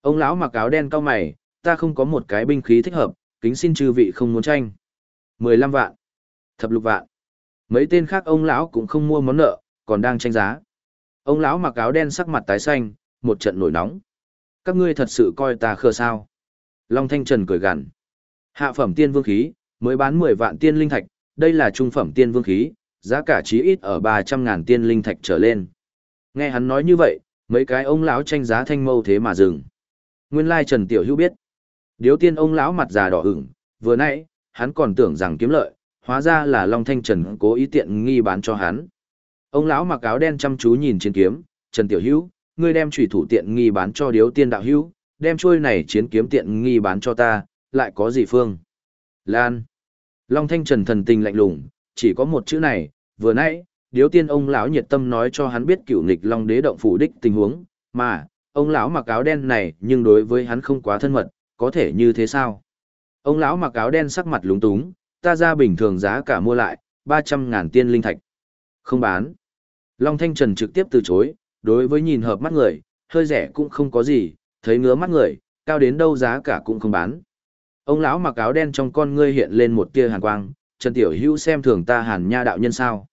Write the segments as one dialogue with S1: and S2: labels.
S1: Ông lão mặc áo đen cao mày, ta không có một cái binh khí thích hợp, kính xin chư vị không muốn tranh. 15 vạn, thập lục vạn. Mấy tên khác ông lão cũng không mua món nợ, còn đang tranh giá. Ông lão mặc áo đen sắc mặt tái xanh, một trận nổi nóng. Các ngươi thật sự coi ta khờ sao? Long Thanh Trần cười gằn. Hạ phẩm tiên vương khí, mới bán 10 vạn tiên linh thạch, đây là trung phẩm tiên vương khí, giá cả chí ít ở 300 ngàn tiên linh thạch trở lên. Nghe hắn nói như vậy, mấy cái ông lão tranh giá thanh mâu thế mà dừng. Nguyên lai Trần Tiểu Hữu biết. Điếu tiên ông lão mặt già đỏ ửng, vừa nãy, hắn còn tưởng rằng kiếm lợi, hóa ra là Long Thanh Trần cố ý tiện nghi bán cho hắn. Ông lão mặc áo đen chăm chú nhìn chiến kiếm, Trần Tiểu Hữu, ngươi đem chủy thủ tiện nghi bán cho điếu tiên đạo hữu, đem trôi này chiến kiếm tiện nghi bán cho ta, lại có gì phương? Lan. Long Thanh Trần thần tình lạnh lùng, chỉ có một chữ này, vừa nãy, điếu tiên ông lão nhiệt tâm nói cho hắn biết cựu nghịch Long đế động phủ đích tình huống, mà, ông lão mặc áo đen này nhưng đối với hắn không quá thân mật, có thể như thế sao? Ông lão mặc áo đen sắc mặt lúng túng, ta ra bình thường giá cả mua lại, 300 ngàn tiên linh thạch. Không bán. Long Thanh Trần trực tiếp từ chối, đối với nhìn hợp mắt người, hơi rẻ cũng không có gì, thấy ngứa mắt người, cao đến đâu giá cả cũng không bán. Ông lão mặc áo đen trong con ngươi hiện lên một tia hàn quang, Trần Tiểu Hữu xem thường ta hàn nha đạo nhân sao?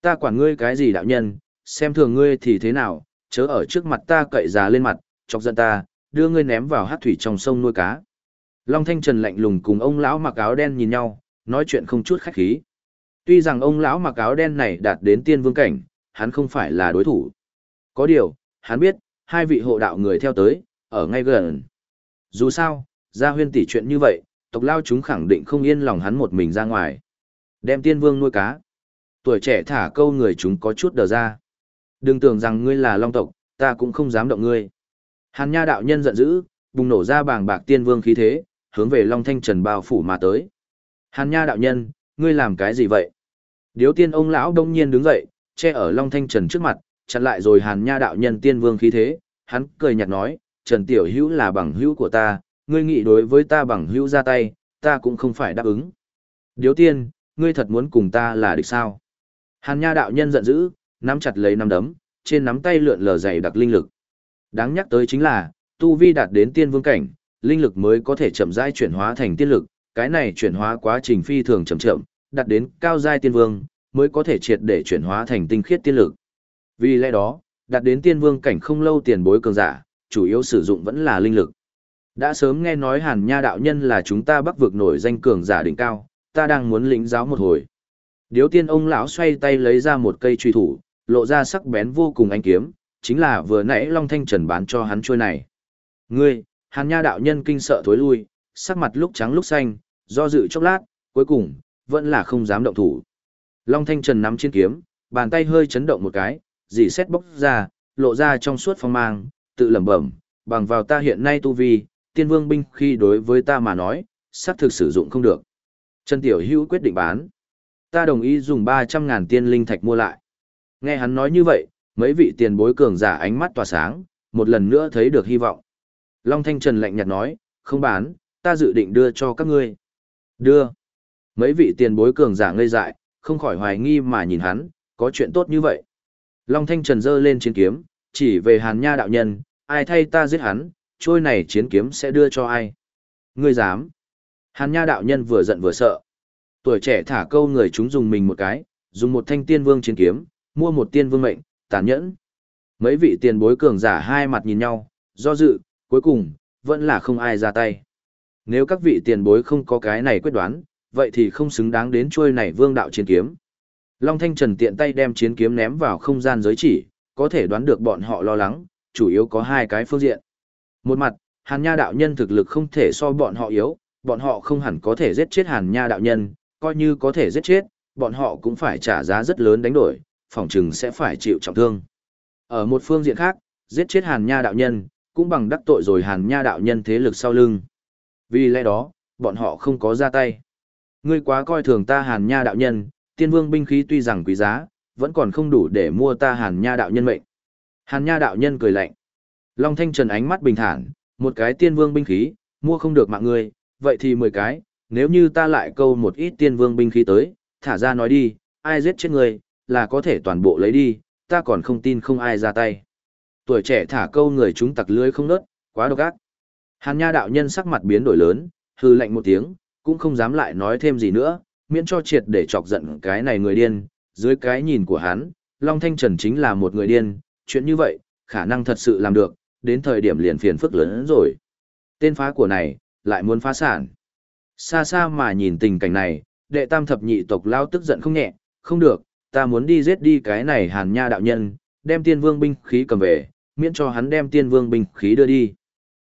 S1: Ta quản ngươi cái gì đạo nhân, xem thường ngươi thì thế nào, chớ ở trước mặt ta cậy già lên mặt, chọc giận ta, đưa ngươi ném vào hát thủy trong sông nuôi cá. Long Thanh Trần lạnh lùng cùng ông lão mặc áo đen nhìn nhau, nói chuyện không chút khách khí. Tuy rằng ông lão mặc áo đen này đạt đến tiên vương cảnh, hắn không phải là đối thủ. Có điều, hắn biết, hai vị hộ đạo người theo tới, ở ngay gần. Dù sao, ra huyên tỷ chuyện như vậy, tộc lao chúng khẳng định không yên lòng hắn một mình ra ngoài. Đem tiên vương nuôi cá. Tuổi trẻ thả câu người chúng có chút đờ ra. Đừng tưởng rằng ngươi là long tộc, ta cũng không dám động ngươi. Hàn nha đạo nhân giận dữ, bùng nổ ra bảng bạc tiên vương khí thế, hướng về long thanh trần bao phủ mà tới. Hàn nha đạo nhân, ngươi làm cái gì vậy? Điếu tiên ông lão đông nhiên đứng dậy, che ở long thanh trần trước mặt, chặn lại rồi hàn nha đạo nhân tiên vương khí thế, hắn cười nhạt nói, Trần Tiểu Hữu là bằng hữu của ta, ngươi nghĩ đối với ta bằng hữu ra tay, ta cũng không phải đáp ứng. Điếu tiên, ngươi thật muốn cùng ta là địch sao? Hàn nha đạo nhân giận dữ, nắm chặt lấy nắm đấm, trên nắm tay lượn lờ dày đặc linh lực. Đáng nhắc tới chính là, tu vi đạt đến tiên vương cảnh, linh lực mới có thể chậm rãi chuyển hóa thành tiên lực, cái này chuyển hóa quá trình phi thường chậm chậm, đạt đến cao giai tiên vương, mới có thể triệt để chuyển hóa thành tinh khiết tiên lực. Vì lẽ đó, đạt đến tiên vương cảnh không lâu tiền bối cường giả, chủ yếu sử dụng vẫn là linh lực. Đã sớm nghe nói Hàn Nha đạo nhân là chúng ta bắc vực nổi danh cường giả đỉnh cao, ta đang muốn lĩnh giáo một hồi. Điếu tiên ông lão xoay tay lấy ra một cây truy thủ, lộ ra sắc bén vô cùng anh kiếm, chính là vừa nãy Long Thanh Trần bán cho hắn trôi này. Ngươi, Hàn Nha đạo nhân kinh sợ thối lui, sắc mặt lúc trắng lúc xanh, do dự chốc lát, cuối cùng, vẫn là không dám động thủ. Long Thanh Trần nắm trên kiếm, bàn tay hơi chấn động một cái, dì xét bốc ra, lộ ra trong suốt phong mang, tự lẩm bẩm, bằng vào ta hiện nay tu vi, tiên vương binh khi đối với ta mà nói, xác thực sử dụng không được. Trần Tiểu Hữu quyết định bán. Ta đồng ý dùng 300 ngàn tiên linh thạch mua lại. Nghe hắn nói như vậy, mấy vị tiền bối cường giả ánh mắt tỏa sáng, một lần nữa thấy được hy vọng. Long Thanh Trần lạnh nhạt nói, không bán, ta dự định đưa cho các ngươi. Đưa. Mấy vị tiền bối cường giả ngây dại, không khỏi hoài nghi mà nhìn hắn, có chuyện tốt như vậy. Long Thanh Trần giơ lên chiến kiếm, chỉ về Hàn Nha đạo nhân, ai thay ta giết hắn, trôi này chiến kiếm sẽ đưa cho ai. Ngươi dám. Hàn Nha đạo nhân vừa giận vừa sợ. Tuổi trẻ thả câu người chúng dùng mình một cái, dùng một thanh tiên vương chiến kiếm, mua một tiên vương mệnh, tàn nhẫn. Mấy vị tiền bối cường giả hai mặt nhìn nhau, do dự, cuối cùng, vẫn là không ai ra tay. Nếu các vị tiền bối không có cái này quyết đoán, vậy thì không xứng đáng đến chuôi này vương đạo chiến kiếm. Long Thanh Trần tiện tay đem chiến kiếm ném vào không gian giới chỉ, có thể đoán được bọn họ lo lắng, chủ yếu có hai cái phương diện. Một mặt, Hàn Nha đạo nhân thực lực không thể so bọn họ yếu, bọn họ không hẳn có thể giết chết Hàn Nha đạo nhân, coi như có thể giết chết, bọn họ cũng phải trả giá rất lớn đánh đổi, phòng chừng sẽ phải chịu trọng thương. Ở một phương diện khác, giết chết Hàn Nha đạo nhân, cũng bằng đắc tội rồi Hàn Nha đạo nhân thế lực sau lưng. Vì lẽ đó, bọn họ không có ra tay. Ngươi quá coi thường ta Hàn Nha đạo nhân, tiên vương binh khí tuy rằng quý giá, vẫn còn không đủ để mua ta Hàn Nha đạo nhân mệnh. Hàn Nha đạo nhân cười lạnh. Long Thanh Trần ánh mắt bình thản, một cái tiên vương binh khí, mua không được mạng ngươi, vậy thì 10 cái, nếu như ta lại câu một ít tiên vương binh khí tới, thả ra nói đi, ai giết chết ngươi, là có thể toàn bộ lấy đi, ta còn không tin không ai ra tay. Tuổi trẻ thả câu người chúng tặc lưới không nớt, quá độc ác. Hàn Nha đạo nhân sắc mặt biến đổi lớn, hư lạnh một tiếng, cũng không dám lại nói thêm gì nữa, miễn cho triệt để chọc giận cái này người điên, dưới cái nhìn của hắn, Long Thanh Trần chính là một người điên, chuyện như vậy, khả năng thật sự làm được, đến thời điểm liền phiền phức lớn hơn rồi. Tên phá của này, lại muốn phá sản. Xa xa mà nhìn tình cảnh này, đệ tam thập nhị tộc lao tức giận không nhẹ, không được, ta muốn đi giết đi cái này hàn nha đạo nhân, đem tiên vương binh khí cầm về, miễn cho hắn đem tiên vương binh khí đưa đi.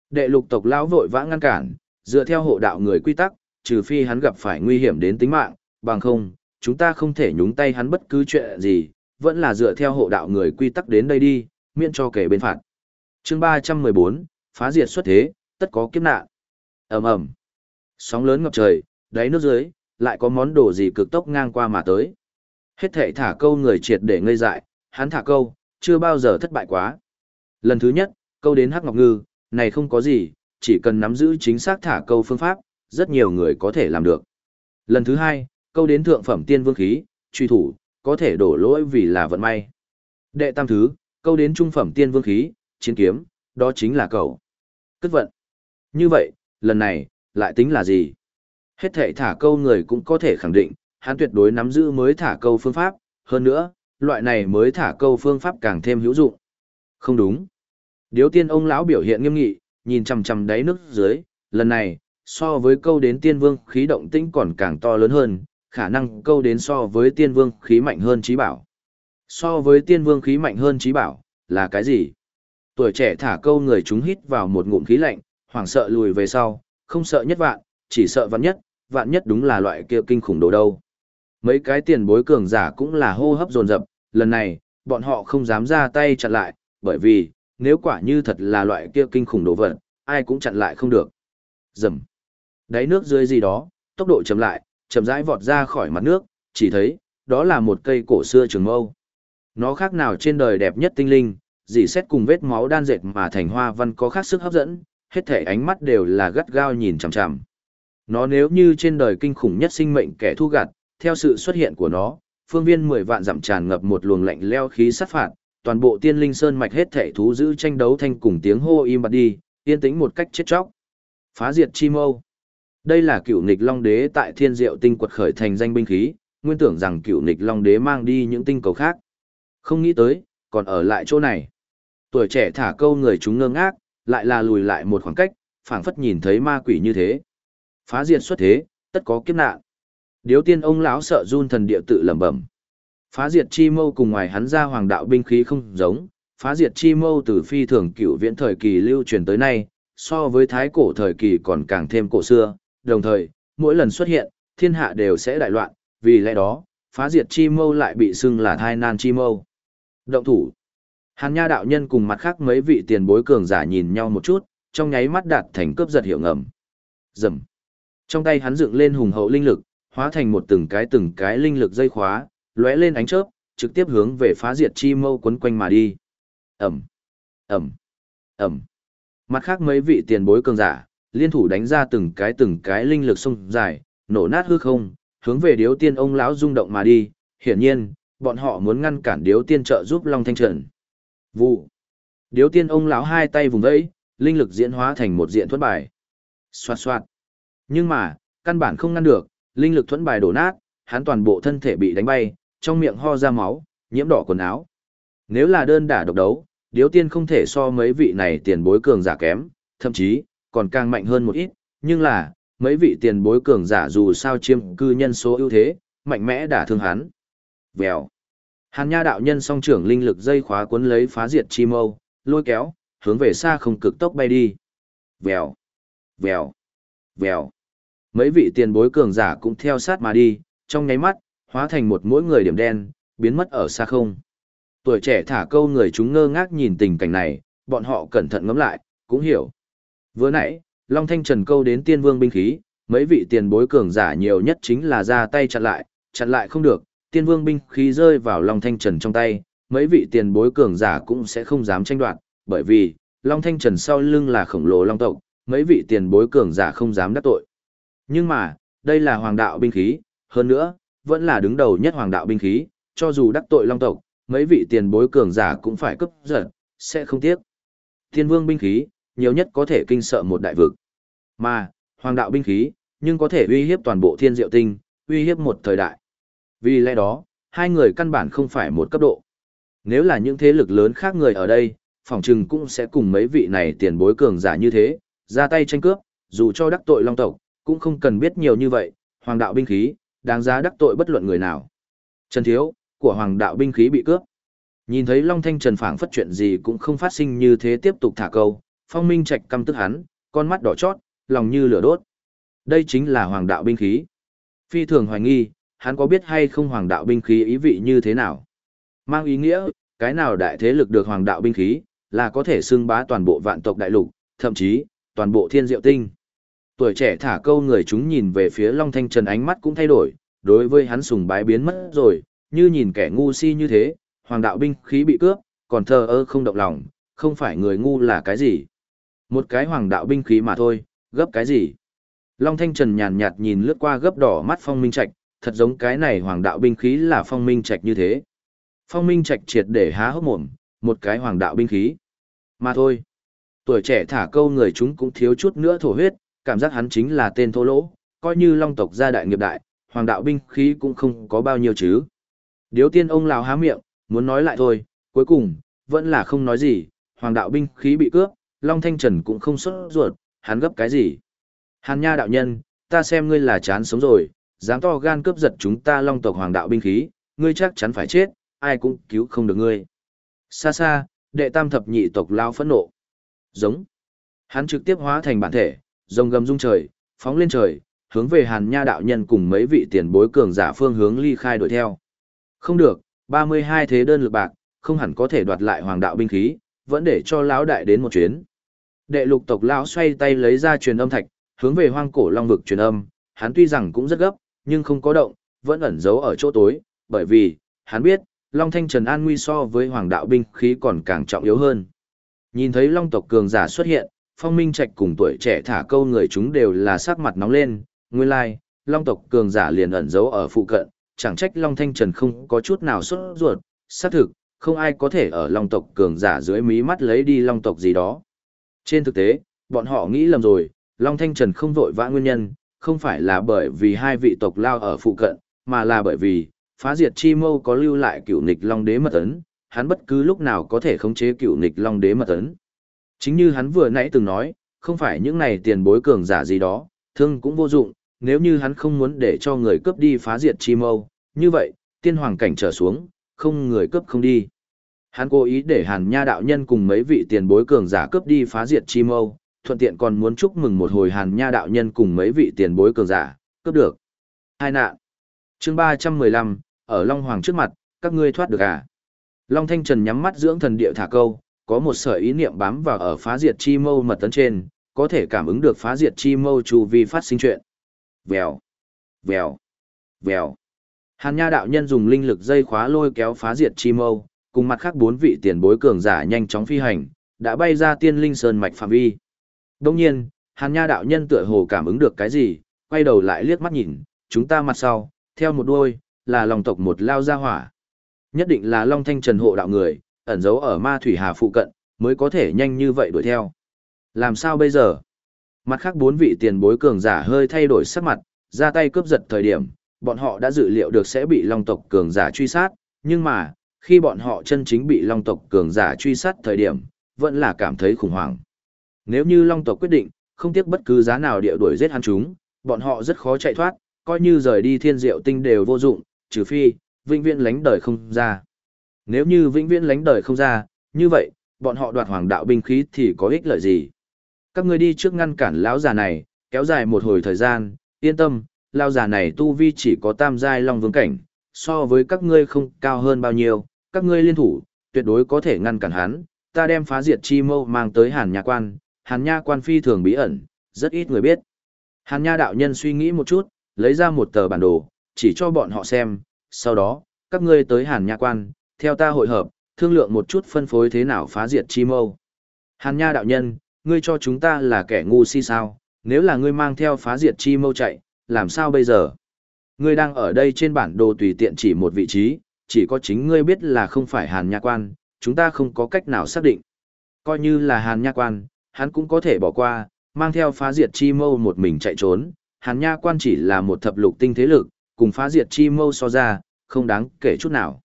S1: Đệ lục tộc lão vội vã ngăn cản, dựa theo hộ đạo người quy tắc, trừ phi hắn gặp phải nguy hiểm đến tính mạng, bằng không, chúng ta không thể nhúng tay hắn bất cứ chuyện gì, vẫn là dựa theo hộ đạo người quy tắc đến đây đi, miễn cho kẻ bên phạt. chương 314, phá diệt xuất thế, tất có kiếp nạn. ầm ầm Sóng lớn ngập trời, đáy nước dưới, lại có món đồ gì cực tốc ngang qua mà tới. Hết thể thả câu người triệt để ngây dại, hắn thả câu, chưa bao giờ thất bại quá. Lần thứ nhất, câu đến Hắc Ngọc Ngư, này không có gì, chỉ cần nắm giữ chính xác thả câu phương pháp, rất nhiều người có thể làm được. Lần thứ hai, câu đến thượng phẩm tiên vương khí, truy thủ, có thể đổ lỗi vì là vận may. Đệ tam thứ, câu đến trung phẩm tiên vương khí, chiến kiếm, đó chính là cầu. Cất vận. Như vậy, lần này, lại tính là gì? Hết thể thả câu người cũng có thể khẳng định, hắn tuyệt đối nắm giữ mới thả câu phương pháp, hơn nữa, loại này mới thả câu phương pháp càng thêm hữu dụng. Không đúng. Điếu tiên ông lão biểu hiện nghiêm nghị, nhìn chằm chằm đáy nước dưới, lần này, so với câu đến tiên vương khí động tĩnh còn càng to lớn hơn, khả năng câu đến so với tiên vương khí mạnh hơn trí bảo. So với tiên vương khí mạnh hơn trí bảo, là cái gì? Tuổi trẻ thả câu người chúng hít vào một ngụm khí lạnh, hoảng sợ lùi về sau, không sợ nhất vạn, chỉ sợ vạn nhất, vạn nhất đúng là loại kia kinh khủng đồ đâu. Mấy cái tiền bối cường giả cũng là hô hấp dồn dập, lần này, bọn họ không dám ra tay chặn lại, bởi vì, nếu quả như thật là loại kia kinh khủng đồ vật, ai cũng chặn lại không được. Dầm. Đáy nước dưới gì đó, tốc độ chậm lại, chậm rãi vọt ra khỏi mặt nước, chỉ thấy, đó là một cây cổ xưa trường mâu. Nó khác nào trên đời đẹp nhất tinh linh, dì xét cùng vết máu đan dệt mà thành hoa văn có khác sức hấp dẫn, hết thể ánh mắt đều là gắt gao nhìn chằm chằm. Nó nếu như trên đời kinh khủng nhất sinh mệnh kẻ thu gặt, theo sự xuất hiện của nó, phương viên 10 vạn dặm tràn ngập một luồng lạnh leo khí sát phạt, toàn bộ tiên linh sơn mạch hết thể thú giữ tranh đấu thanh cùng tiếng hô im bặt đi, yên tĩnh một cách chết chóc. Phá diệt chi mâu. Đây là cựu nghịch long đế tại thiên diệu tinh quật khởi thành danh binh khí, nguyên tưởng rằng cựu nghịch long đế mang đi những tinh cầu khác. Không nghĩ tới, còn ở lại chỗ này. Tuổi trẻ thả câu người chúng ngơ ngác, lại là lùi lại một khoảng cách, phảng phất nhìn thấy ma quỷ như thế. Phá diệt xuất thế, tất có kiếp nạn. Điếu tiên ông lão sợ run thần địa tự lẩm bẩm. Phá diệt chi mâu cùng ngoài hắn ra hoàng đạo binh khí không giống, phá diệt chi mâu từ phi thường cựu viễn thời kỳ lưu truyền tới nay, so với thái cổ thời kỳ còn càng thêm cổ xưa, đồng thời, mỗi lần xuất hiện, thiên hạ đều sẽ đại loạn, vì lẽ đó, phá diệt chi mâu lại bị xưng là thai nan chi mâu. Động thủ. Hàn Nha đạo nhân cùng mặt khác mấy vị tiền bối cường giả nhìn nhau một chút, trong nháy mắt đạt thành cướp giật hiệu ngầm. Rầm. Trong tay hắn dựng lên hùng hậu linh lực, hóa thành một từng cái từng cái linh lực dây khóa, lóe lên ánh chớp, trực tiếp hướng về phá diệt chi mâu quấn quanh mà đi. Ẩm, Ẩm, Ẩm. Mặt khác mấy vị tiền bối cường giả, liên thủ đánh ra từng cái từng cái linh lực sông dài, nổ nát hư không, hướng về điếu tiên ông lão rung động mà đi. Hiển nhiên, bọn họ muốn ngăn cản điếu tiên trợ giúp Long Thanh Trần. Vụ. Điếu tiên ông lão hai tay vùng vẫy, linh lực diễn hóa thành một diện thuẫn bài. Xoạt xoạt. Nhưng mà, căn bản không ngăn được, linh lực thuẫn bài đổ nát, hắn toàn bộ thân thể bị đánh bay, trong miệng ho ra máu, nhiễm đỏ quần áo. Nếu là đơn đả độc đấu, điếu tiên không thể so mấy vị này tiền bối cường giả kém, thậm chí, còn càng mạnh hơn một ít, nhưng là, mấy vị tiền bối cường giả dù sao chiêm cư nhân số ưu thế, mạnh mẽ đả thương hắn. Vèo. Hàn Nha đạo nhân song trưởng linh lực dây khóa cuốn lấy phá diệt chi mâu, lôi kéo, hướng về xa không cực tốc bay đi. Vèo. Vèo. Vèo. Mấy vị tiền bối cường giả cũng theo sát mà đi, trong nháy mắt, hóa thành một mỗi người điểm đen, biến mất ở xa không. Tuổi trẻ thả câu người chúng ngơ ngác nhìn tình cảnh này, bọn họ cẩn thận ngẫm lại, cũng hiểu. Vừa nãy, Long Thanh Trần câu đến tiên vương binh khí, mấy vị tiền bối cường giả nhiều nhất chính là ra tay chặn lại, chặn lại không được, tiên vương binh khí rơi vào Long Thanh Trần trong tay, mấy vị tiền bối cường giả cũng sẽ không dám tranh đoạt, bởi vì, Long Thanh Trần sau lưng là khổng lồ Long tộc, mấy vị tiền bối cường giả không dám đắc tội. Nhưng mà, đây là hoàng đạo binh khí, hơn nữa, vẫn là đứng đầu nhất hoàng đạo binh khí, cho dù đắc tội Long tộc, mấy vị tiền bối cường giả cũng phải cấp giật, sẽ không tiếc. Thiên vương binh khí, nhiều nhất có thể kinh sợ một đại vực. Mà, hoàng đạo binh khí, nhưng có thể uy hiếp toàn bộ thiên diệu tinh, uy hiếp một thời đại. Vì lẽ đó, hai người căn bản không phải một cấp độ. Nếu là những thế lực lớn khác người ở đây, phòng trừng cũng sẽ cùng mấy vị này tiền bối cường giả như thế, ra tay tranh cướp, dù cho đắc tội long tộc, cũng không cần biết nhiều như vậy, hoàng đạo binh khí, đáng giá đắc tội bất luận người nào. Trần Thiếu, của hoàng đạo binh khí bị cướp. Nhìn thấy Long Thanh Trần phảng phất chuyện gì cũng không phát sinh như thế tiếp tục thả câu, Phong Minh Trạch căm tức hắn, con mắt đỏ chót, lòng như lửa đốt. Đây chính là hoàng đạo binh khí. Phi thường hoài nghi, hắn có biết hay không hoàng đạo binh khí ý vị như thế nào? Mang ý nghĩa, cái nào đại thế lực được hoàng đạo binh khí, là có thể xưng bá toàn bộ vạn tộc đại lục, thậm chí, toàn bộ thiên diệu tinh. Tuổi trẻ thả câu người chúng nhìn về phía Long Thanh Trần ánh mắt cũng thay đổi, đối với hắn sùng bái biến mất rồi, như nhìn kẻ ngu si như thế, hoàng đạo binh khí bị cướp, còn thờ ơ không động lòng, không phải người ngu là cái gì. Một cái hoàng đạo binh khí mà thôi, gấp cái gì. Long Thanh Trần nhàn nhạt nhìn lướt qua gấp đỏ mắt phong minh trạch, thật giống cái này hoàng đạo binh khí là phong minh trạch như thế. Phong minh trạch triệt để há hốc mồm, một cái hoàng đạo binh khí. Mà thôi. Tuổi trẻ thả câu người chúng cũng thiếu chút nữa thổ huyết, cảm giác hắn chính là tên thô lỗ, coi như long tộc gia đại nghiệp đại, hoàng đạo binh khí cũng không có bao nhiêu chứ. Điếu tiên ông lào há miệng, muốn nói lại thôi, cuối cùng, vẫn là không nói gì, hoàng đạo binh khí bị cướp, Long Thanh Trần cũng không xuất ruột, hắn gấp cái gì. Hàn nha đạo nhân, ta xem ngươi là chán sống rồi, dám to gan cướp giật chúng ta long tộc hoàng đạo binh khí, ngươi chắc chắn phải chết, ai cũng cứu không được ngươi. Xa xa, đệ tam thập nhị tộc lao phẫn nộ. Giống. Hắn trực tiếp hóa thành bản thể, rồng gầm rung trời, phóng lên trời, hướng về hàn nha đạo nhân cùng mấy vị tiền bối cường giả phương hướng ly khai đuổi theo. Không được, 32 thế đơn lực bạc, không hẳn có thể đoạt lại hoàng đạo binh khí, vẫn để cho lão đại đến một chuyến. Đệ lục tộc lão xoay tay lấy ra truyền âm thạch, hướng về hoang cổ long vực truyền âm, hắn tuy rằng cũng rất gấp, nhưng không có động, vẫn ẩn giấu ở chỗ tối, bởi vì, hắn biết, Long Thanh Trần An nguy so với hoàng đạo binh khí còn càng trọng yếu hơn. Nhìn thấy Long tộc cường giả xuất hiện, Phong Minh Trạch cùng tuổi trẻ thả câu người chúng đều là sắc mặt nóng lên, nguyên lai, like, Long tộc cường giả liền ẩn giấu ở phụ cận, chẳng trách Long Thanh Trần không có chút nào xuất ruột, xác thực, không ai có thể ở Long tộc cường giả dưới mí mắt lấy đi Long tộc gì đó. Trên thực tế, bọn họ nghĩ lầm rồi, Long Thanh Trần không vội vã nguyên nhân, không phải là bởi vì hai vị tộc lao ở phụ cận, mà là bởi vì, phá diệt chi mâu có lưu lại cựu nịch Long Đế mật ấn, hắn bất cứ lúc nào có thể khống chế cựu nịch Long Đế mật ấn. Chính như hắn vừa nãy từng nói, không phải những này tiền bối cường giả gì đó, thương cũng vô dụng, nếu như hắn không muốn để cho người cướp đi phá diệt chi mâu, như vậy, tiên hoàng cảnh trở xuống, không người cướp không đi. Hắn cố ý để Hàn Nha đạo nhân cùng mấy vị tiền bối cường giả cướp đi phá diệt chi mâu, thuận tiện còn muốn chúc mừng một hồi Hàn Nha đạo nhân cùng mấy vị tiền bối cường giả, cướp được. Hai nạn. Chương 315, ở Long Hoàng trước mặt, các ngươi thoát được à? Long Thanh Trần nhắm mắt dưỡng thần địa thả câu, có một sợi ý niệm bám vào ở phá diệt chi mâu mật tấn trên, có thể cảm ứng được phá diệt chi mâu chu vi phát sinh chuyện. Vèo, vèo, vèo. Hàn Nha đạo nhân dùng linh lực dây khóa lôi kéo phá diệt chi mâu, cùng mặt khác bốn vị tiền bối cường giả nhanh chóng phi hành, đã bay ra tiên linh sơn mạch phạm vi. đương nhiên, Hàn Nha đạo nhân tựa hồ cảm ứng được cái gì, quay đầu lại liếc mắt nhìn, chúng ta mặt sau, theo một đuôi, là lòng tộc một lao ra hỏa. Nhất định là Long Thanh Trần hộ đạo người, ẩn giấu ở ma thủy hà phụ cận, mới có thể nhanh như vậy đuổi theo. Làm sao bây giờ? Mặt khác bốn vị tiền bối cường giả hơi thay đổi sắc mặt, ra tay cướp giật thời điểm, bọn họ đã dự liệu được sẽ bị Long tộc cường giả truy sát, nhưng mà, khi bọn họ chân chính bị Long tộc cường giả truy sát thời điểm, vẫn là cảm thấy khủng hoảng. Nếu như Long tộc quyết định, không tiếc bất cứ giá nào địa đuổi giết hắn chúng, bọn họ rất khó chạy thoát, coi như rời đi thiên diệu tinh đều vô dụng, trừ phi, vĩnh viễn lánh đời không ra. Nếu như vĩnh viễn lánh đời không ra, như vậy, bọn họ đoạt hoàng đạo binh khí thì có ích lợi gì? Các ngươi đi trước ngăn cản lão già này, kéo dài một hồi thời gian, yên tâm, lão già này tu vi chỉ có tam giai long vương cảnh, so với các ngươi không cao hơn bao nhiêu, các ngươi liên thủ, tuyệt đối có thể ngăn cản hắn, ta đem phá diệt chi mâu mang tới Hàn Nha Quan, Hàn Nha Quan phi thường bí ẩn, rất ít người biết. Hàn Nha đạo nhân suy nghĩ một chút, lấy ra một tờ bản đồ, chỉ cho bọn họ xem, sau đó, các ngươi tới Hàn Nha Quan, theo ta hội hợp, thương lượng một chút phân phối thế nào phá diệt chi mâu. Hàn Nha đạo nhân, ngươi cho chúng ta là kẻ ngu si sao, nếu là ngươi mang theo phá diệt chi mâu chạy, làm sao bây giờ? Ngươi đang ở đây trên bản đồ tùy tiện chỉ một vị trí, chỉ có chính ngươi biết là không phải Hàn Nha Quan, chúng ta không có cách nào xác định. Coi như là Hàn Nha Quan, hắn cũng có thể bỏ qua, mang theo phá diệt chi mâu một mình chạy trốn, hàn nha quan chỉ là một thập lục tinh thế lực, cùng phá diệt chi mâu so ra, không đáng kể chút nào.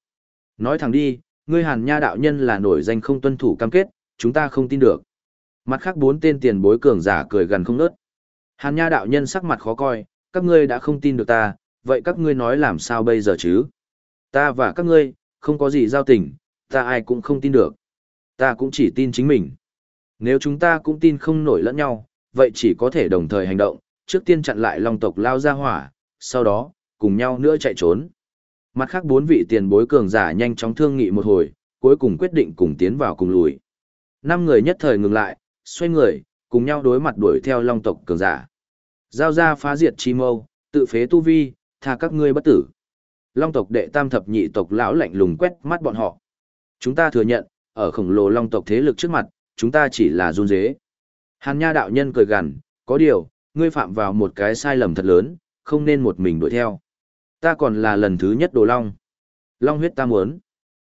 S1: Nói thẳng đi, ngươi hàn nha đạo nhân là nổi danh không tuân thủ cam kết, chúng ta không tin được. Mặt khác bốn tên tiền bối cường giả cười gần không nớt. Hàn nha đạo nhân sắc mặt khó coi, các ngươi đã không tin được ta, vậy các ngươi nói làm sao bây giờ chứ? Ta và các ngươi, không có gì giao tình, ta ai cũng không tin được. Ta cũng chỉ tin chính mình. Nếu chúng ta cũng tin không nổi lẫn nhau, vậy chỉ có thể đồng thời hành động, trước tiên chặn lại long tộc lao ra hỏa, sau đó, cùng nhau nữa chạy trốn. Mặt khác bốn vị tiền bối cường giả nhanh chóng thương nghị một hồi, cuối cùng quyết định cùng tiến vào cùng lùi. Năm người nhất thời ngừng lại, xoay người, cùng nhau đối mặt đuổi theo long tộc cường giả. Giao ra phá diệt chi mâu, tự phế tu vi, tha các ngươi bất tử. Long tộc đệ tam thập nhị tộc lão lạnh lùng quét mắt bọn họ. Chúng ta thừa nhận, ở khổng lồ long tộc thế lực trước mặt, chúng ta chỉ là run dế. Hàn Nha đạo nhân cười gằn, có điều, ngươi phạm vào một cái sai lầm thật lớn, không nên một mình đuổi theo. Ta còn là lần thứ nhất đồ long. Long huyết ta muốn.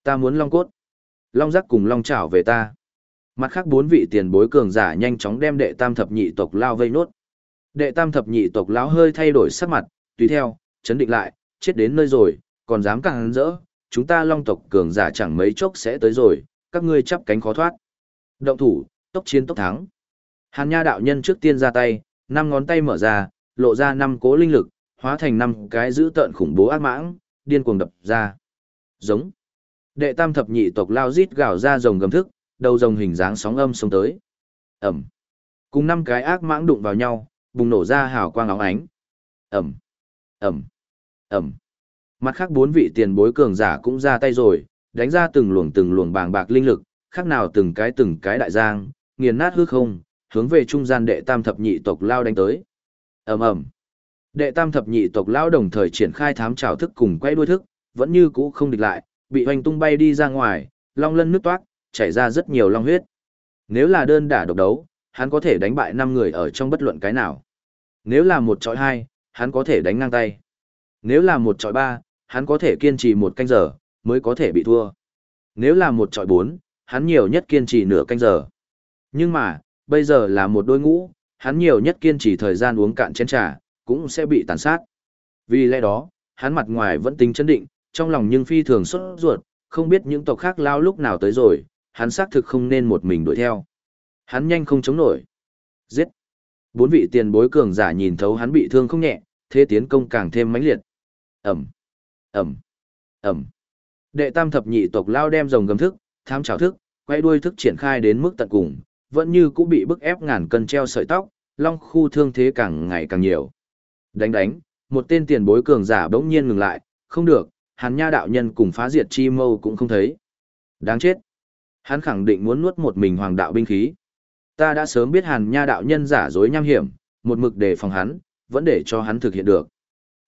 S1: Ta muốn long cốt. Long giác cùng long chảo về ta. Mặt khác bốn vị tiền bối cường giả nhanh chóng đem đệ tam thập nhị tộc lao vây nốt. Đệ tam thập nhị tộc lão hơi thay đổi sắc mặt, tùy theo, chấn định lại, chết đến nơi rồi, còn dám càng rỡ, chúng ta long tộc cường giả chẳng mấy chốc sẽ tới rồi, các ngươi chắp cánh khó thoát. Động thủ, tốc chiến tốc thắng. Hàn Nha đạo nhân trước tiên ra tay, năm ngón tay mở ra, lộ ra năm cố linh lực, hóa thành năm cái dữ tợn khủng bố ác mãng, điên cuồng đập ra. Giống. Đệ tam thập nhị tộc lao rít gào ra rồng gầm thức, đầu rồng hình dáng sóng âm xông tới. Ẩm. Cùng năm cái ác mãng đụng vào nhau, bùng nổ ra hào quang óng ánh. Ẩm. Ẩm. Ẩm. Mặt khác bốn vị tiền bối cường giả cũng ra tay rồi, đánh ra từng luồng từng luồng bàng bạc linh lực, khác nào từng cái từng cái đại giang, nghiền nát hư không, hướng về trung gian đệ tam thập nhị tộc lao đánh tới. Ầm ầm. Đệ tam thập nhị tộc lão đồng thời triển khai thám trào thức cùng quay đuôi thức, vẫn như cũ không địch lại, bị hoành tung bay đi ra ngoài, long lân nước toát, chảy ra rất nhiều long huyết. Nếu là đơn đả độc đấu, hắn có thể đánh bại 5 người ở trong bất luận cái nào. Nếu là một chọi hai, hắn có thể đánh ngang tay. Nếu là một chọi ba, hắn có thể kiên trì một canh giờ, mới có thể bị thua. Nếu là một chọi bốn, hắn nhiều nhất kiên trì nửa canh giờ. Nhưng mà, bây giờ là một đôi ngũ, hắn nhiều nhất kiên trì thời gian uống cạn chén trà, cũng sẽ bị tàn sát. Vì lẽ đó, hắn mặt ngoài vẫn tính chấn định, trong lòng nhưng phi thường xuất ruột, không biết những tộc khác lao lúc nào tới rồi, hắn xác thực không nên một mình đuổi theo. Hắn nhanh không chống nổi. Giết. Bốn vị tiền bối cường giả nhìn thấu hắn bị thương không nhẹ, thế tiến công càng thêm mãnh liệt. Ẩm, Ẩm, Ẩm. Đệ tam thập nhị tộc lao đem rồng gầm thức, tham trào thức, quay đuôi thức triển khai đến mức tận cùng, vẫn như cũng bị bức ép ngàn cân treo sợi tóc, long khu thương thế càng ngày càng nhiều. Đánh đánh, một tên tiền bối cường giả bỗng nhiên ngừng lại, không được, hắn nha đạo nhân cùng phá diệt chi mâu cũng không thấy. Đáng chết. Hắn khẳng định muốn nuốt một mình hoàng đạo binh khí. Ta đã sớm biết hàn nha đạo nhân giả dối nham hiểm, một mực để phòng hắn, vẫn để cho hắn thực hiện được.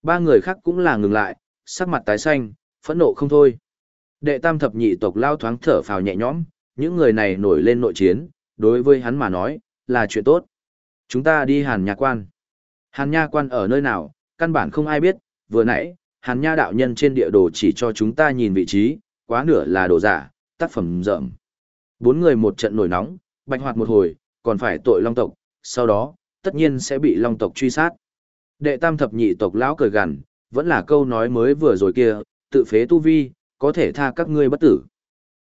S1: Ba người khác cũng là ngừng lại, sắc mặt tái xanh, phẫn nộ không thôi. Đệ tam thập nhị tộc lao thoáng thở phào nhẹ nhõm, những người này nổi lên nội chiến, đối với hắn mà nói, là chuyện tốt. Chúng ta đi hàn nha quan. Hàn nha quan ở nơi nào, căn bản không ai biết, vừa nãy, hàn nha đạo nhân trên địa đồ chỉ cho chúng ta nhìn vị trí, quá nửa là đồ giả, tác phẩm rợm. Bốn người một trận nổi nóng, bạch hoạt một hồi, còn phải tội long tộc, sau đó, tất nhiên sẽ bị long tộc truy sát. Đệ tam thập nhị tộc lão cười gằn, vẫn là câu nói mới vừa rồi kia, tự phế tu vi, có thể tha các ngươi bất tử.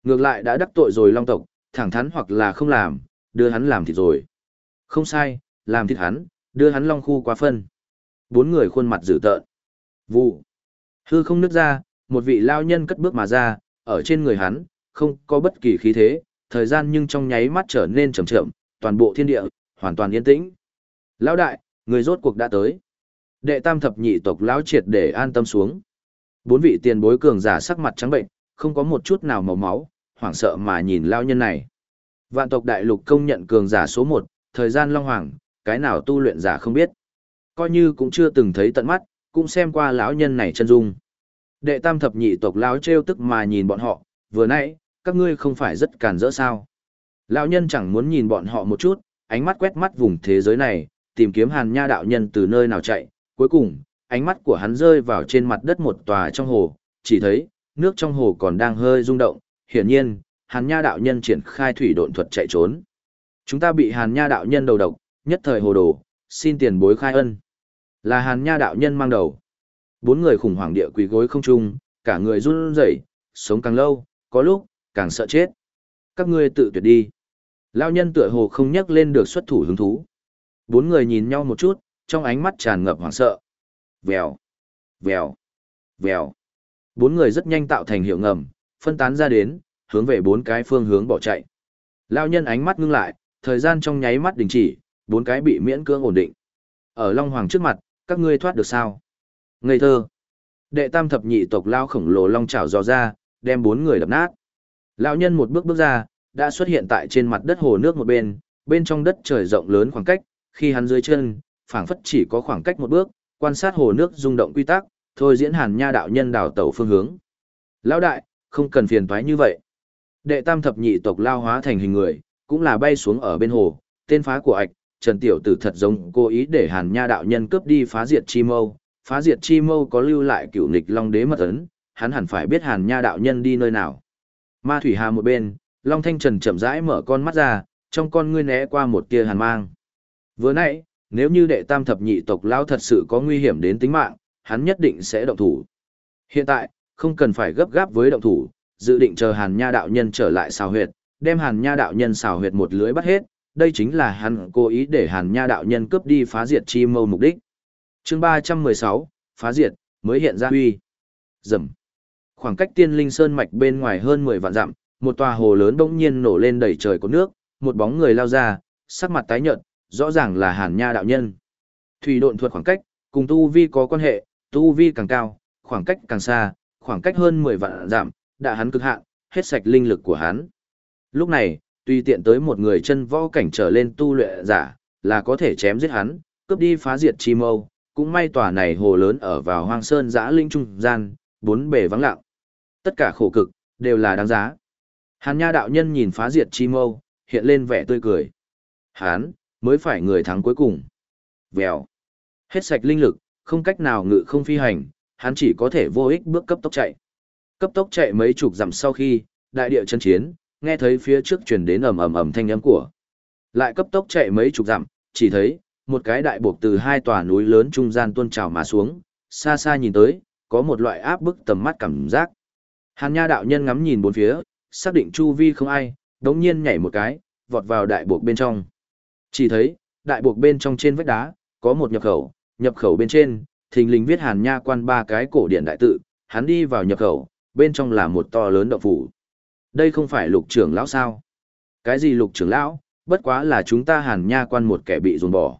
S1: Ngược lại đã đắc tội rồi long tộc, thẳng thắn hoặc là không làm, đưa hắn làm thịt rồi. Không sai, làm thịt hắn, đưa hắn long khu quá phân. Bốn người khuôn mặt dữ tợn. Vụ. Hư không nứt ra, một vị lao nhân cất bước mà ra, ở trên người hắn, không có bất kỳ khí thế, thời gian nhưng trong nháy mắt trở nên chậm chậm, toàn bộ thiên địa, hoàn toàn yên tĩnh. Lão đại, người rốt cuộc đã tới. Đệ tam thập nhị tộc lão triệt để an tâm xuống. Bốn vị tiền bối cường giả sắc mặt trắng bệnh, không có một chút nào màu máu, hoảng sợ mà nhìn lao nhân này. Vạn tộc đại lục công nhận cường giả số một, thời gian long hoàng, cái nào tu luyện giả không biết. Coi như cũng chưa từng thấy tận mắt, cũng xem qua lão nhân này chân dung. Đệ tam thập nhị tộc lão trêu tức mà nhìn bọn họ, vừa nãy, các ngươi không phải rất càn rỡ sao. Lão nhân chẳng muốn nhìn bọn họ một chút, ánh mắt quét mắt vùng thế giới này, tìm kiếm hàn nha đạo nhân từ nơi nào chạy, cuối cùng, ánh mắt của hắn rơi vào trên mặt đất một tòa trong hồ, chỉ thấy, nước trong hồ còn đang hơi rung động, hiển nhiên, hàn nha đạo nhân triển khai thủy độn thuật chạy trốn. Chúng ta bị Hàn Nha đạo nhân đầu độc, nhất thời hồ đồ, xin tiền bối khai ân. Là Hàn Nha đạo nhân mang đầu. Bốn người khủng hoảng địa quỳ gối không trung, cả người run rẩy, sống càng lâu, có lúc càng sợ chết. Các ngươi tự tuyệt đi. Lao nhân tựa hồ không nhắc lên được xuất thủ hứng thú. Bốn người nhìn nhau một chút, trong ánh mắt tràn ngập hoảng sợ. Vèo, vèo, vèo. Bốn người rất nhanh tạo thành hiệu ngầm, phân tán ra đến, hướng về bốn cái phương hướng bỏ chạy. Lao nhân ánh mắt ngưng lại, thời gian trong nháy mắt đình chỉ, bốn cái bị miễn cưỡng ổn định. Ở Long Hoàng trước mặt, các ngươi thoát được sao? Ngây thơ. Đệ tam thập nhị tộc lao khổng lồ long chảo dò ra, đem bốn người đập nát. Lão nhân một bước bước ra, đã xuất hiện tại trên mặt đất hồ nước một bên, bên trong đất trời rộng lớn khoảng cách, khi hắn dưới chân, phảng phất chỉ có khoảng cách một bước, quan sát hồ nước rung động quy tắc, thôi diễn hàn nha đạo nhân đào tẩu phương hướng. Lão đại, không cần phiền toái như vậy. Đệ tam thập nhị tộc lao hóa thành hình người, cũng là bay xuống ở bên hồ, tên phá của ạch, Trần Tiểu Tử thật giống cố ý để hàn nha đạo nhân cướp đi phá diệt chi mâu, phá diệt chi mâu có lưu lại cựu nghịch long đế mật ấn, hắn hẳn phải biết hàn nha đạo nhân đi nơi nào. Ma thủy hà một bên, Long Thanh Trần chậm rãi mở con mắt ra, trong con ngươi né qua một tia hàn mang. Vừa nãy, nếu như đệ tam thập nhị tộc lao thật sự có nguy hiểm đến tính mạng, hắn nhất định sẽ động thủ. Hiện tại, không cần phải gấp gáp với động thủ, dự định chờ hàn nha đạo nhân trở lại xào huyệt, đem hàn nha đạo nhân xào huyệt một lưới bắt hết, đây chính là hắn cố ý để hàn nha đạo nhân cướp đi phá diệt chi mâu mục đích. chương 316, phá diệt, mới hiện ra huy. Dầm. Khoảng cách tiên linh sơn mạch bên ngoài hơn 10 vạn dặm, một tòa hồ lớn bỗng nhiên nổ lên đầy trời có nước, một bóng người lao ra, sắc mặt tái nhợt, rõ ràng là Hàn Nha đạo nhân. Thủy độn thuật khoảng cách, cùng tu vi có quan hệ, tu vi càng cao, khoảng cách càng xa, khoảng cách hơn 10 vạn giảm, đã hắn cực hạn, hết sạch linh lực của hắn. Lúc này, tùy tiện tới một người chân võ cảnh trở lên tu luyện giả, là có thể chém giết hắn, cướp đi phá diệt chi mâu, cũng may tòa này hồ lớn ở vào hoang sơn giã linh trung gian, bốn bề vắng lặng. Tất cả khổ cực, đều là đáng giá. Hàn Nha đạo nhân nhìn phá diệt chi mâu, hiện lên vẻ tươi cười. Hán, mới phải người thắng cuối cùng. Vèo. Hết sạch linh lực, không cách nào ngự không phi hành, hắn chỉ có thể vô ích bước cấp tốc chạy. Cấp tốc chạy mấy chục dặm sau khi, đại địa chân chiến, nghe thấy phía trước truyền đến ầm ầm ầm thanh âm của. Lại cấp tốc chạy mấy chục dặm, chỉ thấy một cái đại buộc từ hai tòa núi lớn trung gian tuôn trào mà xuống, xa xa nhìn tới, có một loại áp bức tầm mắt cảm giác. Hàn Nha đạo nhân ngắm nhìn bốn phía, xác định chu vi không ai, đống nhiên nhảy một cái, vọt vào đại buộc bên trong. Chỉ thấy, đại buộc bên trong trên vách đá, có một nhập khẩu, nhập khẩu bên trên, thình lình viết hàn nha quan ba cái cổ điển đại tự, hắn đi vào nhập khẩu, bên trong là một to lớn động phủ. Đây không phải lục trưởng lão sao? Cái gì lục trưởng lão, bất quá là chúng ta hàn nha quan một kẻ bị dồn bỏ.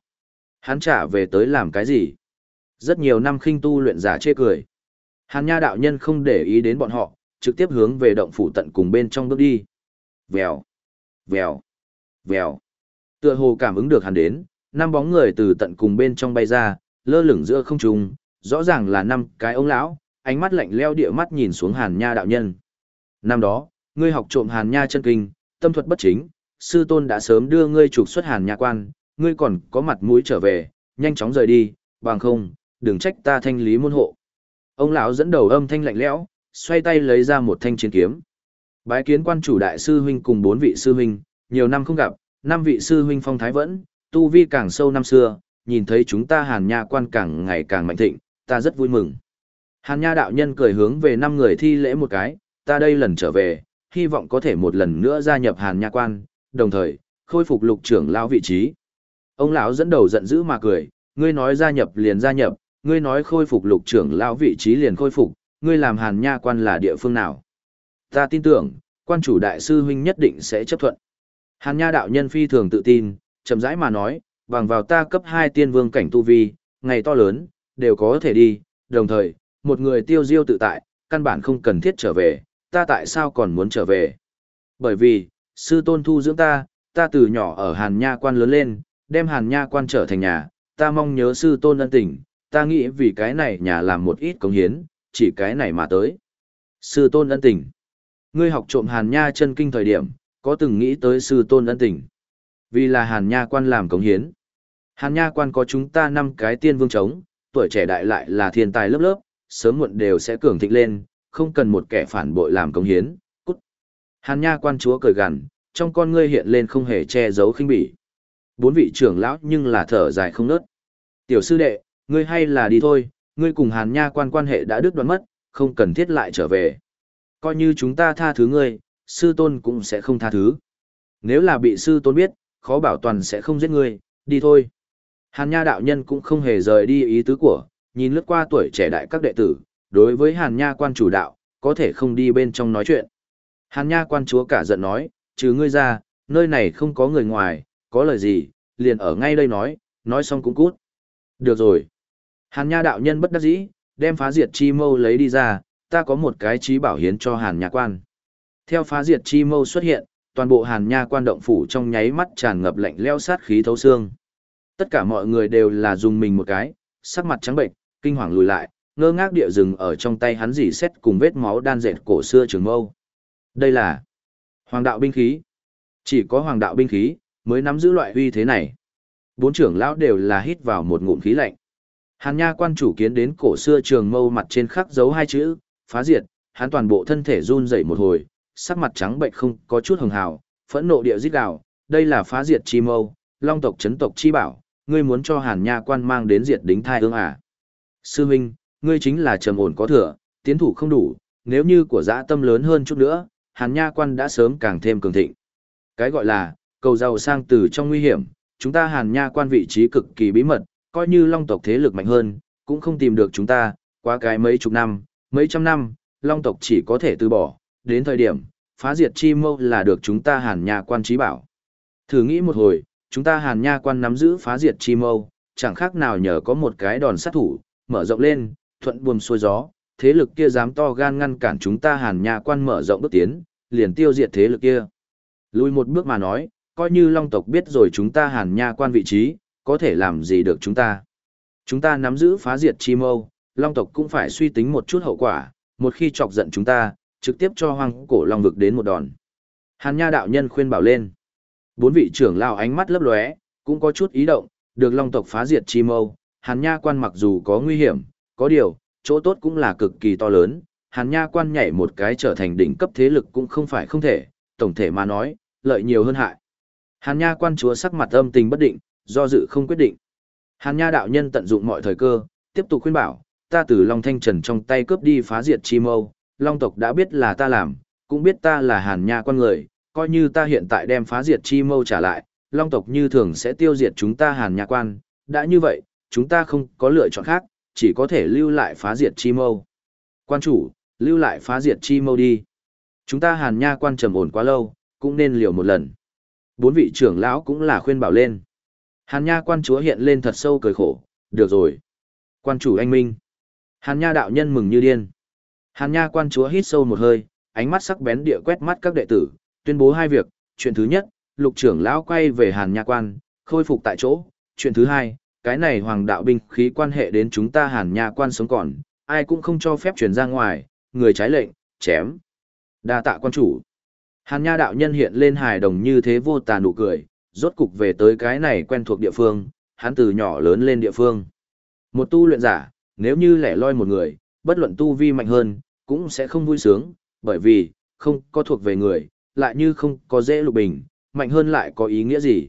S1: Hắn trả về tới làm cái gì? Rất nhiều năm khinh tu luyện giả chê cười. Hàn nha đạo nhân không để ý đến bọn họ, trực tiếp hướng về động phủ tận cùng bên trong bước đi. Vèo, vèo, vèo. Tựa hồ cảm ứng được hàn đến, năm bóng người từ tận cùng bên trong bay ra, lơ lửng giữa không trung, rõ ràng là năm cái ông lão, ánh mắt lạnh leo địa mắt nhìn xuống hàn nha đạo nhân. Năm đó, ngươi học trộm hàn nha chân kinh, tâm thuật bất chính, sư tôn đã sớm đưa ngươi trục xuất hàn nha quan, ngươi còn có mặt mũi trở về, nhanh chóng rời đi, bằng không, đừng trách ta thanh lý môn hộ. Ông lão dẫn đầu âm thanh lạnh lẽo, xoay tay lấy ra một thanh chiến kiếm. Bái kiến quan chủ đại sư huynh cùng bốn vị sư huynh, nhiều năm không gặp, năm vị sư huynh phong thái vẫn, tu vi càng sâu năm xưa, nhìn thấy chúng ta hàn nha quan càng ngày càng mạnh thịnh, ta rất vui mừng. Hàn nha đạo nhân cười hướng về năm người thi lễ một cái, ta đây lần trở về, hy vọng có thể một lần nữa gia nhập hàn nha quan, đồng thời, khôi phục lục trưởng lão vị trí. Ông lão dẫn đầu giận dữ mà cười, ngươi nói gia nhập liền gia nhập, ngươi nói khôi phục lục trưởng lão vị trí liền khôi phục, ngươi làm hàn nha quan là địa phương nào? Ta tin tưởng, quan chủ đại sư huynh nhất định sẽ chấp thuận. Hàn nha đạo nhân phi thường tự tin, chậm rãi mà nói, bằng vào ta cấp 2 tiên vương cảnh tu vi, ngày to lớn, đều có thể đi, đồng thời, một người tiêu diêu tự tại, căn bản không cần thiết trở về, ta tại sao còn muốn trở về? Bởi vì, sư tôn thu dưỡng ta, ta từ nhỏ ở Hàn Nha quan lớn lên, đem Hàn Nha quan trở thành nhà, ta mong nhớ sư tôn ân tình, ta nghĩ vì cái này nhà làm một ít công hiến, chỉ cái này mà tới. Sư tôn ân tình. Ngươi học trộm Hàn Nha chân kinh thời điểm, có từng nghĩ tới sư tôn ân tình. Vì là Hàn Nha quan làm cống hiến. Hàn Nha quan có chúng ta năm cái tiên vương chống, tuổi trẻ đại lại là thiên tài lớp lớp, sớm muộn đều sẽ cường thịnh lên, không cần một kẻ phản bội làm công hiến, cút. Hàn Nha quan chúa cười gằn, trong con ngươi hiện lên không hề che giấu khinh bỉ. Bốn vị trưởng lão nhưng là thở dài không nớt. Tiểu sư đệ, ngươi hay là đi thôi, ngươi cùng hàn nha quan quan hệ đã đứt đoạn mất, không cần thiết lại trở về. Coi như chúng ta tha thứ ngươi, sư tôn cũng sẽ không tha thứ. Nếu là bị sư tôn biết, khó bảo toàn sẽ không giết ngươi, đi thôi. Hàn nha đạo nhân cũng không hề rời đi ý tứ của, nhìn lướt qua tuổi trẻ đại các đệ tử, đối với hàn nha quan chủ đạo, có thể không đi bên trong nói chuyện. Hàn nha quan chúa cả giận nói, trừ ngươi ra, nơi này không có người ngoài, có lời gì, liền ở ngay đây nói, nói xong cũng cút. Được rồi. Hàn nha đạo nhân bất đắc dĩ, đem phá diệt chi mâu lấy đi ra, ta có một cái trí bảo hiến cho hàn nha quan. Theo phá diệt chi mâu xuất hiện, toàn bộ hàn nha quan động phủ trong nháy mắt tràn ngập lạnh leo sát khí thấu xương. Tất cả mọi người đều là dùng mình một cái, sắc mặt trắng bệnh, kinh hoàng lùi lại, ngơ ngác địa rừng ở trong tay hắn dỉ xét cùng vết máu đan dệt cổ xưa trường mâu. Đây là hoàng đạo binh khí. Chỉ có hoàng đạo binh khí mới nắm giữ loại uy thế này. Bốn trưởng lão đều là hít vào một ngụm khí lạnh. Hàn Nha quan chủ kiến đến cổ xưa trường mâu mặt trên khắc dấu hai chữ, phá diệt, hắn toàn bộ thân thể run rẩy một hồi, sắc mặt trắng bệnh không có chút hồng hào, phẫn nộ địa rít gào, đây là phá diệt chi mâu, long tộc chấn tộc chi bảo, ngươi muốn cho Hàn Nha quan mang đến diệt đính thai ương à. Sư Minh, ngươi chính là trầm ổn có thừa, tiến thủ không đủ, nếu như của dã tâm lớn hơn chút nữa, Hàn Nha quan đã sớm càng thêm cường thịnh. Cái gọi là, cầu giàu sang từ trong nguy hiểm, chúng ta Hàn Nha quan vị trí cực kỳ bí mật, coi như long tộc thế lực mạnh hơn, cũng không tìm được chúng ta, qua cái mấy chục năm, mấy trăm năm, long tộc chỉ có thể từ bỏ, đến thời điểm, phá diệt chi mâu là được chúng ta Hàn Nha quan trí bảo. Thử nghĩ một hồi, chúng ta Hàn Nha quan nắm giữ phá diệt chi mâu, chẳng khác nào nhờ có một cái đòn sát thủ, mở rộng lên, thuận buồm xuôi gió, thế lực kia dám to gan ngăn cản chúng ta Hàn Nha quan mở rộng bước tiến, liền tiêu diệt thế lực kia. Lùi một bước mà nói, coi như Long tộc biết rồi chúng ta Hàn Nha quan vị trí, có thể làm gì được chúng ta. Chúng ta nắm giữ phá diệt chi mâu, Long tộc cũng phải suy tính một chút hậu quả, một khi chọc giận chúng ta, trực tiếp cho hoang cổ Long vực đến một đòn. Hàn Nha đạo nhân khuyên bảo lên. Bốn vị trưởng lao ánh mắt lấp lóe, cũng có chút ý động, được Long tộc phá diệt chi mâu, Hàn Nha quan mặc dù có nguy hiểm, có điều, chỗ tốt cũng là cực kỳ to lớn, Hàn Nha quan nhảy một cái trở thành đỉnh cấp thế lực cũng không phải không thể, tổng thể mà nói, lợi nhiều hơn hại. Hàn Nha quan chúa sắc mặt âm tình bất định, do dự không quyết định. Hàn Nha đạo nhân tận dụng mọi thời cơ, tiếp tục khuyên bảo, ta từ Long Thanh Trần trong tay cướp đi phá diệt chi mâu, Long tộc đã biết là ta làm, cũng biết ta là Hàn Nha quan người, coi như ta hiện tại đem phá diệt chi mâu trả lại, Long tộc như thường sẽ tiêu diệt chúng ta Hàn Nha quan, đã như vậy, chúng ta không có lựa chọn khác, chỉ có thể lưu lại phá diệt chi mâu. Quan chủ, lưu lại phá diệt chi mâu đi. Chúng ta hàn nha quan trầm ổn quá lâu, cũng nên liều một lần. Bốn vị trưởng lão cũng là khuyên bảo lên. Hàn nha quan chúa hiện lên thật sâu cười khổ, được rồi. Quan chủ anh minh. Hàn nha đạo nhân mừng như điên. Hàn nha quan chúa hít sâu một hơi, ánh mắt sắc bén địa quét mắt các đệ tử, tuyên bố hai việc. Chuyện thứ nhất, lục trưởng lão quay về hàn nha quan, khôi phục tại chỗ. Chuyện thứ hai, cái này hoàng đạo binh khí quan hệ đến chúng ta hàn nha quan sống còn, ai cũng không cho phép truyền ra ngoài, người trái lệnh, chém. đa tạ quan chủ. Hàn nha đạo nhân hiện lên hài đồng như thế vô tà nụ cười, rốt cục về tới cái này quen thuộc địa phương, hắn từ nhỏ lớn lên địa phương. Một tu luyện giả, nếu như lẻ loi một người, bất luận tu vi mạnh hơn, cũng sẽ không vui sướng, bởi vì, không có thuộc về người, lại như không có dễ lục bình, mạnh hơn lại có ý nghĩa gì.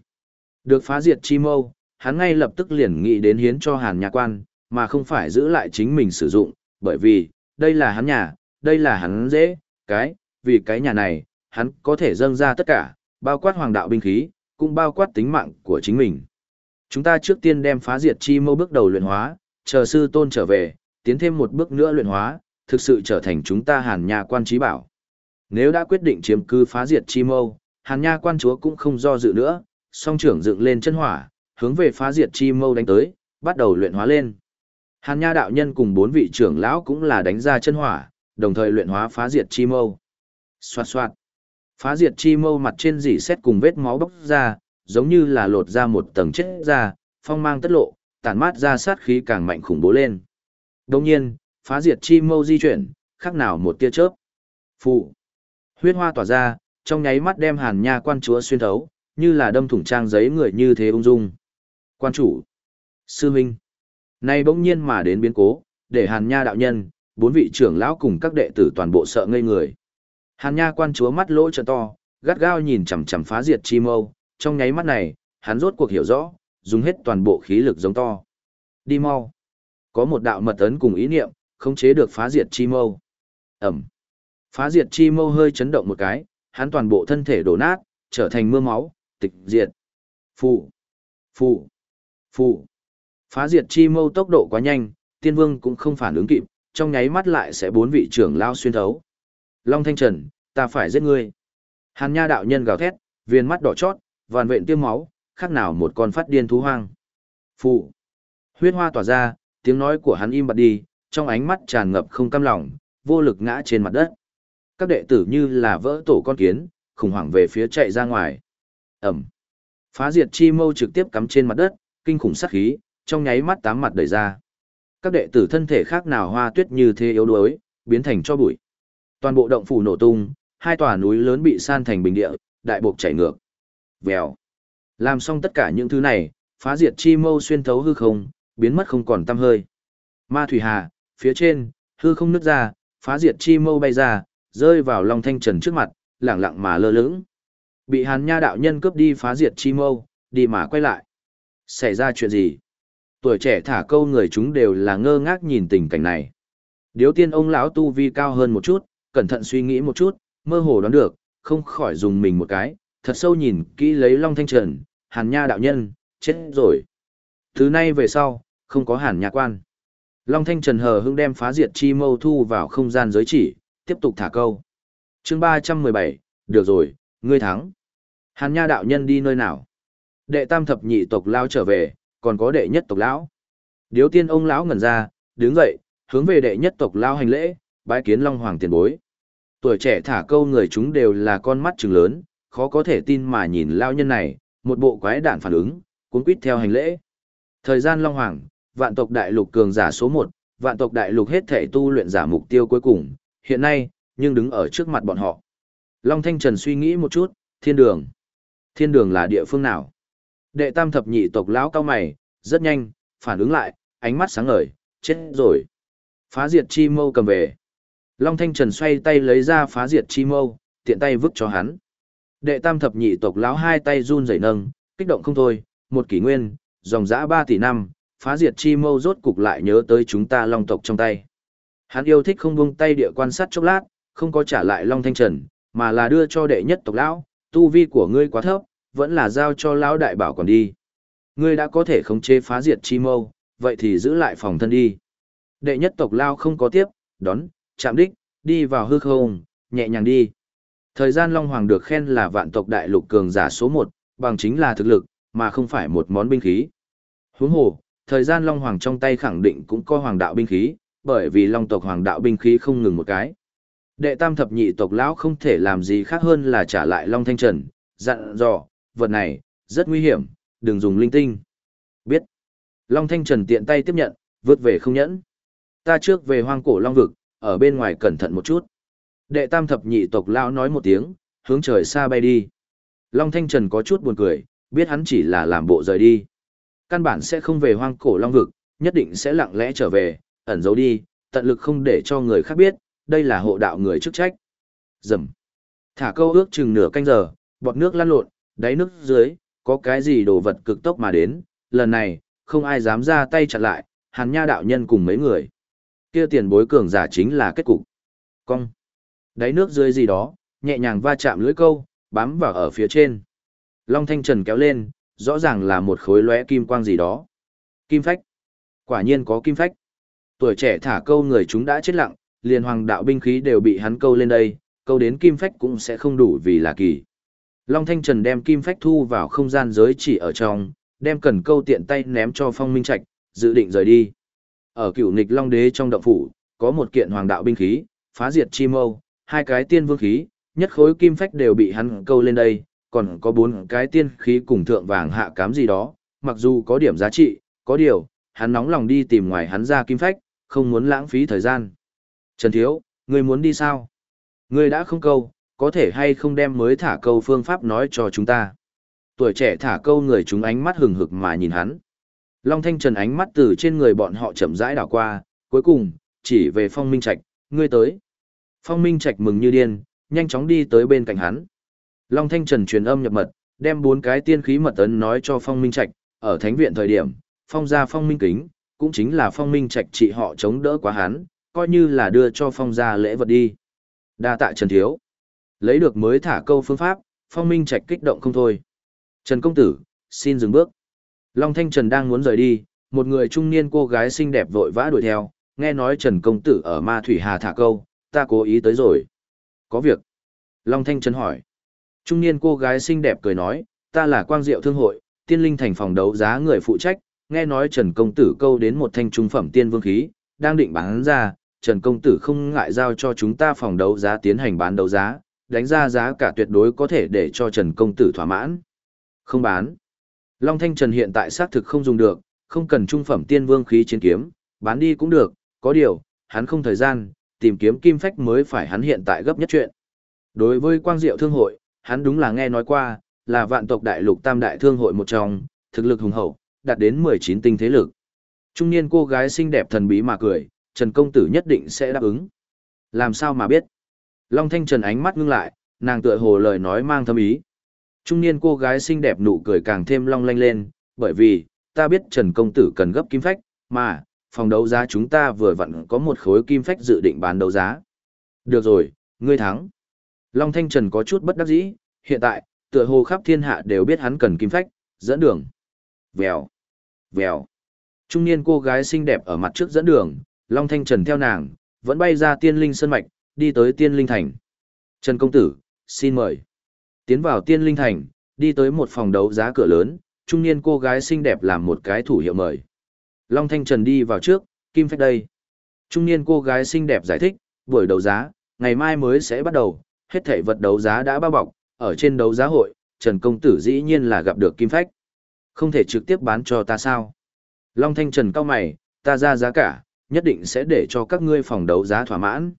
S1: Được phá diệt chi mâu, hắn ngay lập tức liền nghĩ đến hiến cho hàn nhà quan, mà không phải giữ lại chính mình sử dụng, bởi vì, đây là hắn nhà, đây là hắn dễ, cái, vì cái nhà này, hắn có thể dâng ra tất cả, bao quát hoàng đạo binh khí, cũng bao quát tính mạng của chính mình. Chúng ta trước tiên đem phá diệt chi mâu bước đầu luyện hóa, chờ sư tôn trở về, tiến thêm một bước nữa luyện hóa, thực sự trở thành chúng ta hàn nhà quan trí bảo. Nếu đã quyết định chiếm cư phá diệt chi mâu, hàn nha quan chúa cũng không do dự nữa, song trưởng dựng lên chân hỏa, hướng về phá diệt chi mâu đánh tới, bắt đầu luyện hóa lên. Hàn Nha đạo nhân cùng bốn vị trưởng lão cũng là đánh ra chân hỏa, đồng thời luyện hóa phá diệt chi mâu. Xoạt xoạt. Phá diệt chi mâu mặt trên dỉ xét cùng vết máu bốc ra, giống như là lột ra một tầng chết ra, phong mang tất lộ, tản mát ra sát khí càng mạnh khủng bố lên. Đồng nhiên, phá diệt chi mâu di chuyển, khác nào một tia chớp. Phụ. Huyết hoa tỏa ra, trong nháy mắt đem hàn nha quan chúa xuyên thấu, như là đâm thủng trang giấy người như thế ung dung. Quan chủ, sư huynh, nay bỗng nhiên mà đến biến cố, để Hàn Nha đạo nhân, bốn vị trưởng lão cùng các đệ tử toàn bộ sợ ngây người. Hàn Nha quan chúa mắt lỗ trợ to, gắt gao nhìn chằm chằm phá diệt chi mâu, trong nháy mắt này, hắn rốt cuộc hiểu rõ, dùng hết toàn bộ khí lực giống to. Đi mau. Có một đạo mật ấn cùng ý niệm, khống chế được phá diệt chi mâu. Ẩm. Phá diệt chi mâu hơi chấn động một cái, hắn toàn bộ thân thể đổ nát, trở thành mưa máu, tịch diệt. Phụ. Phụ. Phụ. Phá diệt chi mâu tốc độ quá nhanh, tiên vương cũng không phản ứng kịp, trong nháy mắt lại sẽ bốn vị trưởng lao xuyên thấu. Long Thanh Trần, ta phải giết ngươi. Hàn Nha đạo nhân gào thét, viên mắt đỏ chót, vàn vện tiêm máu, khác nào một con phát điên thú hoang. Phụ. Huyết hoa tỏa ra, tiếng nói của hắn im bặt đi, trong ánh mắt tràn ngập không cam lòng, vô lực ngã trên mặt đất. Các đệ tử như là vỡ tổ con kiến, khủng hoảng về phía chạy ra ngoài. Ẩm. Phá diệt chi mâu trực tiếp cắm trên mặt đất, kinh khủng sát khí, trong nháy mắt tám mặt đẩy ra. Các đệ tử thân thể khác nào hoa tuyết như thế yếu đuối, biến thành cho bụi. Toàn bộ động phủ nổ tung, hai tòa núi lớn bị san thành bình địa, đại buộc chảy ngược. Vèo. Làm xong tất cả những thứ này, phá diệt chi mâu xuyên thấu hư không, biến mất không còn tăm hơi. Ma thủy hà, phía trên, hư không nứt ra, phá diệt chi mâu bay ra, rơi vào Long Thanh Trần trước mặt, lẳng lặng mà lơ lửng. Bị Hàn Nha đạo nhân cướp đi phá diệt chi mâu, đi mà quay lại. Xảy ra chuyện gì? Tuổi trẻ thả câu người chúng đều là ngơ ngác nhìn tình cảnh này. Điếu tiên ông lão tu vi cao hơn một chút, cẩn thận suy nghĩ một chút, mơ hồ đoán được, không khỏi dùng mình một cái, thật sâu nhìn kỹ lấy Long Thanh Trần, Hàn Nha đạo nhân, chết rồi. Thứ nay về sau, không có Hàn Nha quan. Long Thanh Trần hờ hững đem phá diệt chi mâu thu vào không gian giới chỉ, tiếp tục thả câu. chương 317, được rồi, ngươi thắng. Hàn Nha đạo nhân đi nơi nào? Đệ tam thập nhị tộc lao trở về, còn có đệ nhất tộc lão. Điếu tiên ông lão ngẩn ra, đứng dậy, hướng về đệ nhất tộc lao hành lễ, bái kiến Long Hoàng tiền bối. Tuổi trẻ thả câu người chúng đều là con mắt trừng lớn, khó có thể tin mà nhìn lao nhân này, một bộ quái đạn phản ứng, cuốn quýt theo hành lễ. Thời gian Long Hoàng, vạn tộc đại lục cường giả số 1, vạn tộc đại lục hết thể tu luyện giả mục tiêu cuối cùng, hiện nay, nhưng đứng ở trước mặt bọn họ. Long Thanh Trần suy nghĩ một chút, thiên đường. Thiên đường là địa phương nào? Đệ tam thập nhị tộc lão cao mày, rất nhanh, phản ứng lại, ánh mắt sáng ngời, chết rồi. Phá diệt chi mâu cầm về. Long Thanh Trần xoay tay lấy ra phá diệt chi mâu, tiện tay vứt cho hắn. Đệ tam thập nhị tộc lão hai tay run rẩy nâng, kích động không thôi, một kỷ nguyên, dòng dã ba tỷ năm, phá diệt chi mâu rốt cục lại nhớ tới chúng ta long tộc trong tay. Hắn yêu thích không buông tay địa quan sát chốc lát, không có trả lại Long Thanh Trần, mà là đưa cho đệ nhất tộc lão, tu vi của ngươi quá thấp, vẫn là giao cho lão đại bảo còn đi. Ngươi đã có thể khống chế phá diệt chi mâu, vậy thì giữ lại phòng thân đi. Đệ nhất tộc lao không có tiếp, đón, chạm đích, đi vào hư không, nhẹ nhàng đi. Thời gian Long Hoàng được khen là vạn tộc đại lục cường giả số 1, bằng chính là thực lực, mà không phải một món binh khí. Huống hồ, thời gian Long Hoàng trong tay khẳng định cũng có hoàng đạo binh khí, bởi vì Long tộc hoàng đạo binh khí không ngừng một cái. Đệ tam thập nhị tộc lão không thể làm gì khác hơn là trả lại Long Thanh Trần, dặn dò, vật này, rất nguy hiểm, đừng dùng linh tinh. Biết. Long Thanh Trần tiện tay tiếp nhận, vượt về không nhẫn. Ta trước về hoang cổ Long Vực, ở bên ngoài cẩn thận một chút. Đệ tam thập nhị tộc lão nói một tiếng, hướng trời xa bay đi. Long Thanh Trần có chút buồn cười, biết hắn chỉ là làm bộ rời đi. Căn bản sẽ không về hoang cổ Long Vực, nhất định sẽ lặng lẽ trở về, ẩn giấu đi, tận lực không để cho người khác biết, đây là hộ đạo người chức trách. Dầm. Thả câu ước chừng nửa canh giờ, bọt nước lăn lộn, đáy nước dưới, có cái gì đồ vật cực tốc mà đến, lần này, không ai dám ra tay chặn lại, hàn nha đạo nhân cùng mấy người. Kia tiền bối cường giả chính là kết cục. Cong. Đáy nước dưới gì đó, nhẹ nhàng va chạm lưỡi câu, bám vào ở phía trên. Long thanh trần kéo lên, rõ ràng là một khối lóe kim quang gì đó. Kim phách. Quả nhiên có kim phách. Tuổi trẻ thả câu người chúng đã chết lặng, liền hoàng đạo binh khí đều bị hắn câu lên đây, câu đến kim phách cũng sẽ không đủ vì là kỳ. Long Thanh Trần đem kim phách thu vào không gian giới chỉ ở trong, đem cần câu tiện tay ném cho Phong Minh Trạch, dự định rời đi. Ở cựu nghịch Long Đế trong động phủ, có một kiện hoàng đạo binh khí, phá diệt chi mâu, hai cái tiên vương khí, nhất khối kim phách đều bị hắn câu lên đây, còn có bốn cái tiên khí cùng thượng vàng hạ cám gì đó, mặc dù có điểm giá trị, có điều, hắn nóng lòng đi tìm ngoài hắn ra kim phách, không muốn lãng phí thời gian. Trần Thiếu, ngươi muốn đi sao? Ngươi đã không câu, có thể hay không đem mới thả câu phương pháp nói cho chúng ta. Tuổi trẻ thả câu người chúng ánh mắt hừng hực mà nhìn hắn. Long Thanh Trần ánh mắt từ trên người bọn họ chậm rãi đảo qua, cuối cùng, chỉ về Phong Minh Trạch, ngươi tới. Phong Minh Trạch mừng như điên, nhanh chóng đi tới bên cạnh hắn. Long Thanh Trần truyền âm nhập mật, đem bốn cái tiên khí mật ấn nói cho Phong Minh Trạch, ở thánh viện thời điểm, Phong gia Phong Minh kính, cũng chính là Phong Minh Trạch trị họ chống đỡ quá hắn, coi như là đưa cho Phong gia lễ vật đi. Đa tạ Trần thiếu. Lấy được mới thả câu phương pháp, Phong Minh Trạch kích động không thôi. Trần công tử, xin dừng bước. Long Thanh Trần đang muốn rời đi, một người trung niên cô gái xinh đẹp vội vã đuổi theo, nghe nói Trần công tử ở Ma Thủy Hà thả câu, ta cố ý tới rồi. Có việc. Long Thanh Trần hỏi. Trung niên cô gái xinh đẹp cười nói, ta là Quang Diệu Thương hội, tiên linh thành phòng đấu giá người phụ trách, nghe nói Trần Công Tử câu đến một thanh trung phẩm tiên vương khí, đang định bán ra, Trần Công Tử không ngại giao cho chúng ta phòng đấu giá tiến hành bán đấu giá, đánh ra giá cả tuyệt đối có thể để cho Trần Công Tử thỏa mãn. Không bán. Long Thanh Trần hiện tại xác thực không dùng được, không cần trung phẩm tiên vương khí chiến kiếm, bán đi cũng được, có điều, hắn không thời gian, tìm kiếm kim phách mới phải hắn hiện tại gấp nhất chuyện. Đối với Quang Diệu Thương hội, hắn đúng là nghe nói qua, là vạn tộc đại lục tam đại thương hội một trong, thực lực hùng hậu, đạt đến 19 tinh thế lực. Trung niên cô gái xinh đẹp thần bí mà cười, Trần Công Tử nhất định sẽ đáp ứng. Làm sao mà biết? Long Thanh Trần ánh mắt ngưng lại, nàng tựa hồ lời nói mang thâm ý. Trung niên cô gái xinh đẹp nụ cười càng thêm long lanh lên, bởi vì, ta biết Trần Công Tử cần gấp kim phách, mà, phòng đấu giá chúng ta vừa vặn có một khối kim phách dự định bán đấu giá. Được rồi, ngươi thắng. Long Thanh Trần có chút bất đắc dĩ, hiện tại, tựa hồ khắp thiên hạ đều biết hắn cần kim phách, dẫn đường. Vèo, vèo. Trung niên cô gái xinh đẹp ở mặt trước dẫn đường, Long Thanh Trần theo nàng, vẫn bay ra tiên linh sơn mạch, đi tới tiên linh thành. Trần Công Tử, xin mời. Tiến vào tiên linh thành, đi tới một phòng đấu giá cửa lớn, trung niên cô gái xinh đẹp làm một cái thủ hiệu mời. Long Thanh Trần đi vào trước, kim phách đây. Trung niên cô gái xinh đẹp giải thích, buổi đấu giá, ngày mai mới sẽ bắt đầu, hết thảy vật đấu giá đã bao bọc, ở trên đấu giá hội, Trần Công Tử dĩ nhiên là gặp được kim phách. Không thể trực tiếp bán cho ta sao? Long Thanh Trần cao mày, ta ra giá cả, nhất định sẽ để cho các ngươi phòng đấu giá thỏa mãn.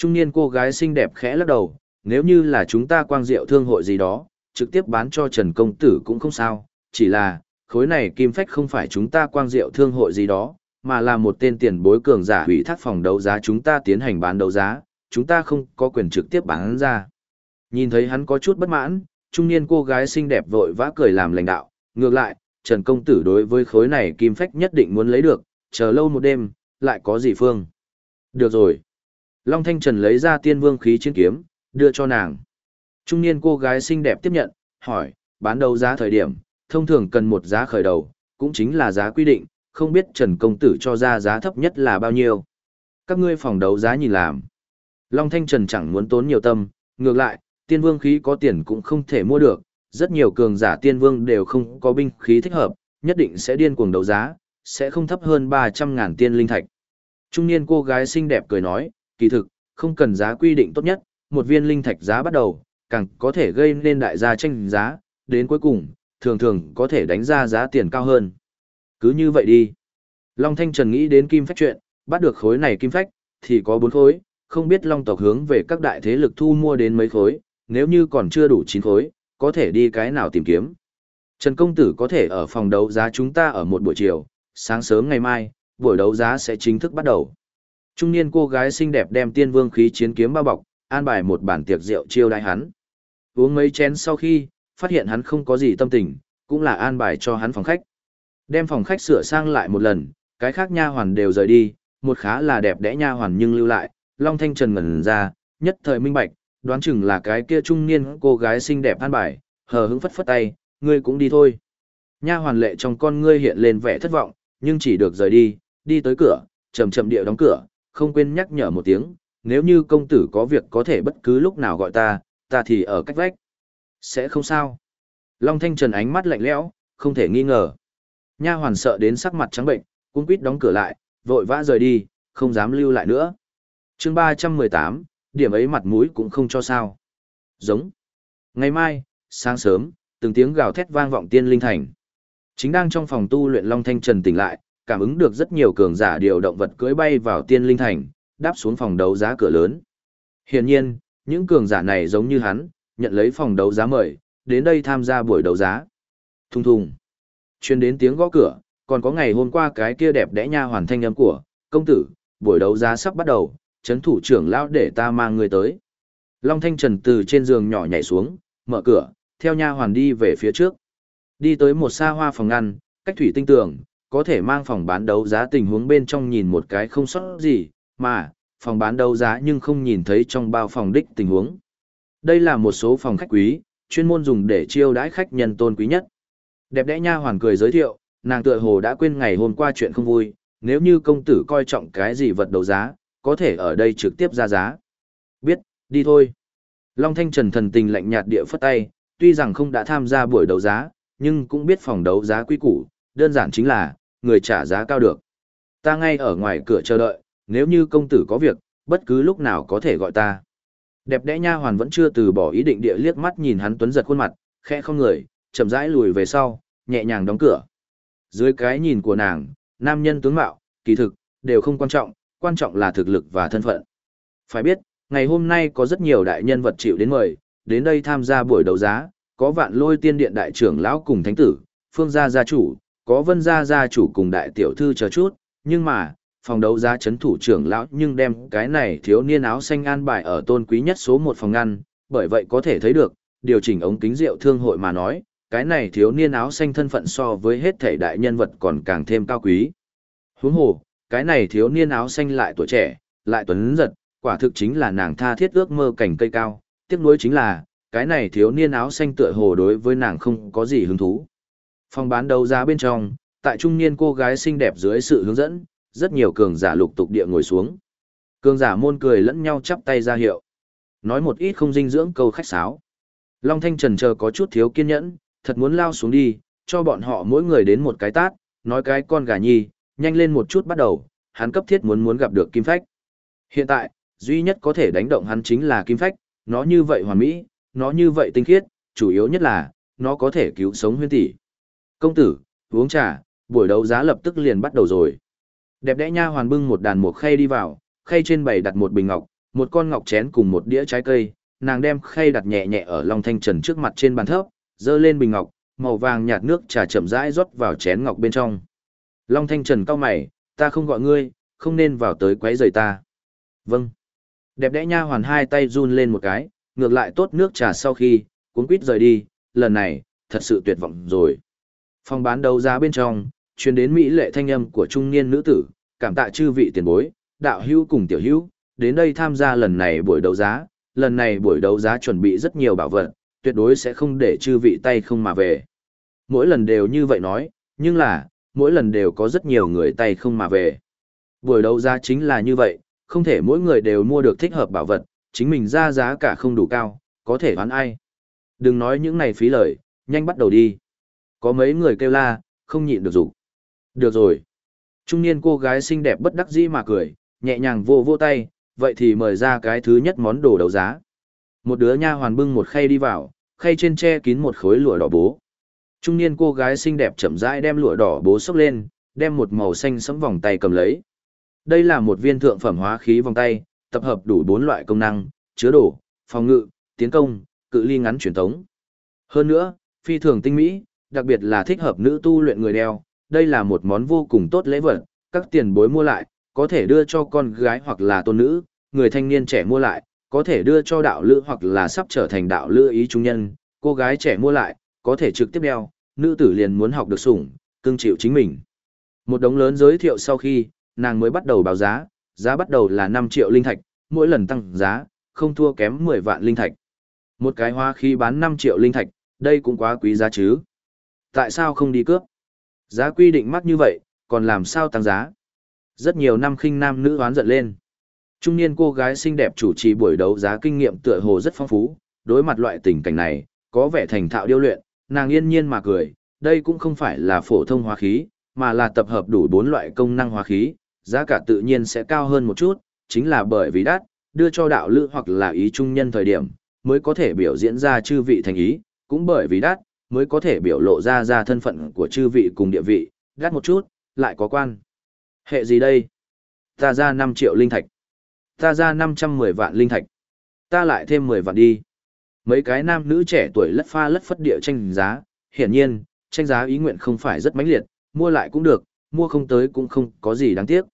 S1: Trung niên cô gái xinh đẹp khẽ lắc đầu, nếu như là chúng ta quang diệu thương hội gì đó, trực tiếp bán cho Trần Công Tử cũng không sao, chỉ là, khối này kim phách không phải chúng ta quang diệu thương hội gì đó, mà là một tên tiền bối cường giả hủy thác phòng đấu giá chúng ta tiến hành bán đấu giá, chúng ta không có quyền trực tiếp bán ra. Nhìn thấy hắn có chút bất mãn, trung niên cô gái xinh đẹp vội vã cười làm lãnh đạo, ngược lại, Trần Công Tử đối với khối này kim phách nhất định muốn lấy được, chờ lâu một đêm, lại có gì phương. Được rồi. Long Thanh Trần lấy ra tiên vương khí chiến kiếm, đưa cho nàng. Trung niên cô gái xinh đẹp tiếp nhận, hỏi, bán đấu giá thời điểm, thông thường cần một giá khởi đầu, cũng chính là giá quy định, không biết Trần Công Tử cho ra giá thấp nhất là bao nhiêu. Các ngươi phòng đấu giá nhìn làm. Long Thanh Trần chẳng muốn tốn nhiều tâm, ngược lại, tiên vương khí có tiền cũng không thể mua được, rất nhiều cường giả tiên vương đều không có binh khí thích hợp, nhất định sẽ điên cuồng đấu giá, sẽ không thấp hơn 300.000 tiên linh thạch. Trung niên cô gái xinh đẹp cười nói, kỳ thực, không cần giá quy định tốt nhất, một viên linh thạch giá bắt đầu, càng có thể gây nên đại gia tranh giá, đến cuối cùng, thường thường có thể đánh ra giá tiền cao hơn. Cứ như vậy đi. Long Thanh Trần nghĩ đến kim phách chuyện, bắt được khối này kim phách, thì có bốn khối, không biết Long tộc hướng về các đại thế lực thu mua đến mấy khối, nếu như còn chưa đủ chín khối, có thể đi cái nào tìm kiếm. Trần Công Tử có thể ở phòng đấu giá chúng ta ở một buổi chiều, sáng sớm ngày mai, buổi đấu giá sẽ chính thức bắt đầu. Trung niên cô gái xinh đẹp đem tiên vương khí chiến kiếm bao bọc, an bài một bản tiệc rượu chiêu đãi hắn. Uống mấy chén sau khi, phát hiện hắn không có gì tâm tình, cũng là an bài cho hắn phòng khách. Đem phòng khách sửa sang lại một lần, cái khác nha hoàn đều rời đi, một khá là đẹp đẽ nha hoàn nhưng lưu lại, Long Thanh Trần ngẩn ra, nhất thời minh bạch, đoán chừng là cái kia trung niên cô gái xinh đẹp an bài, hờ hững phất phất tay, ngươi cũng đi thôi. Nha hoàn lệ trong con ngươi hiện lên vẻ thất vọng, nhưng chỉ được rời đi, đi tới cửa, chậm chậm địa đóng cửa, không quên nhắc nhở một tiếng, nếu như công tử có việc có thể bất cứ lúc nào gọi ta, ta thì ở cách vách. Sẽ không sao. Long Thanh Trần ánh mắt lạnh lẽo, không thể nghi ngờ. Nha hoàn sợ đến sắc mặt trắng bệnh, cung quýt đóng cửa lại, vội vã rời đi, không dám lưu lại nữa. chương 318, điểm ấy mặt mũi cũng không cho sao. Giống. Ngày mai, sáng sớm, từng tiếng gào thét vang vọng tiên linh thành. Chính đang trong phòng tu luyện Long Thanh Trần tỉnh lại, cảm ứng được rất nhiều cường giả điều động vật cưỡi bay vào tiên linh thành, đáp xuống phòng đấu giá cửa lớn. Hiển nhiên, những cường giả này giống như hắn, nhận lấy phòng đấu giá mời, đến đây tham gia buổi đấu giá. Thùng thùng. Chuyên đến tiếng gõ cửa, còn có ngày hôm qua cái kia đẹp đẽ nha hoàn thanh âm của, công tử, buổi đấu giá sắp bắt đầu, chấn thủ trưởng lão để ta mang người tới. Long Thanh Trần từ trên giường nhỏ nhảy xuống, mở cửa, theo nha hoàn đi về phía trước. Đi tới một xa hoa phòng ngăn, cách thủy tinh tường, có thể mang phòng bán đấu giá tình huống bên trong nhìn một cái không sót gì, mà, phòng bán đấu giá nhưng không nhìn thấy trong bao phòng đích tình huống. Đây là một số phòng khách quý, chuyên môn dùng để chiêu đãi khách nhân tôn quý nhất. Đẹp đẽ nha hoàn cười giới thiệu, nàng tựa hồ đã quên ngày hôm qua chuyện không vui, nếu như công tử coi trọng cái gì vật đấu giá, có thể ở đây trực tiếp ra giá. Biết, đi thôi. Long Thanh Trần thần tình lạnh nhạt địa phất tay, tuy rằng không đã tham gia buổi đấu giá, nhưng cũng biết phòng đấu giá quý củ, đơn giản chính là, người trả giá cao được. Ta ngay ở ngoài cửa chờ đợi, nếu như công tử có việc, bất cứ lúc nào có thể gọi ta. Đẹp đẽ nha hoàn vẫn chưa từ bỏ ý định địa liếc mắt nhìn hắn tuấn giật khuôn mặt, khẽ không người, chậm rãi lùi về sau, nhẹ nhàng đóng cửa. Dưới cái nhìn của nàng, nam nhân tướng mạo, kỳ thực, đều không quan trọng, quan trọng là thực lực và thân phận. Phải biết, ngày hôm nay có rất nhiều đại nhân vật chịu đến mời, đến đây tham gia buổi đấu giá, có vạn lôi tiên điện đại trưởng lão cùng thánh tử, phương gia gia chủ, có vân gia gia chủ cùng đại tiểu thư chờ chút, nhưng mà, phòng đấu giá chấn thủ trưởng lão nhưng đem cái này thiếu niên áo xanh an bài ở tôn quý nhất số một phòng ngăn, bởi vậy có thể thấy được, điều chỉnh ống kính rượu thương hội mà nói, cái này thiếu niên áo xanh thân phận so với hết thể đại nhân vật còn càng thêm cao quý. Huống hồ, cái này thiếu niên áo xanh lại tuổi trẻ, lại tuấn giật, quả thực chính là nàng tha thiết ước mơ cảnh cây cao, tiếc nuối chính là, cái này thiếu niên áo xanh tựa hồ đối với nàng không có gì hứng thú. Phòng bán đấu giá bên trong, tại trung niên cô gái xinh đẹp dưới sự hướng dẫn, rất nhiều cường giả lục tục địa ngồi xuống. Cường giả môn cười lẫn nhau chắp tay ra hiệu. Nói một ít không dinh dưỡng câu khách sáo. Long Thanh Trần chờ có chút thiếu kiên nhẫn, thật muốn lao xuống đi, cho bọn họ mỗi người đến một cái tát, nói cái con gà nhi, nhanh lên một chút bắt đầu, hắn cấp thiết muốn muốn gặp được Kim Phách. Hiện tại, duy nhất có thể đánh động hắn chính là Kim Phách, nó như vậy hoàn mỹ, nó như vậy tinh khiết, chủ yếu nhất là, nó có thể cứu sống huyên tỷ. Công tử, uống trà, buổi đấu giá lập tức liền bắt đầu rồi. Đẹp đẽ nha hoàn bưng một đàn một khay đi vào, khay trên bày đặt một bình ngọc, một con ngọc chén cùng một đĩa trái cây, nàng đem khay đặt nhẹ nhẹ ở Long Thanh Trần trước mặt trên bàn thấp, dơ lên bình ngọc, màu vàng nhạt nước trà chậm rãi rót vào chén ngọc bên trong. Long Thanh Trần cau mày, ta không gọi ngươi, không nên vào tới quấy rầy ta. Vâng. Đẹp đẽ nha hoàn hai tay run lên một cái, ngược lại tốt nước trà sau khi, cuốn quýt rời đi, lần này, thật sự tuyệt vọng rồi. Phòng bán đấu giá bên trong, truyền đến mỹ lệ thanh âm của trung niên nữ tử, cảm tạ chư vị tiền bối, đạo hữu cùng tiểu hữu, đến đây tham gia lần này buổi đấu giá, lần này buổi đấu giá chuẩn bị rất nhiều bảo vật, tuyệt đối sẽ không để chư vị tay không mà về. Mỗi lần đều như vậy nói, nhưng là, mỗi lần đều có rất nhiều người tay không mà về. Buổi đấu giá chính là như vậy, không thể mỗi người đều mua được thích hợp bảo vật, chính mình ra giá cả không đủ cao, có thể đoán ai. Đừng nói những này phí lời, nhanh bắt đầu đi. Có mấy người kêu la, không nhịn được dục được rồi. Trung niên cô gái xinh đẹp bất đắc dĩ mà cười, nhẹ nhàng vô vô tay, vậy thì mời ra cái thứ nhất món đồ đấu giá. Một đứa nha hoàn bưng một khay đi vào, khay trên che kín một khối lụa đỏ bố. Trung niên cô gái xinh đẹp chậm rãi đem lụa đỏ bố xốc lên, đem một màu xanh sẫm vòng tay cầm lấy. Đây là một viên thượng phẩm hóa khí vòng tay, tập hợp đủ bốn loại công năng, chứa đồ, phòng ngự, tiến công, cự ly ngắn truyền tống. Hơn nữa, phi thường tinh mỹ, đặc biệt là thích hợp nữ tu luyện người đeo, đây là một món vô cùng tốt lễ vật, các tiền bối mua lại, có thể đưa cho con gái hoặc là tôn nữ, người thanh niên trẻ mua lại, có thể đưa cho đạo lữ hoặc là sắp trở thành đạo lữ ý trung nhân, cô gái trẻ mua lại, có thể trực tiếp đeo, nữ tử liền muốn học được sủng, cưng chịu chính mình. Một đống lớn giới thiệu sau khi, nàng mới bắt đầu báo giá, giá bắt đầu là 5 triệu linh thạch, mỗi lần tăng giá, không thua kém 10 vạn linh thạch. Một cái hoa khí bán 5 triệu linh thạch, đây cũng quá quý giá chứ. Tại sao không đi cướp? Giá quy định mắc như vậy, còn làm sao tăng giá? Rất nhiều năm khinh nam nữ hoán giận lên. Trung niên cô gái xinh đẹp chủ trì buổi đấu giá kinh nghiệm tựa hồ rất phong phú, đối mặt loại tình cảnh này, có vẻ thành thạo điêu luyện, nàng yên nhiên mà cười, đây cũng không phải là phổ thông hóa khí, mà là tập hợp đủ bốn loại công năng hóa khí, giá cả tự nhiên sẽ cao hơn một chút, chính là bởi vì đắt, đưa cho đạo lữ hoặc là ý trung nhân thời điểm, mới có thể biểu diễn ra chư vị thành ý, cũng bởi vì đắt, mới có thể biểu lộ ra ra thân phận của chư vị cùng địa vị, gắt một chút, lại có quan. Hệ gì đây? Ta ra 5 triệu linh thạch. Ta ra 510 vạn linh thạch. Ta lại thêm 10 vạn đi. Mấy cái nam nữ trẻ tuổi lất pha lất phất địa tranh giá, hiển nhiên, tranh giá ý nguyện không phải rất mãnh liệt, mua lại cũng được, mua không tới cũng không có gì đáng tiếc.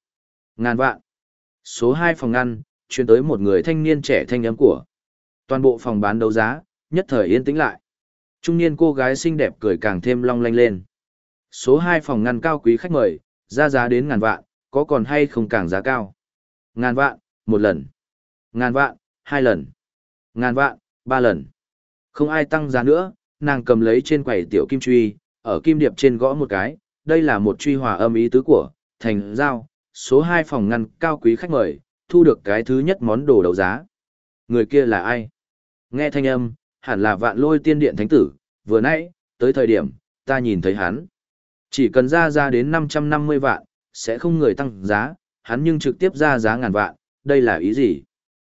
S1: Ngàn vạn. Số 2 phòng ngăn, chuyển tới một người thanh niên trẻ thanh âm của. Toàn bộ phòng bán đấu giá, nhất thời yên tĩnh lại. Trung niên cô gái xinh đẹp cười càng thêm long lanh lên. Số 2 phòng ngăn cao quý khách mời, ra giá đến ngàn vạn, có còn hay không càng giá cao? Ngàn vạn, một lần. Ngàn vạn, hai lần. Ngàn vạn, ba lần. Không ai tăng giá nữa, nàng cầm lấy trên quầy tiểu kim truy, ở kim điệp trên gõ một cái, đây là một truy hòa âm ý tứ của, thành giao, số 2 phòng ngăn cao quý khách mời, thu được cái thứ nhất món đồ đấu giá. Người kia là ai? Nghe thanh âm, hẳn là vạn lôi tiên điện thánh tử, vừa nãy, tới thời điểm, ta nhìn thấy hắn. Chỉ cần ra ra đến 550 vạn, sẽ không người tăng giá, hắn nhưng trực tiếp ra giá ngàn vạn, đây là ý gì?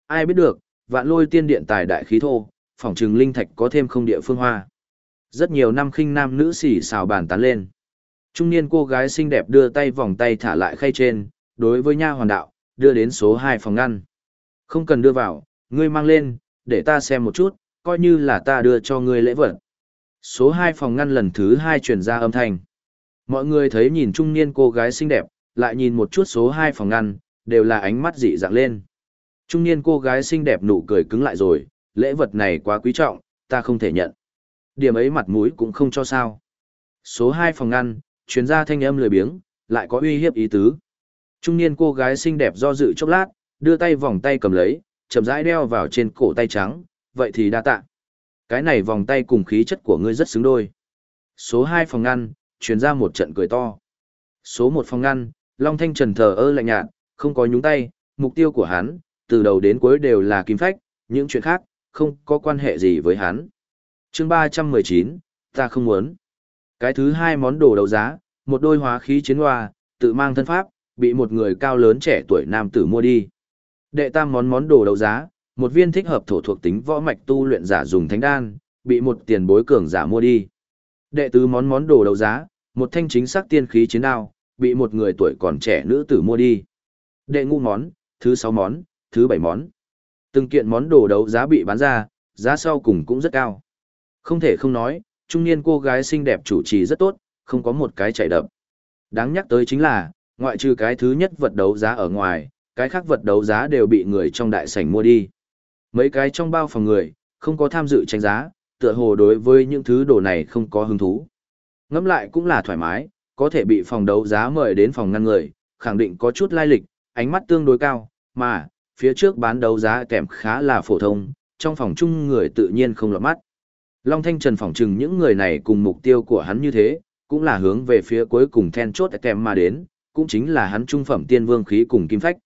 S1: Ai biết được, vạn lôi tiên điện tài đại khí thô, phòng trừng linh thạch có thêm không địa phương hoa. Rất nhiều năm khinh nam nữ xỉ xào bàn tán lên. Trung niên cô gái xinh đẹp đưa tay vòng tay thả lại khay trên, đối với nha hoàn đạo, đưa đến số 2 phòng ngăn. Không cần đưa vào, ngươi mang lên, để ta xem một chút, coi như là ta đưa cho ngươi lễ vật. Số 2 phòng ngăn lần thứ 2 truyền ra âm thanh. Mọi người thấy nhìn trung niên cô gái xinh đẹp, lại nhìn một chút số 2 phòng ngăn, đều là ánh mắt dị dạng lên. Trung niên cô gái xinh đẹp nụ cười cứng lại rồi, lễ vật này quá quý trọng, ta không thể nhận. Điểm ấy mặt mũi cũng không cho sao. Số 2 phòng ngăn, chuyến ra thanh âm lười biếng, lại có uy hiếp ý tứ. Trung niên cô gái xinh đẹp do dự chốc lát, đưa tay vòng tay cầm lấy, chậm rãi đeo vào trên cổ tay trắng, vậy thì đa tạ. Cái này vòng tay cùng khí chất của ngươi rất xứng đôi. Số 2 phòng ngăn, truyền ra một trận cười to. Số 1 phòng ngăn, Long Thanh Trần thờ ơ lạnh nhạt, không có nhúng tay, mục tiêu của hắn, từ đầu đến cuối đều là kim phách, những chuyện khác, không có quan hệ gì với hắn. chương 319, ta không muốn. Cái thứ hai món đồ đấu giá, một đôi hóa khí chiến hoa, tự mang thân pháp, bị một người cao lớn trẻ tuổi nam tử mua đi. Đệ tam món món đồ đấu giá, một viên thích hợp thổ thuộc tính võ mạch tu luyện giả dùng thánh đan, bị một tiền bối cường giả mua đi. Đệ tứ món món đồ đấu giá, một thanh chính xác tiên khí chiến đao, bị một người tuổi còn trẻ nữ tử mua đi. Đệ ngũ món, thứ sáu món, thứ bảy món. Từng kiện món đồ đấu giá bị bán ra, giá sau cùng cũng rất cao. Không thể không nói, trung niên cô gái xinh đẹp chủ trì rất tốt, không có một cái chạy đập. Đáng nhắc tới chính là, ngoại trừ cái thứ nhất vật đấu giá ở ngoài, cái khác vật đấu giá đều bị người trong đại sảnh mua đi. Mấy cái trong bao phòng người, không có tham dự tranh giá, tựa hồ đối với những thứ đồ này không có hứng thú. Ngẫm lại cũng là thoải mái, có thể bị phòng đấu giá mời đến phòng ngăn người, khẳng định có chút lai lịch, ánh mắt tương đối cao, mà, phía trước bán đấu giá kèm khá là phổ thông, trong phòng chung người tự nhiên không lọt mắt. Long Thanh Trần phỏng chừng những người này cùng mục tiêu của hắn như thế, cũng là hướng về phía cuối cùng then chốt kèm mà đến, cũng chính là hắn trung phẩm tiên vương khí cùng kim phách.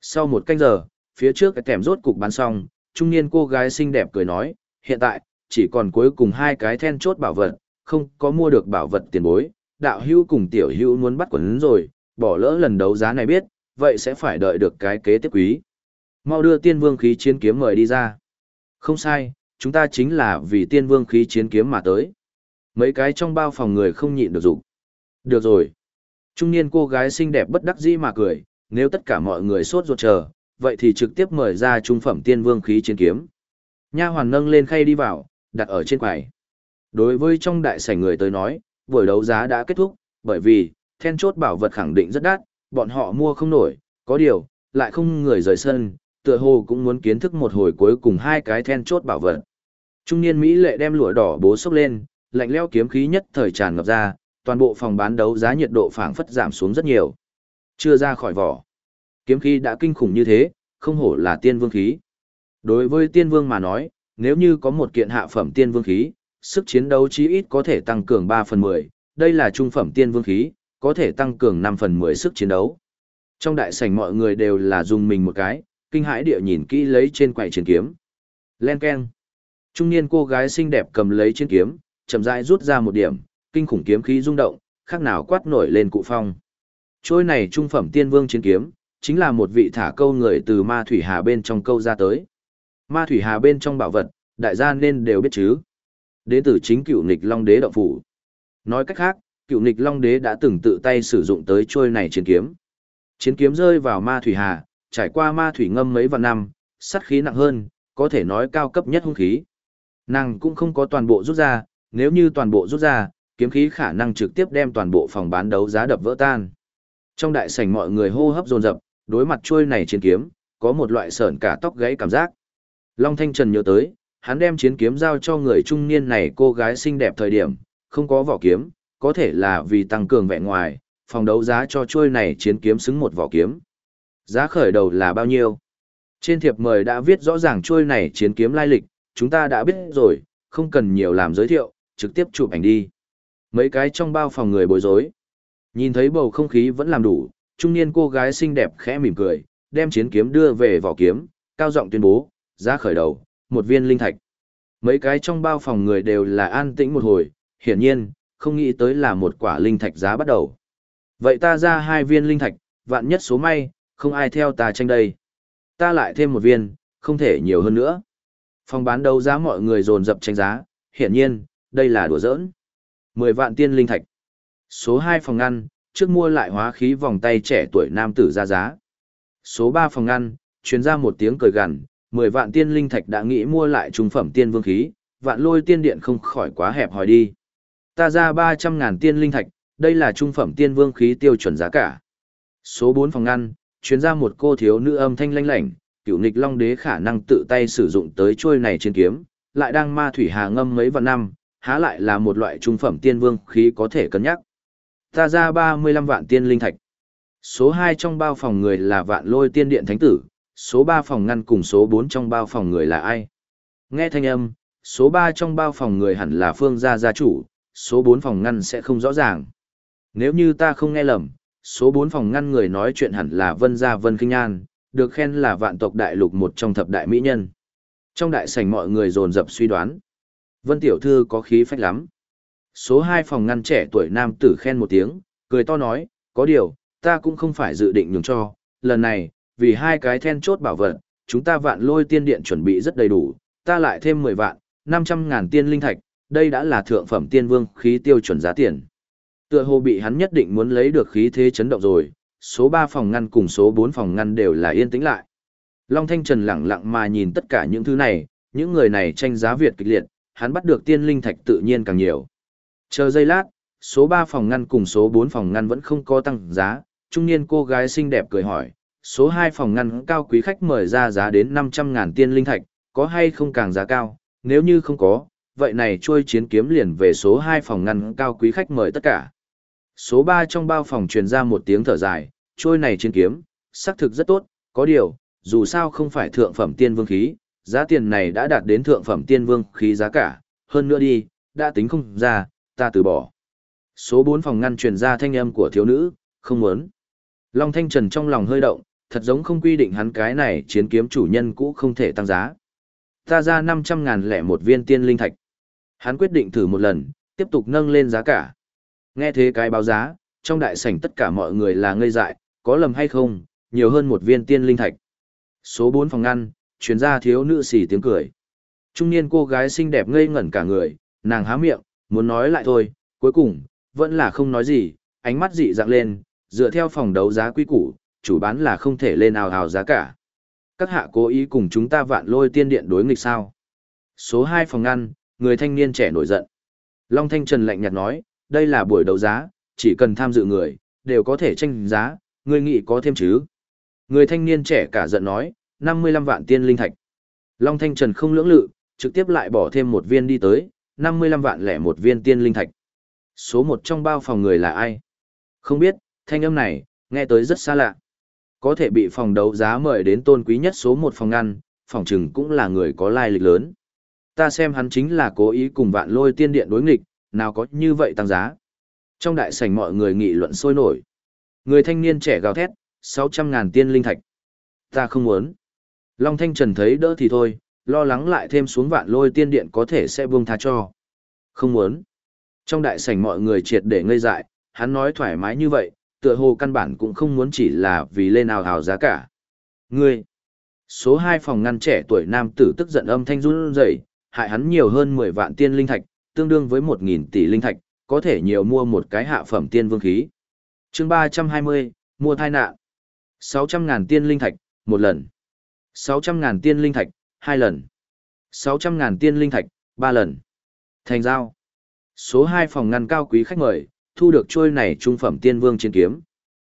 S1: Sau một canh giờ, phía trước kèm rốt cục bán xong, trung niên cô gái xinh đẹp cười nói, hiện tại, chỉ còn cuối cùng hai cái then chốt bảo vật, không có mua được bảo vật tiền bối, đạo hữu cùng tiểu hữu muốn bắt quấn rồi, bỏ lỡ lần đấu giá này biết, vậy sẽ phải đợi được cái kế tiếp quý. Mau đưa tiên vương khí chiến kiếm mời đi ra. Không sai, chúng ta chính là vì tiên vương khí chiến kiếm mà tới. Mấy cái trong bao phòng người không nhịn được dục Được rồi. Trung niên cô gái xinh đẹp bất đắc dĩ mà cười, nếu tất cả mọi người sốt ruột chờ, vậy thì trực tiếp mời ra trung phẩm tiên vương khí chiến kiếm. Nha hoàn nâng lên khay đi vào, đặt ở trên quầy. Đối với trong đại sảnh người tới nói, buổi đấu giá đã kết thúc, bởi vì, then chốt bảo vật khẳng định rất đắt, bọn họ mua không nổi, có điều, lại không người rời sân, tựa hồ cũng muốn kiến thức một hồi cuối cùng hai cái then chốt bảo vật. Trung niên Mỹ lệ đem lụa đỏ bố sốc lên, lạnh leo kiếm khí nhất thời tràn ngập ra, toàn bộ phòng bán đấu giá nhiệt độ phảng phất giảm xuống rất nhiều. Chưa ra khỏi vỏ. Kiếm khí đã kinh khủng như thế, không hổ là tiên vương khí. Đối với tiên vương mà nói, nếu như có một kiện hạ phẩm tiên vương khí, sức chiến đấu chí ít có thể tăng cường 3 phần 10, đây là trung phẩm tiên vương khí, có thể tăng cường 5 phần 10 sức chiến đấu. Trong đại sảnh mọi người đều là dùng mình một cái, kinh hãi địa nhìn kỹ lấy trên quầy chiến kiếm. Len keng. Trung niên cô gái xinh đẹp cầm lấy chiến kiếm, chậm rãi rút ra một điểm, kinh khủng kiếm khí rung động, khác nào quát nổi lên cụ phong. Trôi này trung phẩm tiên vương chiến kiếm, chính là một vị thả câu người từ ma thủy hà bên trong câu ra tới. Ma thủy hà bên trong bảo vật, đại gia nên đều biết chứ. Đế tử chính cựu nịch long đế động phủ. Nói cách khác, cựu nịch long đế đã từng tự tay sử dụng tới trôi này chiến kiếm. Chiến kiếm rơi vào ma thủy hà, trải qua ma thủy ngâm mấy vạn năm, sắt khí nặng hơn, có thể nói cao cấp nhất hung khí. Nàng cũng không có toàn bộ rút ra, nếu như toàn bộ rút ra, kiếm khí khả năng trực tiếp đem toàn bộ phòng bán đấu giá đập vỡ tan. Trong đại sảnh mọi người hô hấp dồn dập, đối mặt trôi này chiến kiếm, có một loại sởn cả tóc gãy cảm giác. Long Thanh Trần nhớ tới, Hắn đem chiến kiếm giao cho người trung niên này cô gái xinh đẹp thời điểm, không có vỏ kiếm, có thể là vì tăng cường vẻ ngoài, phòng đấu giá cho chuôi này chiến kiếm xứng một vỏ kiếm. Giá khởi đầu là bao nhiêu? Trên thiệp mời đã viết rõ ràng chuôi này chiến kiếm lai lịch, chúng ta đã biết rồi, không cần nhiều làm giới thiệu, trực tiếp chụp ảnh đi. Mấy cái trong bao phòng người bối rối. Nhìn thấy bầu không khí vẫn làm đủ, trung niên cô gái xinh đẹp khẽ mỉm cười, đem chiến kiếm đưa về vỏ kiếm, cao giọng tuyên bố, giá khởi đầu, một viên linh thạch. Mấy cái trong bao phòng người đều là an tĩnh một hồi, hiển nhiên, không nghĩ tới là một quả linh thạch giá bắt đầu. Vậy ta ra hai viên linh thạch, vạn nhất số may, không ai theo ta tranh đây. Ta lại thêm một viên, không thể nhiều hơn nữa. Phòng bán đấu giá mọi người dồn dập tranh giá, hiển nhiên, đây là đùa giỡn. 10 vạn tiên linh thạch. Số 2 phòng ngăn, trước mua lại hóa khí vòng tay trẻ tuổi nam tử ra giá. Số 3 phòng ngăn, chuyến ra một tiếng cười gằn, 10 vạn tiên linh thạch đã nghĩ mua lại trung phẩm tiên vương khí, vạn lôi tiên điện không khỏi quá hẹp hòi đi. Ta ra 300 ngàn tiên linh thạch, đây là trung phẩm tiên vương khí tiêu chuẩn giá cả. Số 4 phòng ngăn, chuyến ra một cô thiếu nữ âm thanh lanh lảnh, cựu nịch long đế khả năng tự tay sử dụng tới trôi này trên kiếm, lại đang ma thủy hà ngâm mấy vạn năm, há lại là một loại trung phẩm tiên vương khí có thể cân nhắc. Ta ra 35 vạn tiên linh thạch. Số 2 trong bao phòng người là vạn lôi tiên điện thánh tử, số 3 phòng ngăn cùng số 4 trong bao phòng người là ai? Nghe thanh âm, số 3 trong bao phòng người hẳn là phương gia gia chủ, số 4 phòng ngăn sẽ không rõ ràng. Nếu như ta không nghe lầm, số 4 phòng ngăn người nói chuyện hẳn là Vân Gia Vân Kinh An, được khen là vạn tộc đại lục một trong thập đại mỹ nhân. Trong đại sảnh mọi người dồn dập suy đoán. Vân Tiểu Thư có khí phách lắm. Số 2 phòng ngăn trẻ tuổi nam tử khen một tiếng, cười to nói, có điều, ta cũng không phải dự định nhường cho, lần này, vì hai cái then chốt bảo vật, chúng ta vạn lôi tiên điện chuẩn bị rất đầy đủ, ta lại thêm 10 vạn, 500 ngàn tiên linh thạch, đây đã là thượng phẩm tiên vương khí tiêu chuẩn giá tiền. Tựa hồ bị hắn nhất định muốn lấy được khí thế chấn động rồi, số 3 phòng ngăn cùng số 4 phòng ngăn đều là yên tĩnh lại. Long Thanh Trần lặng lặng mà nhìn tất cả những thứ này, những người này tranh giá Việt kịch liệt, hắn bắt được tiên linh thạch tự nhiên càng nhiều. Chờ giây lát, số 3 phòng ngăn cùng số 4 phòng ngăn vẫn không có tăng giá, trung niên cô gái xinh đẹp cười hỏi, số 2 phòng ngăn cao quý khách mời ra giá đến 500 ngàn tiên linh thạch, có hay không càng giá cao, nếu như không có, vậy này trôi chiến kiếm liền về số 2 phòng ngăn cao quý khách mời tất cả. Số 3 trong bao phòng truyền ra một tiếng thở dài, trôi này chiến kiếm, xác thực rất tốt, có điều, dù sao không phải thượng phẩm tiên vương khí, giá tiền này đã đạt đến thượng phẩm tiên vương khí giá cả, hơn nữa đi, đã tính không ra, ta từ bỏ. Số 4 phòng ngăn truyền ra thanh âm của thiếu nữ, không muốn. Long Thanh Trần trong lòng hơi động, thật giống không quy định hắn cái này chiến kiếm chủ nhân cũ không thể tăng giá. Ta ra 500 ngàn lẻ một viên tiên linh thạch. Hắn quyết định thử một lần, tiếp tục nâng lên giá cả. Nghe thế cái báo giá, trong đại sảnh tất cả mọi người là ngây dại, có lầm hay không, nhiều hơn một viên tiên linh thạch. Số 4 phòng ngăn, chuyên gia thiếu nữ xỉ tiếng cười. Trung niên cô gái xinh đẹp ngây ngẩn cả người, nàng há miệng, muốn nói lại thôi, cuối cùng, vẫn là không nói gì, ánh mắt dị dạng lên, dựa theo phòng đấu giá quy củ, chủ bán là không thể lên nào hào giá cả. Các hạ cố ý cùng chúng ta vạn lôi tiên điện đối nghịch sao. Số 2 phòng ngăn, người thanh niên trẻ nổi giận. Long Thanh Trần lạnh nhạt nói, đây là buổi đấu giá, chỉ cần tham dự người, đều có thể tranh giá, người nghĩ có thêm chứ. Người thanh niên trẻ cả giận nói, 55 vạn tiên linh thạch. Long Thanh Trần không lưỡng lự, trực tiếp lại bỏ thêm một viên đi tới, 55 vạn lẻ một viên tiên linh thạch. Số một trong bao phòng người là ai? Không biết, thanh âm này, nghe tới rất xa lạ. Có thể bị phòng đấu giá mời đến tôn quý nhất số một phòng ngăn, phòng trừng cũng là người có lai lịch lớn. Ta xem hắn chính là cố ý cùng vạn lôi tiên điện đối nghịch, nào có như vậy tăng giá. Trong đại sảnh mọi người nghị luận sôi nổi. Người thanh niên trẻ gào thét, 600 ngàn tiên linh thạch. Ta không muốn. Long Thanh Trần thấy đỡ thì thôi, lo lắng lại thêm xuống vạn lôi tiên điện có thể sẽ buông tha cho. Không muốn. Trong đại sảnh mọi người triệt để ngây dại, hắn nói thoải mái như vậy, tựa hồ căn bản cũng không muốn chỉ là vì lên nào hào giá cả. Ngươi. Số 2 phòng ngăn trẻ tuổi nam tử tức giận âm thanh run rẩy, hại hắn nhiều hơn 10 vạn tiên linh thạch, tương đương với 1.000 tỷ linh thạch, có thể nhiều mua một cái hạ phẩm tiên vương khí. chương 320, mua thai nạn. 600 ngàn tiên linh thạch, một lần. 600 ngàn tiên linh thạch, hai lần. 600 ngàn tiên linh thạch, ba lần. Thành giao. Số 2 phòng ngăn cao quý khách mời, thu được trôi này trung phẩm tiên vương chiến kiếm.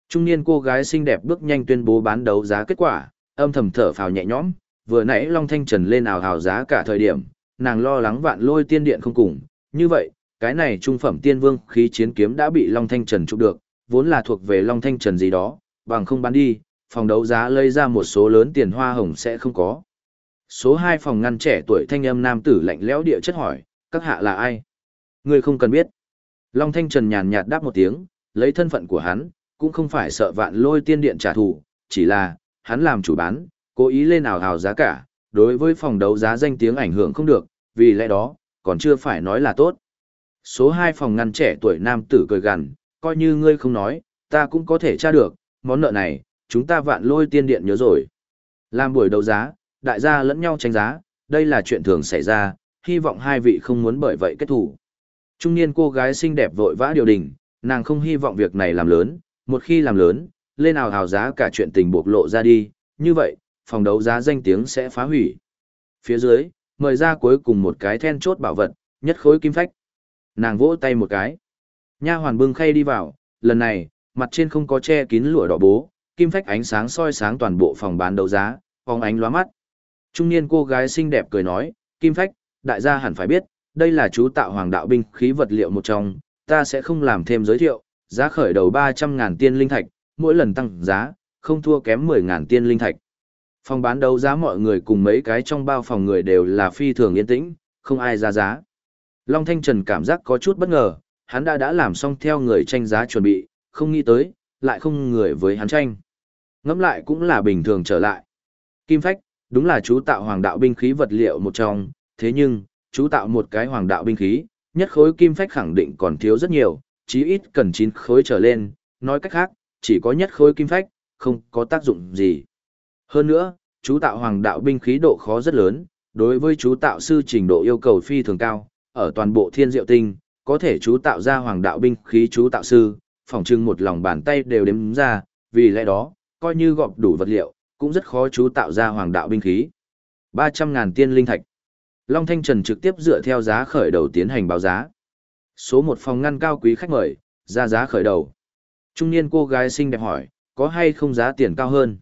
S1: Trung niên cô gái xinh đẹp bước nhanh tuyên bố bán đấu giá kết quả, âm thầm thở phào nhẹ nhõm, vừa nãy Long Thanh Trần lên ảo hào giá cả thời điểm, nàng lo lắng vạn lôi tiên điện không cùng, như vậy, cái này trung phẩm tiên vương khí chiến kiếm đã bị Long Thanh Trần chụp được, vốn là thuộc về Long Thanh Trần gì đó, bằng không bán đi, phòng đấu giá lấy ra một số lớn tiền hoa hồng sẽ không có. Số 2 phòng ngăn trẻ tuổi thanh âm nam tử lạnh lẽo địa chất hỏi, các hạ là ai? Người không cần biết. Long Thanh Trần nhàn nhạt đáp một tiếng, lấy thân phận của hắn, cũng không phải sợ vạn lôi tiên điện trả thù, chỉ là, hắn làm chủ bán, cố ý lên ảo hào giá cả, đối với phòng đấu giá danh tiếng ảnh hưởng không được, vì lẽ đó, còn chưa phải nói là tốt. Số 2 phòng ngăn trẻ tuổi nam tử cười gằn, coi như ngươi không nói, ta cũng có thể tra được, món nợ này, chúng ta vạn lôi tiên điện nhớ rồi. Làm buổi đấu giá, đại gia lẫn nhau tranh giá, đây là chuyện thường xảy ra, hy vọng hai vị không muốn bởi vậy kết thủ. Trung niên cô gái xinh đẹp vội vã điều đình, nàng không hy vọng việc này làm lớn, một khi làm lớn, lên nào hào giá cả chuyện tình bộc lộ ra đi, như vậy, phòng đấu giá danh tiếng sẽ phá hủy. Phía dưới, mời ra cuối cùng một cái then chốt bảo vật, nhất khối kim phách. Nàng vỗ tay một cái. Nha hoàn bưng khay đi vào, lần này, mặt trên không có che kín lụa đỏ bố, kim phách ánh sáng soi sáng toàn bộ phòng bán đấu giá, phóng ánh lóa mắt. Trung niên cô gái xinh đẹp cười nói, kim phách, đại gia hẳn phải biết, đây là chú tạo hoàng đạo binh khí vật liệu một trong, ta sẽ không làm thêm giới thiệu, giá khởi đầu 300.000 tiên linh thạch, mỗi lần tăng giá, không thua kém 10.000 tiên linh thạch. Phòng bán đấu giá mọi người cùng mấy cái trong bao phòng người đều là phi thường yên tĩnh, không ai ra giá. Long Thanh Trần cảm giác có chút bất ngờ, hắn đã đã làm xong theo người tranh giá chuẩn bị, không nghĩ tới, lại không người với hắn tranh. Ngẫm lại cũng là bình thường trở lại. Kim Phách, đúng là chú tạo hoàng đạo binh khí vật liệu một trong, thế nhưng, chú tạo một cái hoàng đạo binh khí, nhất khối Kim Phách khẳng định còn thiếu rất nhiều, chí ít cần 9 khối trở lên, nói cách khác, chỉ có nhất khối Kim Phách, không có tác dụng gì. Hơn nữa, chú tạo hoàng đạo binh khí độ khó rất lớn, đối với chú tạo sư trình độ yêu cầu phi thường cao, ở toàn bộ thiên diệu tinh, có thể chú tạo ra hoàng đạo binh khí chú tạo sư, phỏng trưng một lòng bàn tay đều đếm ra, vì lẽ đó, coi như gọp đủ vật liệu, cũng rất khó chú tạo ra hoàng đạo binh khí. 300.000 tiên linh thạch. Long Thanh Trần trực tiếp dựa theo giá khởi đầu tiến hành báo giá. Số một phòng ngăn cao quý khách mời, ra giá khởi đầu. Trung niên cô gái xinh đẹp hỏi, có hay không giá tiền cao hơn?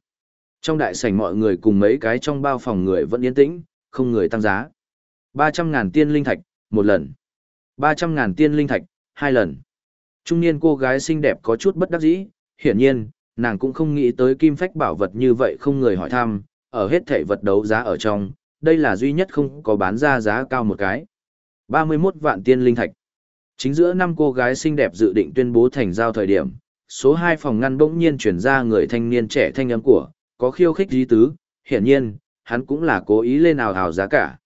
S1: Trong đại sảnh mọi người cùng mấy cái trong bao phòng người vẫn yên tĩnh, không người tăng giá. 300.000 tiên linh thạch, một lần. 300.000 tiên linh thạch, hai lần. Trung niên cô gái xinh đẹp có chút bất đắc dĩ, hiển nhiên, nàng cũng không nghĩ tới kim phách bảo vật như vậy không người hỏi thăm, ở hết thể vật đấu giá ở trong, đây là duy nhất không có bán ra giá cao một cái. 31 vạn tiên linh thạch. Chính giữa năm cô gái xinh đẹp dự định tuyên bố thành giao thời điểm, số 2 phòng ngăn bỗng nhiên chuyển ra người thanh niên trẻ thanh âm của, có khiêu khích dí tứ, hiển nhiên, hắn cũng là cố ý lên ào ào giá cả.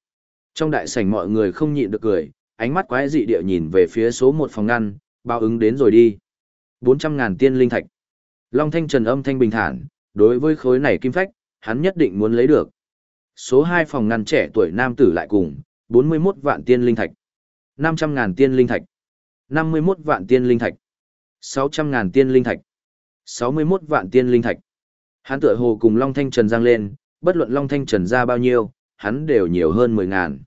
S1: Trong đại sảnh mọi người không nhịn được cười, ánh mắt quái dị địa nhìn về phía số một phòng ngăn, bao ứng đến rồi đi. 400.000 tiên linh thạch. Long Thanh Trần âm thanh bình thản, đối với khối này kim phách, hắn nhất định muốn lấy được. Số 2 phòng ngăn trẻ tuổi nam tử lại cùng, 41 vạn tiên linh thạch. 500 ngàn tiên linh thạch. 51 vạn tiên linh thạch. 600 ngàn tiên linh thạch. 61 vạn tiên linh thạch. Hắn tựa hồ cùng Long Thanh Trần giang lên, bất luận Long Thanh Trần ra bao nhiêu, hắn đều nhiều hơn 10 ngàn.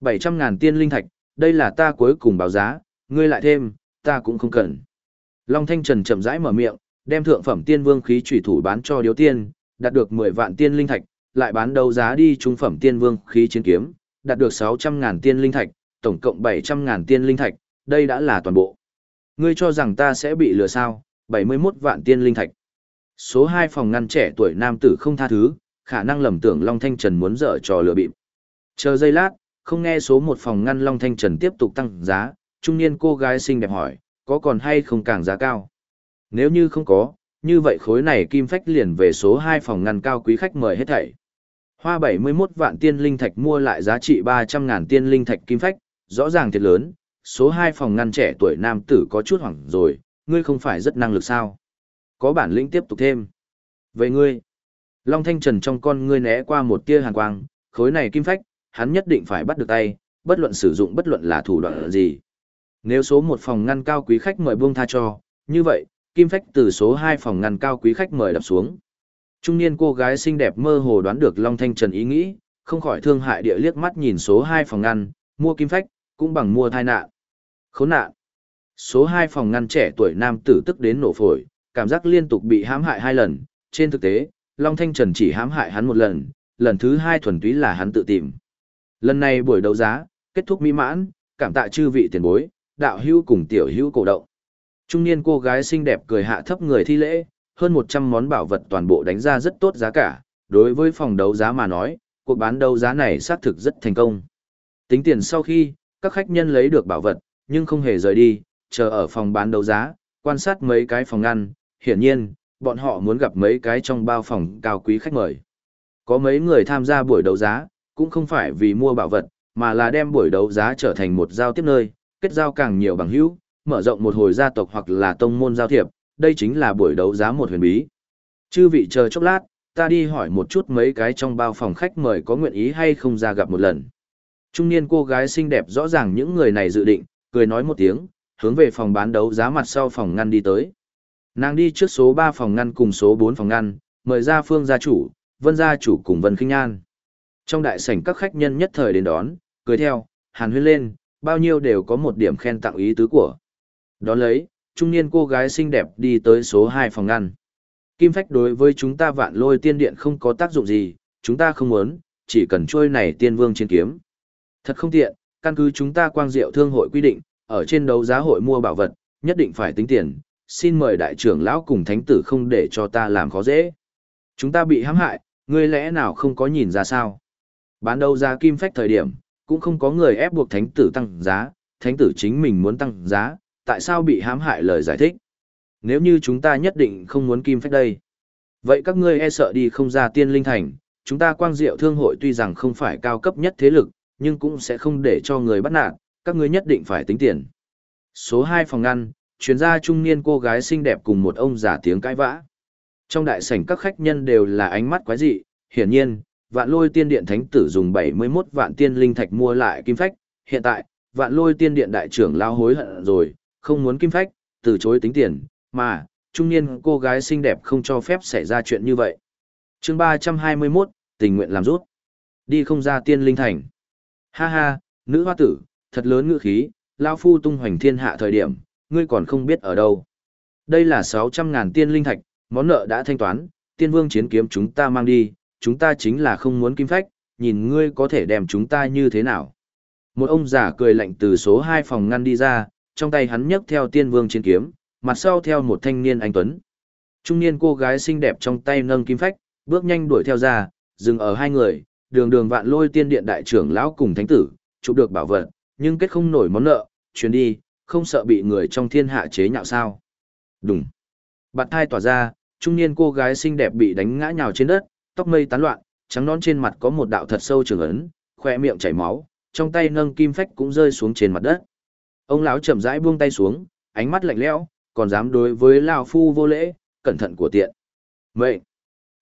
S1: 700 ngàn tiên linh thạch, đây là ta cuối cùng báo giá, ngươi lại thêm, ta cũng không cần. Long Thanh Trần chậm rãi mở miệng, đem thượng phẩm tiên vương khí chủy thủ bán cho điếu tiên, đạt được 10 vạn tiên linh thạch, lại bán đấu giá đi trung phẩm tiên vương khí chiến kiếm, đạt được 600 ngàn tiên linh thạch, tổng cộng 700 ngàn tiên linh thạch, đây đã là toàn bộ. Ngươi cho rằng ta sẽ bị lừa sao, 71 vạn tiên linh thạch. Số 2 phòng ngăn trẻ tuổi nam tử không tha thứ, khả năng lầm tưởng Long Thanh Trần muốn dở trò lừa bịp. Chờ giây lát, không nghe số một phòng ngăn Long Thanh Trần tiếp tục tăng giá, trung niên cô gái xinh đẹp hỏi, có còn hay không càng giá cao? Nếu như không có, như vậy khối này kim phách liền về số 2 phòng ngăn cao quý khách mời hết thảy. Hoa 71 vạn tiên linh thạch mua lại giá trị 300 ngàn tiên linh thạch kim phách, rõ ràng thiệt lớn, số 2 phòng ngăn trẻ tuổi nam tử có chút hoảng rồi, ngươi không phải rất năng lực sao? Có bản lĩnh tiếp tục thêm. Vậy ngươi, Long Thanh Trần trong con ngươi né qua một tia hàn quang, khối này kim phách, hắn nhất định phải bắt được tay, bất luận sử dụng bất luận là thủ đoạn gì. Nếu số một phòng ngăn cao quý khách mời buông tha cho, như vậy, kim phách từ số 2 phòng ngăn cao quý khách mời đập xuống. Trung niên cô gái xinh đẹp mơ hồ đoán được Long Thanh Trần ý nghĩ, không khỏi thương hại địa liếc mắt nhìn số 2 phòng ngăn, mua kim phách, cũng bằng mua thai nạn. Khốn nạn. Số 2 phòng ngăn trẻ tuổi nam tử tức đến nổ phổi, cảm giác liên tục bị hãm hại hai lần, trên thực tế, Long Thanh Trần chỉ hãm hại hắn một lần, lần thứ hai thuần túy là hắn tự tìm. Lần này buổi đấu giá, kết thúc mỹ mãn, cảm tạ chư vị tiền bối, đạo hữu cùng tiểu hữu cổ động. Trung niên cô gái xinh đẹp cười hạ thấp người thi lễ, hơn 100 món bảo vật toàn bộ đánh ra rất tốt giá cả, đối với phòng đấu giá mà nói, cuộc bán đấu giá này xác thực rất thành công. Tính tiền sau khi, các khách nhân lấy được bảo vật, nhưng không hề rời đi, chờ ở phòng bán đấu giá, quan sát mấy cái phòng ngăn, hiển nhiên, bọn họ muốn gặp mấy cái trong bao phòng cao quý khách mời. Có mấy người tham gia buổi đấu giá, cũng không phải vì mua bảo vật, mà là đem buổi đấu giá trở thành một giao tiếp nơi, kết giao càng nhiều bằng hữu, mở rộng một hồi gia tộc hoặc là tông môn giao thiệp, đây chính là buổi đấu giá một huyền bí. Chư vị chờ chốc lát, ta đi hỏi một chút mấy cái trong bao phòng khách mời có nguyện ý hay không ra gặp một lần. Trung niên cô gái xinh đẹp rõ ràng những người này dự định, cười nói một tiếng, hướng về phòng bán đấu giá mặt sau phòng ngăn đi tới. Nàng đi trước số 3 phòng ngăn cùng số 4 phòng ngăn, mời ra phương gia chủ, vân gia chủ cùng vân khinh an. Trong đại sảnh các khách nhân nhất thời đến đón, cười theo, hàn huyên lên, bao nhiêu đều có một điểm khen tặng ý tứ của. Đón lấy, trung niên cô gái xinh đẹp đi tới số 2 phòng ngăn. Kim phách đối với chúng ta vạn lôi tiên điện không có tác dụng gì, chúng ta không muốn, chỉ cần trôi này tiên vương trên kiếm. Thật không tiện, căn cứ chúng ta quang diệu thương hội quy định, ở trên đấu giá hội mua bảo vật, nhất định phải tính tiền, xin mời đại trưởng lão cùng thánh tử không để cho ta làm khó dễ. Chúng ta bị hãm hại, ngươi lẽ nào không có nhìn ra sao? Bán đấu giá kim phách thời điểm, cũng không có người ép buộc thánh tử tăng giá, thánh tử chính mình muốn tăng giá, tại sao bị hãm hại lời giải thích? Nếu như chúng ta nhất định không muốn kim phách đây, vậy các ngươi e sợ đi không ra tiên linh thành, chúng ta quang diệu thương hội tuy rằng không phải cao cấp nhất thế lực, nhưng cũng sẽ không để cho người bắt nạt, các ngươi nhất định phải tính tiền. Số 2 phòng ngăn, chuyên gia trung niên cô gái xinh đẹp cùng một ông già tiếng cãi vã. Trong đại sảnh các khách nhân đều là ánh mắt quái dị, hiển nhiên, vạn lôi tiên điện thánh tử dùng 71 vạn tiên linh thạch mua lại kim phách, hiện tại, vạn lôi tiên điện đại trưởng lao hối hận rồi, không muốn kim phách, từ chối tính tiền, mà, trung niên cô gái xinh đẹp không cho phép xảy ra chuyện như vậy. chương 321, tình nguyện làm rút. Đi không ra tiên linh thành. Ha ha, nữ hoa tử, thật lớn ngữ khí, lao phu tung hoành thiên hạ thời điểm, ngươi còn không biết ở đâu. Đây là 600 ngàn tiên linh thạch, món nợ đã thanh toán, tiên vương chiến kiếm chúng ta mang đi, chúng ta chính là không muốn kim phách, nhìn ngươi có thể đem chúng ta như thế nào. Một ông già cười lạnh từ số 2 phòng ngăn đi ra, trong tay hắn nhấc theo tiên vương chiến kiếm, mặt sau theo một thanh niên anh tuấn. Trung niên cô gái xinh đẹp trong tay nâng kim phách, bước nhanh đuổi theo ra, dừng ở hai người, đường đường vạn lôi tiên điện đại trưởng lão cùng thánh tử, chụp được bảo vật, nhưng kết không nổi món nợ, chuyến đi, không sợ bị người trong thiên hạ chế nhạo sao. Đúng. Bạn thai tỏa ra, trung niên cô gái xinh đẹp bị đánh ngã nhào trên đất, tóc mây tán loạn, trắng nón trên mặt có một đạo thật sâu trường ấn, khoe miệng chảy máu, trong tay nâng kim phách cũng rơi xuống trên mặt đất. Ông lão chậm rãi buông tay xuống, ánh mắt lạnh lẽo, còn dám đối với lão phu vô lễ, cẩn thận của tiện. Vậy,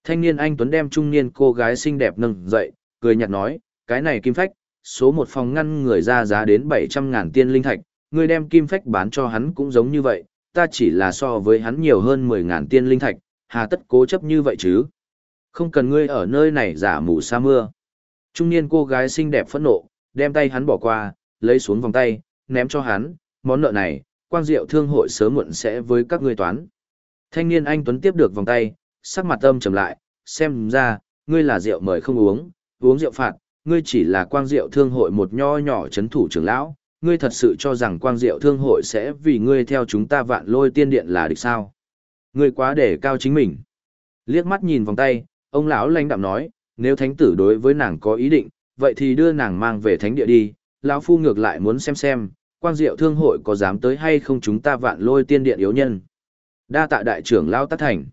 S1: thanh niên anh tuấn đem trung niên cô gái xinh đẹp nâng dậy, cười nhạt nói, cái này kim phách, số một phòng ngăn người ra giá đến 700 ngàn tiên linh thạch, người đem kim phách bán cho hắn cũng giống như vậy, ta chỉ là so với hắn nhiều hơn 10 ngàn tiên linh thạch, hà tất cố chấp như vậy chứ. Không cần ngươi ở nơi này giả mù sa mưa. Trung niên cô gái xinh đẹp phẫn nộ, đem tay hắn bỏ qua, lấy xuống vòng tay, ném cho hắn, món nợ này, quang diệu thương hội sớm muộn sẽ với các ngươi toán. Thanh niên anh Tuấn tiếp được vòng tay, sắc mặt âm trầm lại, xem ra, ngươi là rượu mời không uống, uống rượu phạt, ngươi chỉ là quang diệu thương hội một nho nhỏ chấn thủ trưởng lão, ngươi thật sự cho rằng quang diệu thương hội sẽ vì ngươi theo chúng ta vạn lôi tiên điện là địch sao. Ngươi quá để cao chính mình. Liếc mắt nhìn vòng tay, ông lão lãnh đạm nói, nếu thánh tử đối với nàng có ý định, vậy thì đưa nàng mang về thánh địa đi, lão phu ngược lại muốn xem xem, quang diệu thương hội có dám tới hay không chúng ta vạn lôi tiên điện yếu nhân. Đa tạ đại trưởng lão tát thành.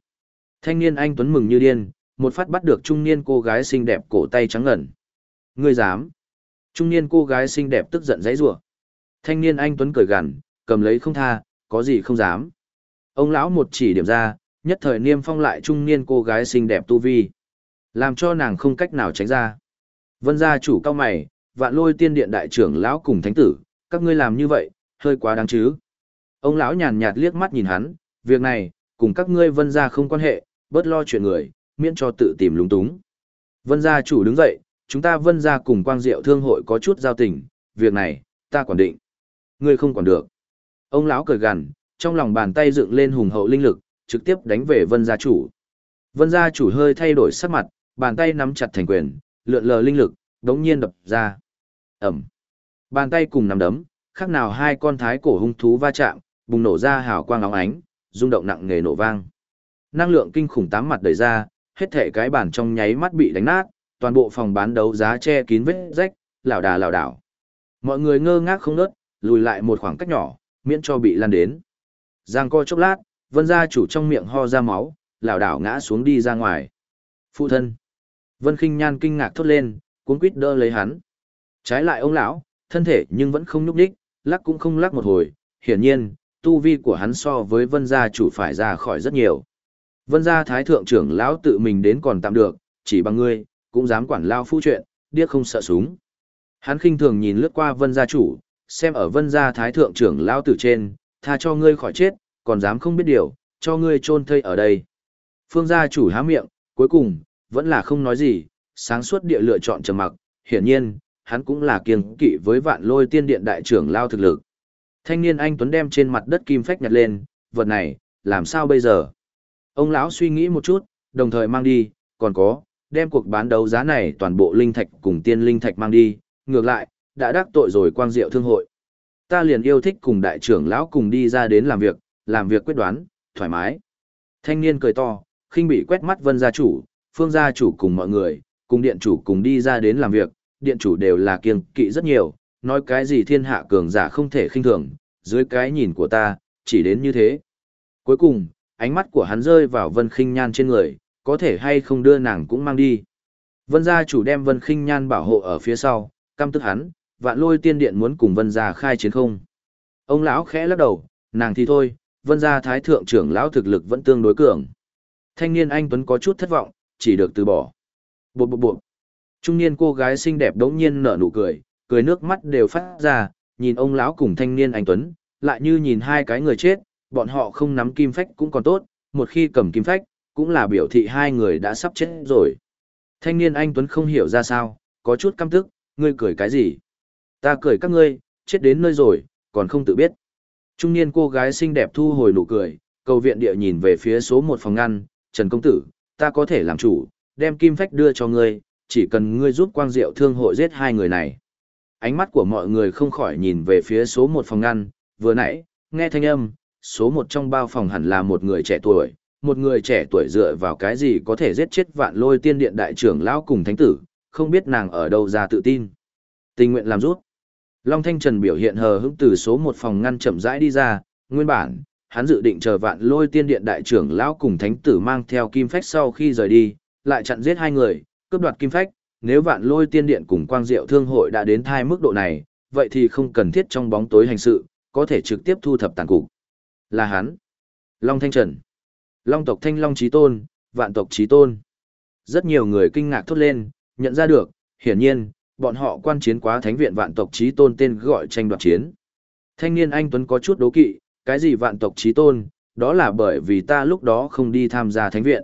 S1: Thanh niên anh tuấn mừng như điên, một phát bắt được trung niên cô gái xinh đẹp cổ tay trắng ngẩn. Ngươi dám? Trung niên cô gái xinh đẹp tức giận dãy rủa. Thanh niên anh tuấn cười gằn, cầm lấy không tha, có gì không dám. Ông lão một chỉ điểm ra, nhất thời niêm phong lại trung niên cô gái xinh đẹp tu vi. Làm cho nàng không cách nào tránh ra. Vân gia chủ cao mày, vạn lôi tiên điện đại trưởng lão cùng thánh tử, các ngươi làm như vậy, hơi quá đáng chứ. Ông lão nhàn nhạt liếc mắt nhìn hắn, việc này, cùng các ngươi vân gia không quan hệ, bớt lo chuyện người, miễn cho tự tìm lúng túng. Vân gia chủ đứng dậy, chúng ta vân gia cùng quang diệu thương hội có chút giao tình, việc này, ta quản định. Ngươi không quản được. Ông lão cười gằn, trong lòng bàn tay dựng lên hùng hậu linh lực, trực tiếp đánh về vân gia chủ. Vân gia chủ hơi thay đổi sắc mặt, bàn tay nắm chặt thành quyền, lượn lờ linh lực, đống nhiên đập ra. Ẩm. Bàn tay cùng nắm đấm, khác nào hai con thái cổ hung thú va chạm, bùng nổ ra hào quang óng ánh, rung động nặng nề nổ vang. Năng lượng kinh khủng tám mặt đẩy ra, hết thể cái bản trong nháy mắt bị đánh nát, toàn bộ phòng bán đấu giá che kín vết rách, lảo đà lảo đảo. Mọi người ngơ ngác không nớt, lùi lại một khoảng cách nhỏ, miễn cho bị lan đến. Giang co chốc lát, vân gia chủ trong miệng ho ra máu, lảo đảo ngã xuống đi ra ngoài. Phụ thân. Vân khinh nhan kinh ngạc thốt lên, cuốn quýt đỡ lấy hắn. Trái lại ông lão, thân thể nhưng vẫn không nhúc nhích, lắc cũng không lắc một hồi, hiển nhiên, tu vi của hắn so với vân gia chủ phải ra khỏi rất nhiều. Vân gia thái thượng trưởng lão tự mình đến còn tạm được, chỉ bằng ngươi, cũng dám quản lao phu chuyện, điếc không sợ súng. Hắn khinh thường nhìn lướt qua vân gia chủ, xem ở vân gia thái thượng trưởng lão tử trên, tha cho ngươi khỏi chết, còn dám không biết điều, cho ngươi chôn thây ở đây. Phương gia chủ há miệng, cuối cùng, vẫn là không nói gì, sáng suốt địa lựa chọn trầm mặc, hiển nhiên, hắn cũng là kiêng kỵ với vạn lôi tiên điện đại trưởng lao thực lực. Thanh niên anh Tuấn đem trên mặt đất kim phách nhặt lên, vật này, làm sao bây giờ? Ông lão suy nghĩ một chút, đồng thời mang đi, còn có, đem cuộc bán đấu giá này toàn bộ linh thạch cùng tiên linh thạch mang đi, ngược lại, đã đắc tội rồi quang diệu thương hội. Ta liền yêu thích cùng đại trưởng lão cùng đi ra đến làm việc, làm việc quyết đoán, thoải mái. Thanh niên cười to, khinh bị quét mắt vân gia chủ, phương gia chủ cùng mọi người, cùng điện chủ cùng đi ra đến làm việc, điện chủ đều là kiêng kỵ rất nhiều, nói cái gì thiên hạ cường giả không thể khinh thường, dưới cái nhìn của ta, chỉ đến như thế. Cuối cùng, ánh mắt của hắn rơi vào vân khinh nhan trên người, có thể hay không đưa nàng cũng mang đi. Vân gia chủ đem vân khinh nhan bảo hộ ở phía sau, căm tức hắn, vạn lôi tiên điện muốn cùng vân gia khai chiến không. Ông lão khẽ lắc đầu, nàng thì thôi, vân gia thái thượng trưởng lão thực lực vẫn tương đối cường. Thanh niên anh Tuấn có chút thất vọng, chỉ được từ bỏ. Bộp bộp bộp. Trung niên cô gái xinh đẹp đống nhiên nở nụ cười, cười nước mắt đều phát ra, nhìn ông lão cùng thanh niên anh Tuấn, lại như nhìn hai cái người chết, bọn họ không nắm kim phách cũng còn tốt, một khi cầm kim phách, cũng là biểu thị hai người đã sắp chết rồi. Thanh niên anh Tuấn không hiểu ra sao, có chút căm tức, ngươi cười cái gì? Ta cười các ngươi, chết đến nơi rồi, còn không tự biết. Trung niên cô gái xinh đẹp thu hồi nụ cười, cầu viện địa nhìn về phía số một phòng ngăn, Trần Công Tử, ta có thể làm chủ, đem kim phách đưa cho ngươi, chỉ cần ngươi giúp quang diệu thương hội giết hai người này. Ánh mắt của mọi người không khỏi nhìn về phía số một phòng ngăn, vừa nãy, nghe thanh âm, số một trong bao phòng hẳn là một người trẻ tuổi, một người trẻ tuổi dựa vào cái gì có thể giết chết vạn lôi tiên điện đại trưởng lão cùng thánh tử, không biết nàng ở đâu ra tự tin. Tình nguyện làm rút. Long Thanh Trần biểu hiện hờ hững từ số một phòng ngăn chậm rãi đi ra, nguyên bản, hắn dự định chờ vạn lôi tiên điện đại trưởng lão cùng thánh tử mang theo kim phách sau khi rời đi, lại chặn giết hai người, cướp đoạt kim phách, nếu vạn lôi tiên điện cùng quang diệu thương hội đã đến thai mức độ này, vậy thì không cần thiết trong bóng tối hành sự, có thể trực tiếp thu thập tàn cục. Là hắn. Long Thanh Trần. Long tộc Thanh Long Chí Tôn, vạn tộc Chí Tôn. Rất nhiều người kinh ngạc thốt lên, nhận ra được, hiển nhiên, bọn họ quan chiến quá thánh viện vạn tộc Chí Tôn tên gọi tranh đoạt chiến. Thanh niên anh Tuấn có chút đố kỵ, cái gì vạn tộc Chí Tôn, đó là bởi vì ta lúc đó không đi tham gia thánh viện.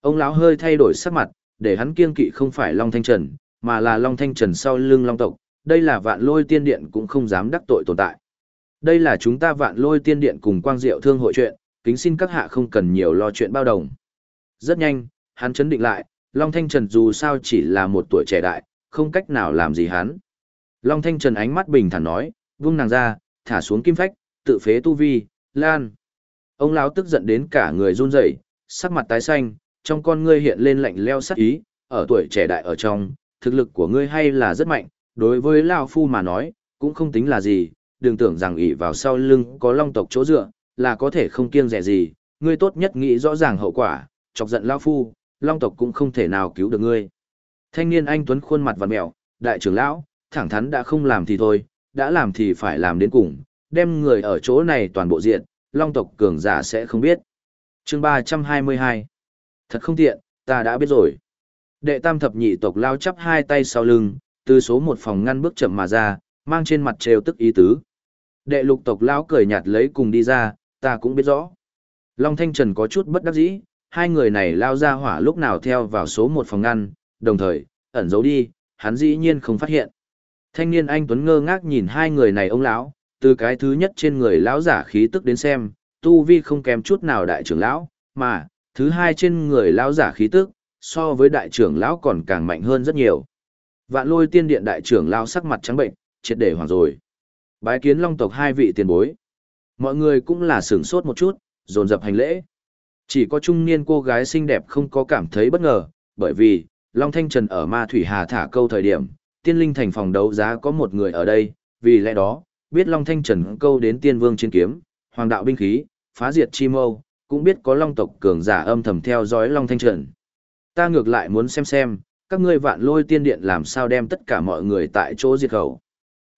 S1: Ông lão hơi thay đổi sắc mặt, để hắn kiêng kỵ không phải Long Thanh Trần, mà là Long Thanh Trần sau lưng Long tộc, đây là vạn lôi tiên điện cũng không dám đắc tội tồn tại. Đây là chúng ta vạn lôi tiên điện cùng quang diệu thương hội chuyện, kính xin các hạ không cần nhiều lo chuyện bao đồng. Rất nhanh, hắn chấn định lại, Long Thanh Trần dù sao chỉ là một tuổi trẻ đại, không cách nào làm gì hắn. Long Thanh Trần ánh mắt bình thản nói, vung nàng ra, thả xuống kim phách, tự phế tu vi, lan. Ông lão tức giận đến cả người run rẩy, sắc mặt tái xanh, trong con ngươi hiện lên lạnh leo sắc ý, ở tuổi trẻ đại ở trong, thực lực của ngươi hay là rất mạnh, đối với lão phu mà nói, cũng không tính là gì, đừng tưởng rằng ỷ vào sau lưng có long tộc chỗ dựa, là có thể không kiêng rẻ gì, ngươi tốt nhất nghĩ rõ ràng hậu quả, chọc giận lão phu, long tộc cũng không thể nào cứu được ngươi. Thanh niên anh tuấn khuôn mặt vặn mèo, đại trưởng lão, thẳng thắn đã không làm thì thôi, đã làm thì phải làm đến cùng, đem người ở chỗ này toàn bộ diện, long tộc cường giả sẽ không biết. Chương 322 Thật không tiện, ta đã biết rồi. Đệ tam thập nhị tộc lao chắp hai tay sau lưng, từ số một phòng ngăn bước chậm mà ra, mang trên mặt trêu tức ý tứ. Đệ lục tộc lão cười nhạt lấy cùng đi ra, ta cũng biết rõ. Long Thanh Trần có chút bất đắc dĩ, hai người này lao ra hỏa lúc nào theo vào số một phòng ngăn, đồng thời, ẩn giấu đi, hắn dĩ nhiên không phát hiện. Thanh niên anh Tuấn ngơ ngác nhìn hai người này ông lão, từ cái thứ nhất trên người lão giả khí tức đến xem, tu vi không kém chút nào đại trưởng lão, mà, thứ hai trên người lão giả khí tức, so với đại trưởng lão còn càng mạnh hơn rất nhiều. Vạn lôi tiên điện đại trưởng lao sắc mặt trắng bệnh, triệt để hoảng rồi. Bái kiến long tộc hai vị tiền bối. Mọi người cũng là sửng sốt một chút, dồn dập hành lễ. Chỉ có trung niên cô gái xinh đẹp không có cảm thấy bất ngờ, bởi vì, Long Thanh Trần ở Ma Thủy Hà thả câu thời điểm, tiên linh thành phòng đấu giá có một người ở đây, vì lẽ đó, biết Long Thanh Trần câu đến tiên vương chiến kiếm, hoàng đạo binh khí, phá diệt chi mâu, cũng biết có long tộc cường giả âm thầm theo dõi Long Thanh Trần. Ta ngược lại muốn xem xem, các ngươi vạn lôi tiên điện làm sao đem tất cả mọi người tại chỗ diệt khẩu.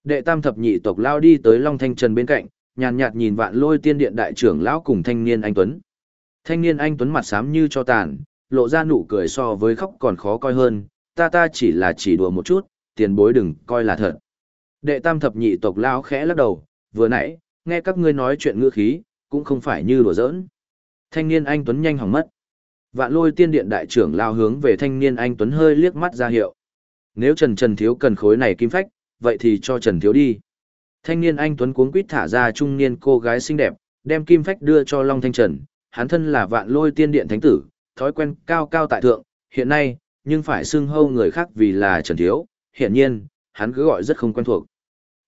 S1: Đệ tam thập nhị tộc lao đi tới Long Thanh Trần bên cạnh, nhàn nhạt nhìn vạn lôi tiên điện đại trưởng lão cùng thanh niên anh Tuấn. Thanh niên anh Tuấn mặt xám như cho tàn, lộ ra nụ cười so với khóc còn khó coi hơn, ta ta chỉ là chỉ đùa một chút, tiền bối đừng coi là thật. Đệ tam thập nhị tộc lao khẽ lắc đầu, vừa nãy, nghe các ngươi nói chuyện ngữ khí, cũng không phải như đùa giỡn. Thanh niên anh Tuấn nhanh hỏng mất. Vạn lôi tiên điện đại trưởng lao hướng về thanh niên anh Tuấn hơi liếc mắt ra hiệu. Nếu Trần Trần Thiếu cần khối này kim phách, vậy thì cho Trần Thiếu đi. Thanh niên anh Tuấn cuống quýt thả ra trung niên cô gái xinh đẹp, đem kim phách đưa cho Long Thanh Trần. Hắn thân là vạn lôi tiên điện thánh tử, thói quen cao cao tại thượng, hiện nay, nhưng phải xưng hâu người khác vì là Trần Thiếu. Hiện nhiên, hắn cứ gọi rất không quen thuộc.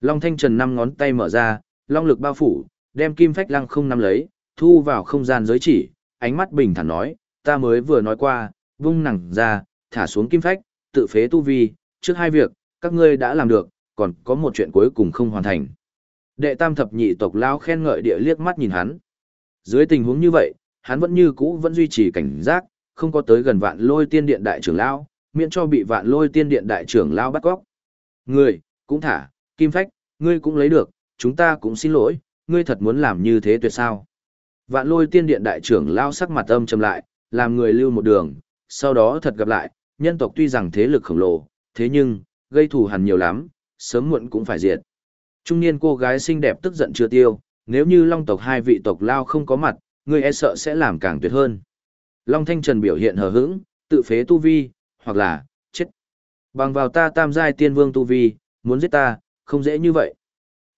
S1: Long Thanh Trần năm ngón tay mở ra, long lực bao phủ, đem kim phách lăng không nắm lấy, thu vào không gian giới chỉ, ánh mắt bình thản nói, ta mới vừa nói qua, vung nặng ra, thả xuống kim phách, tự phế tu vi, trước hai việc, các ngươi đã làm được, còn có một chuyện cuối cùng không hoàn thành. Đệ tam thập nhị tộc lao khen ngợi địa liếc mắt nhìn hắn. Dưới tình huống như vậy, hắn vẫn như cũ vẫn duy trì cảnh giác, không có tới gần vạn lôi tiên điện đại trưởng lao, miễn cho bị vạn lôi tiên điện đại trưởng lao bắt cóc. Người, cũng thả, kim phách, ngươi cũng lấy được, chúng ta cũng xin lỗi, ngươi thật muốn làm như thế tuyệt sao. Vạn lôi tiên điện đại trưởng lao sắc mặt âm trầm lại, làm người lưu một đường, sau đó thật gặp lại, nhân tộc tuy rằng thế lực khổng lồ, thế nhưng, gây thù hằn nhiều lắm, sớm muộn cũng phải diệt. Trung niên cô gái xinh đẹp tức giận chưa tiêu, nếu như long tộc hai vị tộc lao không có mặt, người e sợ sẽ làm càng tuyệt hơn. Long Thanh Trần biểu hiện hờ hững, tự phế tu vi, hoặc là, chết. Bằng vào ta tam giai tiên vương tu vi, muốn giết ta, không dễ như vậy.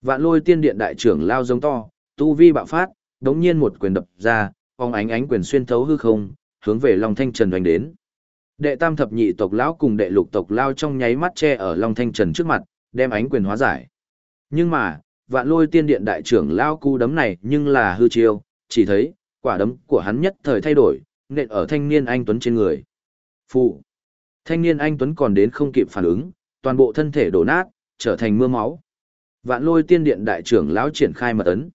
S1: Vạn lôi tiên điện đại trưởng lao giống to, tu vi bạo phát, đống nhiên một quyền đập ra, phong ánh ánh quyền xuyên thấu hư không, hướng về Long Thanh Trần đánh đến. Đệ tam thập nhị tộc lão cùng đệ lục tộc lao trong nháy mắt che ở Long Thanh Trần trước mặt, đem ánh quyền hóa giải. Nhưng mà, vạn lôi tiên điện đại trưởng lao cu đấm này nhưng là hư chiêu, chỉ thấy, quả đấm của hắn nhất thời thay đổi, nện ở thanh niên anh Tuấn trên người. Phụ! Thanh niên anh Tuấn còn đến không kịp phản ứng, toàn bộ thân thể đổ nát, trở thành mưa máu. Vạn lôi tiên điện đại trưởng lão triển khai mật ấn.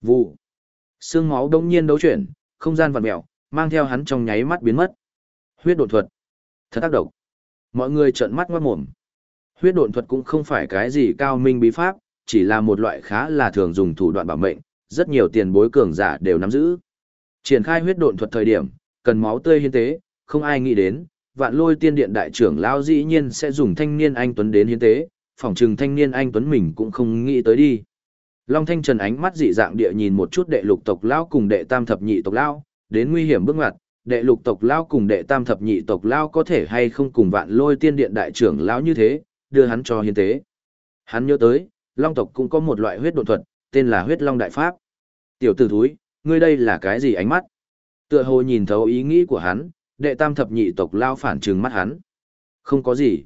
S1: Vụ! Sương máu đông nhiên đấu chuyển, không gian vặn mẹo, mang theo hắn trong nháy mắt biến mất. Huyết độn thuật. Thật tác động. Mọi người trợn mắt ngoát mồm. Huyết độn thuật cũng không phải cái gì cao minh bí pháp, chỉ là một loại khá là thường dùng thủ đoạn bảo mệnh, rất nhiều tiền bối cường giả đều nắm giữ. Triển khai huyết độn thuật thời điểm, cần máu tươi hiến tế, không ai nghĩ đến, vạn lôi tiên điện đại trưởng lão dĩ nhiên sẽ dùng thanh niên anh tuấn đến hiến tế, phỏng chừng thanh niên anh tuấn mình cũng không nghĩ tới đi. Long Thanh Trần ánh mắt dị dạng địa nhìn một chút đệ lục tộc lão cùng đệ tam thập nhị tộc lão, đến nguy hiểm bước ngoặt, đệ lục tộc lão cùng đệ tam thập nhị tộc lão có thể hay không cùng vạn lôi tiên điện đại trưởng lão như thế, đưa hắn cho hiến tế. Hắn nhớ tới, long tộc cũng có một loại huyết độn thuật, tên là huyết long đại pháp. Tiểu tử thúi, ngươi đây là cái gì ánh mắt? Tựa hồ nhìn thấu ý nghĩ của hắn, đệ tam thập nhị tộc lao phản trừng mắt hắn. Không có gì.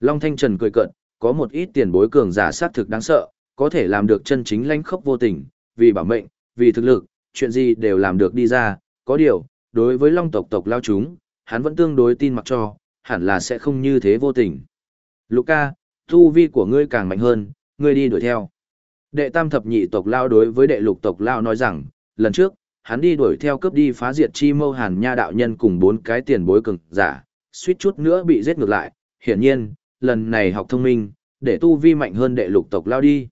S1: Long Thanh Trần cười cợt, có một ít tiền bối cường giả sát thực đáng sợ, có thể làm được chân chính lãnh khốc vô tình, vì bảo mệnh, vì thực lực, chuyện gì đều làm được đi ra, có điều, đối với long tộc tộc lao chúng, hắn vẫn tương đối tin mặc cho, hẳn là sẽ không như thế vô tình. Luca, tu vi của ngươi càng mạnh hơn, ngươi đi đuổi theo. Đệ tam thập nhị tộc lao đối với đệ lục tộc lao nói rằng, lần trước, hắn đi đuổi theo cướp đi phá diệt chi mâu hàn nha đạo nhân cùng bốn cái tiền bối cường giả, suýt chút nữa bị giết ngược lại, hiển nhiên, lần này học thông minh, để tu vi mạnh hơn đệ lục tộc lao đi.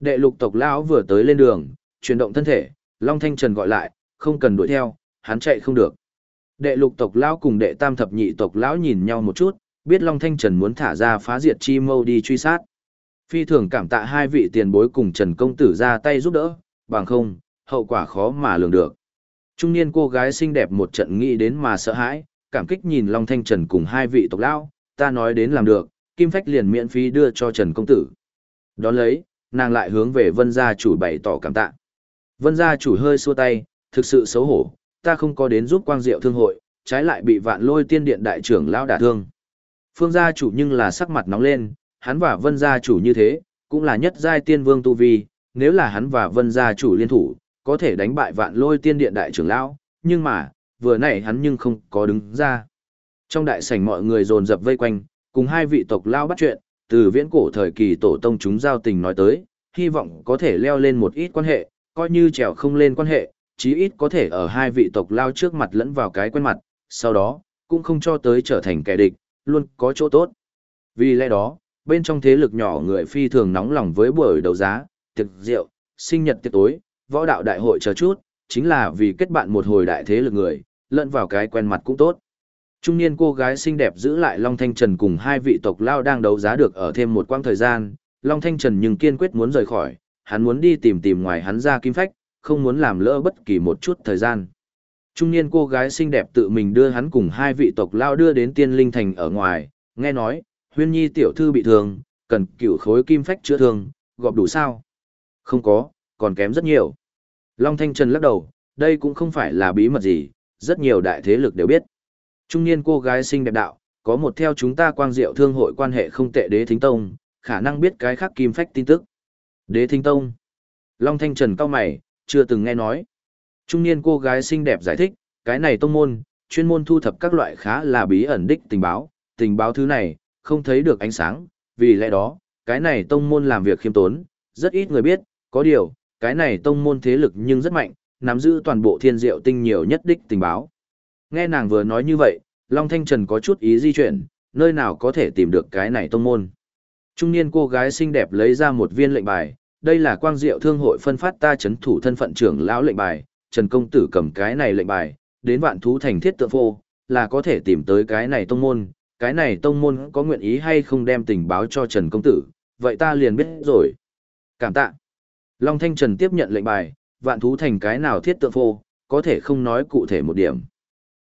S1: Đệ lục tộc lão vừa tới lên đường, chuyển động thân thể, Long Thanh Trần gọi lại, không cần đuổi theo, hắn chạy không được. Đệ lục tộc lão cùng đệ tam thập nhị tộc lão nhìn nhau một chút, biết Long Thanh Trần muốn thả ra phá diệt chi mâu đi truy sát. Phi thường cảm tạ hai vị tiền bối cùng Trần Công Tử ra tay giúp đỡ, bằng không, hậu quả khó mà lường được. Trung niên cô gái xinh đẹp một trận nghĩ đến mà sợ hãi, cảm kích nhìn Long Thanh Trần cùng hai vị tộc lão, ta nói đến làm được, Kim Phách liền miễn phí đưa cho Trần Công Tử. Đón lấy, nàng lại hướng về vân gia chủ bày tỏ cảm tạ. Vân gia chủ hơi xua tay, thực sự xấu hổ, ta không có đến giúp quang diệu thương hội, trái lại bị vạn lôi tiên điện đại trưởng lão đả thương. Phương gia chủ nhưng là sắc mặt nóng lên, hắn và Vân gia chủ như thế, cũng là nhất giai tiên vương tu vi, nếu là hắn và Vân gia chủ liên thủ, có thể đánh bại vạn lôi tiên điện đại trưởng lão, nhưng mà, vừa nãy hắn nhưng không có đứng ra. Trong đại sảnh mọi người dồn dập vây quanh, cùng hai vị tộc lao bắt chuyện, từ viễn cổ thời kỳ tổ tông chúng giao tình nói tới, hy vọng có thể leo lên một ít quan hệ, coi như trèo không lên quan hệ, chí ít có thể ở hai vị tộc lao trước mặt lẫn vào cái quen mặt, sau đó, cũng không cho tới trở thành kẻ địch, luôn có chỗ tốt. Vì lẽ đó, bên trong thế lực nhỏ người phi thường nóng lòng với buổi đấu giá, tiệc rượu, sinh nhật tiệc tối, võ đạo đại hội chờ chút, chính là vì kết bạn một hồi đại thế lực người, lẫn vào cái quen mặt cũng tốt. Trung niên cô gái xinh đẹp giữ lại Long Thanh Trần cùng hai vị tộc lao đang đấu giá được ở thêm một quãng thời gian, Long Thanh Trần nhưng kiên quyết muốn rời khỏi, hắn muốn đi tìm tìm ngoài hắn ra kim phách, không muốn làm lỡ bất kỳ một chút thời gian. Trung niên cô gái xinh đẹp tự mình đưa hắn cùng hai vị tộc lao đưa đến tiên linh thành ở ngoài, nghe nói, huyên nhi tiểu thư bị thương, cần cửu khối kim phách chữa thương, gọp đủ sao? Không có, còn kém rất nhiều. Long Thanh Trần lắc đầu, đây cũng không phải là bí mật gì, rất nhiều đại thế lực đều biết. Trung niên cô gái xinh đẹp đạo, có một theo chúng ta quang diệu thương hội quan hệ không tệ đế thính tông, khả năng biết cái khác kim phách tin tức. Đế thính tông. Long Thanh Trần cao mày, chưa từng nghe nói. Trung niên cô gái xinh đẹp giải thích, cái này tông môn, chuyên môn thu thập các loại khá là bí ẩn đích tình báo, tình báo thứ này, không thấy được ánh sáng, vì lẽ đó, cái này tông môn làm việc khiêm tốn, rất ít người biết, có điều, cái này tông môn thế lực nhưng rất mạnh, nắm giữ toàn bộ thiên diệu tinh nhiều nhất đích tình báo. Nghe nàng vừa nói như vậy, Long Thanh Trần có chút ý di chuyển, nơi nào có thể tìm được cái này tông môn. Trung niên cô gái xinh đẹp lấy ra một viên lệnh bài, đây là quang diệu thương hội phân phát ta chấn thủ thân phận trưởng lão lệnh bài, Trần Công Tử cầm cái này lệnh bài, đến vạn thú thành thiết tượng phô, là có thể tìm tới cái này tông môn, cái này tông môn có nguyện ý hay không đem tình báo cho Trần Công Tử, vậy ta liền biết rồi. Cảm tạ. Long Thanh Trần tiếp nhận lệnh bài, vạn thú thành cái nào thiết tượng phô, có thể không nói cụ thể một điểm.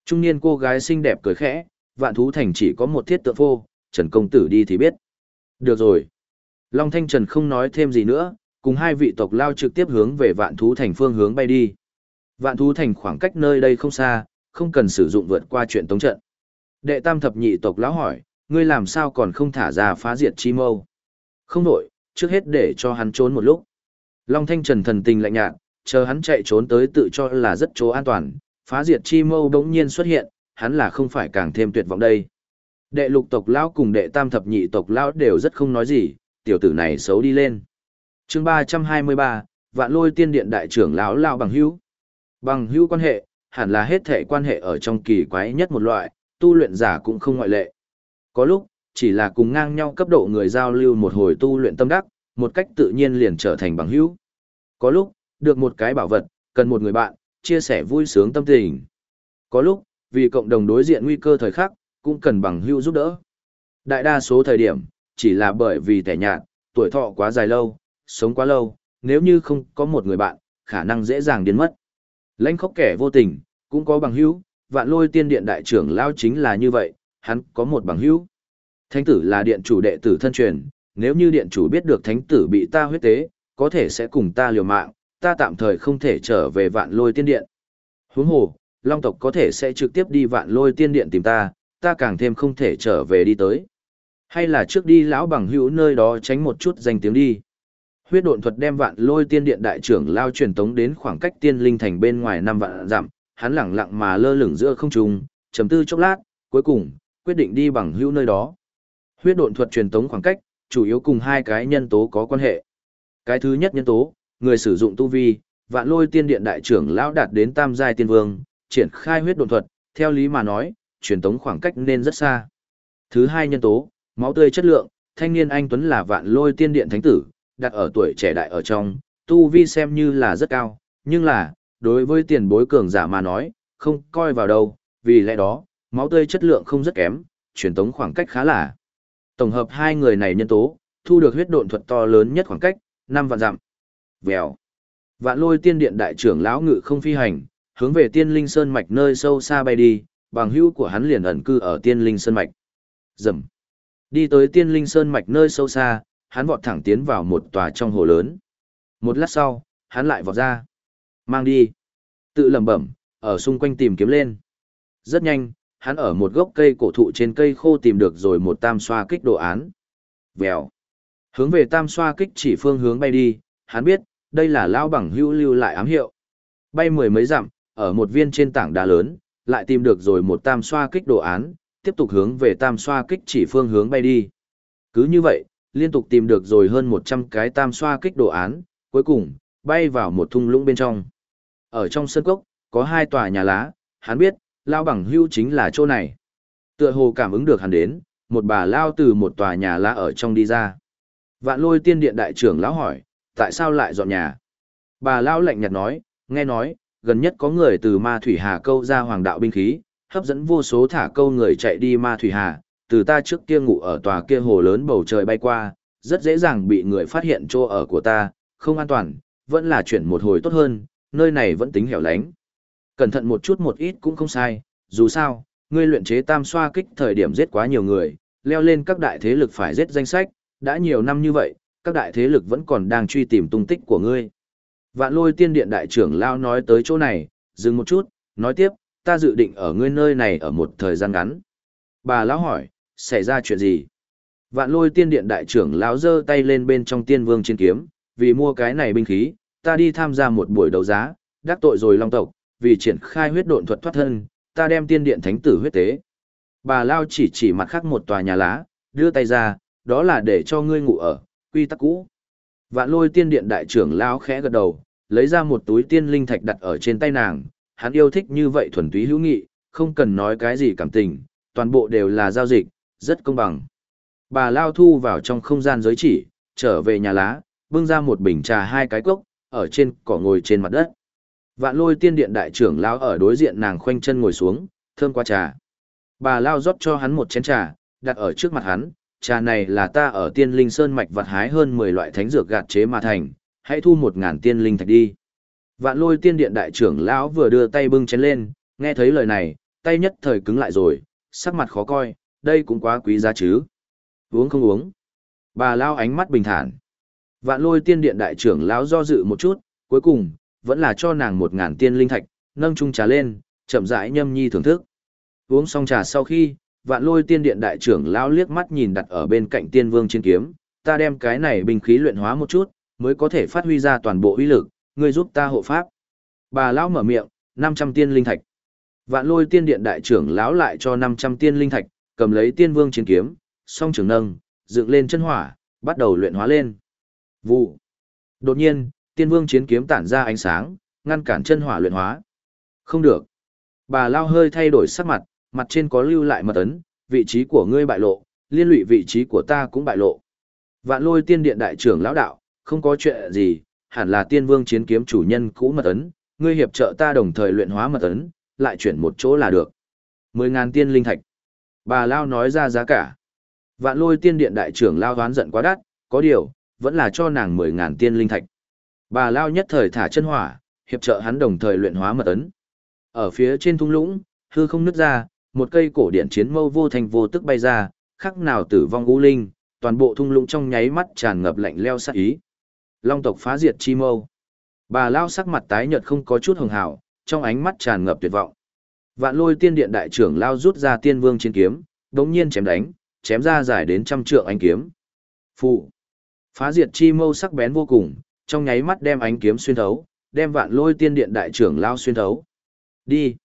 S1: Trung niên cô gái xinh đẹp cười khẽ, vạn thú thành chỉ có một thiết tượng phô, Trần Công Tử đi thì biết. Được rồi. Long Thanh Trần không nói thêm gì nữa, cùng hai vị tộc lao trực tiếp hướng về vạn thú thành phương hướng bay đi. Vạn thú thành khoảng cách nơi đây không xa, không cần sử dụng vượt qua chuyện tống trận. Đệ tam thập nhị tộc lão hỏi, ngươi làm sao còn không thả ra phá diệt chi mâu? Không đổi, trước hết để cho hắn trốn một lúc. Long Thanh Trần thần tình lạnh nhạt, chờ hắn chạy trốn tới tự cho là rất chỗ an toàn, phá diệt chi mâu bỗng nhiên xuất hiện, hắn là không phải càng thêm tuyệt vọng đây. Đệ lục tộc lão cùng đệ tam thập nhị tộc lão đều rất không nói gì, tiểu tử này xấu đi lên. chương 323, vạn lôi tiên điện đại trưởng lão lão bằng hữu. Bằng hữu quan hệ, hẳn là hết thể quan hệ ở trong kỳ quái nhất một loại, tu luyện giả cũng không ngoại lệ. Có lúc, chỉ là cùng ngang nhau cấp độ người giao lưu một hồi tu luyện tâm đắc, một cách tự nhiên liền trở thành bằng hữu. Có lúc, được một cái bảo vật, cần một người bạn, chia sẻ vui sướng tâm tình. Có lúc, vì cộng đồng đối diện nguy cơ thời khắc, cũng cần bằng hữu giúp đỡ. Đại đa số thời điểm, chỉ là bởi vì tẻ nhạt, tuổi thọ quá dài lâu, sống quá lâu, nếu như không có một người bạn, khả năng dễ dàng điên mất. Lãnh khóc kẻ vô tình, cũng có bằng hữu, vạn lôi tiên điện đại trưởng lao chính là như vậy, hắn có một bằng hữu. Thánh tử là điện chủ đệ tử thân truyền, nếu như điện chủ biết được thánh tử bị ta huyết tế, có thể sẽ cùng ta liều mạng, ta tạm thời không thể trở về vạn lôi tiên điện. Huống hồ, long tộc có thể sẽ trực tiếp đi vạn lôi tiên điện tìm ta, ta càng thêm không thể trở về đi tới. Hay là trước đi lão bằng hữu nơi đó tránh một chút danh tiếng đi. Huyết độn thuật đem vạn lôi tiên điện đại trưởng lao truyền tống đến khoảng cách tiên linh thành bên ngoài năm vạn dặm, hắn lẳng lặng mà lơ lửng giữa không trung, trầm tư chốc lát, cuối cùng quyết định đi bằng hữu nơi đó. Huyết độn thuật truyền tống khoảng cách, chủ yếu cùng hai cái nhân tố có quan hệ. Cái thứ nhất nhân tố, người sử dụng tu vi, vạn lôi tiên điện đại trưởng lão đạt đến tam giai tiên vương, triển khai huyết độn thuật, theo lý mà nói, truyền tống khoảng cách nên rất xa. Thứ hai nhân tố, máu tươi chất lượng, thanh niên anh Tuấn là vạn lôi tiên điện thánh tử, đặt ở tuổi trẻ đại ở trong, tu vi xem như là rất cao, nhưng là, đối với tiền bối cường giả mà nói, không coi vào đâu, vì lẽ đó, máu tươi chất lượng không rất kém, truyền tống khoảng cách khá là. Tổng hợp hai người này nhân tố, thu được huyết độn thuật to lớn nhất khoảng cách, năm vạn dặm. Vèo. Vạn lôi tiên điện đại trưởng lão ngự không phi hành, hướng về tiên linh sơn mạch nơi sâu xa bay đi, bằng hữu của hắn liền ẩn cư ở tiên linh sơn mạch. Dầm. Đi tới tiên linh sơn mạch nơi sâu xa, hắn vọt thẳng tiến vào một tòa trong hồ lớn. Một lát sau, hắn lại vọt ra. Mang đi. Tự lẩm bẩm, ở xung quanh tìm kiếm lên. Rất nhanh, hắn ở một gốc cây cổ thụ trên cây khô tìm được rồi một tam xoa kích đồ án. Vèo. Hướng về tam xoa kích chỉ phương hướng bay đi, hắn biết, đây là lao bằng hữu lưu lại ám hiệu. Bay mười mấy dặm, ở một viên trên tảng đá lớn, lại tìm được rồi một tam xoa kích đồ án, tiếp tục hướng về tam xoa kích chỉ phương hướng bay đi. Cứ như vậy, liên tục tìm được rồi hơn 100 cái tam xoa kích đồ án, cuối cùng, bay vào một thung lũng bên trong. Ở trong sân cốc, có hai tòa nhà lá, hắn biết, lao bằng hưu chính là chỗ này. Tựa hồ cảm ứng được hắn đến, một bà lao từ một tòa nhà lá ở trong đi ra. Vạn lôi tiên điện đại trưởng lão hỏi, tại sao lại dọn nhà? Bà lao lạnh nhạt nói, nghe nói, gần nhất có người từ ma thủy hà câu ra hoàng đạo binh khí, hấp dẫn vô số thả câu người chạy đi ma thủy hà, từ ta trước kia ngủ ở tòa kia hồ lớn bầu trời bay qua, rất dễ dàng bị người phát hiện chỗ ở của ta, không an toàn, vẫn là chuyển một hồi tốt hơn, nơi này vẫn tính hẻo lánh. Cẩn thận một chút một ít cũng không sai, dù sao, ngươi luyện chế tam xoa kích thời điểm giết quá nhiều người, leo lên các đại thế lực phải giết danh sách, đã nhiều năm như vậy, các đại thế lực vẫn còn đang truy tìm tung tích của ngươi. Vạn lôi tiên điện đại trưởng lao nói tới chỗ này, dừng một chút, nói tiếp, ta dự định ở ngươi nơi này ở một thời gian ngắn. Bà lão hỏi, xảy ra chuyện gì? Vạn lôi tiên điện đại trưởng lão giơ tay lên bên trong tiên vương chiến kiếm, vì mua cái này binh khí, ta đi tham gia một buổi đấu giá, đắc tội rồi long tộc, vì triển khai huyết độn thuật thoát thân, ta đem tiên điện thánh tử huyết tế. Bà Lao chỉ chỉ mặt khác một tòa nhà lá, đưa tay ra, đó là để cho ngươi ngủ ở, quy tắc cũ. Vạn lôi tiên điện đại trưởng Lao khẽ gật đầu, lấy ra một túi tiên linh thạch đặt ở trên tay nàng, hắn yêu thích như vậy thuần túy hữu nghị, không cần nói cái gì cảm tình, toàn bộ đều là giao dịch, rất công bằng. Bà Lao thu vào trong không gian giới chỉ, trở về nhà lá, bưng ra một bình trà hai cái cốc, ở trên cỏ ngồi trên mặt đất. Vạn lôi tiên điện đại trưởng Lao ở đối diện nàng khoanh chân ngồi xuống, thơm qua trà. Bà Lao rót cho hắn một chén trà, đặt ở trước mặt hắn, trà này là ta ở tiên linh sơn mạch vật hái hơn 10 loại thánh dược gạt chế mà thành, hãy thu một ngàn tiên linh thạch đi. Vạn lôi tiên điện đại trưởng lão vừa đưa tay bưng chén lên, nghe thấy lời này, tay nhất thời cứng lại rồi, sắc mặt khó coi, đây cũng quá quý giá chứ. Uống không uống. Bà lao ánh mắt bình thản. Vạn lôi tiên điện đại trưởng lão do dự một chút, cuối cùng, vẫn là cho nàng một ngàn tiên linh thạch, nâng chung trà lên, chậm rãi nhâm nhi thưởng thức. Uống xong trà sau khi, vạn lôi tiên điện đại trưởng lão liếc mắt nhìn đặt ở bên cạnh tiên vương Chiến kiếm, ta đem cái này binh khí luyện hóa một chút, mới có thể phát huy ra toàn bộ uy lực, ngươi giúp ta hộ pháp. Bà lão mở miệng, 500 tiên linh thạch. Vạn lôi tiên điện đại trưởng lão lại cho 500 tiên linh thạch, cầm lấy tiên vương chiến kiếm, song trường nâng, dựng lên chân hỏa, bắt đầu luyện hóa lên. Vụ. Đột nhiên, tiên vương chiến kiếm tản ra ánh sáng, ngăn cản chân hỏa luyện hóa. Không được. Bà lao hơi thay đổi sắc mặt, mặt trên có lưu lại mật ấn, vị trí của ngươi bại lộ, liên lụy vị trí của ta cũng bại lộ. Vạn lôi tiên điện đại trưởng lão đạo, không có chuyện gì, hẳn là tiên vương chiến kiếm chủ nhân cũ mật ấn, ngươi hiệp trợ ta đồng thời luyện hóa mật ấn, lại chuyển một chỗ là được. Mười ngàn tiên linh thạch. Bà Lao nói ra giá cả. Vạn lôi tiên điện đại trưởng Lao đoán giận quá đắt, có điều, vẫn là cho nàng mười ngàn tiên linh thạch. Bà Lao nhất thời thả chân hỏa, hiệp trợ hắn đồng thời luyện hóa mật ấn. Ở phía trên thung lũng, hư không nứt ra, một cây cổ điện chiến mâu vô thành vô tức bay ra, khắc nào tử vong u linh, toàn bộ thung lũng trong nháy mắt tràn ngập lạnh leo sát ý. Long tộc phá diệt chi mâu. Bà Lao sắc mặt tái nhợt không có chút hồng hào, trong ánh mắt tràn ngập tuyệt vọng. Vạn lôi tiên điện đại trưởng Lao rút ra tiên vương chiến kiếm, đống nhiên chém đánh, chém ra dài đến trăm trượng ánh kiếm. Phụ. Phá diệt chi mâu sắc bén vô cùng, trong nháy mắt đem ánh kiếm xuyên thấu, đem vạn lôi tiên điện đại trưởng Lao xuyên thấu. Đi.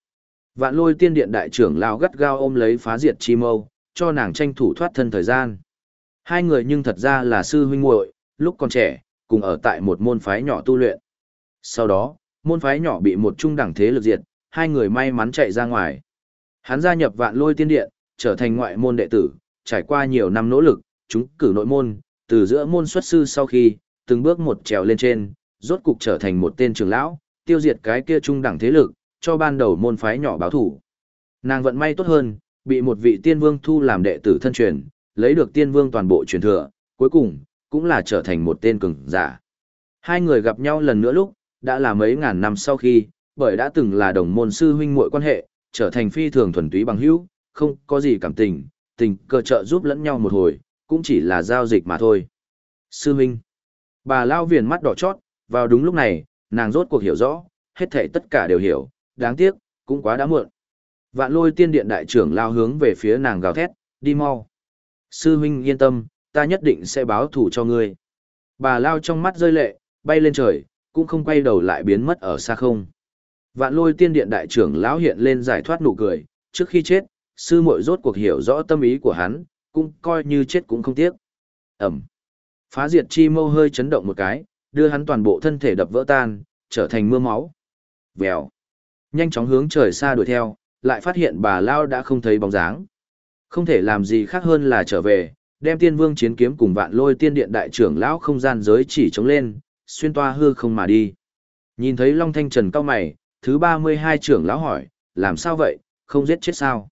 S1: Vạn lôi tiên điện đại trưởng Lao gắt gao ôm lấy phá diệt chi mâu, cho nàng tranh thủ thoát thân thời gian. Hai người nhưng thật ra là sư huynh muội, lúc còn trẻ, cùng ở tại một môn phái nhỏ tu luyện. Sau đó, môn phái nhỏ bị một trung đẳng thế lực diệt, hai người may mắn chạy ra ngoài. Hắn gia nhập vạn lôi tiên điện, trở thành ngoại môn đệ tử, trải qua nhiều năm nỗ lực, chúng cử nội môn, từ giữa môn xuất sư sau khi, từng bước một trèo lên trên, rốt cục trở thành một tên trưởng lão, tiêu diệt cái kia trung đẳng thế lực, cho ban đầu môn phái nhỏ báo thủ. Nàng vận may tốt hơn, bị một vị tiên vương thu làm đệ tử thân truyền, lấy được tiên vương toàn bộ truyền thừa, cuối cùng, cũng là trở thành một tên cường giả. Hai người gặp nhau lần nữa lúc, đã là mấy ngàn năm sau khi, bởi đã từng là đồng môn sư huynh muội quan hệ, trở thành phi thường thuần túy bằng hữu, không có gì cảm tình, tình cờ trợ giúp lẫn nhau một hồi, cũng chỉ là giao dịch mà thôi. Sư huynh. Bà lao viền mắt đỏ chót, vào đúng lúc này, nàng rốt cuộc hiểu rõ, hết thảy tất cả đều hiểu, đáng tiếc, cũng quá đã muộn. Vạn lôi tiên điện đại trưởng lao hướng về phía nàng gào thét, đi mau. Sư huynh yên tâm, ta nhất định sẽ báo thủ cho ngươi. Bà lao trong mắt rơi lệ, bay lên trời, cũng không quay đầu lại biến mất ở xa không. Vạn lôi tiên điện đại trưởng lão hiện lên giải thoát nụ cười, trước khi chết, sư muội rốt cuộc hiểu rõ tâm ý của hắn, cũng coi như chết cũng không tiếc. Ẩm. Phá diệt chi mâu hơi chấn động một cái, đưa hắn toàn bộ thân thể đập vỡ tan, trở thành mưa máu. Vèo. Nhanh chóng hướng trời xa đuổi theo, lại phát hiện bà Lao đã không thấy bóng dáng. Không thể làm gì khác hơn là trở về, đem tiên vương chiến kiếm cùng vạn lôi tiên điện đại trưởng lão không gian giới chỉ chống lên, xuyên toa hư không mà đi. Nhìn thấy Long Thanh Trần cao mày, thứ 32 trưởng lão hỏi, làm sao vậy, không giết chết sao?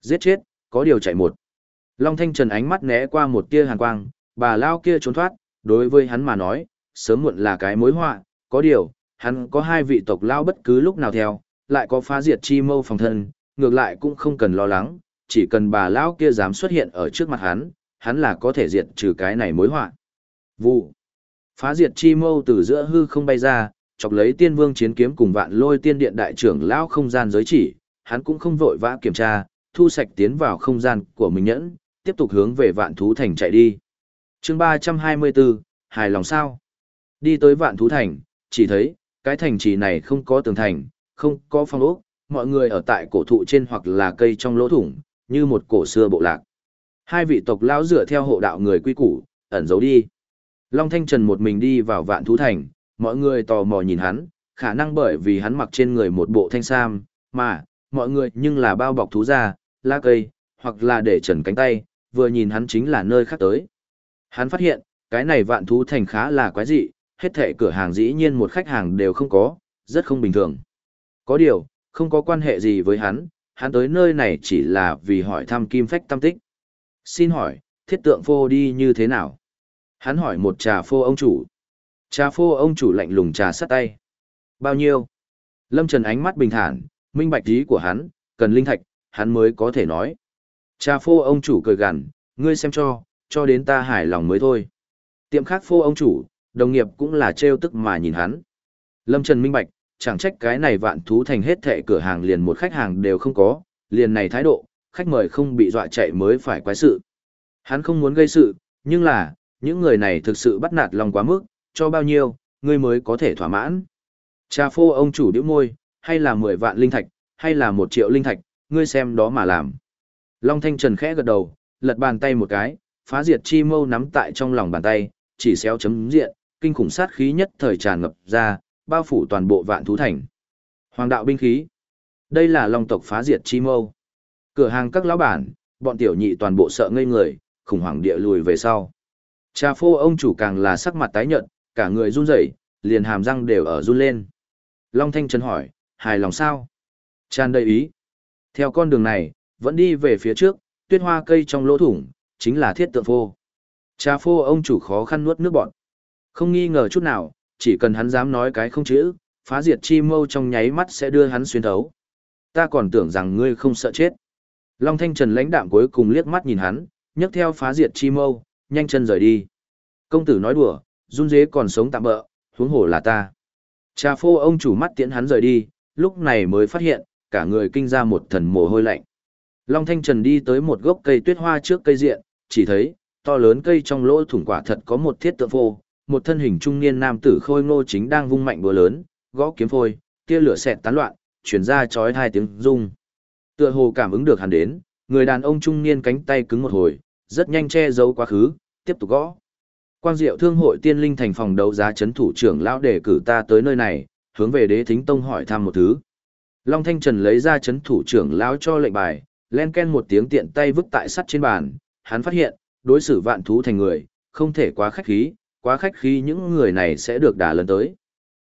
S1: Giết chết, có điều chạy một. Long Thanh Trần ánh mắt né qua một tia hàn quang, bà lao kia trốn thoát, đối với hắn mà nói, sớm muộn là cái mối họa, có điều, hắn có hai vị tộc lao bất cứ lúc nào theo, lại có phá diệt chi mâu phòng thân, ngược lại cũng không cần lo lắng, chỉ cần bà lão kia dám xuất hiện ở trước mặt hắn, hắn là có thể diệt trừ cái này mối họa. Vụ. Phá diệt chi mâu từ giữa hư không bay ra, chọc lấy tiên vương chiến kiếm cùng vạn lôi tiên điện đại trưởng lão không gian giới chỉ, hắn cũng không vội vã kiểm tra, thu sạch tiến vào không gian của mình nhẫn, tiếp tục hướng về vạn thú thành chạy đi. chương 324, hài lòng sao? Đi tới vạn thú thành, chỉ thấy, cái thành trì này không có tường thành, không có phong ốc, mọi người ở tại cổ thụ trên hoặc là cây trong lỗ thủng, như một cổ xưa bộ lạc. Hai vị tộc lão dựa theo hộ đạo người quy củ, ẩn giấu đi. Long Thanh Trần một mình đi vào vạn thú thành, mọi người tò mò nhìn hắn, khả năng bởi vì hắn mặc trên người một bộ thanh sam, mà, mọi người nhưng là bao bọc thú ra, lá cây, hoặc là để trần cánh tay, vừa nhìn hắn chính là nơi khác tới. Hắn phát hiện, cái này vạn thú thành khá là quái dị, hết thệ cửa hàng dĩ nhiên một khách hàng đều không có, rất không bình thường. Có điều, không có quan hệ gì với hắn, hắn tới nơi này chỉ là vì hỏi thăm kim phách tâm tích. Xin hỏi, thiết tượng phô đi như thế nào? Hắn hỏi một trà phô ông chủ. Trà phô ông chủ lạnh lùng trà sắt tay. Bao nhiêu? Lâm Trần ánh mắt bình thản, minh bạch ý của hắn, cần linh thạch, hắn mới có thể nói. Trà phô ông chủ cười gằn, ngươi xem cho, cho đến ta hài lòng mới thôi. Tiệm khác phô ông chủ, đồng nghiệp cũng là trêu tức mà nhìn hắn. Lâm Trần minh bạch, chẳng trách cái này vạn thú thành hết thệ cửa hàng liền một khách hàng đều không có, liền này thái độ, khách mời không bị dọa chạy mới phải quái sự. Hắn không muốn gây sự, nhưng là, những người này thực sự bắt nạt lòng quá mức, cho bao nhiêu, ngươi mới có thể thỏa mãn. Cha phô ông chủ điếu môi, hay là 10 vạn linh thạch, hay là 1 triệu linh thạch, ngươi xem đó mà làm. Long Thanh Trần khẽ gật đầu, lật bàn tay một cái, phá diệt chi mâu nắm tại trong lòng bàn tay, chỉ xéo chấm diện, kinh khủng sát khí nhất thời tràn ngập ra, bao phủ toàn bộ vạn thú thành. Hoàng đạo binh khí. Đây là long tộc phá diệt chi mâu. Cửa hàng các lão bản, bọn tiểu nhị toàn bộ sợ ngây người, khủng hoảng địa lùi về sau. Cha phô ông chủ càng là sắc mặt tái nhợt, cả người run rẩy, liền hàm răng đều ở run lên. Long Thanh Trần hỏi, hài lòng sao? Tràn đầy ý. Theo con đường này, vẫn đi về phía trước, tuyết hoa cây trong lỗ thủng, chính là thiết tượng phô. Cha phô ông chủ khó khăn nuốt nước bọn. Không nghi ngờ chút nào, chỉ cần hắn dám nói cái không chữ, phá diệt chi mâu trong nháy mắt sẽ đưa hắn xuyên thấu. Ta còn tưởng rằng ngươi không sợ chết. Long Thanh Trần lãnh đạm cuối cùng liếc mắt nhìn hắn, nhấc theo phá diệt chi mâu, nhanh chân rời đi. Công tử nói đùa, run dế còn sống tạm bỡ, huống hổ là ta. Cha phô ông chủ mắt tiễn hắn rời đi, lúc này mới phát hiện, cả người kinh ra một thần mồ hôi lạnh. Long Thanh Trần đi tới một gốc cây tuyết hoa trước cây diện, chỉ thấy, to lớn cây trong lỗ thủng quả thật có một thiết tượng phô, một thân hình trung niên nam tử khôi ngô chính đang vung mạnh búa lớn, gõ kiếm phôi, tia lửa xẹt tán loạn, chuyển ra chói hai tiếng rung. Tựa hồ cảm ứng được hắn đến, người đàn ông trung niên cánh tay cứng một hồi, rất nhanh che giấu quá khứ, tiếp tục gõ. Quang Diệu Thương hội Tiên Linh thành phòng đấu giá chấn thủ trưởng lão đề cử ta tới nơi này, hướng về Đế Thính Tông hỏi thăm một thứ. Long Thanh Trần lấy ra chấn thủ trưởng lão cho lệnh bài, len ken một tiếng tiện tay vứt tại sắt trên bàn, hắn phát hiện, đối xử vạn thú thành người, không thể quá khách khí, quá khách khí những người này sẽ được đả lớn tới.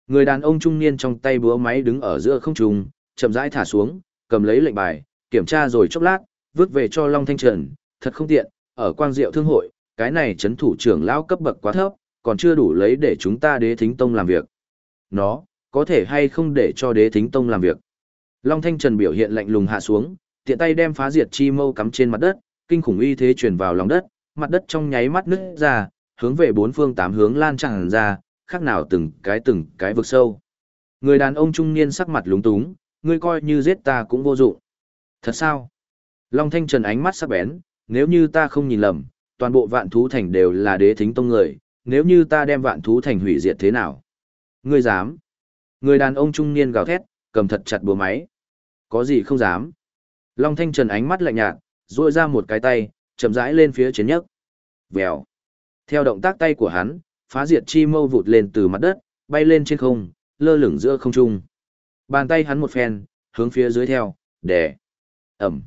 S1: Người đàn ông trung niên trong tay búa máy đứng ở giữa không trung, chậm rãi thả xuống, cầm lấy lệnh bài, kiểm tra rồi chốc lát, vứt về cho Long Thanh Trần, thật không tiện, ở quang diệu thương hội, cái này chấn thủ trưởng lão cấp bậc quá thấp, còn chưa đủ lấy để chúng ta đế thính tông làm việc. Nó, có thể hay không để cho đế thính tông làm việc. Long Thanh Trần biểu hiện lạnh lùng hạ xuống, tiện tay đem phá diệt chi mâu cắm trên mặt đất, kinh khủng uy thế truyền vào lòng đất, mặt đất trong nháy mắt nứt ra, hướng về bốn phương tám hướng lan tràn ra, khác nào từng cái từng cái vực sâu. Người đàn ông trung niên sắc mặt lúng túng, ngươi coi như giết ta cũng vô dụng. Thật sao? Long Thanh Trần ánh mắt sắc bén, nếu như ta không nhìn lầm, toàn bộ vạn thú thành đều là đế thính tông người, nếu như ta đem vạn thú thành hủy diệt thế nào? Ngươi dám? Người đàn ông trung niên gào thét, cầm thật chặt búa máy. Có gì không dám? Long Thanh Trần ánh mắt lạnh nhạt, duỗi ra một cái tay, chậm rãi lên phía trên nhất. Vèo. Theo động tác tay của hắn, phá diệt chi mâu vụt lên từ mặt đất, bay lên trên không, lơ lửng giữa không trung. Bàn tay hắn một phen, hướng phía dưới theo, để ẩm.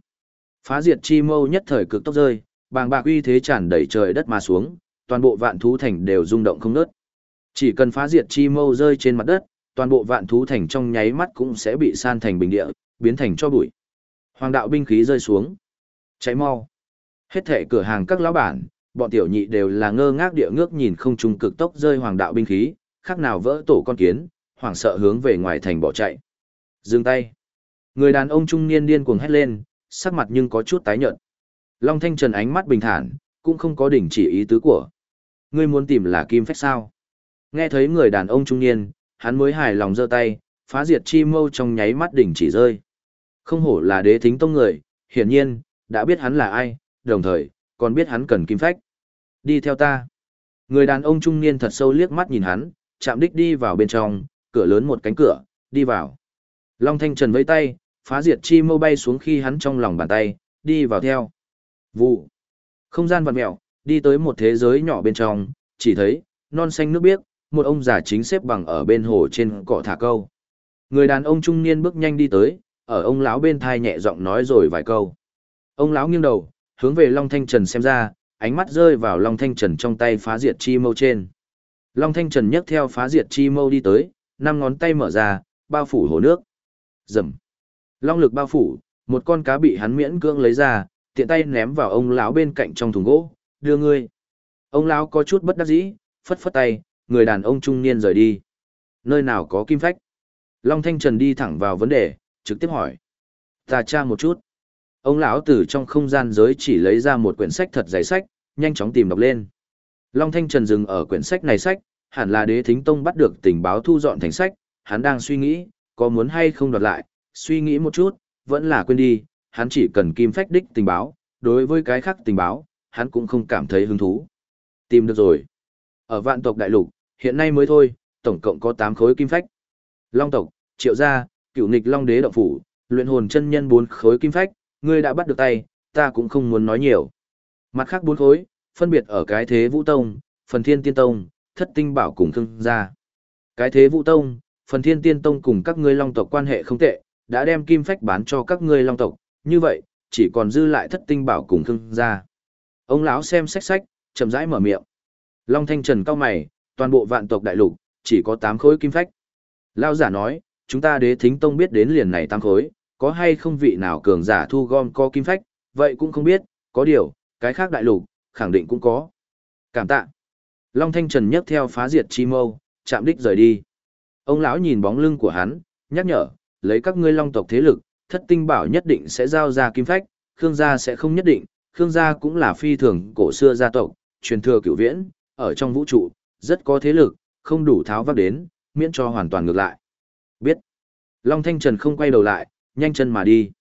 S1: Phá diệt chi mâu nhất thời cực tốc rơi, bàng bạc uy thế tràn đầy trời đất mà xuống, toàn bộ vạn thú thành đều rung động không ngớt. Chỉ cần phá diệt chi mâu rơi trên mặt đất, toàn bộ vạn thú thành trong nháy mắt cũng sẽ bị san thành bình địa, biến thành cho bụi. Hoàng đạo binh khí rơi xuống. Cháy mau. Hết thể cửa hàng các lão bản, bọn tiểu nhị đều là ngơ ngác địa ngước nhìn không trung cực tốc rơi hoàng đạo binh khí, khác nào vỡ tổ con kiến, hoảng sợ hướng về ngoài thành bỏ chạy. Dừng tay. Người đàn ông trung niên điên cuồng hét lên, sắc mặt nhưng có chút tái nhợt. Long Thanh Trần ánh mắt bình thản, cũng không có đỉnh chỉ ý tứ của. Ngươi muốn tìm là kim phách sao? Nghe thấy người đàn ông trung niên, hắn mới hài lòng giơ tay, phá diệt chi mâu trong nháy mắt đỉnh chỉ rơi. Không hổ là đế thính tông người, hiển nhiên, đã biết hắn là ai, đồng thời, còn biết hắn cần kim phách. Đi theo ta. Người đàn ông trung niên thật sâu liếc mắt nhìn hắn, chạm đích đi vào bên trong, cửa lớn một cánh cửa, đi vào. Long Thanh Trần vẫy tay, phá diệt chi mâu bay xuống khi hắn trong lòng bàn tay, đi vào theo. Vụ. Không gian vặn mẹo, đi tới một thế giới nhỏ bên trong, chỉ thấy, non xanh nước biếc, một ông già chính xếp bằng ở bên hồ trên cỏ thả câu. Người đàn ông trung niên bước nhanh đi tới, ở ông lão bên thai nhẹ giọng nói rồi vài câu. Ông lão nghiêng đầu, hướng về Long Thanh Trần xem ra, ánh mắt rơi vào Long Thanh Trần trong tay phá diệt chi mâu trên. Long Thanh Trần nhấc theo phá diệt chi mâu đi tới, năm ngón tay mở ra, bao phủ hồ nước. Rầm. Long lực bao phủ, một con cá bị hắn miễn cưỡng lấy ra, tiện tay ném vào ông lão bên cạnh trong thùng gỗ, đưa ngươi. Ông lão có chút bất đắc dĩ, phất phất tay, người đàn ông trung niên rời đi. Nơi nào có kim phách? Long Thanh Trần đi thẳng vào vấn đề, trực tiếp hỏi. Ta tra một chút. Ông lão từ trong không gian giới chỉ lấy ra một quyển sách thật dày sách, nhanh chóng tìm đọc lên. Long Thanh Trần dừng ở quyển sách này sách, hẳn là đế thính tông bắt được tình báo thu dọn thành sách, hắn đang suy nghĩ, có muốn hay không đoạt lại, suy nghĩ một chút, vẫn là quên đi, hắn chỉ cần kim phách đích tình báo, đối với cái khác tình báo, hắn cũng không cảm thấy hứng thú. Tìm được rồi. Ở vạn tộc đại lục, hiện nay mới thôi, tổng cộng có 8 khối kim phách. Long tộc, triệu gia, cựu nghịch long đế động phủ, luyện hồn chân nhân 4 khối kim phách, ngươi đã bắt được tay, ta cũng không muốn nói nhiều. Mặt khác bốn khối, phân biệt ở cái thế vũ tông, phần thiên tiên tông, thất tinh bảo cùng thương gia. Cái thế vũ tông, phần thiên tiên tông cùng các ngươi long tộc quan hệ không tệ, đã đem kim phách bán cho các ngươi long tộc, như vậy, chỉ còn dư lại thất tinh bảo cùng thương gia. Ông lão xem sách sách, chậm rãi mở miệng. Long Thanh Trần cao mày, toàn bộ vạn tộc đại lục, chỉ có 8 khối kim phách. Lão giả nói, chúng ta đế thính tông biết đến liền này 8 khối, có hay không vị nào cường giả thu gom có kim phách, vậy cũng không biết, có điều, cái khác đại lục, khẳng định cũng có. Cảm tạ. Long Thanh Trần nhấc theo phá diệt chi mâu, chạm đích rời đi. Ông lão nhìn bóng lưng của hắn, nhắc nhở, lấy các ngươi long tộc thế lực, thất tinh bảo nhất định sẽ giao ra kim phách, Khương gia sẽ không nhất định, Khương gia cũng là phi thường cổ xưa gia tộc, truyền thừa cửu viễn, ở trong vũ trụ, rất có thế lực, không đủ tháo vác đến, miễn cho hoàn toàn ngược lại. Biết. Long Thanh Trần không quay đầu lại, nhanh chân mà đi.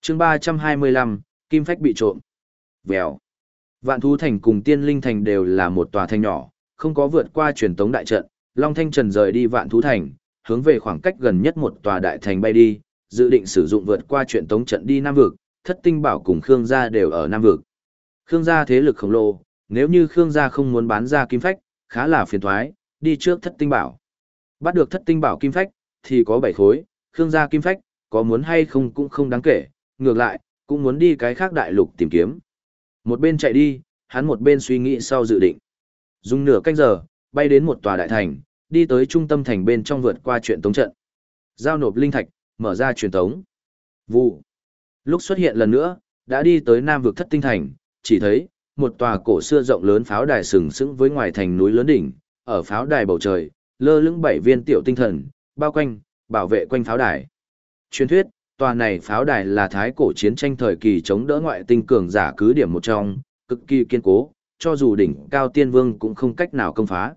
S1: chương 325, Kim Phách bị trộm. Vèo. Vạn Thú Thành cùng Tiên Linh Thành đều là một tòa thành nhỏ, không có vượt qua truyền tống đại trận. Long Thanh Trần rời đi Vạn Thú Thành, hướng về khoảng cách gần nhất một tòa đại thành bay đi, dự định sử dụng vượt qua truyền tống trận đi Nam Vực, Thất Tinh Bảo cùng Khương Gia đều ở Nam Vực. Khương Gia thế lực khổng lồ, nếu như Khương gia không muốn bán ra kim phách, khá là phiền thoái, đi trước thất tinh bảo. Bắt được thất tinh bảo kim phách, thì có 7 khối, Khương gia kim phách, có muốn hay không cũng không đáng kể, ngược lại, cũng muốn đi cái khác đại lục tìm kiếm. Một bên chạy đi, hắn một bên suy nghĩ sau dự định. Dùng nửa canh giờ, bay đến một tòa đại thành, đi tới trung tâm thành bên trong vượt qua chuyện tống trận. Giao nộp linh thạch, mở ra truyền tống. Vụ. Lúc xuất hiện lần nữa, đã đi tới Nam vực thất tinh thành, chỉ thấy, một tòa cổ xưa rộng lớn pháo đài sừng sững với ngoài thành núi lớn đỉnh, ở pháo đài bầu trời, lơ lửng bảy viên tiểu tinh thần, bao quanh, bảo vệ quanh pháo đài. Truyền thuyết, tòa này pháo đài là thái cổ chiến tranh thời kỳ chống đỡ ngoại tinh cường giả cứ điểm một trong, cực kỳ kiên cố, cho dù đỉnh cao tiên vương cũng không cách nào công phá.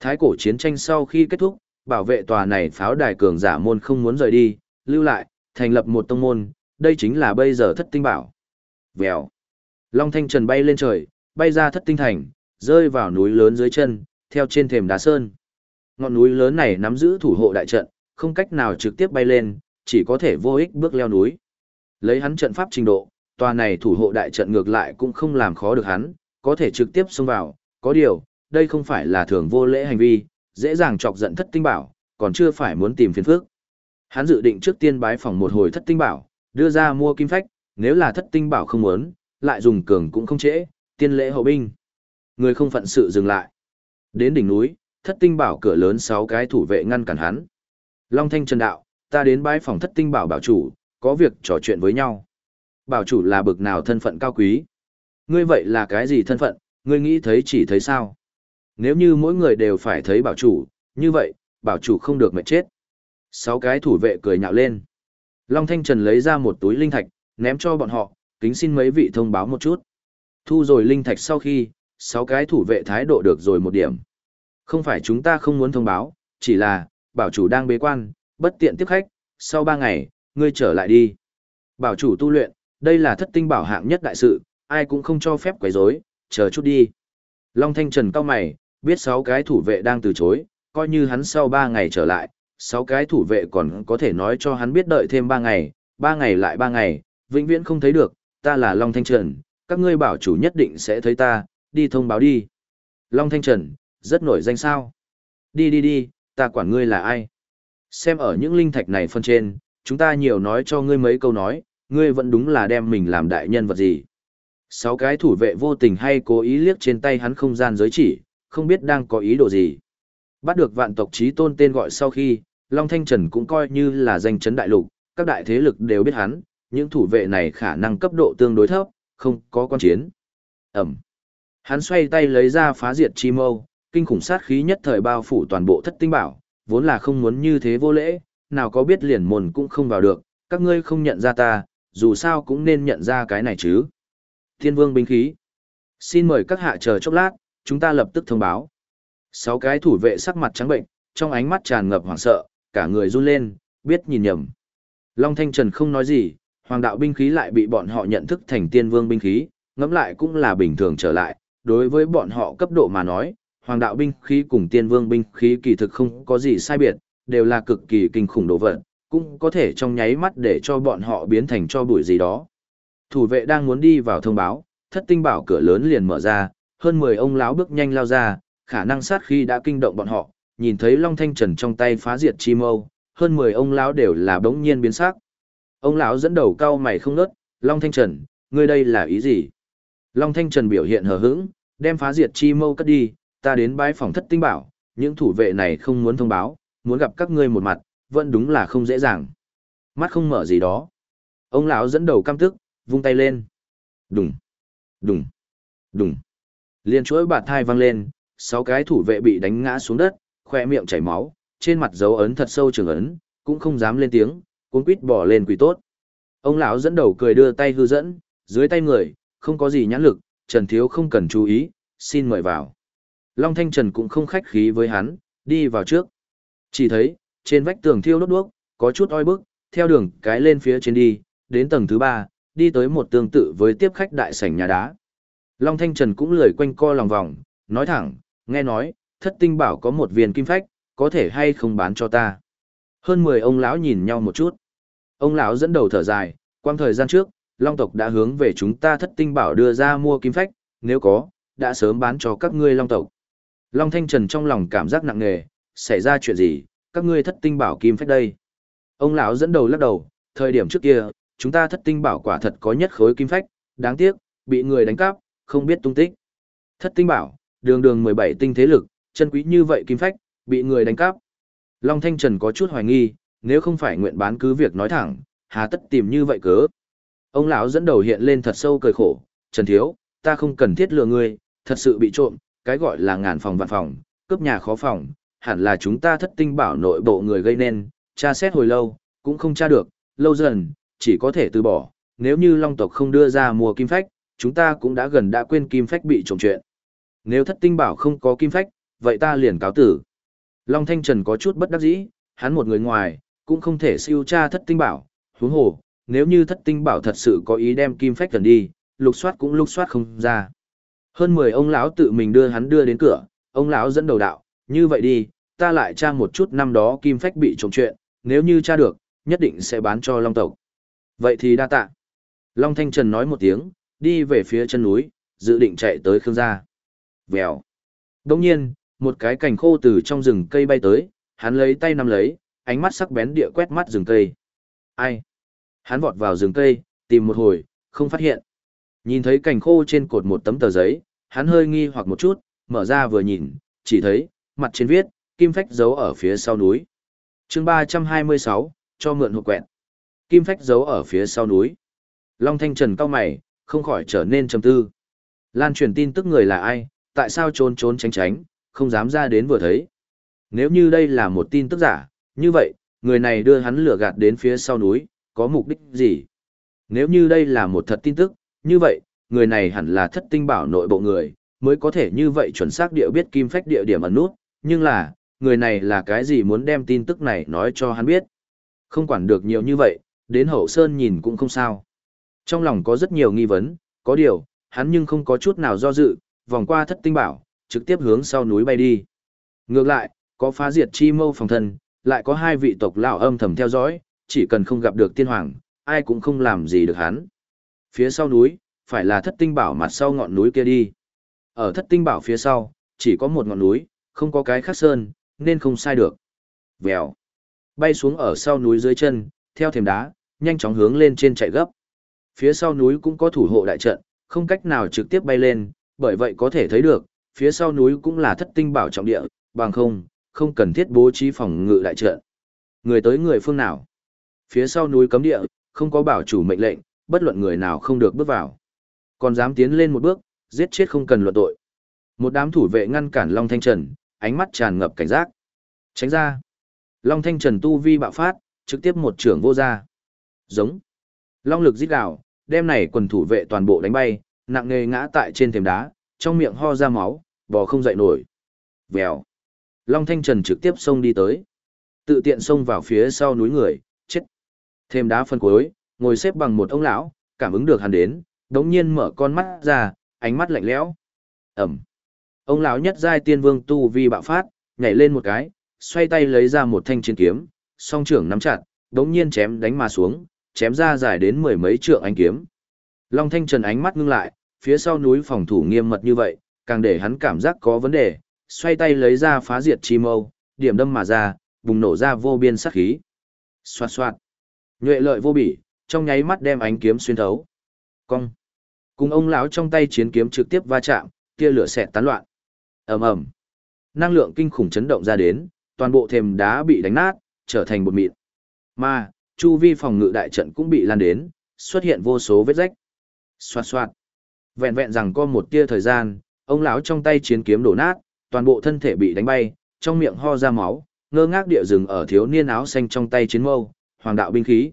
S1: Thái cổ chiến tranh sau khi kết thúc, bảo vệ tòa này pháo đài cường giả môn không muốn rời đi, lưu lại, thành lập một tông môn, đây chính là bây giờ thất tinh bảo. Vèo. Long Thanh Trần bay lên trời, bay ra thất tinh thành, rơi vào núi lớn dưới chân, theo trên thềm đá sơn. Ngọn núi lớn này nắm giữ thủ hộ đại trận, không cách nào trực tiếp bay lên, chỉ có thể vô ích bước leo núi. Lấy hắn trận pháp trình độ, tòa này thủ hộ đại trận ngược lại cũng không làm khó được hắn, có thể trực tiếp xông vào, có điều, đây không phải là thường vô lễ hành vi, dễ dàng chọc giận thất tinh bảo, còn chưa phải muốn tìm phiền phức. Hắn dự định trước tiên bái phòng một hồi thất tinh bảo, đưa ra mua kim phách, nếu là thất tinh bảo không muốn, lại dùng cường cũng không trễ, tiên lễ hậu binh. Người không phận sự dừng lại. Đến đỉnh núi, thất tinh bảo cửa lớn sáu cái thủ vệ ngăn cản hắn. Long Thanh Trần Đạo, ta đến bái phòng thất tinh bảo bảo chủ, có việc trò chuyện với nhau. Bảo chủ là bực nào thân phận cao quý. Ngươi vậy là cái gì thân phận, ngươi nghĩ thấy chỉ thấy sao? Nếu như mỗi người đều phải thấy bảo chủ, như vậy, bảo chủ không được mệt chết. Sáu cái thủ vệ cười nhạo lên. Long Thanh Trần lấy ra một túi linh thạch, ném cho bọn họ, kính xin mấy vị thông báo một chút. Thu rồi linh thạch sau khi, sáu cái thủ vệ thái độ được rồi một điểm. Không phải chúng ta không muốn thông báo, chỉ là, bảo chủ đang bế quan, bất tiện tiếp khách, sau ba ngày, ngươi trở lại đi. Bảo chủ tu luyện, đây là thất tinh bảo hạng nhất đại sự, ai cũng không cho phép quấy rối, chờ chút đi. Long Thanh Trần cao mày, biết sáu cái thủ vệ đang từ chối, coi như hắn sau ba ngày trở lại, sáu cái thủ vệ còn có thể nói cho hắn biết đợi thêm ba ngày, ba ngày lại ba ngày, vĩnh viễn không thấy được, ta là Long Thanh Trần, các ngươi bảo chủ nhất định sẽ thấy ta, đi thông báo đi. Long Thanh Trần, rất nổi danh sao. Đi đi đi, ta quản ngươi là ai. Xem ở những linh thạch này phân trên, chúng ta nhiều nói cho ngươi mấy câu nói, ngươi vẫn đúng là đem mình làm đại nhân vật gì. Sáu cái thủ vệ vô tình hay cố ý liếc trên tay hắn không gian giới chỉ, không biết đang có ý đồ gì. Bắt được vạn tộc trí tôn tên gọi sau khi, Long Thanh Trần cũng coi như là danh chấn đại lục, các đại thế lực đều biết hắn, những thủ vệ này khả năng cấp độ tương đối thấp, không có quan chiến. Ẩm. Hắn xoay tay lấy ra phá diệt chi mâu, kinh khủng sát khí nhất thời bao phủ toàn bộ thất tinh bảo, vốn là không muốn như thế vô lễ, nào có biết liền mồn cũng không vào được, các ngươi không nhận ra ta, dù sao cũng nên nhận ra cái này chứ. Thiên vương binh khí. Xin mời các hạ chờ chốc lát, chúng ta lập tức thông báo. Sáu cái thủ vệ sắc mặt trắng bệnh, trong ánh mắt tràn ngập hoảng sợ, cả người run lên, biết nhìn nhầm. Long Thanh Trần không nói gì, hoàng đạo binh khí lại bị bọn họ nhận thức thành tiên vương binh khí, ngẫm lại cũng là bình thường trở lại, đối với bọn họ cấp độ mà nói, hoàng đạo binh khí cùng tiên vương binh khí kỳ thực không có gì sai biệt, đều là cực kỳ kinh khủng đồ vật, cũng có thể trong nháy mắt để cho bọn họ biến thành cho bụi gì đó. Thủ vệ đang muốn đi vào thông báo, thất tinh bảo cửa lớn liền mở ra, hơn 10 ông lão bước nhanh lao ra, khả năng sát khi đã kinh động bọn họ, nhìn thấy Long Thanh Trần trong tay phá diệt chi mâu, hơn 10 ông lão đều là bỗng nhiên biến sắc. Ông lão dẫn đầu cao mày không nớt, Long Thanh Trần, ngươi đây là ý gì? Long Thanh Trần biểu hiện hờ hững, đem phá diệt chi mâu cất đi, ta đến bái phòng thất tinh bảo, những thủ vệ này không muốn thông báo, muốn gặp các ngươi một mặt, vẫn đúng là không dễ dàng. Mắt không mở gì đó. Ông lão dẫn đầu căm tức, vung tay lên. Đùng, đùng, đùng. Liên chuỗi bạt thai văng lên, sáu cái thủ vệ bị đánh ngã xuống đất, khoe miệng chảy máu, trên mặt dấu ấn thật sâu trường ấn, cũng không dám lên tiếng, cuốn quýt bỏ lên quỳ tốt. Ông lão dẫn đầu cười đưa tay hư dẫn, dưới tay người, không có gì nhãn lực, Trần Thiếu không cần chú ý, xin mời vào. Long Thanh Trần cũng không khách khí với hắn, đi vào trước. Chỉ thấy, trên vách tường thiêu đốt đuốc, có chút oi bức, theo đường cái lên phía trên đi, đến tầng thứ ba, đi tới một tương tự với tiếp khách đại sảnh nhà đá. Long Thanh Trần cũng lười quanh co lòng vòng, nói thẳng, nghe nói, thất tinh bảo có một viên kim phách, có thể hay không bán cho ta. Hơn 10 ông lão nhìn nhau một chút. Ông lão dẫn đầu thở dài, quang thời gian trước, Long tộc đã hướng về chúng ta thất tinh bảo đưa ra mua kim phách, nếu có, đã sớm bán cho các ngươi Long tộc. Long Thanh Trần trong lòng cảm giác nặng nề, xảy ra chuyện gì, các ngươi thất tinh bảo kim phách đây. Ông lão dẫn đầu lắc đầu, thời điểm trước kia, chúng ta thất tinh bảo quả thật có nhất khối kim phách, đáng tiếc, bị người đánh cắp, không biết tung tích. Thất tinh bảo, đường đường 17 tinh thế lực, chân quý như vậy kim phách, bị người đánh cắp. Long Thanh Trần có chút hoài nghi, nếu không phải nguyện bán cứ việc nói thẳng, hà tất tìm như vậy cớ. Ông lão dẫn đầu hiện lên thật sâu cười khổ, Trần Thiếu, ta không cần thiết lừa ngươi, thật sự bị trộm, cái gọi là ngàn phòng vạn phòng, cướp nhà khó phòng, hẳn là chúng ta thất tinh bảo nội bộ người gây nên, tra xét hồi lâu, cũng không tra được, lâu dần, chỉ có thể từ bỏ, nếu như long tộc không đưa ra mùa kim phách, chúng ta cũng đã gần đã quên kim phách bị trộm chuyện. Nếu thất tinh bảo không có kim phách, vậy ta liền cáo tử. Long Thanh Trần có chút bất đắc dĩ, hắn một người ngoài, cũng không thể siêu tra thất tinh bảo, huống hồ, nếu như thất tinh bảo thật sự có ý đem kim phách gần đi, lục soát cũng lục soát không ra. Hơn 10 ông lão tự mình đưa hắn đưa đến cửa, ông lão dẫn đầu đạo, như vậy đi, ta lại tra một chút năm đó kim phách bị trộm chuyện, nếu như tra được, nhất định sẽ bán cho Long tộc. Vậy thì đa tạ. Long Thanh Trần nói một tiếng, đi về phía chân núi, dự định chạy tới Khương gia. Vèo. đông nhiên, một cái cành khô từ trong rừng cây bay tới, hắn lấy tay nắm lấy, ánh mắt sắc bén địa quét mắt rừng cây. Ai? Hắn vọt vào rừng cây, tìm một hồi, không phát hiện. Nhìn thấy cành khô trên cột một tấm tờ giấy, hắn hơi nghi hoặc một chút, mở ra vừa nhìn, chỉ thấy, mặt trên viết, kim phách giấu ở phía sau núi. chương 326, cho mượn hộp quẹn. Kim phách giấu ở phía sau núi. Long Thanh Trần cao mày, không khỏi trở nên trầm tư. Lan truyền tin tức người là ai, tại sao trốn trốn tránh tránh, không dám ra đến vừa thấy. Nếu như đây là một tin tức giả, như vậy, người này đưa hắn lửa gạt đến phía sau núi, có mục đích gì? Nếu như đây là một thật tin tức, như vậy, người này hẳn là thất tinh bảo nội bộ người, mới có thể như vậy chuẩn xác địa biết kim phách địa điểm ẩn nút, nhưng là, người này là cái gì muốn đem tin tức này nói cho hắn biết. Không quản được nhiều như vậy, đến hậu sơn nhìn cũng không sao. Trong lòng có rất nhiều nghi vấn, có điều, hắn nhưng không có chút nào do dự, vòng qua thất tinh bảo, trực tiếp hướng sau núi bay đi. Ngược lại, có phá diệt chi mâu phòng thân, lại có hai vị tộc lão âm thầm theo dõi, chỉ cần không gặp được tiên hoàng, ai cũng không làm gì được hắn. Phía sau núi, phải là thất tinh bảo mặt sau ngọn núi kia đi. Ở thất tinh bảo phía sau, chỉ có một ngọn núi, không có cái khác sơn, nên không sai được. Vèo. Bay xuống ở sau núi dưới chân, theo thềm đá, nhanh chóng hướng lên trên chạy gấp. Phía sau núi cũng có thủ hộ đại trận, không cách nào trực tiếp bay lên, bởi vậy có thể thấy được, phía sau núi cũng là thất tinh bảo trọng địa, bằng không, không cần thiết bố trí phòng ngự đại trận. Người tới người phương nào? Phía sau núi cấm địa, không có bảo chủ mệnh lệnh, bất luận người nào không được bước vào. Còn dám tiến lên một bước, giết chết không cần luận tội. Một đám thủ vệ ngăn cản Long Thanh Trần, ánh mắt tràn ngập cảnh giác. Tránh ra. Long Thanh Trần tu vi bạo phát, trực tiếp một trưởng vô ra. Giống. Long lực giết đảo, đem này quần thủ vệ toàn bộ đánh bay, nặng nề ngã tại trên thềm đá, trong miệng ho ra máu, bò không dậy nổi. Vèo. Long Thanh Trần trực tiếp xông đi tới. Tự tiện xông vào phía sau núi người, chết. Thêm đá phân cuối, ngồi xếp bằng một ông lão, cảm ứng được hắn đến, đống nhiên mở con mắt ra, ánh mắt lạnh lẽo. Ẩm. Ông lão nhất giai tiên vương tu vi bạo phát, nhảy lên một cái, xoay tay lấy ra một thanh chiến kiếm, song trưởng nắm chặt, đống nhiên chém đánh mà xuống, chém ra dài đến mười mấy trượng ánh kiếm. Long Thanh Trần ánh mắt ngưng lại, phía sau núi phòng thủ nghiêm mật như vậy, càng để hắn cảm giác có vấn đề, xoay tay lấy ra phá diệt chi mâu, điểm đâm mà ra, bùng nổ ra vô biên sát khí. Xoạt xoạt. Nhuệ lợi vô bỉ, trong nháy mắt đem ánh kiếm xuyên thấu. Cong. Cùng ông lão trong tay chiến kiếm trực tiếp va chạm, tia lửa xẹt tán loạn. Ầm ầm. Năng lượng kinh khủng chấn động ra đến, toàn bộ thềm đá bị đánh nát, trở thành bột mịn. Mà, chu vi phòng ngự đại trận cũng bị lan đến, xuất hiện vô số vết rách. Xoạt xoạt. Vẹn vẹn rằng có một tia thời gian, ông lão trong tay chiến kiếm đổ nát, toàn bộ thân thể bị đánh bay, trong miệng ho ra máu, ngơ ngác địa rừng ở thiếu niên áo xanh trong tay chiến mâu, hoàng đạo binh khí.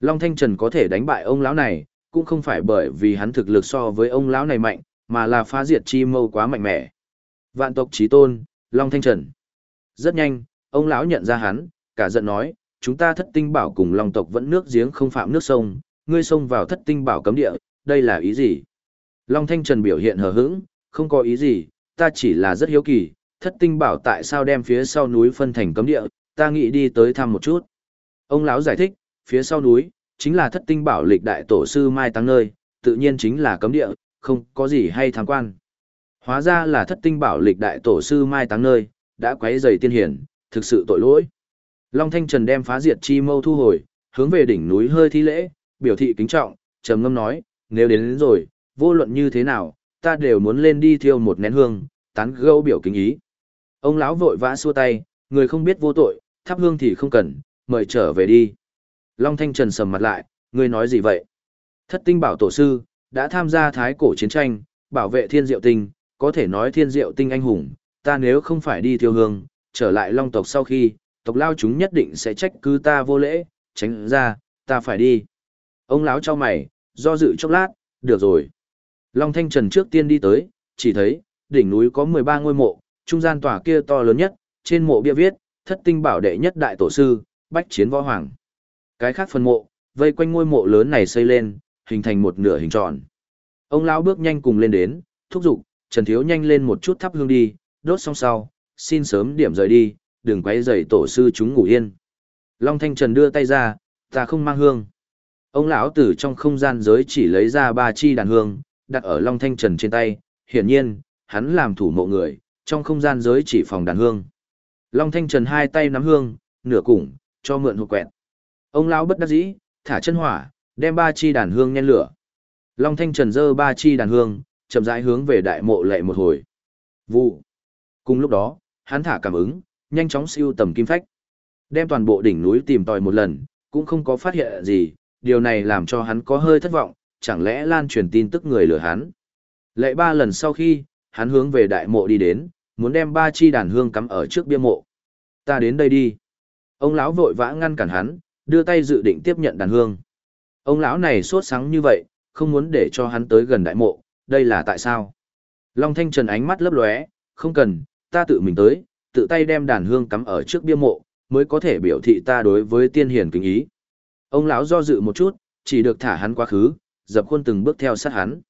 S1: Long Thanh Trần có thể đánh bại ông lão này, cũng không phải bởi vì hắn thực lực so với ông lão này mạnh, mà là phá diệt chi mâu quá mạnh mẽ. Vạn tộc chí tôn, Long Thanh Trần. Rất nhanh, ông lão nhận ra hắn, cả giận nói, chúng ta thất tinh bảo cùng Long tộc vẫn nước giếng không phạm nước sông, ngươi xông vào thất tinh bảo cấm địa, đây là ý gì? Long Thanh Trần biểu hiện hờ hững, không có ý gì, ta chỉ là rất hiếu kỳ, thất tinh bảo tại sao đem phía sau núi phân thành cấm địa, ta nghĩ đi tới thăm một chút. Ông lão giải thích, phía sau núi, chính là thất tinh bảo lịch đại tổ sư mai tăng nơi, tự nhiên chính là cấm địa, không có gì hay tham quan. Hóa ra là thất tinh bảo lịch đại tổ sư mai tăng nơi, đã quấy rầy tiên hiển, thực sự tội lỗi. Long Thanh Trần đem phá diệt chi mâu thu hồi, hướng về đỉnh núi hơi thi lễ, biểu thị kính trọng, trầm ngâm nói, nếu đến, đến rồi, vô luận như thế nào, ta đều muốn lên đi thiêu một nén hương, tán gẫu biểu kính ý. Ông lão vội vã xua tay, người không biết vô tội, thắp hương thì không cần, mời trở về đi. Long Thanh Trần sầm mặt lại, người nói gì vậy? Thất tinh bảo tổ sư, đã tham gia thái cổ chiến tranh, bảo vệ thiên diệu tinh, có thể nói thiên diệu tinh anh hùng, ta nếu không phải đi thiêu hương, trở lại long tộc sau khi, tộc lao chúng nhất định sẽ trách cứ ta vô lễ, tránh ra, ta phải đi. Ông lão cho mày, do dự chốc lát, được rồi. Long Thanh Trần trước tiên đi tới, chỉ thấy, đỉnh núi có 13 ngôi mộ, trung gian tòa kia to lớn nhất, trên mộ bia viết, thất tinh bảo đệ nhất đại tổ sư, bách chiến võ hoàng. Cái khác phần mộ, vây quanh ngôi mộ lớn này xây lên, hình thành một nửa hình tròn. Ông lão bước nhanh cùng lên đến, thúc giục, Trần Thiếu nhanh lên một chút thắp hương đi, đốt xong sau, xin sớm điểm rời đi, đừng quấy rầy tổ sư chúng ngủ yên. Long Thanh Trần đưa tay ra, ta không mang hương. Ông lão từ trong không gian giới chỉ lấy ra ba chi đàn hương, đặt ở Long Thanh Trần trên tay, hiển nhiên, hắn làm thủ mộ người, trong không gian giới chỉ phòng đàn hương. Long Thanh Trần hai tay nắm hương, nửa củng, cho mượn hộp quẹt. Ông lão bất đắc dĩ, thả chân hỏa, đem ba chi đàn hương nhen lửa. Long Thanh Trần dơ ba chi đàn hương, chậm rãi hướng về đại mộ lệ một hồi. Vụ. Cùng lúc đó, hắn thả cảm ứng, nhanh chóng siêu tầm kim phách. Đem toàn bộ đỉnh núi tìm tòi một lần, cũng không có phát hiện gì, điều này làm cho hắn có hơi thất vọng, chẳng lẽ lan truyền tin tức người lừa hắn. Lệ ba lần sau khi, hắn hướng về đại mộ đi đến, muốn đem ba chi đàn hương cắm ở trước bia mộ. Ta đến đây đi. Ông lão vội vã ngăn cản hắn, đưa tay dự định tiếp nhận đàn hương. Ông lão này sốt sáng như vậy, không muốn để cho hắn tới gần đại mộ, đây là tại sao? Long Thanh Trần ánh mắt lấp lóe, không cần, ta tự mình tới, tự tay đem đàn hương cắm ở trước bia mộ, mới có thể biểu thị ta đối với tiên hiền kính ý. Ông lão do dự một chút, chỉ được thả hắn quá khứ, dập khuôn từng bước theo sát hắn.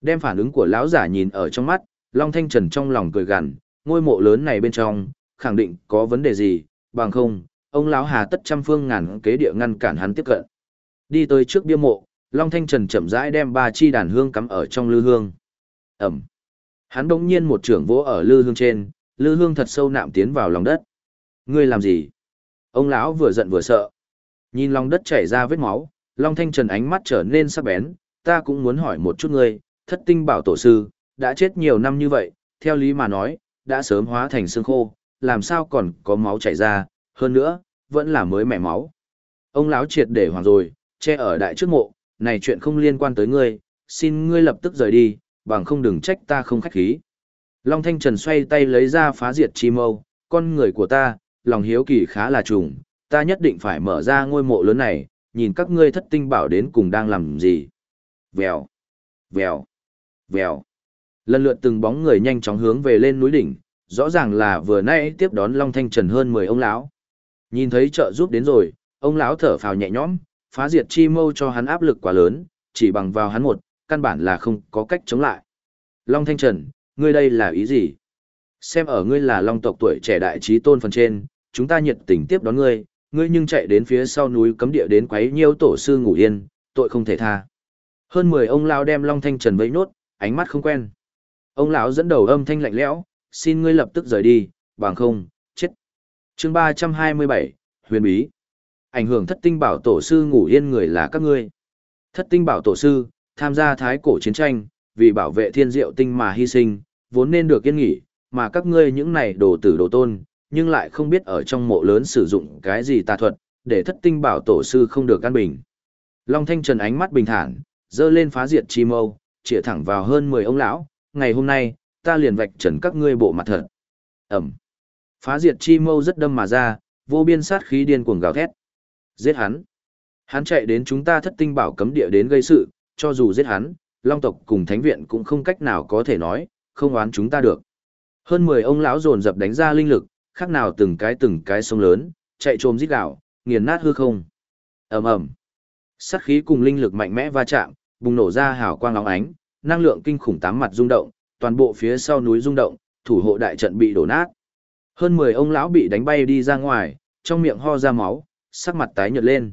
S1: Đem phản ứng của lão giả nhìn ở trong mắt, Long Thanh Trần trong lòng cười gằn, ngôi mộ lớn này bên trong, khẳng định có vấn đề gì, bằng không, ông lão hà tất trăm phương ngàn kế địa ngăn cản hắn tiếp cận. Đi tới trước bia mộ, Long Thanh Trần chậm rãi đem ba chi đàn hương cắm ở trong lư hương. Ẩm. Hắn đống nhiên một trưởng vỗ ở lư hương trên, lư hương thật sâu nạm tiến vào lòng đất. Ngươi làm gì? Ông lão vừa giận vừa sợ. Nhìn lòng đất chảy ra vết máu, Long Thanh Trần ánh mắt trở nên sắc bén, ta cũng muốn hỏi một chút ngươi, thất tinh bảo tổ sư, đã chết nhiều năm như vậy, theo lý mà nói, đã sớm hóa thành xương khô, làm sao còn có máu chảy ra, hơn nữa, vẫn là mới mẻ máu. Ông lão triệt để hoàng rồi, che ở đại trước mộ, này chuyện không liên quan tới ngươi, xin ngươi lập tức rời đi, bằng không đừng trách ta không khách khí. Long Thanh Trần xoay tay lấy ra phá diệt chi mâu, con người của ta, lòng hiếu kỳ khá là trùng, ta nhất định phải mở ra ngôi mộ lớn này, nhìn các ngươi thất tinh bảo đến cùng đang làm gì. Vèo, vèo, vèo. Lần lượt từng bóng người nhanh chóng hướng về lên núi đỉnh, rõ ràng là vừa nãy tiếp đón Long Thanh Trần hơn 10 ông lão. Nhìn thấy trợ giúp đến rồi, ông lão thở phào nhẹ nhõm, phá diệt chi mâu cho hắn áp lực quá lớn, chỉ bằng vào hắn một, căn bản là không có cách chống lại. Long Thanh Trần, ngươi đây là ý gì? Xem ở ngươi là long tộc tuổi trẻ đại trí tôn phần trên, chúng ta nhiệt tình tiếp đón ngươi, ngươi nhưng chạy đến phía sau núi cấm địa đến quấy nhiêu tổ sư ngủ yên, tội không thể tha. Hơn 10 ông lão đem Long Thanh Trần vây nốt, ánh mắt không quen. Ông lão dẫn đầu âm thanh lạnh lẽo, xin ngươi lập tức rời đi, bằng không, Chương ba trăm hai mươi bảy, Huyền bí. Ảnh hưởng Thất Tinh Bảo tổ sư ngủ yên người là các ngươi. Thất Tinh Bảo tổ sư tham gia thái cổ chiến tranh, vì bảo vệ thiên diệu tinh mà hy sinh, vốn nên được yên nghỉ, mà các ngươi những này đồ tử đồ tôn, nhưng lại không biết ở trong mộ lớn sử dụng cái gì tà thuật, để thất tinh bảo tổ sư không được căn bình. Long Thanh Trần ánh mắt bình thản, dơ lên phá diệt chi mâu, chĩa thẳng vào hơn 10 ông lão, ngày hôm nay, ta liền vạch trần các ngươi bộ mặt thật. Ẩm. Phá diệt chi mâu rất đâm mà ra, vô biên sát khí điên cuồng gào thét. Giết hắn. Hắn chạy đến chúng ta thất tinh bảo cấm địa đến gây sự, cho dù giết hắn, Long tộc cùng Thánh viện cũng không cách nào có thể nói, không oán chúng ta được. Hơn 10 ông lão dồn dập đánh ra linh lực, khác nào từng cái từng cái sông lớn, chạy trồm giết đảo, nghiền nát hư không. Ầm ầm. Sát khí cùng linh lực mạnh mẽ va chạm, bùng nổ ra hào quang óng ánh, năng lượng kinh khủng tám mặt rung động, toàn bộ phía sau núi rung động, thủ hộ đại trận bị đổ nát. Hơn 10 ông lão bị đánh bay đi ra ngoài, trong miệng ho ra máu, sắc mặt tái nhợt lên.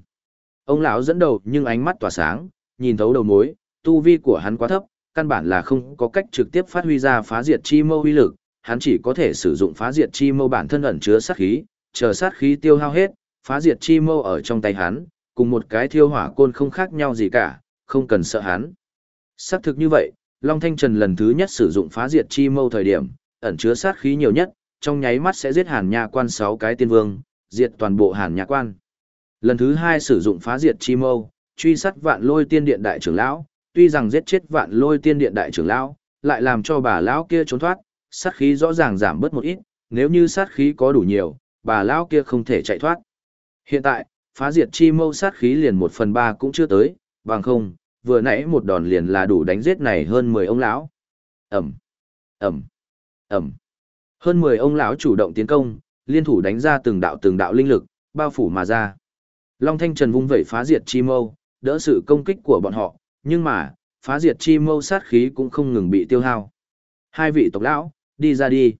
S1: Ông lão dẫn đầu nhưng ánh mắt tỏa sáng, nhìn thấu đầu mối, tu vi của hắn quá thấp, căn bản là không có cách trực tiếp phát huy ra phá diệt chi mâu uy lực, hắn chỉ có thể sử dụng phá diệt chi mâu bản thân ẩn chứa sát khí, chờ sát khí tiêu hao hết, phá diệt chi mâu ở trong tay hắn, cùng một cái thiêu hỏa côn không khác nhau gì cả, không cần sợ hắn. Xác thực như vậy, Long Thanh Trần lần thứ nhất sử dụng phá diệt chi mâu thời điểm, ẩn chứa sát khí nhiều nhất, trong nháy mắt sẽ giết Hàn Nha Quan sáu cái tiên vương, diệt toàn bộ Hàn Nha Quan. Lần thứ hai sử dụng phá diệt chi mâu, truy sát vạn lôi tiên điện đại trưởng lão, tuy rằng giết chết vạn lôi tiên điện đại trưởng lão, lại làm cho bà lão kia trốn thoát, sát khí rõ ràng giảm bớt một ít, nếu như sát khí có đủ nhiều, bà lão kia không thể chạy thoát. Hiện tại, phá diệt chi mâu sát khí liền một phần ba cũng chưa tới, bằng không, vừa nãy một đòn liền là đủ đánh giết này hơn 10 ông lão. Ẩm, Ẩm, Ẩm. Hơn 10 ông lão chủ động tiến công, liên thủ đánh ra từng đạo từng đạo linh lực, bao phủ mà ra. Long Thanh Trần vung vẩy phá diệt chi mâu, đỡ sự công kích của bọn họ, nhưng mà, phá diệt chi mâu sát khí cũng không ngừng bị tiêu hao. Hai vị tộc lão, đi ra đi.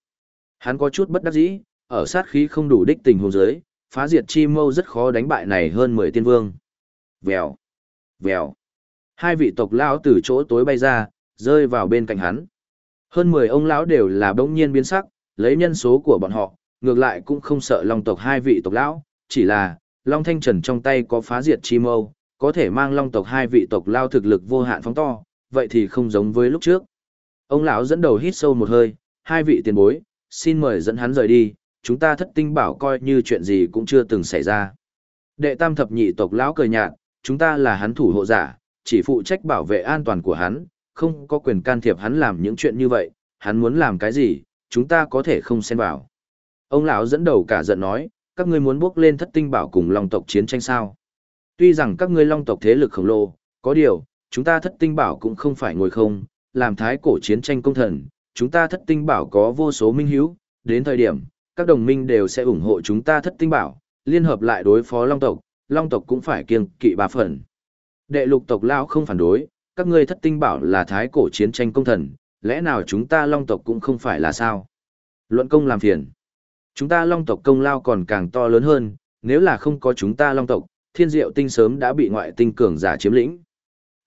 S1: Hắn có chút bất đắc dĩ, ở sát khí không đủ đích tình huống dưới, phá diệt chi mâu rất khó đánh bại này hơn 10 tiên vương. Vèo, vèo. Hai vị tộc lão từ chỗ tối bay ra, rơi vào bên cạnh hắn. Hơn 10 ông lão đều là bỗng nhiên biến sắc, lấy nhân số của bọn họ, ngược lại cũng không sợ Long tộc hai vị tộc lão, chỉ là Long Thanh Trần trong tay có phá diệt chi mâu, có thể mang Long tộc hai vị tộc lao thực lực vô hạn phóng to, vậy thì không giống với lúc trước. Ông lão dẫn đầu hít sâu một hơi, hai vị tiền bối, xin mời dẫn hắn rời đi, chúng ta thất tinh bảo coi như chuyện gì cũng chưa từng xảy ra. Đệ tam thập nhị tộc lão cười nhạt, chúng ta là hắn thủ hộ giả, chỉ phụ trách bảo vệ an toàn của hắn, không có quyền can thiệp hắn làm những chuyện như vậy, hắn muốn làm cái gì, chúng ta có thể không xen vào. Ông lão dẫn đầu cả giận nói, các ngươi muốn bước lên thất tinh bảo cùng long tộc chiến tranh sao. Tuy rằng các ngươi long tộc thế lực khổng lồ, có điều, chúng ta thất tinh bảo cũng không phải ngồi không, làm thái cổ chiến tranh công thần, chúng ta thất tinh bảo có vô số minh hiếu, đến thời điểm, các đồng minh đều sẽ ủng hộ chúng ta thất tinh bảo, liên hợp lại đối phó long tộc, long tộc cũng phải kiêng kỵ ba phần. Đệ lục tộc lão không phản đối, các ngươi thất tinh bảo là thái cổ chiến tranh công thần, lẽ nào chúng ta long tộc cũng không phải là sao? Luận công làm phiền. Chúng ta long tộc công lao còn càng to lớn hơn, nếu là không có chúng ta long tộc, thiên diệu tinh sớm đã bị ngoại tinh cường giả chiếm lĩnh.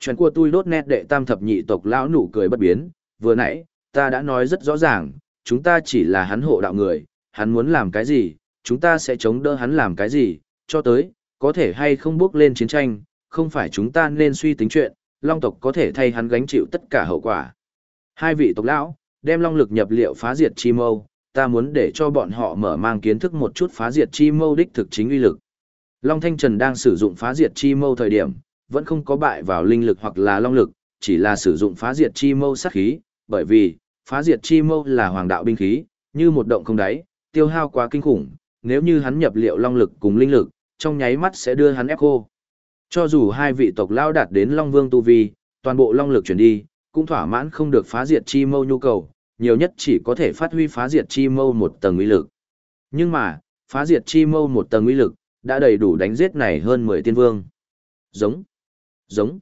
S1: Chuyện của tôi đốt nét đệ tam thập nhị tộc lão nụ cười bất biến, vừa nãy, ta đã nói rất rõ ràng, chúng ta chỉ là hắn hộ đạo người, hắn muốn làm cái gì, chúng ta sẽ chống đỡ hắn làm cái gì, cho tới, có thể hay không bước lên chiến tranh, không phải chúng ta nên suy tính chuyện, long tộc có thể thay hắn gánh chịu tất cả hậu quả. Hai vị tộc lão, đem long lực nhập liệu phá diệt chi mâu, ta muốn để cho bọn họ mở mang kiến thức một chút phá diệt chi mâu đích thực chính uy lực. Long Thanh Trần đang sử dụng phá diệt chi mâu thời điểm, vẫn không có bại vào linh lực hoặc là long lực, chỉ là sử dụng phá diệt chi mâu sát khí, bởi vì, phá diệt chi mâu là hoàng đạo binh khí, như một động không đáy, tiêu hao quá kinh khủng, nếu như hắn nhập liệu long lực cùng linh lực, trong nháy mắt sẽ đưa hắn ép khô. Cho dù hai vị tộc lao đạt đến Long Vương tu vi, toàn bộ long lực chuyển đi, cũng thỏa mãn không được phá diệt chi mâu nhu cầu, nhiều nhất chỉ có thể phát huy phá diệt chi mâu một tầng uy lực. Nhưng mà, phá diệt chi mâu một tầng uy lực, đã đầy đủ đánh giết này hơn 10 tiên vương. Giống, giống.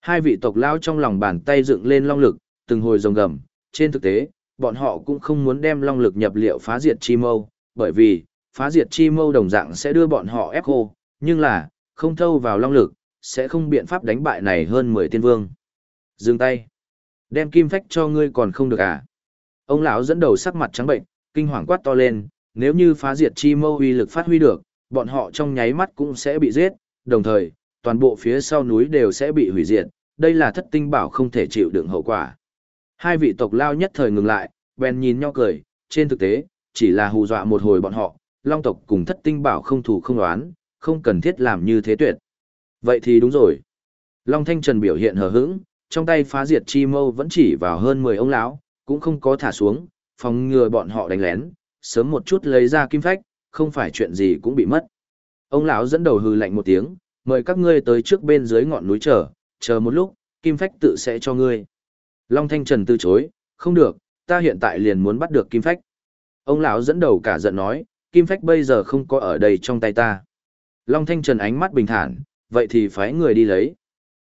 S1: Hai vị tộc lao trong lòng bàn tay dựng lên long lực, từng hồi rồng gầm, trên thực tế, bọn họ cũng không muốn đem long lực nhập liệu phá diệt chi mâu, bởi vì, phá diệt chi mâu đồng dạng sẽ đưa bọn họ ép khô, nhưng là, không thâu vào long lực, sẽ không biện pháp đánh bại này hơn 10 tiên vương. Dừng tay. Đem kim phách cho ngươi còn không được à? Ông lão dẫn đầu sắc mặt trắng bệnh, kinh hoàng quát to lên, nếu như phá diệt chi mâu uy lực phát huy được, bọn họ trong nháy mắt cũng sẽ bị giết, đồng thời, toàn bộ phía sau núi đều sẽ bị hủy diệt, đây là thất tinh bảo không thể chịu đựng hậu quả. Hai vị tộc lao nhất thời ngừng lại, bèn nhìn nhau cười, trên thực tế, chỉ là hù dọa một hồi bọn họ, long tộc cùng thất tinh bảo không thủ không đoán, không cần thiết làm như thế tuyệt. Vậy thì đúng rồi. Long Thanh Trần biểu hiện hờ hững, trong tay phá diệt chi mâu vẫn chỉ vào hơn 10 ông lão, cũng không có thả xuống, phòng ngừa bọn họ đánh lén, sớm một chút lấy ra kim phách, không phải chuyện gì cũng bị mất. Ông lão dẫn đầu hừ lạnh một tiếng, mời các ngươi tới trước bên dưới ngọn núi chờ, chờ một lúc, kim phách tự sẽ cho ngươi. Long Thanh Trần từ chối, không được, ta hiện tại liền muốn bắt được kim phách. Ông lão dẫn đầu cả giận nói, kim phách bây giờ không có ở đây trong tay ta. Long Thanh Trần ánh mắt bình thản, vậy thì phái người đi lấy.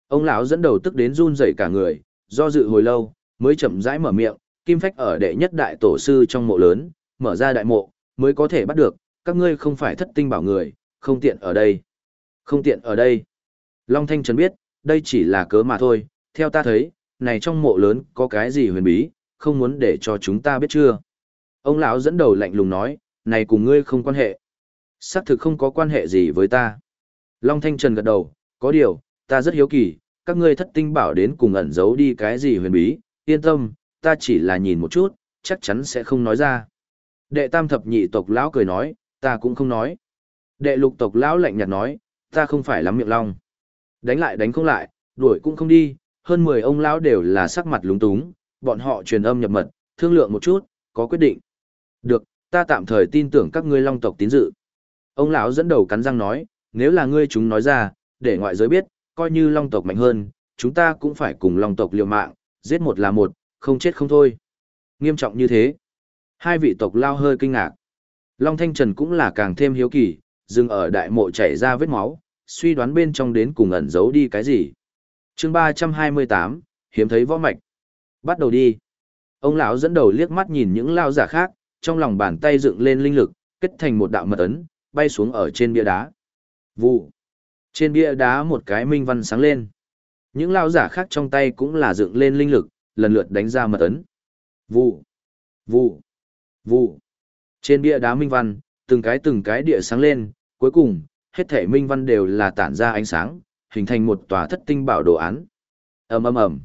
S1: Ông lão dẫn đầu tức đến run rẩy cả người, do dự hồi lâu, mới chậm rãi mở miệng, kim phách ở đệ nhất đại tổ sư trong mộ lớn, mở ra đại mộ, mới có thể bắt được, các ngươi không phải thất tinh bảo người, không tiện ở đây. Không tiện ở đây. Long Thanh Trần biết, đây chỉ là cớ mà thôi, theo ta thấy, này trong mộ lớn có cái gì huyền bí, không muốn để cho chúng ta biết chưa. Ông lão dẫn đầu lạnh lùng nói, này cùng ngươi không quan hệ. Xác thực không có quan hệ gì với ta. Long Thanh Trần gật đầu, có điều, ta rất hiếu kỳ, các ngươi thất tinh bảo đến cùng ẩn giấu đi cái gì huyền bí, yên tâm, ta chỉ là nhìn một chút, chắc chắn sẽ không nói ra. Đệ tam thập nhị tộc lão cười nói, ta cũng không nói. Đệ lục tộc lão lạnh nhạt nói, ta không phải lắm miệng long. Đánh lại đánh không lại, đuổi cũng không đi, hơn 10 ông lão đều là sắc mặt lúng túng, bọn họ truyền âm nhập mật, thương lượng một chút, có quyết định. Được, ta tạm thời tin tưởng các ngươi long tộc tín dự. Ông lão dẫn đầu cắn răng nói, nếu là ngươi chúng nói ra, để ngoại giới biết, coi như long tộc mạnh hơn, chúng ta cũng phải cùng long tộc liều mạng, giết một là một, không chết không thôi. Nghiêm trọng như thế. Hai vị tộc lao hơi kinh ngạc. Long Thanh Trần cũng là càng thêm hiếu kỳ, dừng ở đại mộ chảy ra vết máu, suy đoán bên trong đến cùng ẩn giấu đi cái gì. chương 328, hiếm thấy võ mạch. Bắt đầu đi. Ông lão dẫn đầu liếc mắt nhìn những lao giả khác, trong lòng bàn tay dựng lên linh lực, kết thành một đạo mật ấn, bay xuống ở trên bia đá. Vụ. Trên bia đá một cái minh văn sáng lên. Những lao giả khác trong tay cũng là dựng lên linh lực, lần lượt đánh ra mật ấn. Vụ. Vụ. Vụ. Trên bia đá minh văn, từng cái từng cái địa sáng lên, cuối cùng, hết thể minh văn đều là tản ra ánh sáng, hình thành một tòa thất tinh bảo đồ án. ầm ầm ầm,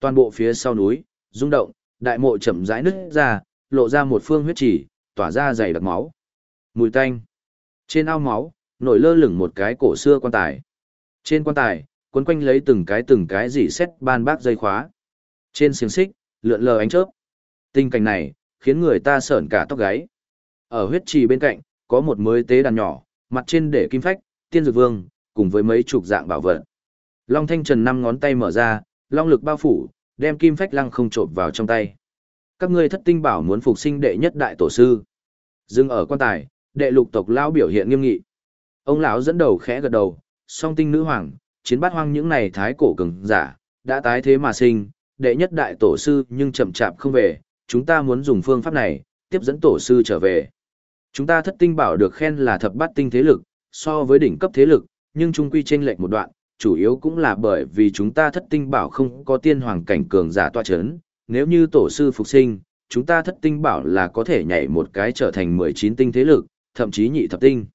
S1: toàn bộ phía sau núi rung động, đại mộ chậm rãi nứt ra, lộ ra một phương huyết chỉ, tỏa ra dày đặc máu. Mùi tanh. Trên ao máu, nổi lơ lửng một cái cổ xưa quan tài. Trên quan tài, quấn quanh lấy từng cái từng cái dỉ xét ban bác dây khóa. Trên xiềng xích, lượn lờ ánh chớp. Tình cảnh này, khiến người ta sởn cả tóc gáy. Ở huyết trì bên cạnh, có một mới tế đàn nhỏ, mặt trên để kim phách, tiên dược vương, cùng với mấy chục dạng bảo vật. Long Thanh Trần năm ngón tay mở ra, long lực bao phủ, đem kim phách lăng không trộn vào trong tay. Các ngươi thất tinh bảo muốn phục sinh đệ nhất đại tổ sư. Dừng ở quan tài, đệ lục tộc lão biểu hiện nghiêm nghị. Ông lão dẫn đầu khẽ gật đầu, song tinh nữ hoàng, chiến bát hoang những này thái cổ cường giả, đã tái thế mà sinh, đệ nhất đại tổ sư nhưng chậm chạp không về, chúng ta muốn dùng phương pháp này, tiếp dẫn tổ sư trở về. Chúng ta thất tinh bảo được khen là thập bát tinh thế lực, so với đỉnh cấp thế lực, nhưng trung quy chênh lệch một đoạn, chủ yếu cũng là bởi vì chúng ta thất tinh bảo không có tiên hoàng cảnh cường giả toa chấn, nếu như tổ sư phục sinh, chúng ta thất tinh bảo là có thể nhảy một cái trở thành 19 tinh thế lực, thậm chí nhị thập tinh.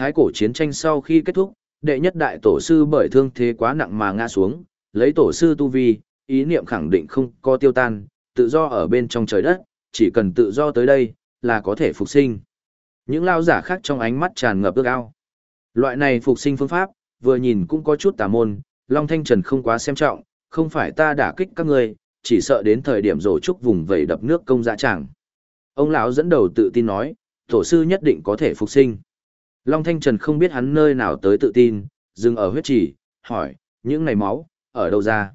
S1: Thái cổ chiến tranh sau khi kết thúc, đệ nhất đại tổ sư bởi thương thế quá nặng mà ngã xuống, lấy tổ sư tu vi, ý niệm khẳng định không có tiêu tan, tự do ở bên trong trời đất, chỉ cần tự do tới đây, là có thể phục sinh. Những lao giả khác trong ánh mắt tràn ngập ước ao. Loại này phục sinh phương pháp, vừa nhìn cũng có chút tà môn, Long Thanh Trần không quá xem trọng, không phải ta đả kích các ngươi, chỉ sợ đến thời điểm rổ trúc vùng vẩy đập nước công dạ chẳng. Ông lão dẫn đầu tự tin nói, tổ sư nhất định có thể phục sinh. Long Thanh Trần không biết hắn nơi nào tới tự tin, dừng ở huyết chỉ, hỏi, những này máu, ở đâu ra?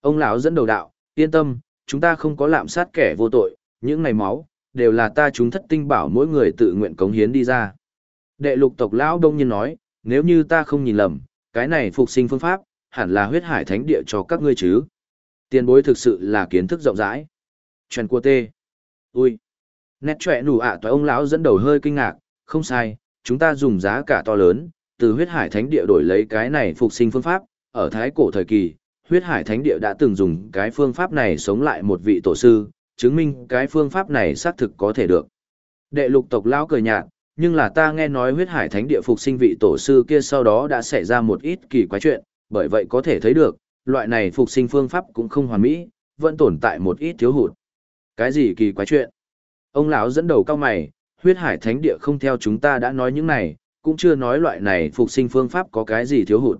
S1: Ông lão dẫn đầu đạo, yên tâm, chúng ta không có lạm sát kẻ vô tội, những này máu, đều là ta chúng thất tinh bảo mỗi người tự nguyện cống hiến đi ra. Đệ lục tộc lão đông nhiên nói, nếu như ta không nhìn lầm, cái này phục sinh phương pháp, hẳn là huyết hải thánh địa cho các ngươi chứ. Tiền bối thực sự là kiến thức rộng rãi. Chuyện của tê. Ui. Nét trẻ nụ ạ à ông lão dẫn đầu hơi kinh ngạc, không sai, chúng ta dùng giá cả to lớn, từ huyết hải thánh địa đổi lấy cái này phục sinh phương pháp, ở thái cổ thời kỳ, huyết hải thánh địa đã từng dùng cái phương pháp này sống lại một vị tổ sư, chứng minh cái phương pháp này xác thực có thể được. Đệ lục tộc lão cười nhạt, nhưng là ta nghe nói huyết hải thánh địa phục sinh vị tổ sư kia sau đó đã xảy ra một ít kỳ quái chuyện, bởi vậy có thể thấy được, loại này phục sinh phương pháp cũng không hoàn mỹ, vẫn tồn tại một ít thiếu hụt. Cái gì kỳ quái chuyện? Ông lão dẫn đầu cao mày, huyết hải thánh địa không theo chúng ta đã nói những này, cũng chưa nói loại này phục sinh phương pháp có cái gì thiếu hụt.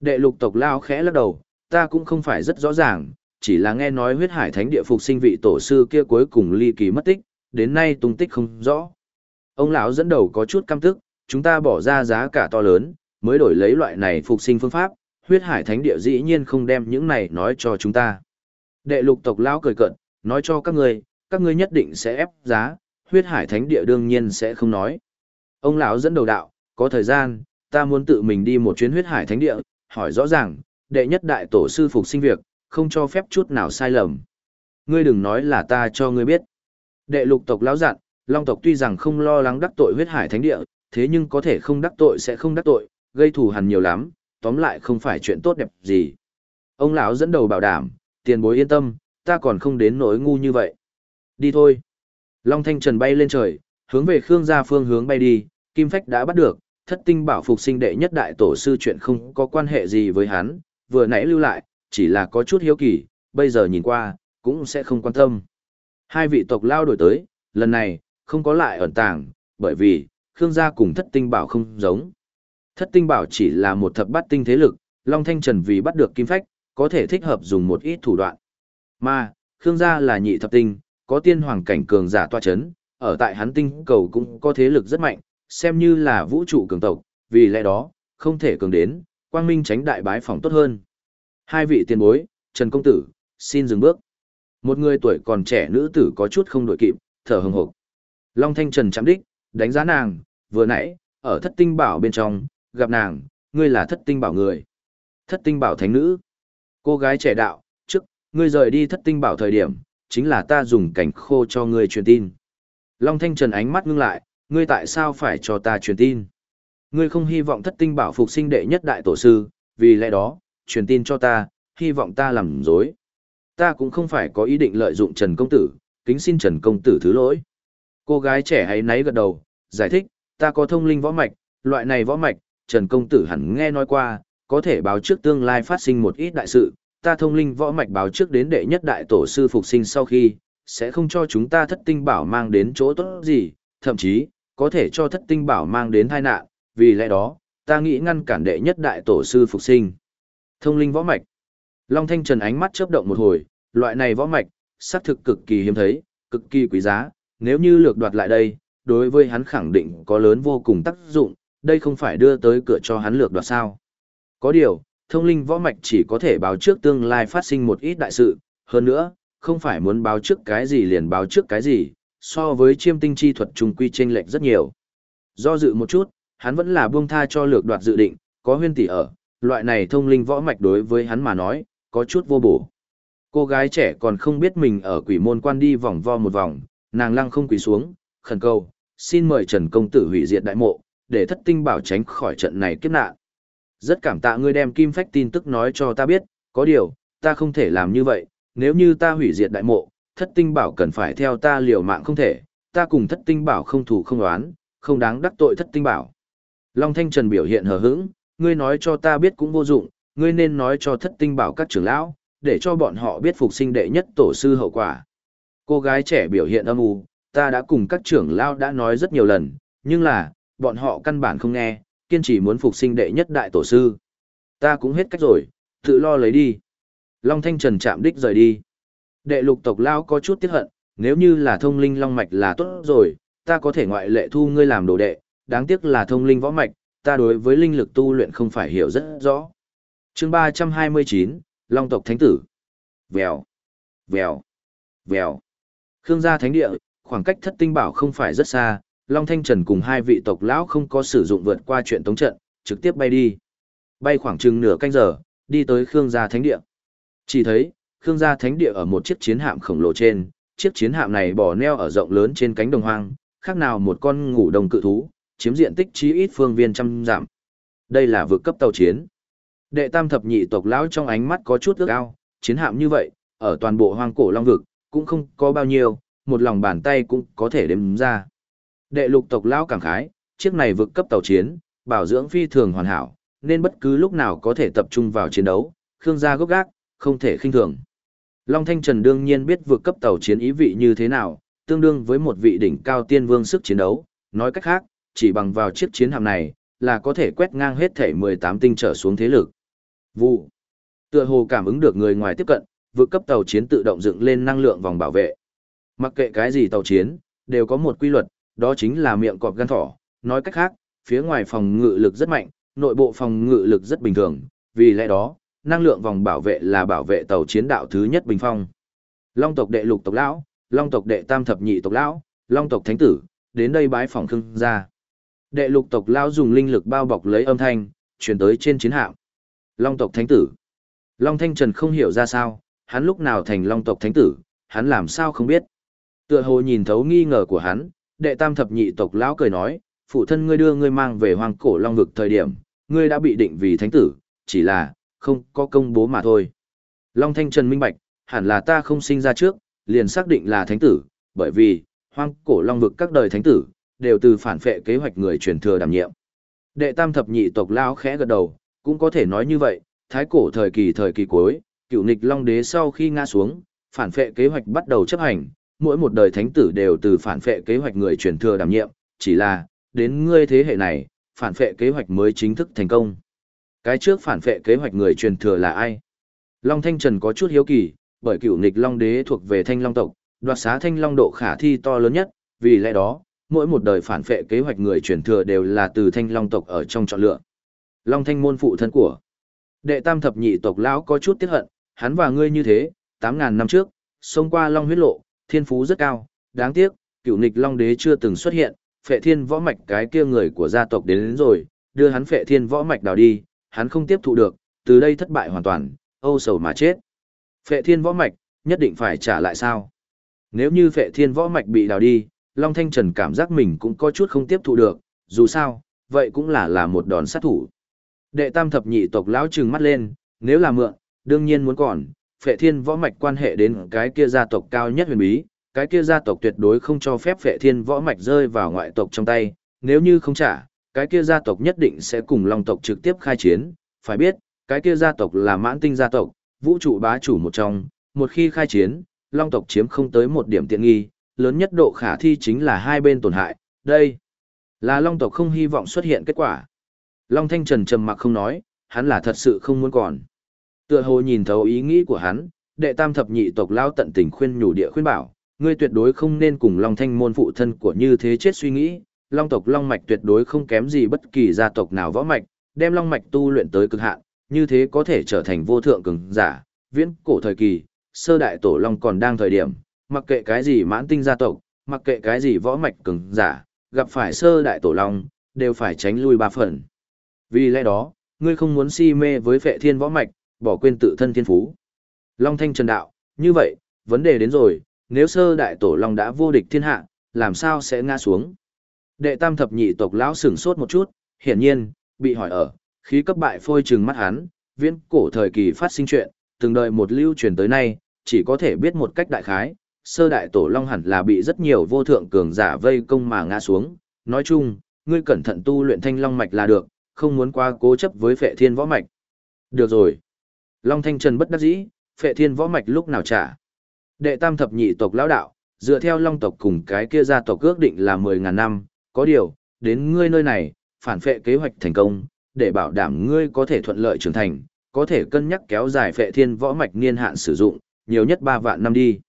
S1: Đệ lục tộc lao khẽ lắc đầu, ta cũng không phải rất rõ ràng, chỉ là nghe nói huyết hải thánh địa phục sinh vị tổ sư kia cuối cùng ly kỳ mất tích, đến nay tung tích không rõ. Ông lão dẫn đầu có chút căm tức, chúng ta bỏ ra giá cả to lớn, mới đổi lấy loại này phục sinh phương pháp, huyết hải thánh địa dĩ nhiên không đem những này nói cho chúng ta. Đệ lục tộc lão cười cận, nói cho các ngươi, các ngươi nhất định sẽ ép giá, huyết hải thánh địa đương nhiên sẽ không nói. Ông lão dẫn đầu đạo, có thời gian, ta muốn tự mình đi một chuyến huyết hải thánh địa, hỏi rõ ràng, đệ nhất đại tổ sư phục sinh việc, không cho phép chút nào sai lầm. Ngươi đừng nói là ta cho ngươi biết. Đệ lục tộc lão dặn, Long tộc tuy rằng không lo lắng đắc tội huyết hải thánh địa, thế nhưng có thể không đắc tội sẽ không đắc tội, gây thù hằn nhiều lắm, tóm lại không phải chuyện tốt đẹp gì. Ông lão dẫn đầu bảo đảm, tiền bối yên tâm, ta còn không đến nỗi ngu như vậy. Đi thôi. Long Thanh Trần bay lên trời, hướng về Khương gia phương hướng bay đi, Kim Phách đã bắt được, thất tinh bảo phục sinh đệ nhất đại tổ sư chuyện không có quan hệ gì với hắn, vừa nãy lưu lại, chỉ là có chút hiếu kỳ, bây giờ nhìn qua, cũng sẽ không quan tâm. Hai vị tộc lao đổi tới, lần này, không có lại ẩn tàng, bởi vì, Khương gia cùng thất tinh bảo không giống. Thất tinh bảo chỉ là một thập bát tinh thế lực, Long Thanh Trần vì bắt được kim phách, có thể thích hợp dùng một ít thủ đoạn. Mà, Khương gia là nhị thập tinh, có tiên hoàng cảnh cường giả toa chấn, ở tại hắn tinh cầu cũng có thế lực rất mạnh, xem như là vũ trụ cường tộc, vì lẽ đó, không thể cường đến, quang minh tránh đại bái phòng tốt hơn. Hai vị tiền bối, Trần Công Tử, xin dừng bước. Một người tuổi còn trẻ nữ tử có chút không đổi kịp, thở hừng hực. Long Thanh Trần chạm đích, đánh giá nàng, vừa nãy, ở thất tinh bảo bên trong, gặp nàng, ngươi là thất tinh bảo người. Thất tinh bảo thánh nữ. Cô gái trẻ đạo, trước, ngươi rời đi thất tinh bảo thời điểm, chính là ta dùng cảnh khô cho ngươi truyền tin. Long Thanh Trần ánh mắt ngưng lại, ngươi tại sao phải cho ta truyền tin? Ngươi không hy vọng thất tinh bảo phục sinh đệ nhất đại tổ sư, vì lẽ đó, truyền tin cho ta, hy vọng ta làm dối. Ta cũng không phải có ý định lợi dụng Trần Công Tử, kính xin Trần Công Tử thứ lỗi. Cô gái trẻ hãy náy gật đầu, giải thích, ta có thông linh võ mạch, loại này võ mạch, Trần Công Tử hẳn nghe nói qua, có thể báo trước tương lai phát sinh một ít đại sự, ta thông linh võ mạch báo trước đến đệ nhất đại tổ sư phục sinh sau khi, sẽ không cho chúng ta thất tinh bảo mang đến chỗ tốt gì, thậm chí, có thể cho thất tinh bảo mang đến tai nạn, vì lẽ đó, ta nghĩ ngăn cản đệ nhất đại tổ sư phục sinh. Thông linh võ mạch. Long Thanh Trần ánh mắt chớp động một hồi, loại này võ mạch, xác thực cực kỳ hiếm thấy, cực kỳ quý giá, nếu như lược đoạt lại đây, đối với hắn khẳng định có lớn vô cùng tác dụng, đây không phải đưa tới cửa cho hắn lược đoạt sao. Có điều, thông linh võ mạch chỉ có thể báo trước tương lai phát sinh một ít đại sự, hơn nữa, không phải muốn báo trước cái gì liền báo trước cái gì, so với chiêm tinh chi thuật trùng quy chênh lệch rất nhiều. Do dự một chút, hắn vẫn là buông tha cho lược đoạt dự định, có huyên tỷ ở, loại này thông linh võ mạch đối với hắn mà nói, có chút vô bổ. Cô gái trẻ còn không biết mình ở quỷ môn quan đi vòng vo một vòng, nàng lăng không quỳ xuống, khẩn cầu, xin mời Trần Công Tử hủy diệt đại mộ, để thất tinh bảo tránh khỏi trận này kiếp nạn. Rất cảm tạ ngươi đem kim phách tin tức nói cho ta biết, có điều, ta không thể làm như vậy, nếu như ta hủy diệt đại mộ, thất tinh bảo cần phải theo ta liều mạng không thể, ta cùng thất tinh bảo không thủ không đoán, không đáng đắc tội thất tinh bảo. Long Thanh Trần biểu hiện hờ hững, ngươi nói cho ta biết cũng vô dụng, ngươi nên nói cho thất tinh bảo các trưởng lão, để cho bọn họ biết phục sinh đệ nhất tổ sư hậu quả. Cô gái trẻ biểu hiện âm u, ta đã cùng các trưởng lão đã nói rất nhiều lần, nhưng là, bọn họ căn bản không nghe, kiên trì muốn phục sinh đệ nhất đại tổ sư. Ta cũng hết cách rồi, tự lo lấy đi. Long Thanh Trần chạm đích rời đi. Đệ lục tộc lao có chút tiếc hận, nếu như là thông linh long mạch là tốt rồi, ta có thể ngoại lệ thu ngươi làm đồ đệ, đáng tiếc là thông linh võ mạch, ta đối với linh lực tu luyện không phải hiểu rất rõ. chương 329, Long tộc thánh tử. Vèo, vèo, vèo. Khương gia thánh địa, khoảng cách thất tinh bảo không phải rất xa, Long Thanh Trần cùng hai vị tộc lão không có sử dụng vượt qua chuyện tống trận, trực tiếp bay đi. Bay khoảng chừng nửa canh giờ, đi tới Khương gia thánh địa. Chỉ thấy, Khương gia thánh địa ở một chiếc chiến hạm khổng lồ trên, chiếc chiến hạm này bò neo ở rộng lớn trên cánh đồng hoang, khác nào một con ngủ đồng cự thú, chiếm diện tích chí ít phương viên trăm giảm. Đây là vực cấp tàu chiến. Đệ tam thập nhị tộc lão trong ánh mắt có chút ước ao, chiến hạm như vậy, ở toàn bộ hoang cổ long vực, cũng không có bao nhiêu, một lòng bàn tay cũng có thể đếm ra. Đệ lục tộc lão cảm khái, chiếc này vượt cấp tàu chiến, bảo dưỡng phi thường hoàn hảo, nên bất cứ lúc nào có thể tập trung vào chiến đấu, khương gia gốc gác, không thể khinh thường. Long Thanh Trần đương nhiên biết vượt cấp tàu chiến ý vị như thế nào, tương đương với một vị đỉnh cao tiên vương sức chiến đấu, nói cách khác, chỉ bằng vào chiếc chiến hạm này, là có thể quét ngang hết thể 18 tinh trở xuống thế lực. Vụ. Tựa hồ cảm ứng được người ngoài tiếp cận, vượt cấp tàu chiến tự động dựng lên năng lượng vòng bảo vệ. Mặc kệ cái gì tàu chiến, đều có một quy luật, đó chính là miệng cọp gan thỏ. Nói cách khác, phía ngoài phòng ngự lực rất mạnh, nội bộ phòng ngự lực rất bình thường, vì lẽ đó, năng lượng vòng bảo vệ là bảo vệ tàu chiến đạo thứ nhất bình phong. Long tộc đệ lục tộc lão, Long tộc đệ tam thập nhị tộc lão, Long tộc thánh tử, đến đây bái phòng khương gia. Đệ lục tộc lão dùng linh lực bao bọc lấy âm thanh, truyền tới trên chiến hạm. Long tộc thánh tử. Long Thanh Trần không hiểu ra sao, hắn lúc nào thành Long tộc thánh tử, hắn làm sao không biết. Tựa hồ nhìn thấu nghi ngờ của hắn, đệ tam thập nhị tộc lão cười nói, phụ thân ngươi đưa ngươi mang về hoang cổ long vực thời điểm, ngươi đã bị định vì thánh tử, chỉ là, không có công bố mà thôi. Long Thanh Trần minh bạch, hẳn là ta không sinh ra trước, liền xác định là thánh tử, bởi vì, hoang cổ long vực các đời thánh tử, đều từ phản phệ kế hoạch người truyền thừa đảm nhiệm. Đệ tam thập nhị tộc lão khẽ gật đầu, cũng có thể nói như vậy, thái cổ thời kỳ thời kỳ cuối, cựu nịch long đế sau khi ngã xuống, phản phệ kế hoạch bắt đầu chấp hành, mỗi một đời thánh tử đều từ phản phệ kế hoạch người truyền thừa đảm nhiệm, chỉ là, đến ngươi thế hệ này, phản phệ kế hoạch mới chính thức thành công. Cái trước phản phệ kế hoạch người truyền thừa là ai? Long Thanh Trần có chút hiếu kỳ, bởi cựu nịch Long Đế thuộc về Thanh Long tộc, đoạt xá Thanh Long độ khả thi to lớn nhất, vì lẽ đó, mỗi một đời phản phệ kế hoạch người truyền thừa đều là từ Thanh Long tộc ở trong chọn lựa. Long Thanh môn phụ thân của. Đệ tam thập nhị tộc lão có chút tiếc hận, hắn và ngươi như thế, 8000 năm trước, xông qua Long huyết lộ, thiên phú rất cao, đáng tiếc, cựu nịch Long Đế chưa từng xuất hiện, phệ thiên võ mạch cái kia người của gia tộc đến, đến rồi, đưa hắn phệ thiên võ mạch đào đi, hắn không tiếp thụ được, từ đây thất bại hoàn toàn, âu sầu mà chết. Phệ thiên võ mạch, nhất định phải trả lại sao? Nếu như phệ thiên võ mạch bị đào đi, Long Thanh Trần cảm giác mình cũng có chút không tiếp thụ được, dù sao, vậy cũng là là một đòn sát thủ. Đệ tam thập nhị tộc lão trừng mắt lên, nếu là mượn, đương nhiên muốn còn, phệ thiên võ mạch quan hệ đến cái kia gia tộc cao nhất huyền bí, cái kia gia tộc tuyệt đối không cho phép phệ thiên võ mạch rơi vào ngoại tộc trong tay, nếu như không trả, cái kia gia tộc nhất định sẽ cùng long tộc trực tiếp khai chiến, phải biết, cái kia gia tộc là mãn tinh gia tộc, vũ trụ bá chủ một trong, một khi khai chiến, long tộc chiếm không tới một điểm tiện nghi, lớn nhất độ khả thi chính là hai bên tổn hại, đây là long tộc không hy vọng xuất hiện kết quả. Long Thanh Trần trầm mặc không nói, hắn là thật sự không muốn còn. Tựa hồ nhìn thấu ý nghĩ của hắn, đệ tam thập nhị tộc lao tận tình khuyên nhủ địa khuyên bảo, ngươi tuyệt đối không nên cùng Long Thanh môn phụ thân của như thế chết suy nghĩ, Long tộc Long mạch tuyệt đối không kém gì bất kỳ gia tộc nào võ mạch, đem Long mạch tu luyện tới cực hạn, như thế có thể trở thành vô thượng cường giả, viễn cổ thời kỳ, sơ đại tổ Long còn đang thời điểm, mặc kệ cái gì mãn tinh gia tộc, mặc kệ cái gì võ mạch cường giả, gặp phải sơ đại tổ Long, đều phải tránh lui ba phần. Vì lẽ đó, ngươi không muốn si mê với phệ thiên võ mạch, bỏ quên tự thân thiên phú. Long Thanh Trần Đạo, như vậy, vấn đề đến rồi, nếu sơ đại tổ Long đã vô địch thiên hạ, làm sao sẽ ngã xuống? Đệ tam thập nhị tộc lão sửng sốt một chút, hiển nhiên, bị hỏi ở, khí cấp bại phôi trừng mắt hắn, viễn cổ thời kỳ phát sinh chuyện, từng đời một lưu truyền tới nay, chỉ có thể biết một cách đại khái, sơ đại tổ Long hẳn là bị rất nhiều vô thượng cường giả vây công mà ngã xuống, nói chung, ngươi cẩn thận tu luyện thanh long mạch là được, không muốn qua cố chấp với phệ thiên võ mạch. Được rồi. Long Thanh Trần bất đắc dĩ, phệ thiên võ mạch lúc nào trả. Đệ tam thập nhị tộc lão đạo, dựa theo long tộc cùng cái kia gia tộc ước định là 10.000 năm, có điều, đến ngươi nơi này, phản phệ kế hoạch thành công, để bảo đảm ngươi có thể thuận lợi trưởng thành, có thể cân nhắc kéo dài phệ thiên võ mạch niên hạn sử dụng, nhiều nhất 3 vạn năm đi.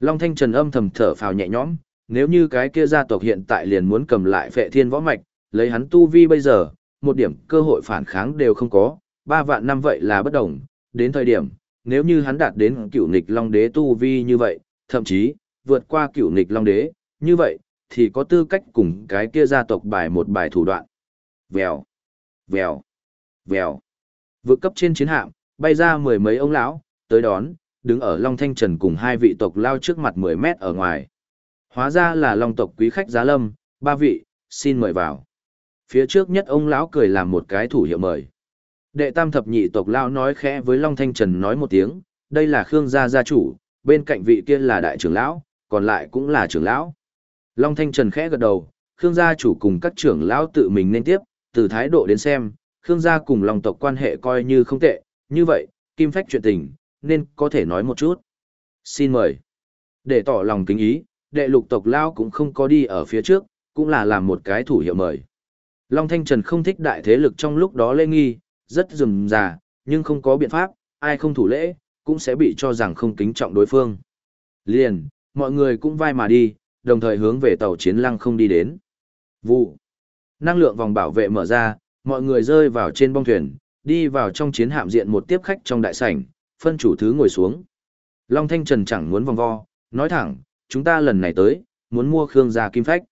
S1: Long Thanh Trần âm thầm thở phào nhẹ nhõm, nếu như cái kia gia tộc hiện tại liền muốn cầm lại phệ thiên võ mạch, lấy hắn tu vi bây giờ, một điểm cơ hội phản kháng đều không có, ba vạn năm vậy là bất đồng, đến thời điểm, nếu như hắn đạt đến cựu nịch long đế tu vi như vậy, thậm chí, vượt qua cựu nịch long đế, như vậy, thì có tư cách cùng cái kia gia tộc bài một bài thủ đoạn. Vèo, vèo, vèo. Vượt cấp trên chiến hạm, bay ra mười mấy ông lão, tới đón, đứng ở Long Thanh Trần cùng hai vị tộc lao trước mặt 10 mét ở ngoài. Hóa ra là Long tộc quý khách giá lâm, ba vị, xin mời vào phía trước nhất ông lão cười làm một cái thủ hiệu mời đệ tam thập nhị tộc lão nói khẽ với long thanh trần nói một tiếng đây là khương gia gia chủ bên cạnh vị kia là đại trưởng lão còn lại cũng là trưởng lão. Long thanh trần khẽ gật đầu khương gia chủ cùng các trưởng lão tự mình nên tiếp từ thái độ đến xem khương gia cùng long tộc quan hệ coi như không tệ như vậy kim phách chuyện tình nên có thể nói một chút. Xin mời. Để tỏ lòng kính ý đệ lục tộc lão cũng không có đi ở phía trước cũng là làm một cái thủ hiệu mời. Long Thanh Trần không thích đại thế lực trong lúc đó lê nghi, rất rườm rà, nhưng không có biện pháp, ai không thủ lễ, cũng sẽ bị cho rằng không kính trọng đối phương. Liền, mọi người cũng vai mà đi, đồng thời hướng về tàu chiến lăng không đi đến. Vụ. Năng lượng vòng bảo vệ mở ra, mọi người rơi vào trên bong thuyền, đi vào trong chiến hạm diện một tiếp khách trong đại sảnh, phân chủ thứ ngồi xuống. Long Thanh Trần chẳng muốn vòng vo, nói thẳng, chúng ta lần này tới, muốn mua Khương gia kim phách.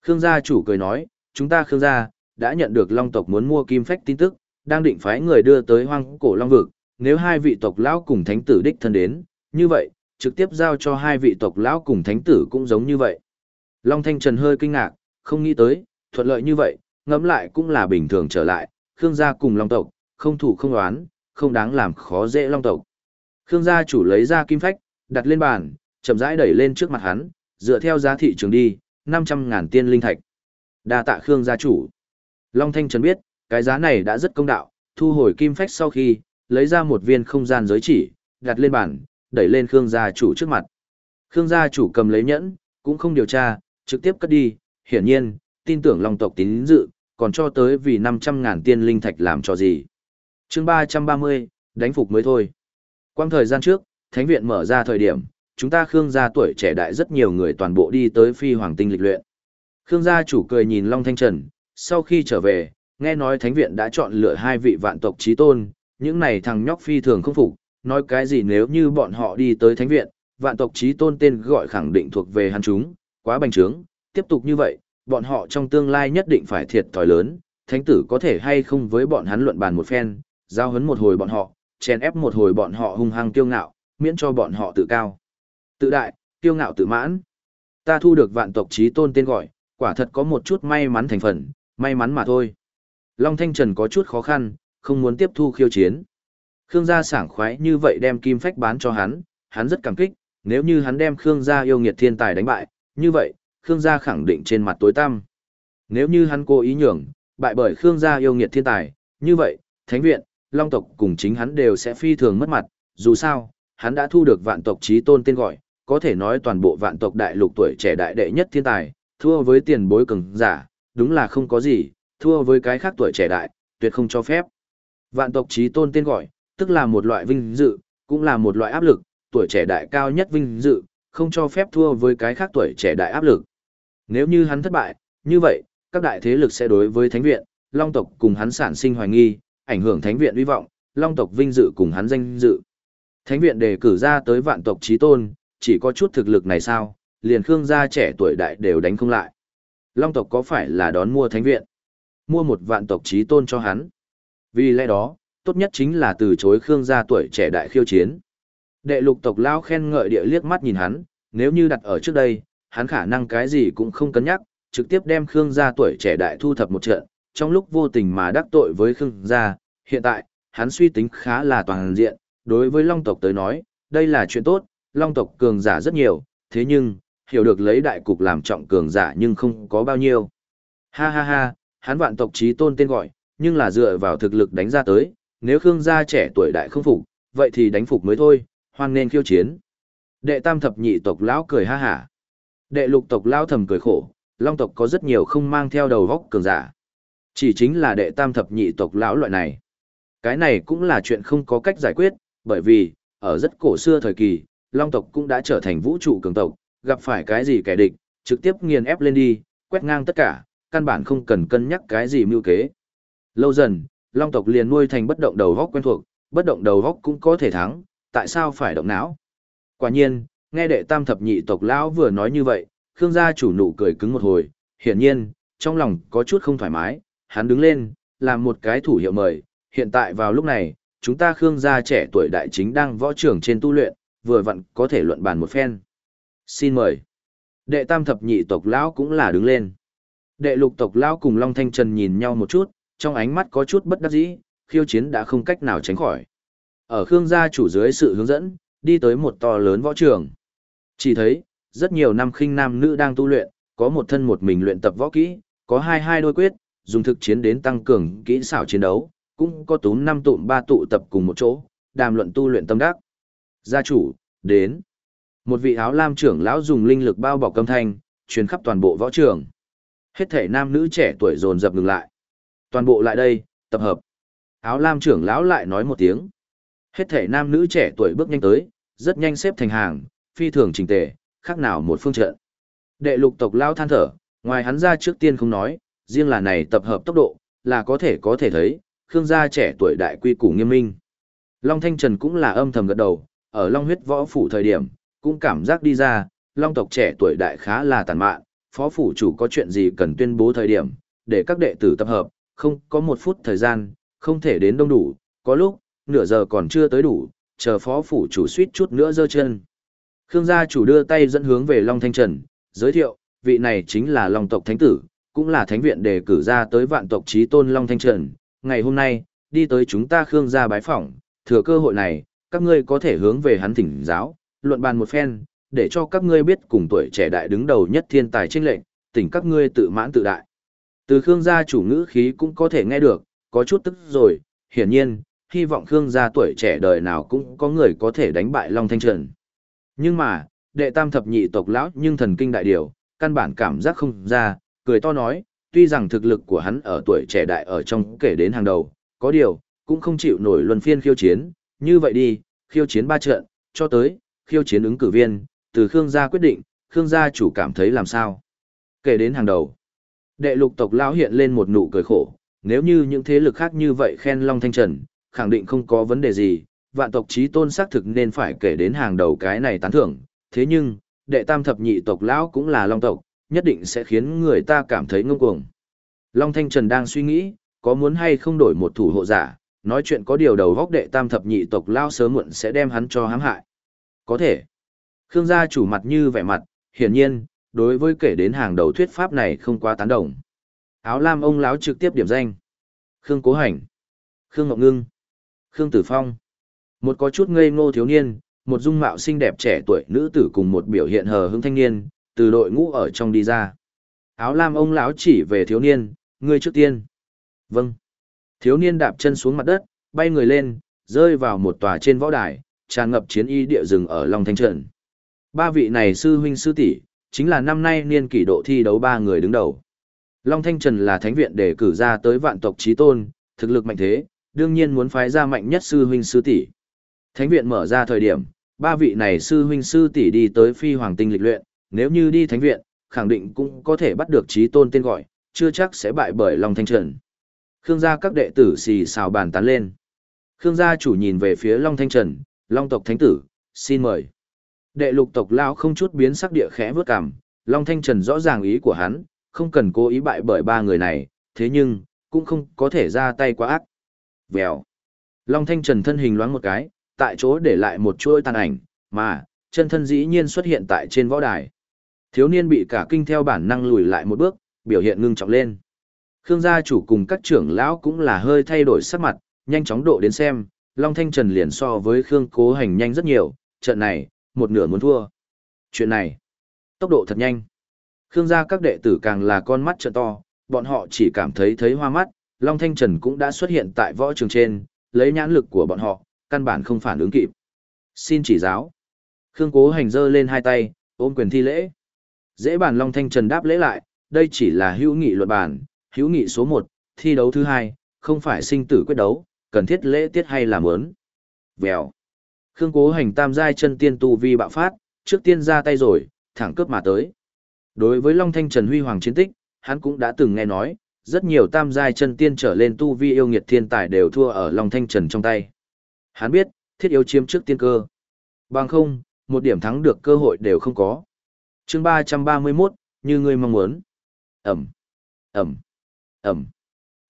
S1: Khương gia chủ cười nói, chúng ta Khương gia, đã nhận được Long tộc muốn mua kim phách tin tức, đang định phái người đưa tới hoang cổ Long vực, nếu hai vị tộc lão cùng thánh tử đích thân đến, như vậy, trực tiếp giao cho hai vị tộc lão cùng thánh tử cũng giống như vậy. Long Thanh Trần hơi kinh ngạc, không nghĩ tới, thuận lợi như vậy, ngẫm lại cũng là bình thường trở lại, Khương gia cùng Long tộc, không thủ không đoán, không đáng làm khó dễ Long tộc. Khương gia chủ lấy ra kim phách, đặt lên bàn, chậm rãi đẩy lên trước mặt hắn, dựa theo giá thị trường đi, 500.000 tiên linh thạch. Đa tạ Khương gia chủ. Long Thanh Trần biết, cái giá này đã rất công đạo, thu hồi kim phách sau khi, lấy ra một viên không gian giới chỉ, đặt lên bàn, đẩy lên Khương gia chủ trước mặt. Khương gia chủ cầm lấy nhẫn, cũng không điều tra, trực tiếp cất đi, hiển nhiên, tin tưởng Long tộc tín dự, còn cho tới vì 500.000 tiên linh thạch làm cho gì. chương 330, đánh phục mới thôi. Quang thời gian trước, Thánh viện mở ra thời điểm, chúng ta Khương gia tuổi trẻ đại rất nhiều người toàn bộ đi tới phi hoàng tinh lịch luyện. Khương gia chủ cười nhìn Long Thanh Trần, sau khi trở về, nghe nói thánh viện đã chọn lựa hai vị vạn tộc trí tôn, những này thằng nhóc phi thường không phục, nói cái gì nếu như bọn họ đi tới thánh viện, vạn tộc trí tôn tên gọi khẳng định thuộc về hắn chúng, quá bành trướng, tiếp tục như vậy, bọn họ trong tương lai nhất định phải thiệt thòi lớn, thánh tử có thể hay không với bọn hắn luận bàn một phen, giao hấn một hồi bọn họ, chèn ép một hồi bọn họ hung hăng kiêu ngạo, miễn cho bọn họ tự cao. Tự đại, kiêu ngạo tự mãn. Ta thu được vạn tộc trí tôn tên gọi, quả thật có một chút may mắn thành phần, may mắn mà thôi. Long Thanh Trần có chút khó khăn, không muốn tiếp thu khiêu chiến. Khương gia sảng khoái như vậy đem kim phách bán cho hắn, hắn rất cảm kích, nếu như hắn đem Khương gia yêu nghiệt thiên tài đánh bại, như vậy, Khương gia khẳng định trên mặt tối tăm. Nếu như hắn cố ý nhường, bại bởi Khương gia yêu nghiệt thiên tài, như vậy, Thánh viện, Long tộc cùng chính hắn đều sẽ phi thường mất mặt, dù sao, hắn đã thu được vạn tộc trí tôn tên gọi, có thể nói toàn bộ vạn tộc đại lục tuổi trẻ đại đệ nhất thiên tài, thua với tiền bối cường giả, đúng là không có gì, thua với cái khác tuổi trẻ đại, tuyệt không cho phép. Vạn tộc trí tôn tên gọi, tức là một loại vinh dự, cũng là một loại áp lực, tuổi trẻ đại cao nhất vinh dự, không cho phép thua với cái khác tuổi trẻ đại áp lực. Nếu như hắn thất bại, như vậy, các đại thế lực sẽ đối với thánh viện, long tộc cùng hắn sản sinh hoài nghi, ảnh hưởng thánh viện uy vọng, long tộc vinh dự cùng hắn danh dự. Thánh viện đề cử ra tới vạn tộc trí tôn, chỉ có chút thực lực này sao, liền khương gia trẻ tuổi đại đều đánh không lại. Long tộc có phải là đón mua thánh viện? Mua một vạn tộc trí tôn cho hắn. Vì lẽ đó, tốt nhất chính là từ chối khương gia tuổi trẻ đại khiêu chiến. Đệ lục tộc lao khen ngợi địa liếc mắt nhìn hắn, nếu như đặt ở trước đây, hắn khả năng cái gì cũng không cân nhắc, trực tiếp đem khương gia tuổi trẻ đại thu thập một trận, trong lúc vô tình mà đắc tội với khương gia. Hiện tại, hắn suy tính khá là toàn diện, đối với long tộc tới nói, đây là chuyện tốt, long tộc cường giả rất nhiều, thế nhưng, hiểu được lấy đại cục làm trọng cường giả nhưng không có bao nhiêu. Ha ha ha, hắn vạn tộc trí tôn tên gọi, nhưng là dựa vào thực lực đánh ra tới, nếu Khương gia trẻ tuổi đại không phục, vậy thì đánh phục mới thôi, hoan nên khiêu chiến. Đệ tam thập nhị tộc lão cười ha hả. Đệ lục tộc lão thầm cười khổ, long tộc có rất nhiều không mang theo đầu vóc cường giả. Chỉ chính là đệ tam thập nhị tộc lão loại này. Cái này cũng là chuyện không có cách giải quyết, bởi vì, ở rất cổ xưa thời kỳ, long tộc cũng đã trở thành vũ trụ cường tộc, gặp phải cái gì kẻ địch, trực tiếp nghiền ép lên đi, quét ngang tất cả, căn bản không cần cân nhắc cái gì mưu kế. Lâu dần, long tộc liền nuôi thành bất động đầu góc quen thuộc, bất động đầu góc cũng có thể thắng, tại sao phải động não? Quả nhiên, nghe đệ tam thập nhị tộc lão vừa nói như vậy, Khương gia chủ nụ cười cứng một hồi, hiển nhiên, trong lòng có chút không thoải mái, hắn đứng lên, làm một cái thủ hiệu mời, hiện tại vào lúc này, chúng ta Khương gia trẻ tuổi đại chính đang võ trưởng trên tu luyện, vừa vặn có thể luận bàn một phen. Xin mời. Đệ tam thập nhị tộc lão cũng là đứng lên. Đệ lục tộc lao cùng Long Thanh Trần nhìn nhau một chút, trong ánh mắt có chút bất đắc dĩ, khiêu chiến đã không cách nào tránh khỏi. Ở Khương gia chủ dưới sự hướng dẫn, đi tới một to lớn võ trường. Chỉ thấy, rất nhiều năm khinh nam nữ đang tu luyện, có một thân một mình luyện tập võ kỹ, có hai hai đôi quyết, dùng thực chiến đến tăng cường kỹ xảo chiến đấu, cũng có túm năm tụm ba tụ tập cùng một chỗ, đàm luận tu luyện tâm đắc. Gia chủ, đến. Một vị áo lam trưởng lão dùng linh lực bao bọc âm thanh, truyền khắp toàn bộ võ trường. Hết thể nam nữ trẻ tuổi dồn dập ngừng lại. Toàn bộ lại đây, tập hợp. Áo lam trưởng lão lại nói một tiếng. Hết thể nam nữ trẻ tuổi bước nhanh tới, rất nhanh xếp thành hàng, phi thường trình tề, khác nào một phương trận. Đệ lục tộc lao than thở, ngoài hắn ra trước tiên không nói, riêng là này tập hợp tốc độ, là có thể có thể thấy, Khương gia trẻ tuổi đại quy củ nghiêm minh. Long Thanh Trần cũng là âm thầm gật đầu, ở Long huyết võ phủ thời điểm, cũng cảm giác đi ra, Long tộc trẻ tuổi đại khá là tàn mạn, phó phủ chủ có chuyện gì cần tuyên bố thời điểm, để các đệ tử tập hợp, không có một phút thời gian, không thể đến đông đủ, có lúc, nửa giờ còn chưa tới đủ, chờ phó phủ chủ suýt chút nữa dơ chân. Khương gia chủ đưa tay dẫn hướng về Long Thanh Trần, giới thiệu, vị này chính là Long tộc thánh tử, cũng là thánh viện đề cử ra tới vạn tộc trí tôn Long Thanh Trần. Ngày hôm nay, đi tới chúng ta Khương gia bái phỏng, thừa cơ hội này, các ngươi có thể hướng về hắn thỉnh giáo, luận bàn một phen, để cho các ngươi biết cùng tuổi trẻ đại đứng đầu nhất thiên tài trinh lệnh, tỉnh các ngươi tự mãn tự đại. Từ Khương gia chủ ngữ khí cũng có thể nghe được, có chút tức rồi, hiển nhiên, hy vọng Khương gia tuổi trẻ đời nào cũng có người có thể đánh bại Long Thanh Trần. Nhưng mà, đệ tam thập nhị tộc lão nhưng thần kinh đại điều, căn bản cảm giác không ra, cười to nói, tuy rằng thực lực của hắn ở tuổi trẻ đại ở trong kể đến hàng đầu, có điều, cũng không chịu nổi luân phiên khiêu chiến, như vậy đi, khiêu chiến ba trận, cho tới, khiêu chiến ứng cử viên, từ Khương gia quyết định, Khương gia chủ cảm thấy làm sao. Kể đến hàng đầu, đệ lục tộc lão hiện lên một nụ cười khổ, nếu như những thế lực khác như vậy khen Long Thanh Trần, khẳng định không có vấn đề gì, vạn tộc trí tôn xác thực nên phải kể đến hàng đầu cái này tán thưởng, thế nhưng, đệ tam thập nhị tộc lão cũng là Long tộc, nhất định sẽ khiến người ta cảm thấy ngông cuồng. Long Thanh Trần đang suy nghĩ, có muốn hay không đổi một thủ hộ giả, nói chuyện có điều đầu góc đệ tam thập nhị tộc lao sớm muộn sẽ đem hắn cho hãm hại. Có thể. Khương gia chủ mặt như vẻ mặt, hiển nhiên, đối với kể đến hàng đầu thuyết pháp này không quá tán đồng. Áo lam ông lão trực tiếp điểm danh. Khương Cố Hành, Khương Ngọc Ngưng, Khương Tử Phong. Một có chút ngây ngô thiếu niên, một dung mạo xinh đẹp trẻ tuổi nữ tử cùng một biểu hiện hờ hững thanh niên, từ đội ngũ ở trong đi ra. Áo lam ông lão chỉ về thiếu niên, ngươi trước tiên. Vâng. Thiếu niên đạp chân xuống mặt đất, bay người lên, rơi vào một tòa trên võ đài, tràn ngập chiến y địa rừng ở Long Thanh Trận. Ba vị này sư huynh sư tỷ, chính là năm nay niên kỷ độ thi đấu ba người đứng đầu. Long Thanh Trần là thánh viện để cử ra tới vạn tộc trí tôn, thực lực mạnh thế, đương nhiên muốn phái ra mạnh nhất sư huynh sư tỷ. Thánh viện mở ra thời điểm, ba vị này sư huynh sư tỷ đi tới phi hoàng tinh lịch luyện, nếu như đi thánh viện, khẳng định cũng có thể bắt được trí tôn tên gọi, chưa chắc sẽ bại bởi Long Thanh Trần. Khương gia các đệ tử xì xào bàn tán lên. Khương gia chủ nhìn về phía Long Thanh Trần, Long tộc thánh tử, xin mời. Đệ lục tộc lao không chút biến sắc địa khẽ vớt cằm, Long Thanh Trần rõ ràng ý của hắn, không cần cố ý bại bởi ba người này, thế nhưng, cũng không có thể ra tay quá ác. Vèo. Long Thanh Trần thân hình loáng một cái, tại chỗ để lại một chuỗi tàn ảnh, mà, chân thân dĩ nhiên xuất hiện tại trên võ đài. Thiếu niên bị cả kinh theo bản năng lùi lại một bước, biểu hiện ngưng trọng lên. Khương gia chủ cùng các trưởng lão cũng là hơi thay đổi sắc mặt, nhanh chóng độ đến xem, Long Thanh Trần liền so với Khương Cố Hành nhanh rất nhiều, trận này, một nửa muốn thua. Chuyện này, tốc độ thật nhanh. Khương gia các đệ tử càng là con mắt trợ to, bọn họ chỉ cảm thấy thấy hoa mắt, Long Thanh Trần cũng đã xuất hiện tại võ trường trên, lấy nhãn lực của bọn họ, căn bản không phản ứng kịp. Xin chỉ giáo. Khương Cố Hành giơ lên hai tay, ôm quyền thi lễ. Dễ bản Long Thanh Trần đáp lễ lại, đây chỉ là hữu nghị luật bản, hữu nghị số 1, thi đấu thứ hai, không phải sinh tử quyết đấu, cần thiết lễ tiết hay làm ớn. Vèo. Khương Cố Hành tam giai chân tiên tu vi bạo phát, trước tiên ra tay rồi, thẳng cướp mà tới. Đối với Long Thanh Trần huy hoàng chiến tích, hắn cũng đã từng nghe nói, rất nhiều tam giai chân tiên trở lên tu vi yêu nghiệt thiên tài đều thua ở Long Thanh Trần trong tay. Hắn biết, thiết yếu chiếm trước tiên cơ. Bằng không, một điểm thắng được cơ hội đều không có. chương 331, như ngươi mong muốn. Ẩm, Ẩm, Ẩm.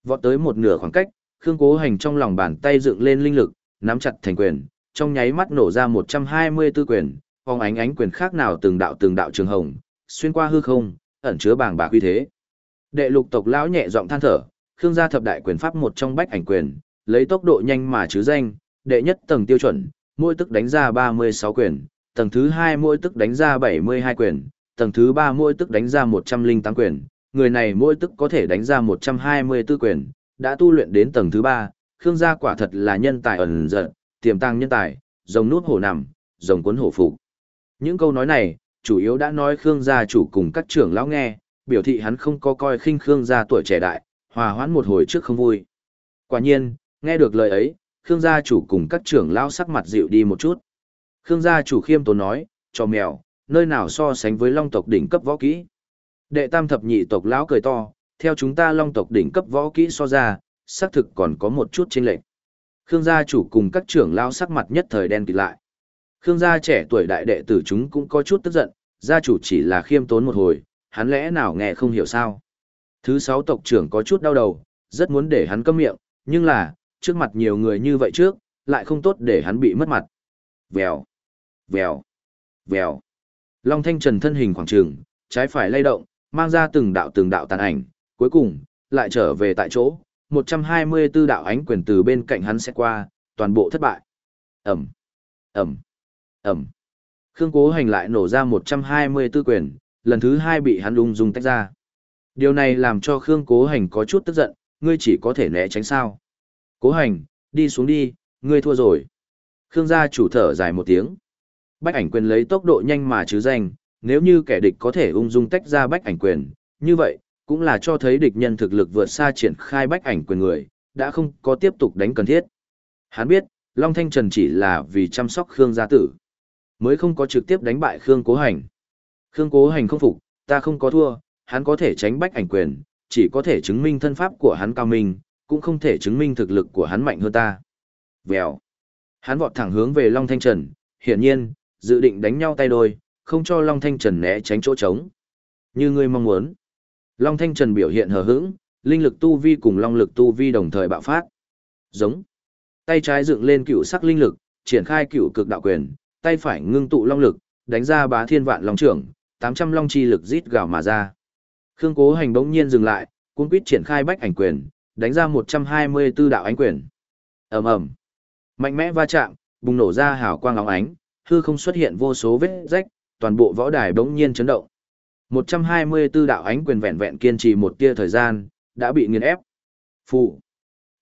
S1: Vọt tới một nửa khoảng cách, Khương Cố Hành trong lòng bàn tay dựng lên linh lực, nắm chặt thành quyền, trong nháy mắt nổ ra 124 quyền, phong ánh ánh quyền khác nào từng đạo từng đạo trường hồng, xuyên qua hư không, ẩn chứa bàng bạc uy thế. Đệ lục tộc lão nhẹ giọng than thở, Khương gia thập đại quyền pháp một trong bách ảnh quyền, lấy tốc độ nhanh mà chứ danh, đệ nhất tầng tiêu chuẩn, mỗi tức đánh ra 36 quyền, tầng thứ hai mỗi tức đánh ra 72 quyền, tầng thứ ba mỗi tức đánh ra 108 quyền, người này mỗi tức có thể đánh ra 124 quyền, đã tu luyện đến tầng thứ ba, Khương gia quả thật là nhân tài ẩn dật tiềm tàng nhân tài, rồng nuốt hổ nằm, rồng cuốn hổ phục. Những câu nói này, chủ yếu đã nói Khương gia chủ cùng các trưởng lão nghe, biểu thị hắn không có coi khinh Khương gia tuổi trẻ đại, hòa hoãn một hồi trước không vui. Quả nhiên, nghe được lời ấy, Khương gia chủ cùng các trưởng lão sắc mặt dịu đi một chút. Khương gia chủ khiêm tốn nói, cho mèo, nơi nào so sánh với long tộc đỉnh cấp võ kỹ. Đệ tam thập nhị tộc lão cười to, theo chúng ta long tộc đỉnh cấp võ kỹ so ra, xác thực còn có một chút chênh lệch. Khương gia chủ cùng các trưởng lao sắc mặt nhất thời đen kịt lại. Khương gia trẻ tuổi đại đệ tử chúng cũng có chút tức giận, gia chủ chỉ là khiêm tốn một hồi, hắn lẽ nào nghe không hiểu sao. Thứ sáu tộc trưởng có chút đau đầu, rất muốn để hắn câm miệng, nhưng là, trước mặt nhiều người như vậy trước, lại không tốt để hắn bị mất mặt. Vèo, vèo, vèo. Long Thanh Trần thân hình khoảng trường, trái phải lay động, mang ra từng đạo từng đạo tàn ảnh, cuối cùng, lại trở về tại chỗ, 124 đạo ánh quyền từ bên cạnh hắn sẽ qua, toàn bộ thất bại. Ẩm, Ẩm, Ẩm. Khương Cố Hành lại nổ ra 124 quyền, lần thứ hai bị hắn ung dung tách ra. Điều này làm cho Khương Cố Hành có chút tức giận, ngươi chỉ có thể né tránh sao. Cố Hành, đi xuống đi, ngươi thua rồi. Khương gia chủ thở dài một tiếng. Bách ảnh quyền lấy tốc độ nhanh mà chứ danh, nếu như kẻ địch có thể ung dung tách ra bách ảnh quyền, như vậy, cũng là cho thấy địch nhân thực lực vượt xa triển khai bách ảnh quyền người, đã không có tiếp tục đánh cần thiết. Hắn biết, Long Thanh Trần chỉ là vì chăm sóc Khương gia tử, mới không có trực tiếp đánh bại Khương Cố Hành. Khương Cố Hành không phục, ta không có thua, hắn có thể tránh bách ảnh quyền, chỉ có thể chứng minh thân pháp của hắn cao minh, cũng không thể chứng minh thực lực của hắn mạnh hơn ta. Vèo. Hắn vọt thẳng hướng về Long Thanh Trần, hiển nhiên, dự định đánh nhau tay đôi, không cho Long Thanh Trần né tránh chỗ trống. Như ngươi mong muốn. Long Thanh Trần biểu hiện hờ hững, linh lực tu vi cùng long lực tu vi đồng thời bạo phát. Giống. Tay trái dựng lên cựu sắc linh lực, triển khai cựu cực đạo quyền, tay phải ngưng tụ long lực, đánh ra bá thiên vạn long trưởng, 800 long chi lực rít gào mà ra. Khương Cố Hành bỗng nhiên dừng lại, cuống quýt triển khai bách ảnh quyền, đánh ra 124 đạo ánh quyền. Ầm ầm. Mạnh mẽ va chạm, bùng nổ ra hào quang óng ánh, hư không xuất hiện vô số vết rách, toàn bộ võ đài bỗng nhiên chấn động. 124 đạo ánh quyền vẹn vẹn kiên trì một tia thời gian, đã bị nghiền ép. Phụ.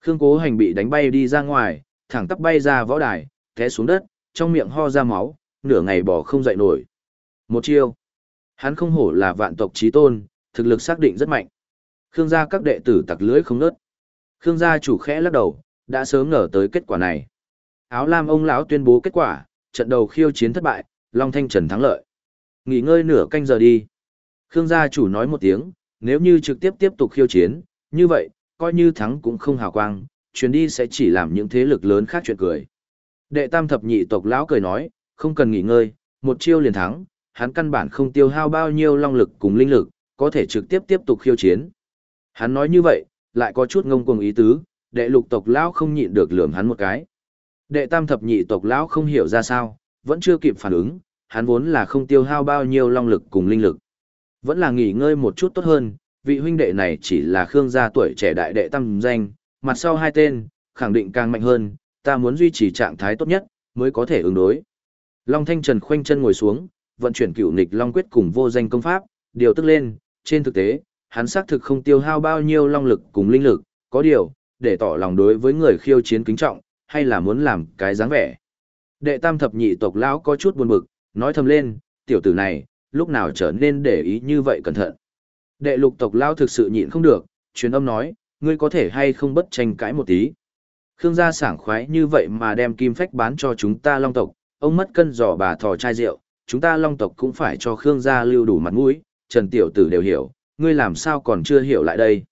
S1: Khương Cố Hành bị đánh bay đi ra ngoài, thẳng tắp bay ra võ đài, té xuống đất, trong miệng ho ra máu, nửa ngày bỏ không dậy nổi. Một chiêu. Hắn không hổ là vạn tộc trí tôn, thực lực xác định rất mạnh. Khương gia các đệ tử tặc lưới không nớt. Khương gia chủ khẽ lắc đầu, đã sớm ngờ tới kết quả này. Áo lam ông lão tuyên bố kết quả, trận đầu khiêu chiến thất bại, Long Thanh Trần thắng lợi. Nghỉ ngơi nửa canh giờ đi. Khương gia chủ nói một tiếng, nếu như trực tiếp tiếp tục khiêu chiến, như vậy, coi như thắng cũng không hào quang, chuyến đi sẽ chỉ làm những thế lực lớn khác chuyện cười. Đệ tam thập nhị tộc lão cười nói, không cần nghỉ ngơi, một chiêu liền thắng, hắn căn bản không tiêu hao bao nhiêu long lực cùng linh lực, có thể trực tiếp tiếp tục khiêu chiến. Hắn nói như vậy, lại có chút ngông cuồng ý tứ, đệ lục tộc lão không nhịn được lườm hắn một cái. Đệ tam thập nhị tộc lão không hiểu ra sao, vẫn chưa kịp phản ứng, hắn vốn là không tiêu hao bao nhiêu long lực cùng linh lực. Vẫn là nghỉ ngơi một chút tốt hơn, vị huynh đệ này chỉ là Khương gia tuổi trẻ đại đệ tam danh, mặt sau hai tên, khẳng định càng mạnh hơn, ta muốn duy trì trạng thái tốt nhất, mới có thể ứng đối. Long Thanh Trần khoanh chân ngồi xuống, vận chuyển cựu nịch Long Quyết cùng vô danh công pháp, điều tức lên, trên thực tế, hắn xác thực không tiêu hao bao nhiêu long lực cùng linh lực, có điều, để tỏ lòng đối với người khiêu chiến kính trọng, hay là muốn làm cái dáng vẻ. Đệ tam thập nhị tộc lão có chút buồn bực, nói thầm lên, tiểu tử này, lúc nào trở nên để ý như vậy cẩn thận. Đệ lục tộc lão thực sự nhịn không được, truyền âm nói, ngươi có thể hay không bất tranh cãi một tí. Khương gia sảng khoái như vậy mà đem kim phách bán cho chúng ta long tộc, ông mất cân giỏ bà thò chai rượu, chúng ta long tộc cũng phải cho Khương gia lưu đủ mặt mũi, Trần Tiểu Tử đều hiểu, ngươi làm sao còn chưa hiểu lại đây.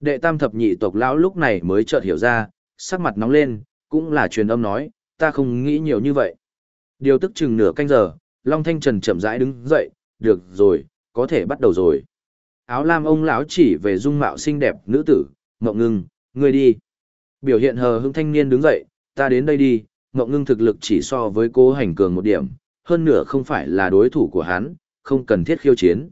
S1: Đệ tam thập nhị tộc lão lúc này mới chợt hiểu ra, sắc mặt nóng lên, cũng là truyền âm nói, ta không nghĩ nhiều như vậy. Điều tức chừng nửa canh giờ, Long Thanh Trần chậm rãi đứng dậy, được rồi, có thể bắt đầu rồi. Áo lam ông lão chỉ về dung mạo xinh đẹp nữ tử, Ngọc Ngưng, ngươi đi. Biểu hiện hờ hững thanh niên đứng dậy, ta đến đây đi, Ngọc Ngưng thực lực chỉ so với cô hành cường một điểm, hơn nửa không phải là đối thủ của hắn, không cần thiết khiêu chiến.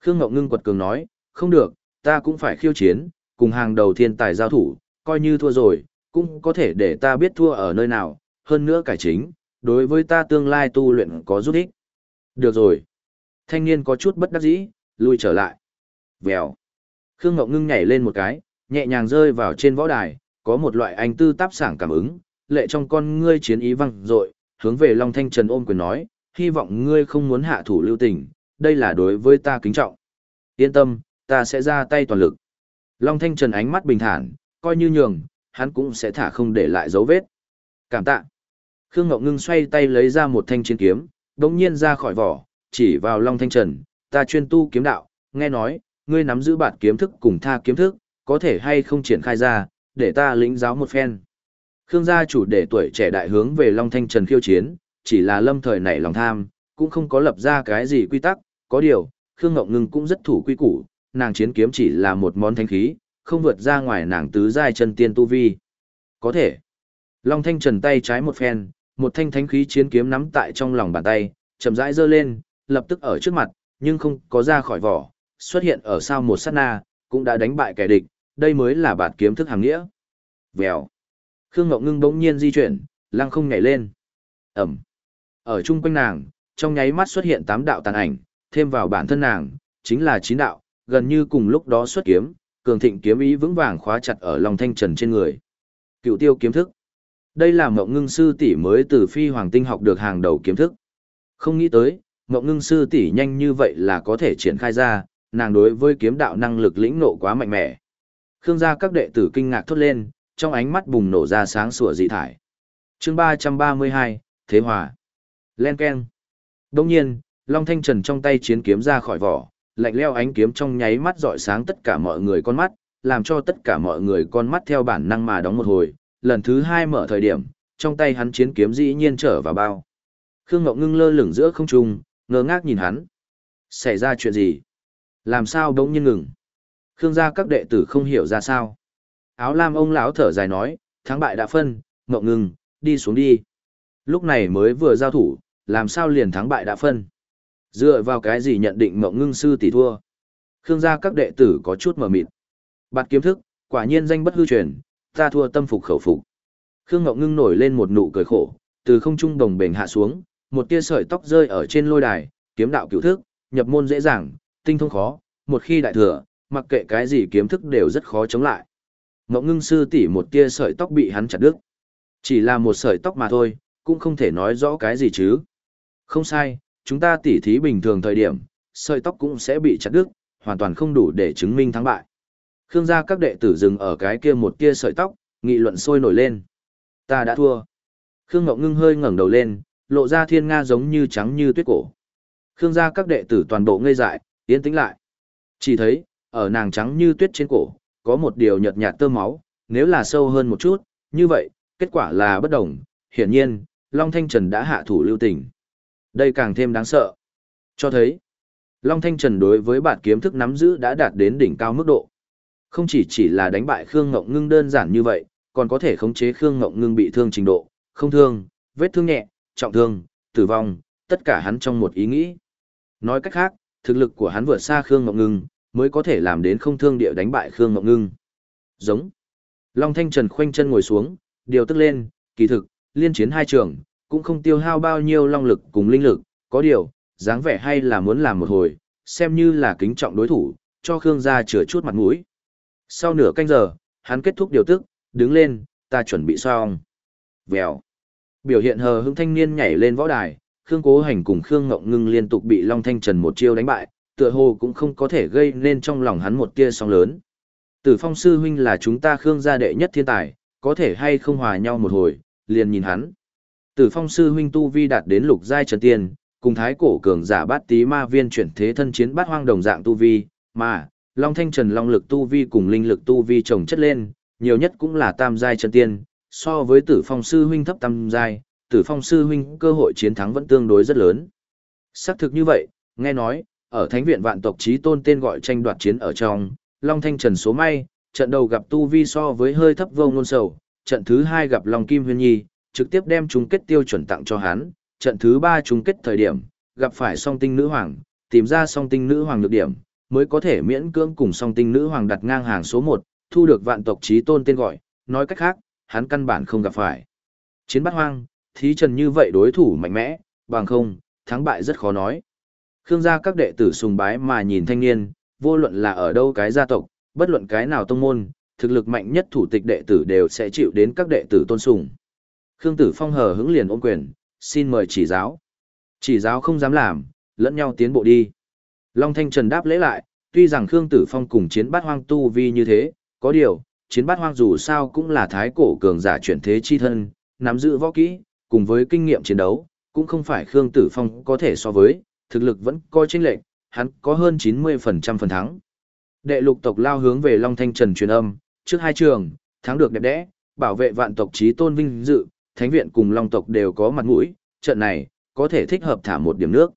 S1: Khương Ngọc Ngưng quật cường nói, không được, ta cũng phải khiêu chiến, cùng hàng đầu thiên tài giao thủ, coi như thua rồi, cũng có thể để ta biết thua ở nơi nào, hơn nữa cải chính, đối với ta tương lai tu luyện có giúp ích. Được rồi. Thanh niên có chút bất đắc dĩ, lui trở lại. Vèo. Khương Ngọc Ngưng nhảy lên một cái, nhẹ nhàng rơi vào trên võ đài, có một loại anh tư táp sảng cảm ứng, lệ trong con ngươi chiến ý văng dội, hướng về Long Thanh Trần ôm quyền nói, hy vọng ngươi không muốn hạ thủ lưu tình, đây là đối với ta kính trọng. Yên tâm, ta sẽ ra tay toàn lực. Long Thanh Trần ánh mắt bình thản, coi như nhường, hắn cũng sẽ thả không để lại dấu vết. Cảm tạ. Khương Ngọc Ngưng xoay tay lấy ra một thanh chiến kiếm, đống nhiên ra khỏi vỏ, chỉ vào Long Thanh Trần, ta chuyên tu kiếm đạo, nghe nói, ngươi nắm giữ bản kiếm thức cùng tha kiếm thức, có thể hay không triển khai ra, để ta lĩnh giáo một phen. Khương gia chủ để tuổi trẻ đại hướng về Long Thanh Trần khiêu chiến, chỉ là lâm thời nảy lòng tham, cũng không có lập ra cái gì quy tắc, có điều, Khương Ngọc Ngưng cũng rất thủ quy củ, nàng chiến kiếm chỉ là một món thanh khí, không vượt ra ngoài nàng tứ giai chân tiên tu vi. Có thể. Long Thanh Trần tay trái một phen, một thanh thánh khí chiến kiếm nắm tại trong lòng bàn tay, chậm rãi giơ lên, lập tức ở trước mặt, nhưng không có ra khỏi vỏ, xuất hiện ở sau một sát na, cũng đã đánh bại kẻ địch, đây mới là bản kiếm thức hàng nghĩa. Vèo. Khương Ngọc Ngưng bỗng nhiên di chuyển, lăng không nhảy lên. Ẩm. Ở chung quanh nàng, trong nháy mắt xuất hiện tám đạo tàn ảnh, thêm vào bản thân nàng, chính là chín đạo, gần như cùng lúc đó xuất kiếm, cường thịnh kiếm ý vững vàng khóa chặt ở lòng thanh trần trên người. Cựu tiêu kiếm thức. Đây là mộng ngưng sư tỷ mới từ phi hoàng tinh học được hàng đầu kiếm thức. Không nghĩ tới, mộng ngưng sư tỷ nhanh như vậy là có thể triển khai ra, nàng đối với kiếm đạo năng lực lĩnh nộ quá mạnh mẽ. Khương gia các đệ tử kinh ngạc thốt lên, trong ánh mắt bùng nổ ra sáng sủa dị thải. chương 332, Thế Hòa. Len Ken. Đông nhiên, Long Thanh Trần trong tay chiến kiếm ra khỏi vỏ, lạnh leo ánh kiếm trong nháy mắt dọi sáng tất cả mọi người con mắt, làm cho tất cả mọi người con mắt theo bản năng mà đóng một hồi, lần thứ hai mở thời điểm, trong tay hắn chiến kiếm dĩ nhiên trở vào bao. Khương Ngọc ngưng lơ lửng giữa không trung, ngơ ngác nhìn hắn. Xảy ra chuyện gì? Làm sao đống nhiên ngừng? Khương gia các đệ tử không hiểu ra sao. Áo lam ông lão thở dài nói, thắng bại đã phân, ngọc ngừng, đi xuống đi. Lúc này mới vừa giao thủ, làm sao liền thắng bại đã phân. Dựa vào cái gì nhận định ngọc ngưng sư tỷ thua. Khương gia các đệ tử có chút mở mịt. Bạt kiếm thức, quả nhiên danh bất hư truyền, ta thua tâm phục khẩu phục. Khương Ngọc Ngưng nổi lên một nụ cười khổ, từ không trung đồng bền hạ xuống, một tia sợi tóc rơi ở trên lôi đài, kiếm đạo cửu thức, nhập môn dễ dàng, tinh thông khó, một khi đại thừa, mặc kệ cái gì kiếm thức đều rất khó chống lại. Ngọc Ngưng sư tỷ một tia sợi tóc bị hắn chặt đứt. Chỉ là một sợi tóc mà thôi, cũng không thể nói rõ cái gì chứ. Không sai, chúng ta tỉ thí bình thường thời điểm, sợi tóc cũng sẽ bị chặt đứt, hoàn toàn không đủ để chứng minh thắng bại. Khương gia các đệ tử dừng ở cái kia một tia sợi tóc, nghị luận sôi nổi lên. Ta đã thua. Khương Ngọc Ngưng hơi ngẩng đầu lên, lộ ra thiên nga giống như trắng như tuyết cổ. Khương gia các đệ tử toàn bộ ngây dại, yên tĩnh lại. Chỉ thấy, ở nàng trắng như tuyết trên cổ, có một điều nhợt nhạt tơ máu, nếu là sâu hơn một chút, như vậy, kết quả là bất đồng. Hiển nhiên, Long Thanh Trần đã hạ thủ lưu tình. Đây càng thêm đáng sợ. Cho thấy, Long Thanh Trần đối với bản kiếm thức nắm giữ đã đạt đến đỉnh cao mức độ. Không chỉ chỉ là đánh bại Khương Ngộng Ngưng đơn giản như vậy, còn có thể khống chế Khương Ngộng Ngưng bị thương trình độ, không thương, vết thương nhẹ, trọng thương, tử vong, tất cả hắn trong một ý nghĩ. Nói cách khác, thực lực của hắn vượt xa Khương Ngộng Ngưng, mới có thể làm đến không thương địa đánh bại Khương Ngộng Ngưng. Giống. Long Thanh Trần khoanh chân ngồi xuống, điều tức lên, kỳ thực, liên chiến hai trường, cũng không tiêu hao bao nhiêu long lực cùng linh lực, có điều, dáng vẻ hay là muốn làm một hồi, xem như là kính trọng đối thủ, cho Khương gia chừa chút mặt mũi. Sau nửa canh giờ, hắn kết thúc điều tức, đứng lên, ta chuẩn bị xong. Vèo. Biểu hiện hờ hững thanh niên nhảy lên võ đài, Khương Cố Hành cùng Khương Ngộng Ngưng liên tục bị Long Thanh Trần một chiêu đánh bại, tựa hồ cũng không có thể gây nên trong lòng hắn một tia sóng lớn. Tử Phong sư huynh là chúng ta Khương gia đệ nhất thiên tài, có thể hay không hòa nhau một hồi, liền nhìn hắn. Tử Phong sư huynh tu vi đạt đến lục giai trần tiên, cùng thái cổ cường giả bát tí ma viên chuyển thế thân chiến bát hoang đồng dạng tu vi, mà Long Thanh Trần Long lực tu vi cùng linh lực tu vi chồng chất lên, nhiều nhất cũng là tam giai chân tiên, so với Tử Phong sư huynh thấp tam giai, Tử Phong sư huynh cơ hội chiến thắng vẫn tương đối rất lớn. Xác thực như vậy, nghe nói, ở Thánh viện vạn tộc chí tôn tên gọi tranh đoạt chiến ở trong, Long Thanh Trần số may, trận đầu gặp tu vi so với hơi thấp vô ngôn sầu, trận thứ hai gặp Long Kim Huyên Nhi, trực tiếp đem chung kết tiêu chuẩn tặng cho hắn, trận thứ ba chung kết thời điểm, gặp phải song tinh nữ hoàng, tìm ra song tinh nữ hoàng được điểm, mới có thể miễn cưỡng cùng song tinh nữ hoàng đặt ngang hàng số 1, thu được vạn tộc trí tôn tên gọi, nói cách khác, hắn căn bản không gặp phải. Chiến bắt hoang, thí trần như vậy đối thủ mạnh mẽ, bằng không, thắng bại rất khó nói. Khương gia các đệ tử sùng bái mà nhìn thanh niên, vô luận là ở đâu cái gia tộc, bất luận cái nào tông môn, thực lực mạnh nhất thủ tịch đệ tử đều sẽ chịu đến các đệ tử tôn sùng. Khương Tử Phong hờ hững liền ôm quyền, xin mời chỉ giáo. Chỉ giáo không dám làm, lẫn nhau tiến bộ đi. Long Thanh Trần đáp lễ lại, tuy rằng Khương Tử Phong cùng chiến bát hoang tu vi như thế, có điều, chiến bát hoang dù sao cũng là thái cổ cường giả chuyển thế chi thân, nắm giữ võ kỹ, cùng với kinh nghiệm chiến đấu, cũng không phải Khương Tử Phong có thể so với, thực lực vẫn coi chênh lệch, hắn có hơn 90% phần thắng. Đệ lục tộc lao hướng về Long Thanh Trần truyền âm, trước hai trường, thắng được đẹp đẽ, bảo vệ vạn tộc chí tôn vinh dự, thánh viện cùng Long tộc đều có mặt mũi, trận này, có thể thích hợp thả một điểm nước.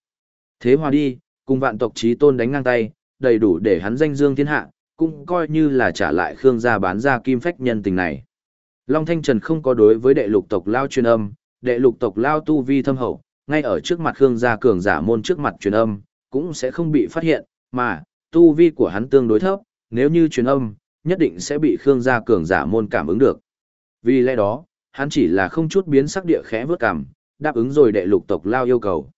S1: Thế hòa đi, cùng vạn tộc trí tôn đánh ngang tay, đầy đủ để hắn danh dương thiên hạ, cũng coi như là trả lại Khương gia bán ra kim phách nhân tình này. Long Thanh Trần không có đối với đệ lục tộc lao truyền âm, đệ lục tộc lao tu vi thâm hậu, ngay ở trước mặt Khương gia cường giả môn trước mặt truyền âm, cũng sẽ không bị phát hiện, mà, tu vi của hắn tương đối thấp, nếu như truyền âm, nhất định sẽ bị Khương gia cường giả môn cảm ứng được. Vì lẽ đó, hắn chỉ là không chút biến sắc địa khẽ vớt cảm, đáp ứng rồi đệ lục tộc lao yêu cầu.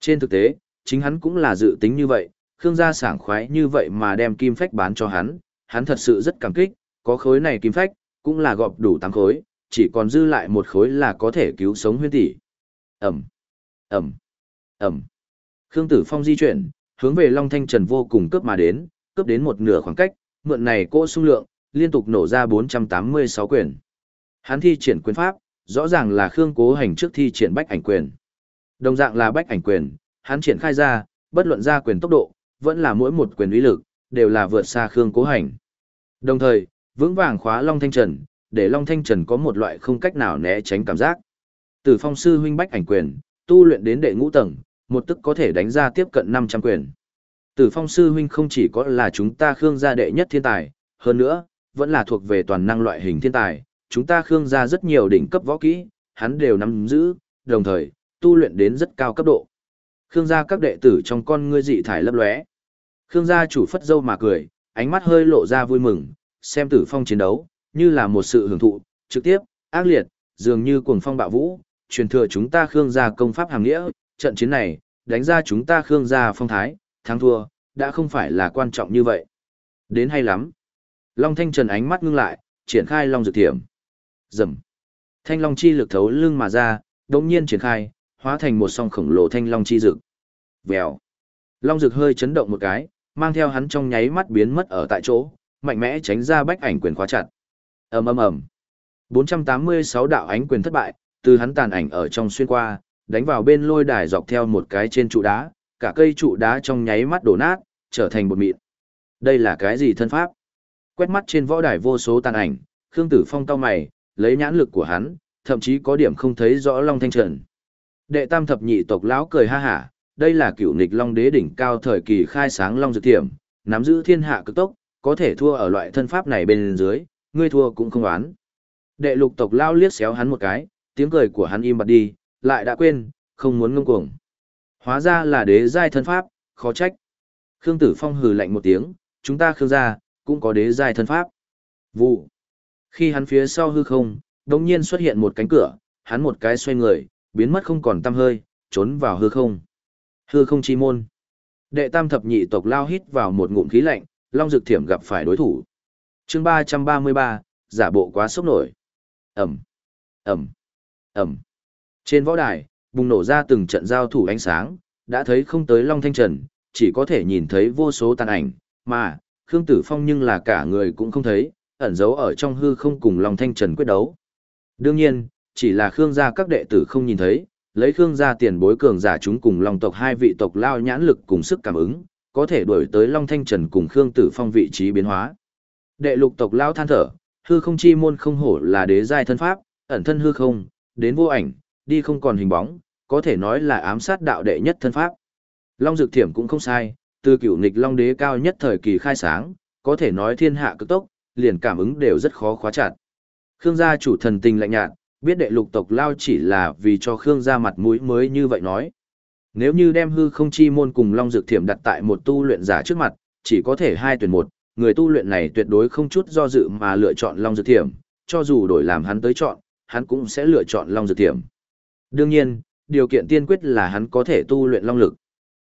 S1: Trên thực tế, chính hắn cũng là dự tính như vậy, Khương gia sảng khoái như vậy mà đem kim phách bán cho hắn, hắn thật sự rất cảm kích, có khối này kim phách, cũng là gọp đủ 8 khối, chỉ còn dư lại một khối là có thể cứu sống huyên tỷ. Ẩm, Ẩm, Ẩm. Khương Tử Phong di chuyển, hướng về Long Thanh Trần vô cùng cướp mà đến, cướp đến một nửa khoảng cách, mượn này cô xung lượng, liên tục nổ ra 486 quyền. Hắn thi triển quyền pháp, rõ ràng là Khương Cố Hành trước thi triển bách ảnh quyền. Đồng dạng là bách ảnh quyền, hắn triển khai ra, bất luận ra quyền tốc độ, vẫn là mỗi một quyền uy lực, đều là vượt xa Khương Cố Hành. Đồng thời, vững vàng khóa Long Thanh Trần, để Long Thanh Trần có một loại không cách nào né tránh cảm giác. Từ phong sư huynh bách ảnh quyền, tu luyện đến đệ ngũ tầng, một tức có thể đánh ra tiếp cận 500 quyền. Tử phong sư huynh không chỉ có là chúng ta Khương gia đệ nhất thiên tài, hơn nữa, vẫn là thuộc về toàn năng loại hình thiên tài. Chúng ta Khương gia rất nhiều đỉnh cấp võ kỹ, hắn đều nắm giữ, đồng thời, tu luyện đến rất cao cấp độ. Khương gia các đệ tử trong con ngươi dị thải lấp lóe. Khương gia chủ phất dâu mà cười, ánh mắt hơi lộ ra vui mừng, xem tử phong chiến đấu, như là một sự hưởng thụ, trực tiếp, ác liệt, dường như cuồng phong bạo vũ, truyền thừa chúng ta Khương gia công pháp hàng nghĩa, trận chiến này, đánh ra chúng ta Khương gia phong thái, thắng thua, đã không phải là quan trọng như vậy. Đến hay lắm. Long Thanh Trần ánh mắt ngưng lại, triển khai Long Dược Thiểm. Dầm. Thanh Long chi lực thấu lưng mà ra, đột nhiên triển khai, hóa thành một song khổng lồ thanh long chi dực. Vèo. Long Dực hơi chấn động một cái, mang theo hắn trong nháy mắt biến mất ở tại chỗ, mạnh mẽ tránh ra bách ảnh quyền khóa chặt. Ầm ầm ầm. 486 đạo ánh quyền thất bại, từ hắn tàn ảnh ở trong xuyên qua, đánh vào bên lôi đài dọc theo một cái trên trụ đá, cả cây trụ đá trong nháy mắt đổ nát, trở thành bột mịn. Đây là cái gì thân pháp? Quét mắt trên võ đài vô số tàn ảnh, Khương Tử Phong cau mày, lấy nhãn lực của hắn, thậm chí có điểm không thấy rõ Long Thanh Trần. Đệ Tam thập nhị tộc lão cười ha hả, đây là cựu nghịch Long Đế đỉnh cao thời kỳ khai sáng Long Dược Thiểm, nắm giữ thiên hạ cực tốc, có thể thua ở loại thân pháp này bên dưới, ngươi thua cũng không oán. Đệ lục tộc lao liếc xéo hắn một cái, tiếng cười của hắn im bặt đi, lại đã quên, không muốn ngông cuồng. Hóa ra là đế giai thân pháp, khó trách. Khương Tử Phong hừ lạnh một tiếng, chúng ta Khương gia, cũng có đế giai thân pháp. Vụ. Khi hắn phía sau hư không, đột nhiên xuất hiện một cánh cửa, hắn một cái xoay người, biến mất không còn tăm hơi, trốn vào hư không. Hư không chi môn. Đệ tam thập nhị tộc lao hít vào một ngụm khí lạnh, Long Dực Thiểm gặp phải đối thủ. chương 333, giả bộ quá sốc nổi. Ẩm, Ẩm, Ẩm. Trên võ đài, bùng nổ ra từng trận giao thủ ánh sáng, đã thấy không tới Long Thanh Trần, chỉ có thể nhìn thấy vô số tàn ảnh, mà, Khương Tử Phong nhưng là cả người cũng không thấy, ẩn giấu ở trong hư không cùng Long Thanh Trần quyết đấu. Đương nhiên, chỉ là Khương gia các đệ tử không nhìn thấy, lấy Khương gia tiền bối cường giả chúng cùng Long tộc hai vị tộc lao nhãn lực cùng sức cảm ứng, có thể đuổi tới Long Thanh Trần cùng Khương Tử Phong vị trí biến hóa. Đệ lục tộc lao than thở, hư không chi môn không hổ là đế giai thân pháp, ẩn thân hư không, đến vô ảnh, đi không còn hình bóng, có thể nói là ám sát đạo đệ nhất thân pháp. Long Dược Thiểm cũng không sai, từ cửu nghịch Long Đế cao nhất thời kỳ khai sáng, có thể nói thiên hạ cực tốc, liền cảm ứng đều rất khó khóa chặt. Khương gia chủ thần tình lạnh nhạt, biết đệ lục tộc lao chỉ là vì cho Khương gia mặt mũi mới như vậy nói. Nếu như đem hư không chi môn cùng Long Dược Thiểm đặt tại một tu luyện giả trước mặt, chỉ có thể hai tuyển một, người tu luyện này tuyệt đối không chút do dự mà lựa chọn Long Dược Thiểm, cho dù đổi làm hắn tới chọn, hắn cũng sẽ lựa chọn Long Dược Thiểm. Đương nhiên, điều kiện tiên quyết là hắn có thể tu luyện Long Lực.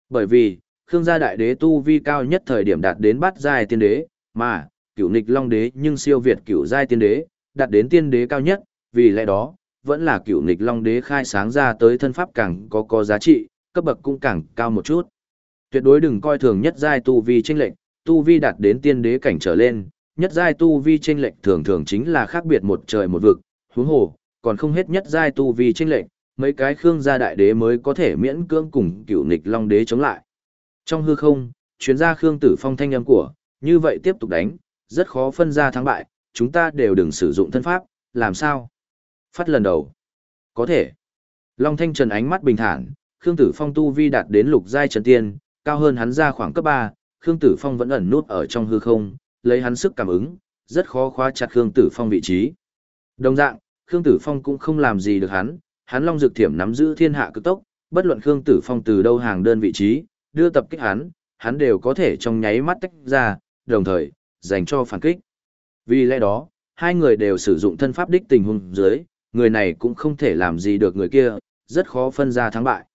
S1: Bởi vì, Khương gia đại đế tu vi cao nhất thời điểm đạt đến bát giai tiên đế, mà, cửu nghịch Long Đế nhưng siêu việt cửu giai tiên đế, đạt đến tiên đế cao nhất, vì lẽ đó, vẫn là cựu nghịch long đế khai sáng ra tới thân pháp càng có có giá trị, cấp bậc cũng càng cao một chút. Tuyệt đối đừng coi thường nhất giai tu vi chênh lệnh, tu vi đạt đến tiên đế cảnh trở lên, nhất giai tu vi chênh lệnh thường thường chính là khác biệt một trời một vực, huống hồ, còn không hết nhất giai tu vi chênh lệnh, mấy cái khương gia đại đế mới có thể miễn cưỡng cùng cựu nghịch long đế chống lại. Trong hư không, chuyến gia khương tử phong thanh âm của, như vậy tiếp tục đánh, rất khó phân ra thắng bại, chúng ta đều đừng sử dụng thân pháp, làm sao? Phát lần đầu. Có thể. Long Thanh Trần ánh mắt bình thản, Khương Tử Phong tu vi đạt đến lục giai trần tiên, cao hơn hắn ra khoảng cấp 3, Khương Tử Phong vẫn ẩn nút ở trong hư không, lấy hắn sức cảm ứng, rất khó khóa chặt Khương Tử Phong vị trí. Đồng dạng, Khương Tử Phong cũng không làm gì được hắn, hắn Long Dược Thiểm nắm giữ thiên hạ cực tốc, bất luận Khương Tử Phong từ đâu hàng đơn vị trí, đưa tập kích hắn, hắn đều có thể trong nháy mắt tách ra, đồng thời, dành cho phản kích. Vì lẽ đó, hai người đều sử dụng thân pháp đích tình huống dưới, người này cũng không thể làm gì được người kia, rất khó phân ra thắng bại.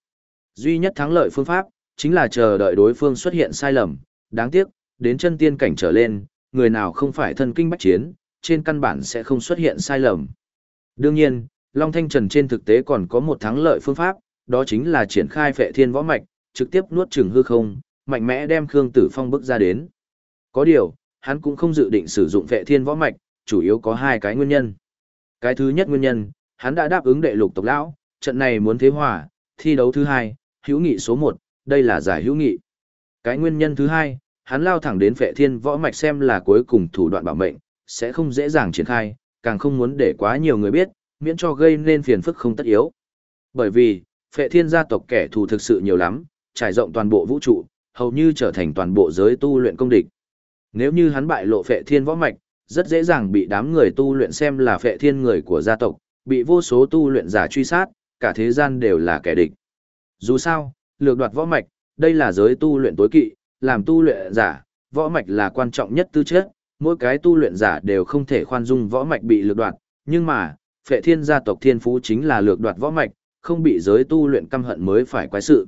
S1: Duy nhất thắng lợi phương pháp, chính là chờ đợi đối phương xuất hiện sai lầm, đáng tiếc, đến chân tiên cảnh trở lên, người nào không phải thân kinh bách chiến, trên căn bản sẽ không xuất hiện sai lầm. Đương nhiên, Long Thanh Trần trên thực tế còn có một thắng lợi phương pháp, đó chính là triển khai phệ thiên võ mạch, trực tiếp nuốt chửng hư không, mạnh mẽ đem Khương Tử Phong bức ra đến. Có điều, hắn cũng không dự định sử dụng phệ thiên võ mạch, chủ yếu có hai cái nguyên nhân. Cái thứ nhất nguyên nhân, hắn đã đáp ứng đệ lục tộc lão, trận này muốn thế hòa, thi đấu thứ hai, hữu nghị số một, đây là giải hữu nghị. Cái nguyên nhân thứ hai, hắn lao thẳng đến phệ thiên võ mạch xem là cuối cùng thủ đoạn bảo mệnh, sẽ không dễ dàng triển khai, càng không muốn để quá nhiều người biết, miễn cho gây nên phiền phức không tất yếu. Bởi vì, phệ thiên gia tộc kẻ thù thực sự nhiều lắm, trải rộng toàn bộ vũ trụ, hầu như trở thành toàn bộ giới tu luyện công địch. Nếu như hắn bại lộ phệ thiên võ mạch, rất dễ dàng bị đám người tu luyện xem là phệ thiên người của gia tộc, bị vô số tu luyện giả truy sát, cả thế gian đều là kẻ địch. Dù sao, lược đoạt võ mạch, đây là giới tu luyện tối kỵ, làm tu luyện giả, võ mạch là quan trọng nhất tư chất, mỗi cái tu luyện giả đều không thể khoan dung võ mạch bị lược đoạt, nhưng mà, phệ thiên gia tộc thiên phú chính là lược đoạt võ mạch, không bị giới tu luyện căm hận mới phải quái sự.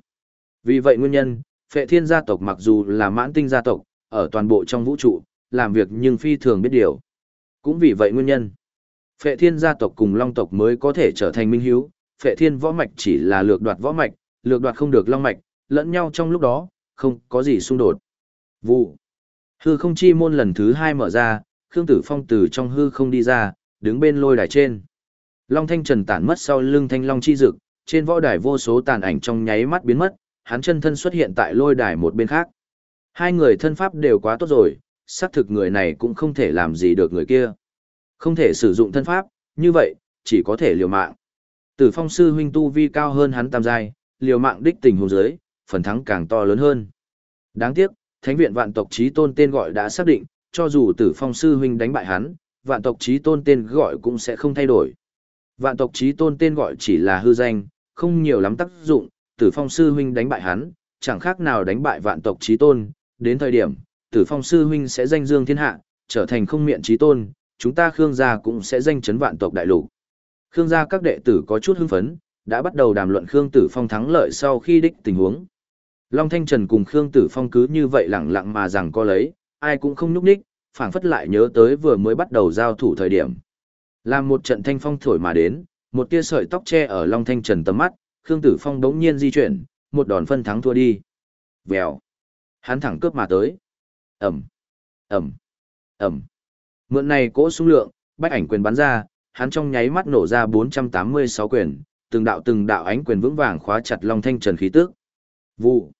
S1: Vì vậy nguyên nhân, phệ thiên gia tộc mặc dù là mãn tinh gia tộc, ở toàn bộ trong vũ trụ, làm việc nhưng phi thường biết điều. Cũng vì vậy nguyên nhân, phệ thiên gia tộc cùng long tộc mới có thể trở thành minh hiếu, phệ thiên võ mạch chỉ là lược đoạt võ mạch, lược đoạt không được long mạch, lẫn nhau trong lúc đó, không có gì xung đột. Vụ. Hư không chi môn lần thứ hai mở ra, Khương Tử Phong từ trong hư không đi ra, đứng bên lôi đài trên. Long Thanh Trần tản mất sau lưng Thanh Long chi dực, trên võ đài vô số tàn ảnh trong nháy mắt biến mất, hắn chân thân xuất hiện tại lôi đài một bên khác. Hai người thân pháp đều quá tốt rồi, xác thực người này cũng không thể làm gì được người kia. Không thể sử dụng thân pháp, như vậy, chỉ có thể liều mạng. Tử phong sư huynh tu vi cao hơn hắn tam giai, liều mạng đích tình huống giới, phần thắng càng to lớn hơn. Đáng tiếc, thánh viện vạn tộc trí tôn tên gọi đã xác định, cho dù tử phong sư huynh đánh bại hắn, vạn tộc trí tôn tên gọi cũng sẽ không thay đổi. Vạn tộc trí tôn tên gọi chỉ là hư danh, không nhiều lắm tác dụng, tử phong sư huynh đánh bại hắn, chẳng khác nào đánh bại vạn tộc trí tôn, đến thời điểm, tử phong sư huynh sẽ danh dương thiên hạ, trở thành không miệng trí tôn, chúng ta Khương gia cũng sẽ danh chấn vạn tộc đại lục. Khương gia các đệ tử có chút hưng phấn, đã bắt đầu đàm luận Khương Tử Phong thắng lợi sau khi đích tình huống. Long Thanh Trần cùng Khương Tử Phong cứ như vậy lẳng lặng mà rằng có lấy, ai cũng không nhúc nhích, phảng phất lại nhớ tới vừa mới bắt đầu giao thủ thời điểm. Làm một trận thanh phong thổi mà đến, một tia sợi tóc che ở Long Thanh Trần tầm mắt, Khương Tử Phong đống nhiên di chuyển, một đòn phân thắng thua đi. Vèo. Hắn thẳng cướp mà tới. Ẩm. Ẩm. Ẩm. Mượn này cỗ xung lượng, bách ảnh quyền bắn ra, hắn trong nháy mắt nổ ra 486 quyền, từng đạo từng đạo ánh quyền vững vàng khóa chặt Long Thanh Trần khí tức. Vụ.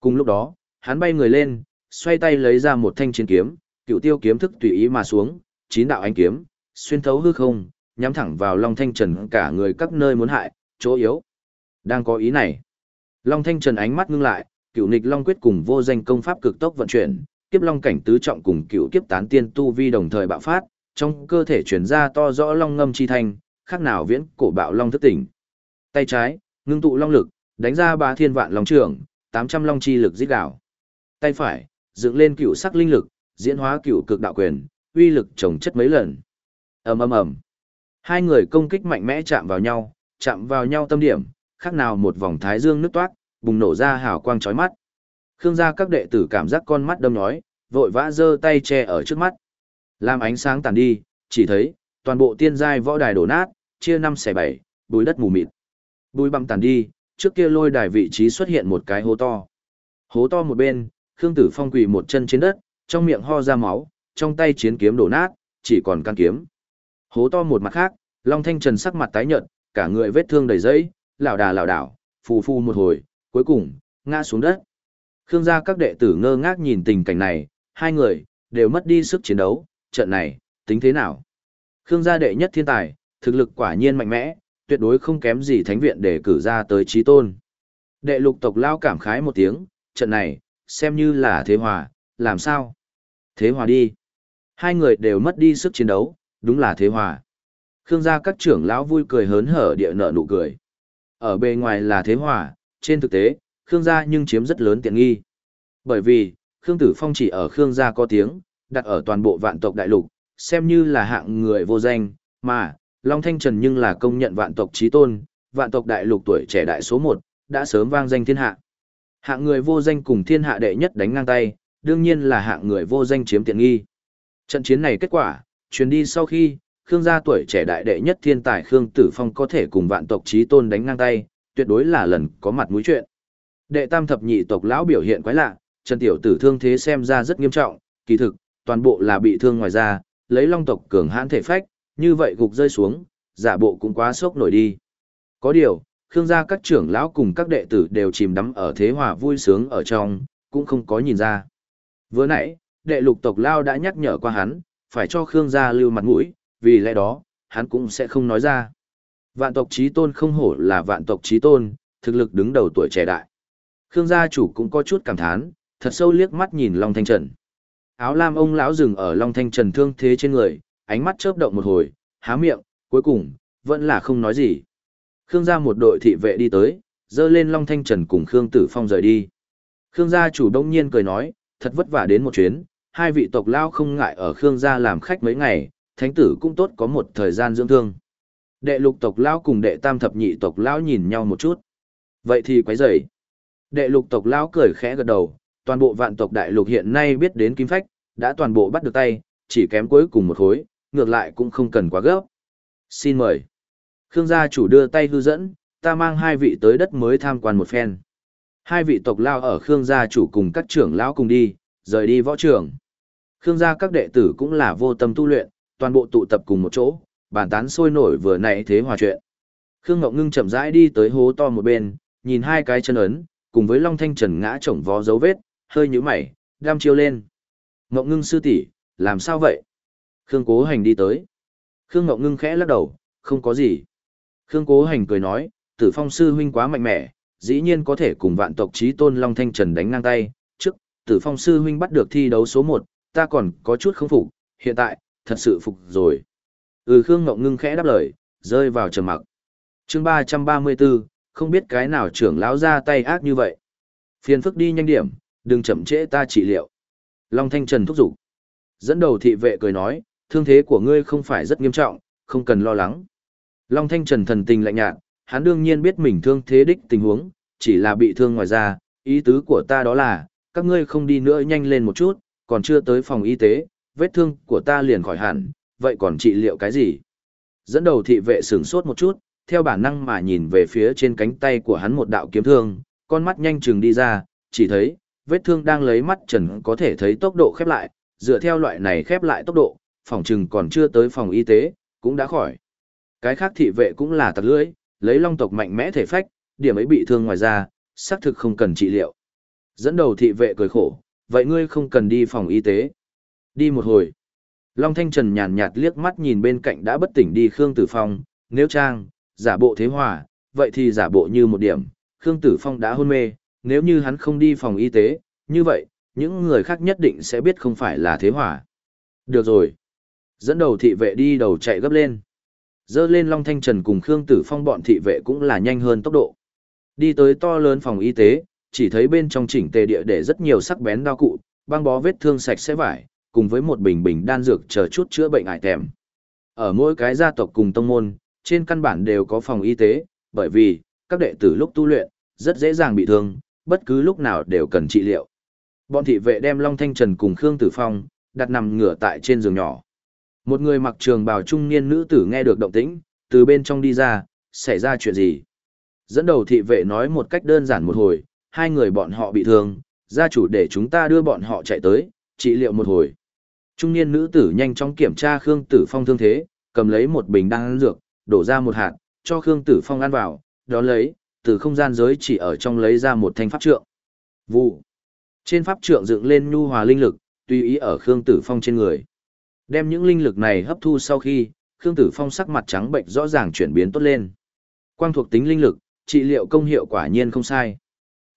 S1: Cùng lúc đó, hắn bay người lên, xoay tay lấy ra một thanh chiến kiếm, cựu tiêu kiếm thức tùy ý mà xuống, chín đạo ánh kiếm, xuyên thấu hư không, nhắm thẳng vào Long Thanh Trần cả người các nơi muốn hại, chỗ yếu. Đang có ý này. Long Thanh Trần ánh mắt ngưng lại, cựu nịch Long Quyết cùng vô danh công pháp cực tốc vận chuyển, kiếp Long cảnh tứ trọng cùng cựu kiếp tán tiên tu vi đồng thời bạo phát, trong cơ thể chuyển ra to rõ Long ngâm chi thanh, khác nào viễn cổ bạo Long thức tỉnh. Tay trái, ngưng tụ Long lực, đánh ra ba thiên vạn Long trường, 800 Long chi lực giết đảo. Tay phải, dựng lên cựu sắc linh lực, diễn hóa cựu cực đạo quyền, uy lực trồng chất mấy lần. ầm ầm ầm, hai người công kích mạnh mẽ chạm vào nhau, chạm vào nhau tâm điểm, khác nào một vòng thái dương nứt toát, bùng nổ ra hào quang chói mắt. Khương gia các đệ tử cảm giác con mắt đâm nói, vội vã giơ tay che ở trước mắt. Làm ánh sáng tàn đi, chỉ thấy toàn bộ tiên giai võ đài đổ nát, chia năm xẻ bảy, bùi đất mù mịt. Bùi băng tàn đi, trước kia lôi đài vị trí xuất hiện một cái hố to. Hố to một bên, Khương Tử Phong quỳ một chân trên đất, trong miệng ho ra máu, trong tay chiến kiếm đổ nát, chỉ còn căn kiếm. Hố to một mặt khác, Long Thanh Trần sắc mặt tái nhợt, cả người vết thương đầy dẫy, lảo đà lảo đảo, phù phù một hồi, cuối cùng, ngã xuống đất. Khương gia các đệ tử ngơ ngác nhìn tình cảnh này, hai người, đều mất đi sức chiến đấu, trận này, tính thế nào? Khương gia đệ nhất thiên tài, thực lực quả nhiên mạnh mẽ, tuyệt đối không kém gì thánh viện để cử ra tới trí tôn. Đệ lục tộc lao cảm khái một tiếng, trận này, xem như là thế hòa, làm sao? Thế hòa đi. Hai người đều mất đi sức chiến đấu, đúng là thế hòa. Khương gia các trưởng lão vui cười hớn hở địa nợ nụ cười. Ở bề ngoài là thế hòa, trên thực tế, Khương gia nhưng chiếm rất lớn tiện nghi. Bởi vì, Khương Tử Phong chỉ ở Khương gia có tiếng, đặt ở toàn bộ vạn tộc đại lục, xem như là hạng người vô danh, mà, Long Thanh Trần nhưng là công nhận vạn tộc trí tôn, vạn tộc đại lục tuổi trẻ đại số 1, đã sớm vang danh thiên hạ. Hạng người vô danh cùng thiên hạ đệ nhất đánh ngang tay, đương nhiên là hạng người vô danh chiếm tiện nghi. Trận chiến này kết quả, chuyến đi sau khi, Khương gia tuổi trẻ đại đệ nhất thiên tài Khương Tử Phong có thể cùng vạn tộc trí tôn đánh ngang tay, tuyệt đối là lần có mặt mũi chuyện. Đệ tam thập nhị tộc lão biểu hiện quái lạ, Trần Tiểu Tử thương thế xem ra rất nghiêm trọng, kỳ thực, toàn bộ là bị thương ngoài ra, lấy long tộc cường hãn thể phách, như vậy gục rơi xuống, giả bộ cũng quá sốc nổi đi. Có điều, Khương gia các trưởng lão cùng các đệ tử đều chìm đắm ở thế hòa vui sướng ở trong, cũng không có nhìn ra. Vừa nãy, đệ lục tộc lao đã nhắc nhở qua hắn, phải cho Khương gia lưu mặt mũi, vì lẽ đó, hắn cũng sẽ không nói ra. Vạn tộc trí tôn không hổ là vạn tộc trí tôn, thực lực đứng đầu tuổi trẻ đại. Khương gia chủ cũng có chút cảm thán, thật sâu liếc mắt nhìn Long Thanh Trần. Áo lam ông lão dừng ở Long Thanh Trần thương thế trên người, ánh mắt chớp động một hồi, há miệng, cuối cùng, vẫn là không nói gì. Khương gia một đội thị vệ đi tới, dơ lên Long Thanh Trần cùng Khương Tử Phong rời đi. Khương gia chủ đông nhiên cười nói, thật vất vả đến một chuyến, hai vị tộc lao không ngại ở Khương gia làm khách mấy ngày, thánh tử cũng tốt có một thời gian dưỡng thương. Đệ lục tộc lao cùng đệ tam thập nhị tộc lao nhìn nhau một chút. Vậy thì quấy rầy. Đệ lục tộc lão cười khẽ gật đầu, toàn bộ vạn tộc đại lục hiện nay biết đến kim phách, đã toàn bộ bắt được tay, chỉ kém cuối cùng một khối, ngược lại cũng không cần quá gấp. Xin mời. Khương gia chủ đưa tay hư dẫn, ta mang hai vị tới đất mới tham quan một phen. Hai vị tộc lao ở Khương gia chủ cùng các trưởng lão cùng đi, rời đi võ trường. Khương gia các đệ tử cũng là vô tâm tu luyện, toàn bộ tụ tập cùng một chỗ, bàn tán sôi nổi vừa nãy thế hòa chuyện. Khương Ngọc Ngưng chậm rãi đi tới hố to một bên, nhìn hai cái chân ấn, cùng với Long Thanh Trần ngã chổng vó dấu vết, hơi nhũ mày, đam chiêu lên. Ngọc Ngưng sư tỷ, làm sao vậy? Khương Cố Hành đi tới. Khương Ngọc Ngưng khẽ lắc đầu, không có gì. Khương Cố Hành cười nói, Tử Phong sư huynh quá mạnh mẽ, dĩ nhiên có thể cùng vạn tộc trí tôn Long Thanh Trần đánh ngang tay. Trước, Tử Phong sư huynh bắt được thi đấu số 1, ta còn có chút không phục, hiện tại, thật sự phục rồi. Ừ Khương Ngọc Ngưng khẽ đáp lời, rơi vào trầm mặc. chương 334, không biết cái nào trưởng lão ra tay ác như vậy. Phiền phức đi nhanh điểm, đừng chậm trễ ta trị liệu. Long Thanh Trần thúc giục. Dẫn đầu thị vệ cười nói, thương thế của ngươi không phải rất nghiêm trọng, không cần lo lắng. Long Thanh Trần thần tình lạnh nhạt, hắn đương nhiên biết mình thương thế đích tình huống, chỉ là bị thương ngoài ra, ý tứ của ta đó là, các ngươi không đi nữa nhanh lên một chút, còn chưa tới phòng y tế, vết thương của ta liền khỏi hẳn, vậy còn trị liệu cái gì? Dẫn đầu thị vệ sửng sốt một chút, theo bản năng mà nhìn về phía trên cánh tay của hắn một đạo kiếm thương, con mắt nhanh chừng đi ra, chỉ thấy, vết thương đang lấy mắt trần có thể thấy tốc độ khép lại, dựa theo loại này khép lại tốc độ, phòng trừng còn chưa tới phòng y tế, cũng đã khỏi. Cái khác thị vệ cũng là tặc lưỡi, lấy long tộc mạnh mẽ thể phách, điểm ấy bị thương ngoài ra, xác thực không cần trị liệu. Dẫn đầu thị vệ cười khổ, vậy ngươi không cần đi phòng y tế. Đi một hồi. Long Thanh Trần nhàn nhạt liếc mắt nhìn bên cạnh đã bất tỉnh đi Khương Tử Phong, nếu trang, giả bộ thế hòa, vậy thì giả bộ như một điểm, Khương Tử Phong đã hôn mê, nếu như hắn không đi phòng y tế, như vậy, những người khác nhất định sẽ biết không phải là thế hòa. Được rồi. Dẫn đầu thị vệ đi đầu chạy gấp lên. Dơ lên Long Thanh Trần cùng Khương Tử Phong bọn thị vệ cũng là nhanh hơn tốc độ. Đi tới to lớn phòng y tế, chỉ thấy bên trong chỉnh tề địa để rất nhiều sắc bén đao cụ, băng bó vết thương sạch sẽ vải, cùng với một bình bình đan dược chờ chút chữa bệnh ải tèm. Ở mỗi cái gia tộc cùng tông môn, trên căn bản đều có phòng y tế, bởi vì, các đệ tử lúc tu luyện, rất dễ dàng bị thương, bất cứ lúc nào đều cần trị liệu. Bọn thị vệ đem Long Thanh Trần cùng Khương Tử Phong, đặt nằm ngửa tại trên giường nhỏ. Một người mặc trường bào trung niên nữ tử nghe được động tĩnh, từ bên trong đi ra, xảy ra chuyện gì? Dẫn đầu thị vệ nói một cách đơn giản một hồi, hai người bọn họ bị thương, gia chủ để chúng ta đưa bọn họ chạy tới, trị liệu một hồi. Trung niên nữ tử nhanh chóng kiểm tra Khương Tử Phong thương thế, cầm lấy một bình đan dược, đổ ra một hạt, cho Khương Tử Phong ăn vào, đó lấy, từ không gian giới chỉ ở trong lấy ra một thanh pháp trượng. Vụ. Trên pháp trượng dựng lên nhu hòa linh lực, tùy ý ở Khương Tử Phong trên người. Đem những linh lực này hấp thu sau khi, Khương Tử Phong sắc mặt trắng bệnh rõ ràng chuyển biến tốt lên. Quang thuộc tính linh lực, trị liệu công hiệu quả nhiên không sai.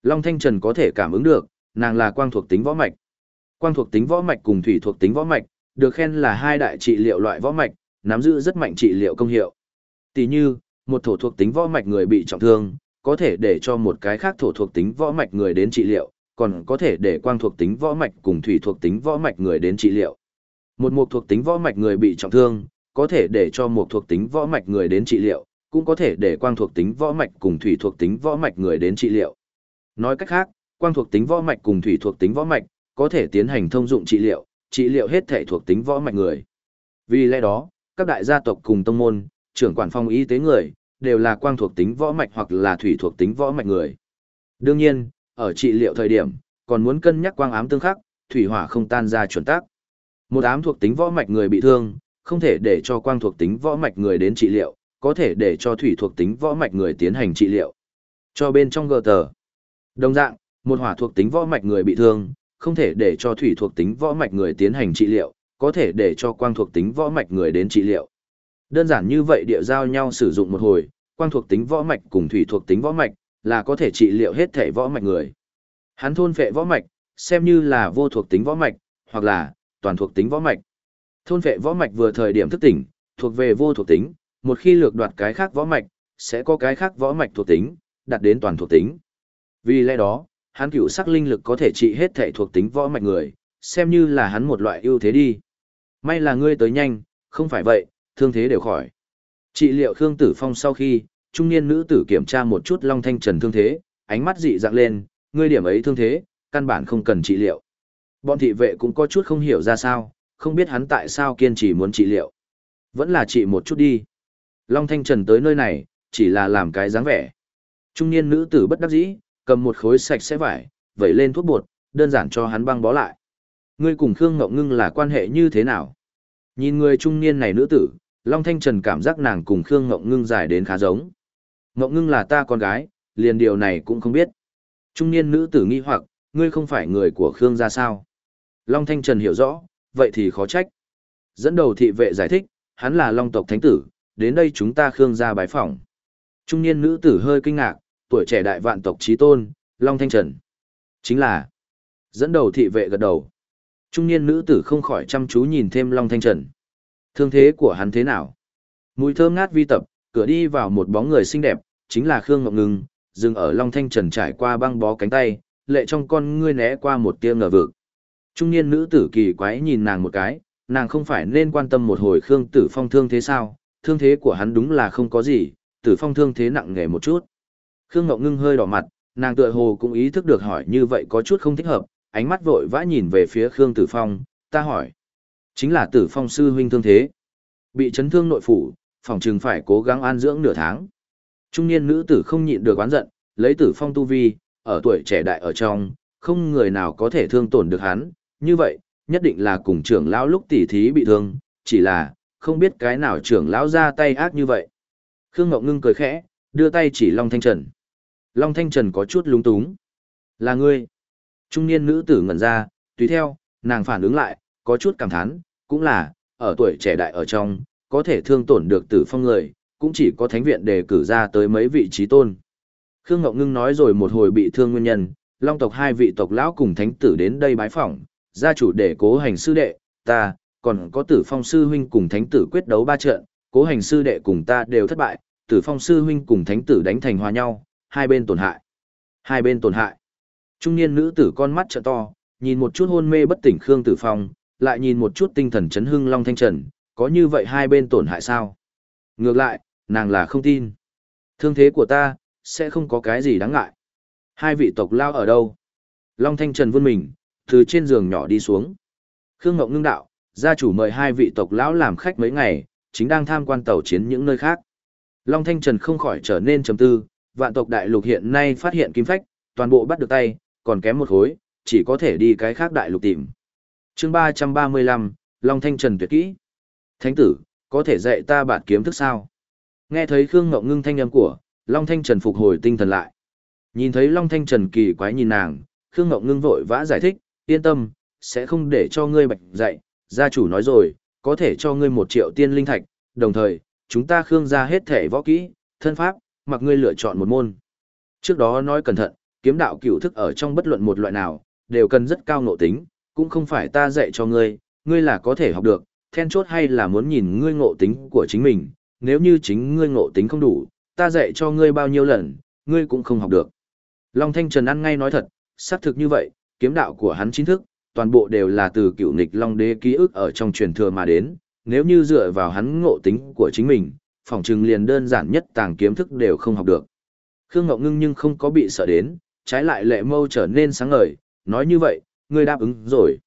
S1: Long Thanh Trần có thể cảm ứng được, nàng là quang thuộc tính võ mạch. Quang thuộc tính võ mạch cùng thủy thuộc tính võ mạch, được khen là hai đại trị liệu loại võ mạch, nắm giữ rất mạnh trị liệu công hiệu. Tỷ như, một thổ thuộc tính võ mạch người bị trọng thương, có thể để cho một cái khác thổ thuộc tính võ mạch người đến trị liệu, còn có thể để quang thuộc tính võ mạch cùng thủy thuộc tính võ mạch người đến trị liệu. Một mục thuộc tính võ mạch người bị trọng thương, có thể để cho một thuộc tính võ mạch người đến trị liệu, cũng có thể để quang thuộc tính võ mạch cùng thủy thuộc tính võ mạch người đến trị liệu. Nói cách khác, quang thuộc tính võ mạch cùng thủy thuộc tính võ mạch có thể tiến hành thông dụng trị liệu, trị liệu hết thể thuộc tính võ mạch người. Vì lẽ đó, các đại gia tộc cùng tông môn, trưởng quản phòng y tế người, đều là quang thuộc tính võ mạch hoặc là thủy thuộc tính võ mạch người. Đương nhiên, ở trị liệu thời điểm, còn muốn cân nhắc quang ám tương khắc, thủy hỏa không tan ra chuẩn tác. Một ám thuộc tính võ mạch người bị thương, không thể để cho quang thuộc tính võ mạch người đến trị liệu, có thể để cho thủy thuộc tính võ mạch người tiến hành trị liệu. Cho bên trong gờ tờ. Đồng dạng, một hỏa thuộc tính võ mạch người bị thương, không thể để cho thủy thuộc tính võ mạch người tiến hành trị liệu, có thể để cho quang thuộc tính võ mạch người đến trị liệu. Đơn giản như vậy địa giao nhau sử dụng một hồi, quang thuộc tính võ mạch cùng thủy thuộc tính võ mạch là có thể trị liệu hết thể võ mạch người. Hắn thôn phệ võ mạch, xem như là vô thuộc tính võ mạch, hoặc là toàn thuộc tính võ mạch. Thôn vệ võ mạch vừa thời điểm thức tỉnh, thuộc về vô thuộc tính, một khi lược đoạt cái khác võ mạch, sẽ có cái khác võ mạch thuộc tính, đạt đến toàn thuộc tính. Vì lẽ đó, hắn cửu sắc linh lực có thể trị hết thể thuộc tính võ mạch người, xem như là hắn một loại ưu thế đi. May là ngươi tới nhanh, không phải vậy, thương thế đều khỏi. Trị liệu Khương Tử Phong sau khi, trung niên nữ tử kiểm tra một chút Long Thanh Trần thương thế, ánh mắt dị dạng lên, ngươi điểm ấy thương thế, căn bản không cần trị liệu. Bọn thị vệ cũng có chút không hiểu ra sao, không biết hắn tại sao kiên trì muốn trị liệu. Vẫn là trị một chút đi. Long Thanh Trần tới nơi này, chỉ là làm cái dáng vẻ. Trung niên nữ tử bất đắc dĩ, cầm một khối sạch sẽ vải, vẩy lên thuốc bột, đơn giản cho hắn băng bó lại. Ngươi cùng Khương Ngọc Ngưng là quan hệ như thế nào? Nhìn người trung niên này nữ tử, Long Thanh Trần cảm giác nàng cùng Khương Ngọc Ngưng dài đến khá giống. Ngọc Ngưng là ta con gái, liền điều này cũng không biết. Trung niên nữ tử nghi hoặc, ngươi không phải người của Khương gia sao? Long Thanh Trần hiểu rõ, vậy thì khó trách. Dẫn đầu thị vệ giải thích, hắn là Long tộc thánh tử, đến đây chúng ta Khương gia bái phỏng. Trung niên nữ tử hơi kinh ngạc, tuổi trẻ đại vạn tộc trí tôn, Long Thanh Trần. Chính là, dẫn đầu thị vệ gật đầu. Trung niên nữ tử không khỏi chăm chú nhìn thêm Long Thanh Trần. Thương thế của hắn thế nào? Mùi thơm ngát vi tập, cửa đi vào một bóng người xinh đẹp, chính là Khương Ngọc Ngưng, dừng ở Long Thanh Trần trải qua băng bó cánh tay, lệ trong con ngươi né qua một tia ngờ vực. Trung niên nữ tử kỳ quái nhìn nàng một cái, nàng không phải nên quan tâm một hồi Khương Tử Phong thương thế sao, thương thế của hắn đúng là không có gì, Tử Phong thương thế nặng nề một chút. Khương Ngọc Ngưng hơi đỏ mặt, nàng tựa hồ cũng ý thức được hỏi như vậy có chút không thích hợp, ánh mắt vội vã nhìn về phía Khương Tử Phong, ta hỏi. Chính là Tử Phong sư huynh thương thế. Bị chấn thương nội phủ, phòng trừng phải cố gắng an dưỡng nửa tháng. Trung niên nữ tử không nhịn được oán giận, lấy Tử Phong tu vi, ở tuổi trẻ đại ở trong, không người nào có thể thương tổn được hắn, như vậy, nhất định là cùng trưởng lão lúc tỉ thí bị thương, chỉ là, không biết cái nào trưởng lão ra tay ác như vậy. Khương Ngọc Ngưng cười khẽ, đưa tay chỉ Long Thanh Trần. Long Thanh Trần có chút lúng túng. Là ngươi. Trung niên nữ tử ngẩn ra, tùy theo, nàng phản ứng lại, có chút cảm thán, cũng là, ở tuổi trẻ đại ở trong, có thể thương tổn được tử phong người, cũng chỉ có thánh viện đề cử ra tới mấy vị trí tôn. Khương Ngọc Ngưng nói rồi một hồi bị thương nguyên nhân, long tộc hai vị tộc lão cùng thánh tử đến đây bái phỏng, gia chủ để cố hành sư đệ, ta, còn có tử phong sư huynh cùng thánh tử quyết đấu ba trận, cố hành sư đệ cùng ta đều thất bại, tử phong sư huynh cùng thánh tử đánh thành hòa nhau, hai bên tổn hại. Hai bên tổn hại. Trung niên nữ tử con mắt trợ to, nhìn một chút hôn mê bất tỉnh Khương Tử Phong, lại nhìn một chút tinh thần chấn hưng Long Thanh Trần, có như vậy hai bên tổn hại sao? Ngược lại, nàng là không tin. Thương thế của ta, sẽ không có cái gì đáng ngại. Hai vị tộc lao ở đâu? Long Thanh Trần vươn mình, từ trên giường nhỏ đi xuống. Khương Ngọc ngưng đạo, gia chủ mời hai vị tộc lão làm khách mấy ngày, chính đang tham quan tàu chiến những nơi khác. Long Thanh Trần không khỏi trở nên trầm tư, vạn tộc đại lục hiện nay phát hiện kim phách, toàn bộ bắt được tay, còn kém một khối, chỉ có thể đi cái khác đại lục tìm chương 335, Long Thanh Trần tuyệt kỹ. Thánh tử, có thể dạy ta bản kiếm thức sao? Nghe thấy Khương Ngọc ngưng thanh âm của, Long Thanh Trần phục hồi tinh thần lại. Nhìn thấy Long Thanh Trần kỳ quái nhìn nàng, Khương Ngọc ngưng vội vã giải thích, yên tâm, sẽ không để cho ngươi bạch dạy, gia chủ nói rồi, có thể cho ngươi một triệu tiên linh thạch, đồng thời, chúng ta Khương ra hết thể võ kỹ, thân pháp, mặc ngươi lựa chọn một môn. Trước đó nói cẩn thận, kiếm đạo cửu thức ở trong bất luận một loại nào, đều cần rất cao nộ tính, cũng không phải ta dạy cho ngươi, ngươi là có thể học được, then chốt hay là muốn nhìn ngươi ngộ tính của chính mình, nếu như chính ngươi ngộ tính không đủ, ta dạy cho ngươi bao nhiêu lần, ngươi cũng không học được. Long Thanh Trần ăn ngay nói thật, xác thực như vậy, kiếm đạo của hắn chính thức, toàn bộ đều là từ cựu nghịch Long Đế ký ức ở trong truyền thừa mà đến, nếu như dựa vào hắn ngộ tính của chính mình, phòng trừng liền đơn giản nhất tàng kiếm thức đều không học được. Khương Ngọc Ngưng nhưng không có bị sợ đến, trái lại lệ mâu trở nên sáng ngời, nói như vậy, ngươi đáp ứng rồi.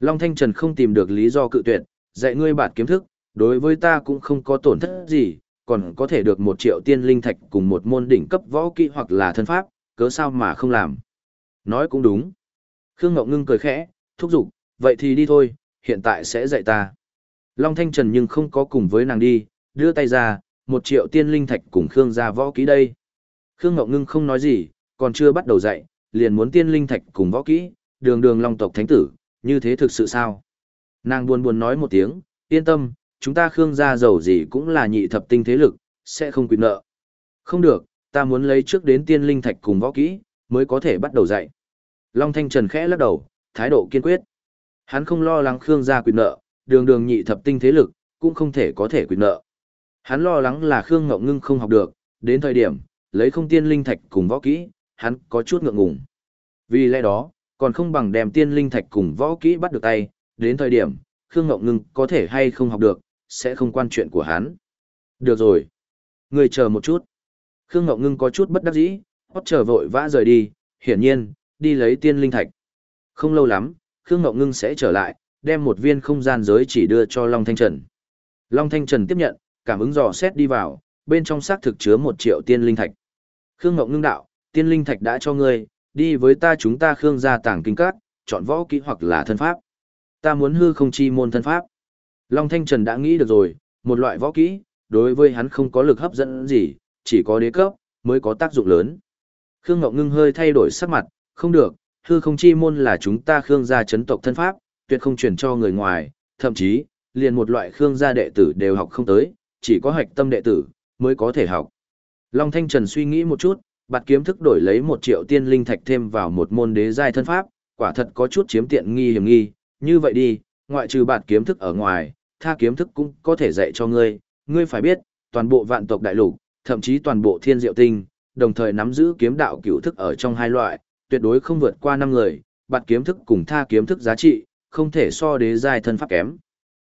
S1: Long Thanh Trần không tìm được lý do cự tuyệt, dạy ngươi bản kiếm thức, đối với ta cũng không có tổn thất gì, còn có thể được một triệu tiên linh thạch cùng một môn đỉnh cấp võ kỹ hoặc là thân pháp, cớ sao mà không làm. Nói cũng đúng. Khương Ngọc Ngưng cười khẽ, thúc giục, vậy thì đi thôi, hiện tại sẽ dạy ta. Long Thanh Trần nhưng không có cùng với nàng đi, đưa tay ra, một triệu tiên linh thạch cùng Khương ra võ kỹ đây. Khương Ngọc Ngưng không nói gì, còn chưa bắt đầu dạy, liền muốn tiên linh thạch cùng võ kỹ, đường đường long tộc thánh tử, như thế thực sự sao? Nàng buồn buồn nói một tiếng, yên tâm, chúng ta Khương gia giàu gì cũng là nhị thập tinh thế lực, sẽ không quyền nợ. Không được, ta muốn lấy trước đến tiên linh thạch cùng võ kỹ, mới có thể bắt đầu dạy. Long Thanh Trần khẽ lắc đầu, thái độ kiên quyết. Hắn không lo lắng Khương gia quyền nợ, đường đường nhị thập tinh thế lực, cũng không thể có thể quyền nợ. Hắn lo lắng là Khương Ngọc Ngưng không học được, đến thời điểm, lấy không tiên linh thạch cùng võ kỹ, hắn có chút ngượng ngùng. Vì lẽ đó, còn không bằng đem tiên linh thạch cùng võ kỹ bắt được tay, đến thời điểm, Khương Ngọc Ngưng có thể hay không học được, sẽ không quan chuyện của hắn. Được rồi. Người chờ một chút. Khương Ngọc Ngưng có chút bất đắc dĩ, hót chờ vội vã rời đi, hiển nhiên, đi lấy tiên linh thạch. Không lâu lắm, Khương Ngọc Ngưng sẽ trở lại, đem một viên không gian giới chỉ đưa cho Long Thanh Trần. Long Thanh Trần tiếp nhận, cảm ứng dò xét đi vào, bên trong xác thực chứa một triệu tiên linh thạch. Khương Ngọc Ngưng đạo, tiên linh thạch đã cho ngươi, đi với ta chúng ta Khương gia tàng kinh cát, chọn võ kỹ hoặc là thân pháp. Ta muốn hư không chi môn thân pháp. Long Thanh Trần đã nghĩ được rồi, một loại võ kỹ, đối với hắn không có lực hấp dẫn gì, chỉ có đế cấp, mới có tác dụng lớn. Khương Ngọc Ngưng hơi thay đổi sắc mặt, không được, hư không chi môn là chúng ta Khương gia chấn tộc thân pháp, tuyệt không truyền cho người ngoài, thậm chí, liền một loại Khương gia đệ tử đều học không tới, chỉ có hạch tâm đệ tử, mới có thể học. Long Thanh Trần suy nghĩ một chút, bạt kiếm thức đổi lấy một triệu tiên linh thạch thêm vào một môn đế giai thân pháp, quả thật có chút chiếm tiện nghi hiểm nghi, như vậy đi, ngoại trừ bạt kiếm thức ở ngoài, tha kiếm thức cũng có thể dạy cho ngươi, ngươi phải biết, toàn bộ vạn tộc đại lục, thậm chí toàn bộ thiên diệu tinh, đồng thời nắm giữ kiếm đạo cửu thức ở trong hai loại, tuyệt đối không vượt qua năm người, bạt kiếm thức cùng tha kiếm thức giá trị, không thể so đế giai thân pháp kém.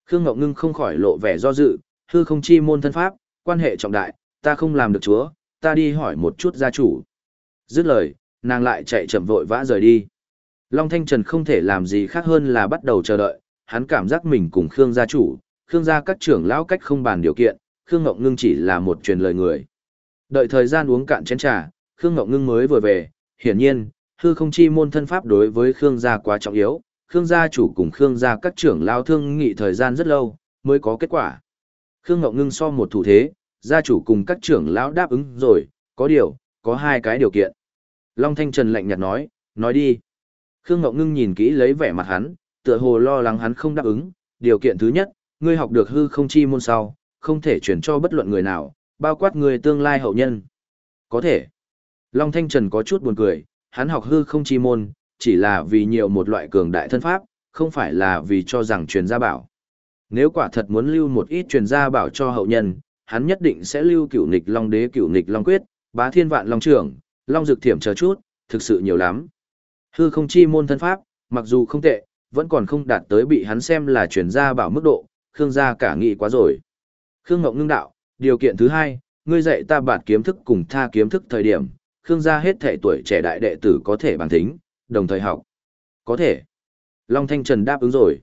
S1: Khương Ngọc Ngưng không khỏi lộ vẻ do dự, hư không chi môn thân pháp, quan hệ trọng đại, ta không làm được chúa, ta đi hỏi một chút gia chủ. Dứt lời, nàng lại chạy chậm vội vã rời đi. Long Thanh Trần không thể làm gì khác hơn là bắt đầu chờ đợi, hắn cảm giác mình cùng Khương gia chủ, Khương gia các trưởng lão cách không bàn điều kiện, Khương Ngọc Ngưng chỉ là một truyền lời người. Đợi thời gian uống cạn chén trà, Khương Ngọc Ngưng mới vừa về, hiển nhiên, hư không chi môn thân pháp đối với Khương gia quá trọng yếu, Khương gia chủ cùng Khương gia các trưởng lão thương nghị thời gian rất lâu, mới có kết quả. Khương Ngọc Ngưng so một thủ thế, gia chủ cùng các trưởng lão đáp ứng rồi, có điều, có hai cái điều kiện. Long Thanh Trần lạnh nhạt nói, nói đi. Khương Ngọc Ngưng nhìn kỹ lấy vẻ mặt hắn, tựa hồ lo lắng hắn không đáp ứng. Điều kiện thứ nhất, ngươi học được hư không chi môn sau, không thể chuyển cho bất luận người nào, bao quát người tương lai hậu nhân. Có thể. Long Thanh Trần có chút buồn cười, hắn học hư không chi môn, chỉ là vì nhiều một loại cường đại thân pháp, không phải là vì cho rằng truyền gia bảo. Nếu quả thật muốn lưu một ít truyền gia bảo cho hậu nhân, hắn nhất định sẽ lưu cửu nịch long đế cửu nịch long quyết, bá thiên vạn long trưởng, long dược thiểm chờ chút, thực sự nhiều lắm. Hư không chi môn thân pháp, mặc dù không tệ, vẫn còn không đạt tới bị hắn xem là truyền gia bảo mức độ, Khương gia cả nghị quá rồi. Khương Ngọc ngưng đạo, điều kiện thứ hai, ngươi dạy ta bạt kiếm thức cùng tha kiếm thức thời điểm, Khương gia hết thể tuổi trẻ đại đệ tử có thể bằng thính, đồng thời học. Có thể. Long Thanh Trần đáp ứng rồi.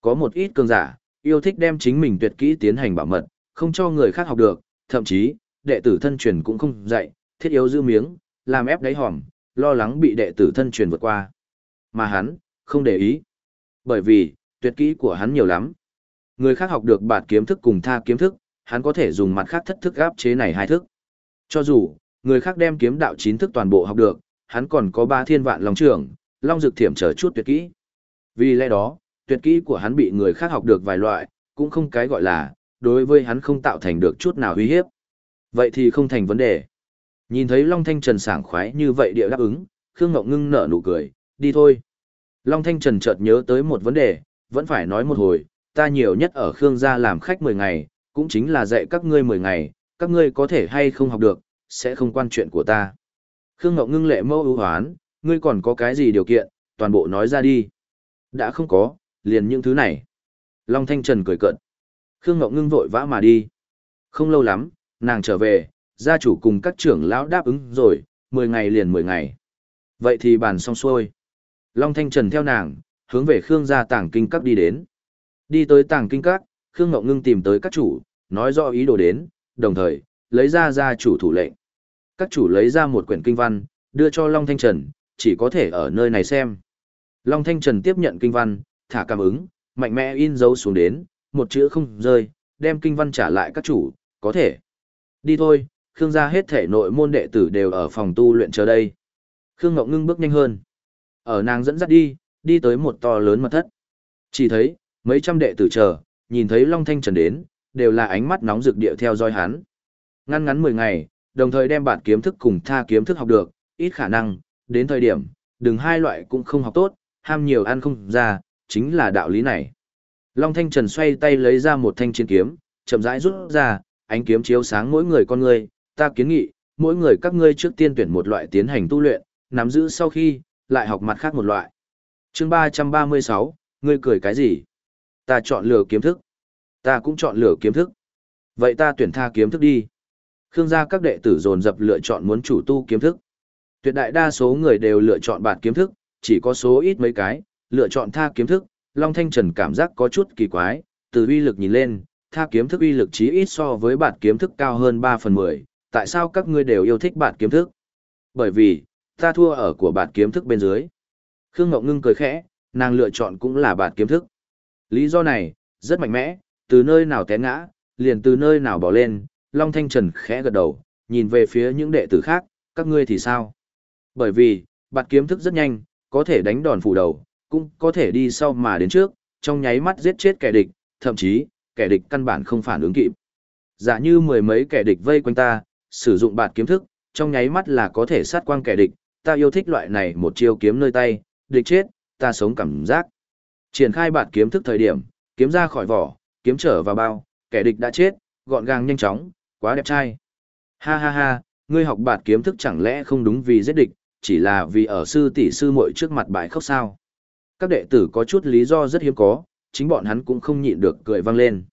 S1: Có một ít cường giả, yêu thích đem chính mình tuyệt kỹ tiến hành bảo mật, không cho người khác học được, thậm chí, đệ tử thân truyền cũng không dạy, thiết yếu giữ miếng, làm ép đáy hòm, lo lắng bị đệ tử thân truyền vượt qua. Mà hắn, không để ý. Bởi vì, tuyệt kỹ của hắn nhiều lắm. Người khác học được bạt kiếm thức cùng tha kiếm thức, hắn có thể dùng mặt khác thất thức áp chế này hai thức. Cho dù, người khác đem kiếm đạo chín thức toàn bộ học được, hắn còn có ba thiên vạn long trưởng, long dược thiểm trở chút tuyệt kỹ. Vì lẽ đó, tuyệt kỹ của hắn bị người khác học được vài loại, cũng không cái gọi là, đối với hắn không tạo thành được chút nào uy hiếp. Vậy thì không thành vấn đề. Nhìn thấy Long Thanh Trần sảng khoái như vậy địa đáp ứng, Khương Ngọc Ngưng nở nụ cười, đi thôi. Long Thanh Trần chợt nhớ tới một vấn đề, vẫn phải nói một hồi, ta nhiều nhất ở Khương gia làm khách 10 ngày, cũng chính là dạy các ngươi 10 ngày, các ngươi có thể hay không học được, sẽ không quan chuyện của ta. Khương Ngọc Ngưng lệ mâu ưu hoán, ngươi còn có cái gì điều kiện, toàn bộ nói ra đi. Đã không có, liền những thứ này. Long Thanh Trần cười cợt. Khương Ngọc Ngưng vội vã mà đi. Không lâu lắm, nàng trở về, gia chủ cùng các trưởng lão đáp ứng rồi, 10 ngày liền 10 ngày. Vậy thì bàn xong xuôi. Long Thanh Trần theo nàng, hướng về Khương gia tàng kinh các đi đến. Đi tới tàng kinh các, Khương Ngọc Ngưng tìm tới các chủ, nói rõ ý đồ đến, đồng thời, lấy ra gia chủ thủ lệnh. Các chủ lấy ra một quyển kinh văn, đưa cho Long Thanh Trần, chỉ có thể ở nơi này xem. Long Thanh Trần tiếp nhận kinh văn, thả cảm ứng, mạnh mẽ in dấu xuống đến, một chữ không rơi, đem kinh văn trả lại các chủ, có thể. Đi thôi, Khương gia hết thể nội môn đệ tử đều ở phòng tu luyện chờ đây. Khương Ngọc Ngưng bước nhanh hơn. Ở nàng dẫn dắt đi, đi tới một to lớn mật thất. Chỉ thấy, mấy trăm đệ tử chờ, nhìn thấy Long Thanh Trần đến, đều là ánh mắt nóng rực địa theo dõi hắn. Ngăn ngắn 10 ngày, đồng thời đem bản kiếm thức cùng tha kiếm thức học được, ít khả năng, đến thời điểm, đừng hai loại cũng không học tốt, ham nhiều ăn không ra, chính là đạo lý này. Long Thanh Trần xoay tay lấy ra một thanh chiến kiếm, chậm rãi rút ra, ánh kiếm chiếu sáng mỗi người con người, ta kiến nghị, mỗi người các ngươi trước tiên tuyển một loại tiến hành tu luyện, nắm giữ sau khi, lại học mặt khác một loại. chương 336, ngươi cười cái gì? Ta chọn lựa kiếm thức. Ta cũng chọn lựa kiếm thức. Vậy ta tuyển tha kiếm thức đi. Khương gia các đệ tử dồn dập lựa chọn muốn chủ tu kiếm thức. Tuyệt đại đa số người đều lựa chọn bản kiếm thức, chỉ có số ít mấy cái, lựa chọn tha kiếm thức. Long Thanh Trần cảm giác có chút kỳ quái, từ uy lực nhìn lên, tha kiếm thức uy lực chí ít so với bản kiếm thức cao hơn 3 phần 10. Tại sao các ngươi đều yêu thích bản kiếm thức? Bởi vì, ta thua ở của bản kiếm thức bên dưới. Khương Ngọc Ngưng cười khẽ, nàng lựa chọn cũng là bản kiếm thức. Lý do này, rất mạnh mẽ, từ nơi nào té ngã, liền từ nơi nào bỏ lên, Long Thanh Trần khẽ gật đầu, nhìn về phía những đệ tử khác, các ngươi thì sao? Bởi vì, bản kiếm thức rất nhanh, có thể đánh đòn phủ đầu, cũng có thể đi sau mà đến trước, trong nháy mắt giết chết kẻ địch, thậm chí, kẻ địch căn bản không phản ứng kịp. Giả như mười mấy kẻ địch vây quanh ta, sử dụng bạt kiếm thức, trong nháy mắt là có thể sát quang kẻ địch, ta yêu thích loại này một chiêu kiếm nơi tay, địch chết, ta sống cảm giác. Triển khai bạt kiếm thức thời điểm, kiếm ra khỏi vỏ, kiếm trở vào bao, kẻ địch đã chết, gọn gàng nhanh chóng, quá đẹp trai. Ha ha ha, ngươi học bạt kiếm thức chẳng lẽ không đúng vì giết địch, chỉ là vì ở sư tỷ sư muội trước mặt bại khóc sao. Các đệ tử có chút lý do rất hiếm có, chính bọn hắn cũng không nhịn được cười vang lên.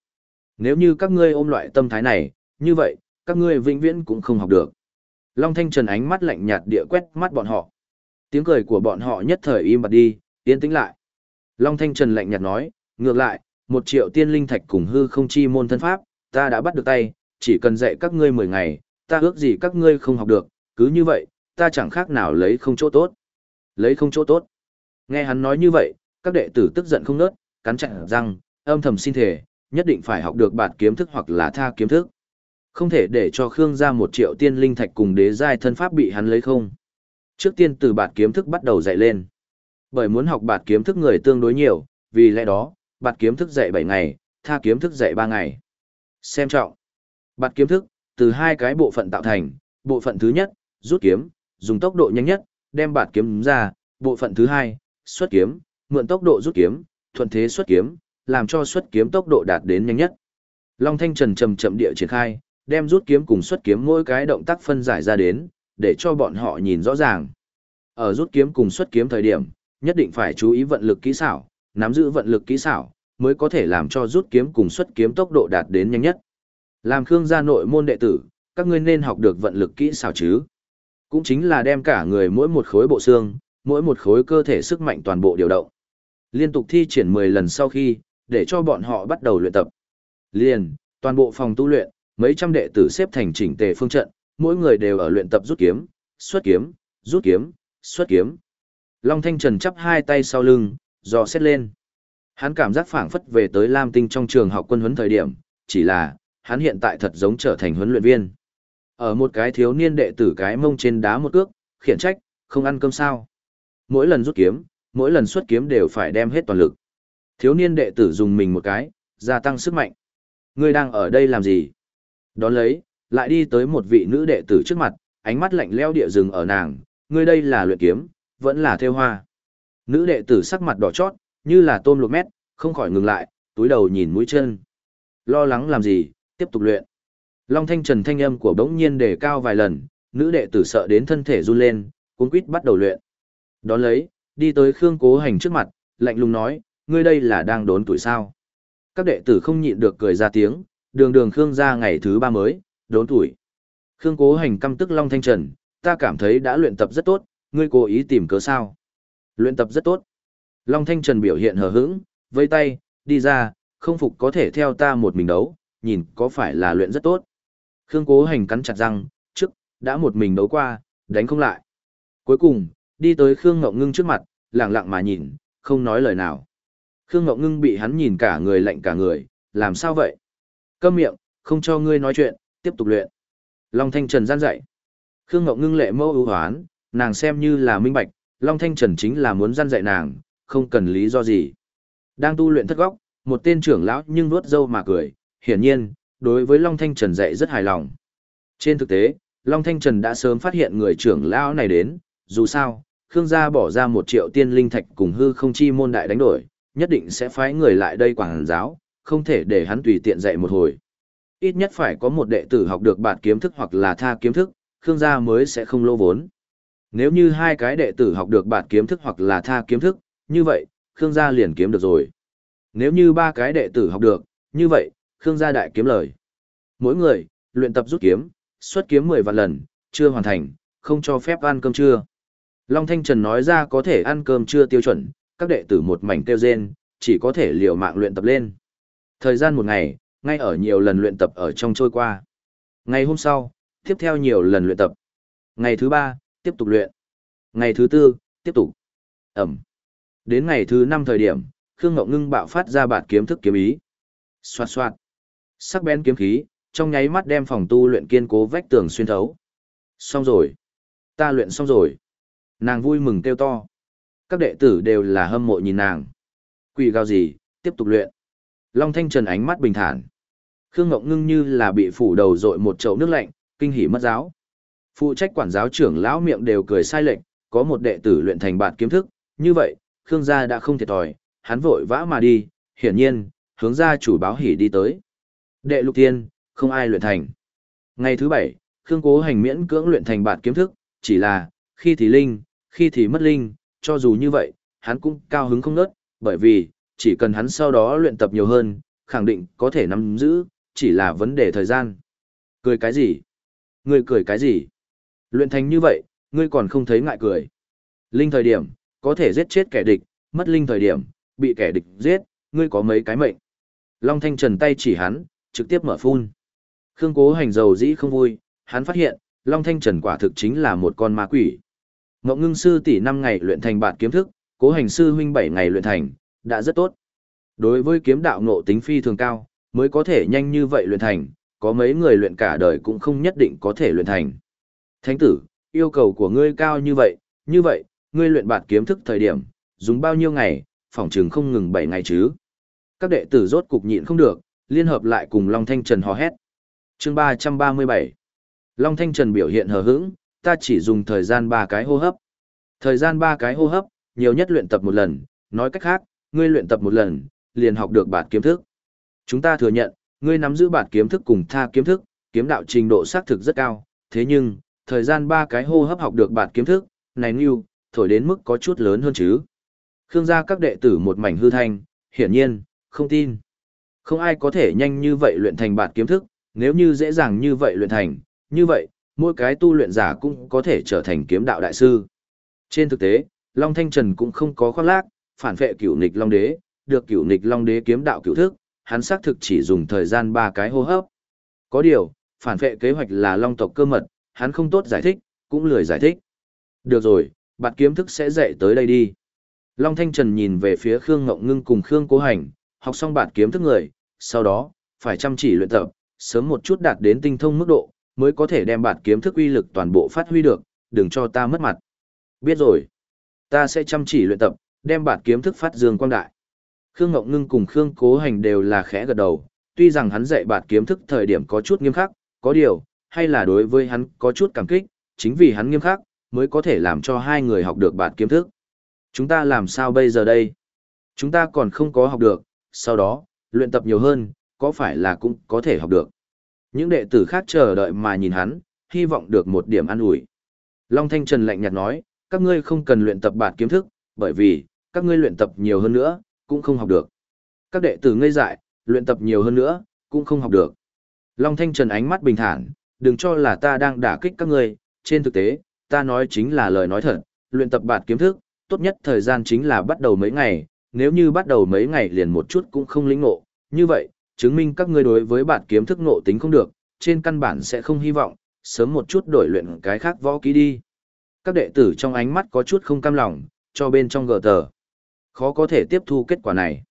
S1: Nếu như các ngươi ôm loại tâm thái này, như vậy, các ngươi vĩnh viễn cũng không học được. Long Thanh Trần ánh mắt lạnh nhạt địa quét mắt bọn họ. Tiếng cười của bọn họ nhất thời im bặt đi, yên tĩnh lại. Long Thanh Trần lạnh nhạt nói, ngược lại, một triệu tiên linh thạch cùng hư không chi môn thân pháp, ta đã bắt được tay, chỉ cần dạy các ngươi 10 ngày, ta ước gì các ngươi không học được, cứ như vậy, ta chẳng khác nào lấy không chỗ tốt. Lấy không chỗ tốt. Nghe hắn nói như vậy, các đệ tử tức giận không nớt, cắn chặt răng, âm thầm xin thể, nhất định phải học được bạt kiếm thức hoặc là tha kiếm thức. Không thể để cho Khương ra một triệu tiên linh thạch cùng đế giai thân pháp bị hắn lấy không. Trước tiên từ bạt kiếm thức bắt đầu dạy lên. Bởi muốn học bạt kiếm thức người tương đối nhiều, vì lẽ đó, bạt kiếm thức dạy 7 ngày, tha kiếm thức dạy 3 ngày. Xem trọng. Bạt kiếm thức, từ hai cái bộ phận tạo thành, bộ phận thứ nhất, rút kiếm, dùng tốc độ nhanh nhất, đem bạt kiếm ra, bộ phận thứ hai, xuất kiếm, mượn tốc độ rút kiếm, thuận thế xuất kiếm, làm cho xuất kiếm tốc độ đạt đến nhanh nhất. Long Thanh Trần chậm chậm địa triển khai, đem rút kiếm cùng xuất kiếm mỗi cái động tác phân giải ra đến, để cho bọn họ nhìn rõ ràng. Ở rút kiếm cùng xuất kiếm thời điểm, nhất định phải chú ý vận lực kỹ xảo, nắm giữ vận lực kỹ xảo, mới có thể làm cho rút kiếm cùng xuất kiếm tốc độ đạt đến nhanh nhất. Làm Khương gia nội môn đệ tử, các ngươi nên học được vận lực kỹ xảo chứ. Cũng chính là đem cả người mỗi một khối bộ xương, mỗi một khối cơ thể sức mạnh toàn bộ điều động. Liên tục thi triển 10 lần sau khi, để cho bọn họ bắt đầu luyện tập. Liền, toàn bộ phòng tu luyện, mấy trăm đệ tử xếp thành chỉnh tề phương trận, mỗi người đều ở luyện tập rút kiếm, xuất kiếm, rút kiếm, xuất kiếm. Long Thanh Trần chắp hai tay sau lưng, dò xét lên. Hắn cảm giác phảng phất về tới Lam Tinh trong trường học quân huấn thời điểm, chỉ là, hắn hiện tại thật giống trở thành huấn luyện viên. Ở một cái thiếu niên đệ tử cái mông trên đá một cước, khiển trách, không ăn cơm sao. Mỗi lần rút kiếm, mỗi lần xuất kiếm đều phải đem hết toàn lực. Thiếu niên đệ tử dùng mình một cái, gia tăng sức mạnh. Ngươi đang ở đây làm gì? Đón lấy, lại đi tới một vị nữ đệ tử trước mặt, ánh mắt lạnh leo địa rừng ở nàng, ngươi đây là luyện kiếm, vẫn là theo hoa. Nữ đệ tử sắc mặt đỏ chót, như là tôm luộc mét, không khỏi ngừng lại, túi đầu nhìn mũi chân. Lo lắng làm gì, tiếp tục luyện. Long thanh trần thanh âm của bỗng nhiên đề cao vài lần, nữ đệ tử sợ đến thân thể run lên, cuốn quýt bắt đầu luyện. Đón lấy, đi tới Khương Cố Hành trước mặt, lạnh lùng nói, ngươi đây là đang đốn tuổi sao. Các đệ tử không nhịn được cười ra tiếng, đường đường Khương ra ngày thứ ba mới, đốn tuổi. Khương Cố Hành căm tức Long Thanh Trần, ta cảm thấy đã luyện tập rất tốt, ngươi cố ý tìm cớ sao. Luyện tập rất tốt. Long Thanh Trần biểu hiện hờ hững, vây tay, đi ra, không phục có thể theo ta một mình đấu, nhìn có phải là luyện rất tốt. Khương Cố Hành cắn chặt răng, trước, đã một mình đấu qua, đánh không lại. Cuối cùng, đi tới Khương Ngọc Ngưng trước mặt, lặng lặng mà nhìn, không nói lời nào. Khương Ngọc Ngưng bị hắn nhìn cả người lạnh cả người, làm sao vậy? Câm miệng, không cho ngươi nói chuyện, tiếp tục luyện. Long Thanh Trần gian dạy. Khương Ngọc Ngưng lệ mâu ưu hoán, nàng xem như là minh bạch, Long Thanh Trần chính là muốn gian dạy nàng, không cần lý do gì. Đang tu luyện thất góc, một tên trưởng lão nhưng nuốt dâu mà cười, hiển nhiên, đối với Long Thanh Trần dạy rất hài lòng. Trên thực tế, Long Thanh Trần đã sớm phát hiện người trưởng lão này đến, dù sao, Khương gia bỏ ra một triệu tiên linh thạch cùng hư không chi môn đại đánh đổi, nhất định sẽ phái người lại đây quảng giáo, không thể để hắn tùy tiện dạy một hồi. Ít nhất phải có một đệ tử học được bạt kiếm thức hoặc là tha kiếm thức, Khương gia mới sẽ không lỗ vốn. Nếu như hai cái đệ tử học được bạt kiếm thức hoặc là tha kiếm thức, như vậy, Khương gia liền kiếm được rồi. Nếu như ba cái đệ tử học được, như vậy, Khương gia đại kiếm lời. Mỗi người, luyện tập rút kiếm, xuất kiếm 10 vạn lần, chưa hoàn thành, không cho phép ăn cơm trưa. Long Thanh Trần nói ra có thể ăn cơm trưa tiêu chuẩn, các đệ tử một mảnh tiêu rên, chỉ có thể liều mạng luyện tập lên. Thời gian một ngày, ngay ở nhiều lần luyện tập ở trong trôi qua. Ngày hôm sau, tiếp theo nhiều lần luyện tập. Ngày thứ ba, tiếp tục luyện. Ngày thứ tư, tiếp tục. Ẩm. Đến ngày thứ năm thời điểm, Khương Ngọc Ngưng bạo phát ra bản kiếm thức kiếm ý. Xoạt xoạt. Sắc bén kiếm khí, trong nháy mắt đem phòng tu luyện kiên cố vách tường xuyên thấu. Xong rồi. Ta luyện xong rồi. Nàng vui mừng kêu to. Các đệ tử đều là hâm mộ nhìn nàng. Quỷ gào gì, tiếp tục luyện. Long Thanh Trần ánh mắt bình thản. Khương Ngọc Ngưng như là bị phủ đầu dội một chậu nước lạnh, kinh hỉ mất giáo. Phụ trách quản giáo trưởng lão miệng đều cười sai lệch, có một đệ tử luyện thành bản kiếm thức, như vậy, Khương gia đã không thiệt thòi, hắn vội vã mà đi, hiển nhiên, hướng gia chủ báo hỉ đi tới. Đệ lục tiên, không ai luyện thành. Ngày thứ bảy, Khương Cố Hành miễn cưỡng luyện thành bản kiếm thức, chỉ là, khi thì linh, khi thì mất linh, cho dù như vậy, hắn cũng cao hứng không nớt, bởi vì, chỉ cần hắn sau đó luyện tập nhiều hơn, khẳng định có thể nắm giữ, chỉ là vấn đề thời gian. Cười cái gì? Ngươi cười cái gì? Luyện thành như vậy, ngươi còn không thấy ngại cười. Linh thời điểm, có thể giết chết kẻ địch, mất linh thời điểm, bị kẻ địch giết, ngươi có mấy cái mệnh. Long Thanh Trần tay chỉ hắn, trực tiếp mở phun. Khương Cố Hành dầu dĩ không vui, hắn phát hiện, Long Thanh Trần quả thực chính là một con ma quỷ. Ngọc ngưng sư tỷ 5 ngày luyện thành bản kiếm thức, cố hành sư huynh 7 ngày luyện thành, đã rất tốt. Đối với kiếm đạo ngộ tính phi thường cao, mới có thể nhanh như vậy luyện thành, có mấy người luyện cả đời cũng không nhất định có thể luyện thành. Thánh tử, yêu cầu của ngươi cao như vậy, như vậy, ngươi luyện bản kiếm thức thời điểm, dùng bao nhiêu ngày, phỏng chừng không ngừng 7 ngày chứ. Các đệ tử rốt cục nhịn không được, liên hợp lại cùng Long Thanh Trần hò hét. chương 337 Long Thanh Trần biểu hiện hờ hững, ta chỉ dùng thời gian 3 cái hô hấp. Thời gian 3 cái hô hấp, nhiều nhất luyện tập một lần, nói cách khác, ngươi luyện tập một lần, liền học được bản kiếm thức. Chúng ta thừa nhận, ngươi nắm giữ bản kiếm thức cùng tha kiếm thức, kiếm đạo trình độ xác thực rất cao, thế nhưng, thời gian 3 cái hô hấp học được bản kiếm thức, này như, thổi đến mức có chút lớn hơn chứ. Khương gia các đệ tử một mảnh hư thanh, hiển nhiên, không tin. Không ai có thể nhanh như vậy luyện thành bản kiếm thức, nếu như dễ dàng như vậy luyện thành, như vậy, mỗi cái tu luyện giả cũng có thể trở thành kiếm đạo đại sư. Trên thực tế, Long Thanh Trần cũng không có khoác lác, phản vệ cửu nịch Long Đế, được cửu nịch Long Đế kiếm đạo cửu thức, hắn xác thực chỉ dùng thời gian ba cái hô hấp. Có điều, phản vệ kế hoạch là Long tộc cơ mật, hắn không tốt giải thích, cũng lười giải thích. Được rồi, bạn kiếm thức sẽ dạy tới đây đi. Long Thanh Trần nhìn về phía Khương Ngộng Ngưng cùng Khương Cố Hành, học xong bản kiếm thức người, sau đó, phải chăm chỉ luyện tập, sớm một chút đạt đến tinh thông mức độ, mới có thể đem bản kiếm thức uy lực toàn bộ phát huy được, đừng cho ta mất mặt. Biết rồi. Ta sẽ chăm chỉ luyện tập, đem bản kiếm thức phát dương quang đại. Khương Ngọc Ngưng cùng Khương Cố Hành đều là khẽ gật đầu, tuy rằng hắn dạy bản kiếm thức thời điểm có chút nghiêm khắc, có điều, hay là đối với hắn có chút cảm kích, chính vì hắn nghiêm khắc, mới có thể làm cho hai người học được bản kiếm thức. Chúng ta làm sao bây giờ đây? Chúng ta còn không có học được, sau đó, luyện tập nhiều hơn, có phải là cũng có thể học được. Những đệ tử khác chờ đợi mà nhìn hắn, hy vọng được một điểm an ủi. Long Thanh Trần lạnh nhạt nói, các ngươi không cần luyện tập bản kiếm thức, bởi vì, các ngươi luyện tập nhiều hơn nữa, cũng không học được. Các đệ tử ngây dại, luyện tập nhiều hơn nữa, cũng không học được. Long Thanh Trần ánh mắt bình thản, đừng cho là ta đang đả kích các ngươi, trên thực tế, ta nói chính là lời nói thật, luyện tập bản kiếm thức, tốt nhất thời gian chính là bắt đầu mấy ngày, nếu như bắt đầu mấy ngày liền một chút cũng không lĩnh ngộ, như vậy, chứng minh các ngươi đối với bản kiếm thức ngộ tính không được, trên căn bản sẽ không hy vọng, sớm một chút đổi luyện cái khác võ kỹ đi. Các đệ tử trong ánh mắt có chút không cam lòng, cho bên trong gờ tờ. Khó có thể tiếp thu kết quả này.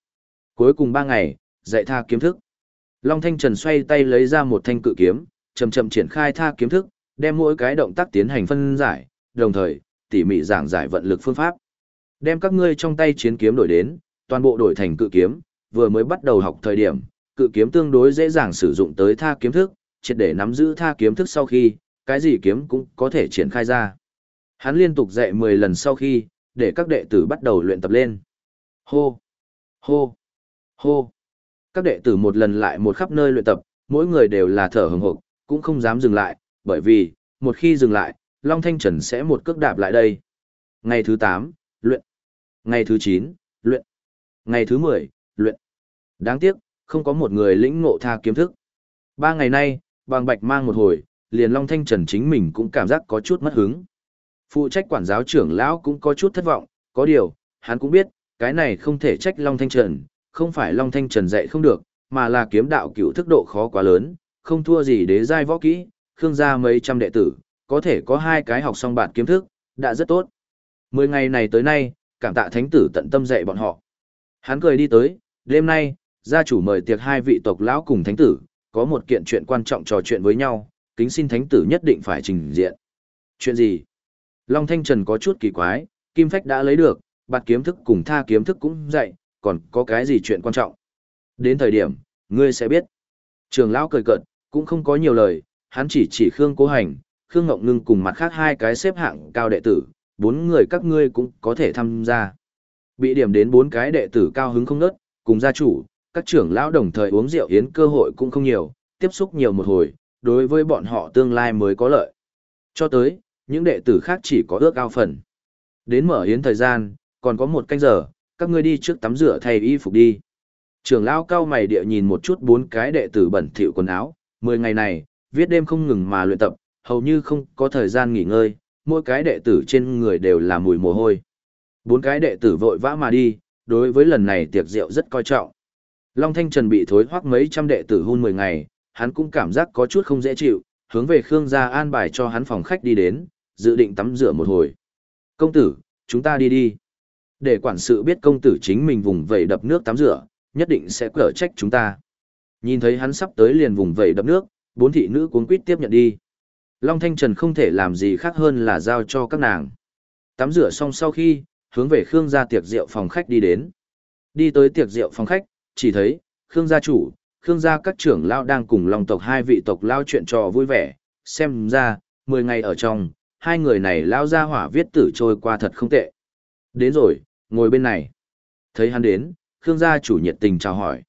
S1: Cuối cùng 3 ngày, dạy tha kiếm thức. Long Thanh Trần xoay tay lấy ra một thanh cự kiếm, chậm chậm triển khai tha kiếm thức, đem mỗi cái động tác tiến hành phân giải, đồng thời, tỉ mỉ giảng giải vận lực phương pháp. Đem các ngươi trong tay chiến kiếm đổi đến, toàn bộ đổi thành cự kiếm, vừa mới bắt đầu học thời điểm, cự kiếm tương đối dễ dàng sử dụng tới tha kiếm thức, triệt để nắm giữ tha kiếm thức sau khi, cái gì kiếm cũng có thể triển khai ra. Hắn liên tục dạy 10 lần sau khi, để các đệ tử bắt đầu luyện tập lên. Hô! Hô! Hô! Các đệ tử một lần lại một khắp nơi luyện tập, mỗi người đều là thở hừng hực, cũng không dám dừng lại, bởi vì, một khi dừng lại, Long Thanh Trần sẽ một cước đạp lại đây. Ngày thứ 8, luyện. Ngày thứ 9, luyện. Ngày thứ 10, luyện. Đáng tiếc, không có một người lĩnh ngộ tha kiếm thức. Ba ngày nay, bằng bạch mang một hồi, liền Long Thanh Trần chính mình cũng cảm giác có chút mất hứng. Phụ trách quản giáo trưởng lão cũng có chút thất vọng, có điều, hắn cũng biết, cái này không thể trách Long Thanh Trần, không phải Long Thanh Trần dạy không được, mà là kiếm đạo cựu thức độ khó quá lớn, không thua gì đế giai võ kỹ, khương gia mấy trăm đệ tử, có thể có hai cái học xong bản kiếm thức, đã rất tốt. Mười ngày này tới nay, cảm tạ thánh tử tận tâm dạy bọn họ. Hắn cười đi tới, đêm nay, gia chủ mời tiệc hai vị tộc lão cùng thánh tử, có một kiện chuyện quan trọng trò chuyện với nhau, kính xin thánh tử nhất định phải trình diện. Chuyện gì? Long Thanh Trần có chút kỳ quái, Kim Phách đã lấy được, bạt kiếm thức cùng tha kiếm thức cũng dạy, còn có cái gì chuyện quan trọng? Đến thời điểm, ngươi sẽ biết. Trường lão cười cợt, cũng không có nhiều lời, hắn chỉ chỉ Khương Cố Hành, Khương Ngọc Ngưng cùng mặt khác hai cái xếp hạng cao đệ tử, bốn người các ngươi cũng có thể tham gia. Bị điểm đến bốn cái đệ tử cao hứng không nớt, cùng gia chủ, các trưởng lão đồng thời uống rượu yến cơ hội cũng không nhiều, tiếp xúc nhiều một hồi, đối với bọn họ tương lai mới có lợi. Cho tới, những đệ tử khác chỉ có ước ao phần. Đến mở yến thời gian, còn có một canh giờ, các ngươi đi trước tắm rửa thay y phục đi. Trưởng lão cao mày địa nhìn một chút bốn cái đệ tử bẩn thỉu quần áo, mười ngày này, viết đêm không ngừng mà luyện tập, hầu như không có thời gian nghỉ ngơi, mỗi cái đệ tử trên người đều là mùi mồ hôi. Bốn cái đệ tử vội vã mà đi, đối với lần này tiệc rượu rất coi trọng. Long Thanh Trần bị thối hoắc mấy trăm đệ tử hôn 10 ngày, hắn cũng cảm giác có chút không dễ chịu, hướng về Khương gia an bài cho hắn phòng khách đi đến, dự định tắm rửa một hồi. Công tử, chúng ta đi đi. Để quản sự biết công tử chính mình vùng vẩy đập nước tắm rửa, nhất định sẽ cở trách chúng ta. Nhìn thấy hắn sắp tới liền vùng vẩy đập nước, bốn thị nữ cuốn quýt tiếp nhận đi. Long Thanh Trần không thể làm gì khác hơn là giao cho các nàng. Tắm rửa xong sau khi, hướng về Khương gia tiệc rượu phòng khách đi đến. Đi tới tiệc rượu phòng khách, chỉ thấy, Khương gia chủ, Khương gia các trưởng lao đang cùng Long tộc hai vị tộc lao chuyện trò vui vẻ, xem ra, 10 ngày ở trong, hai người này lao ra hỏa viết tử trôi qua thật không tệ. Đến rồi, ngồi bên này. Thấy hắn đến, Khương gia chủ nhiệt tình chào hỏi.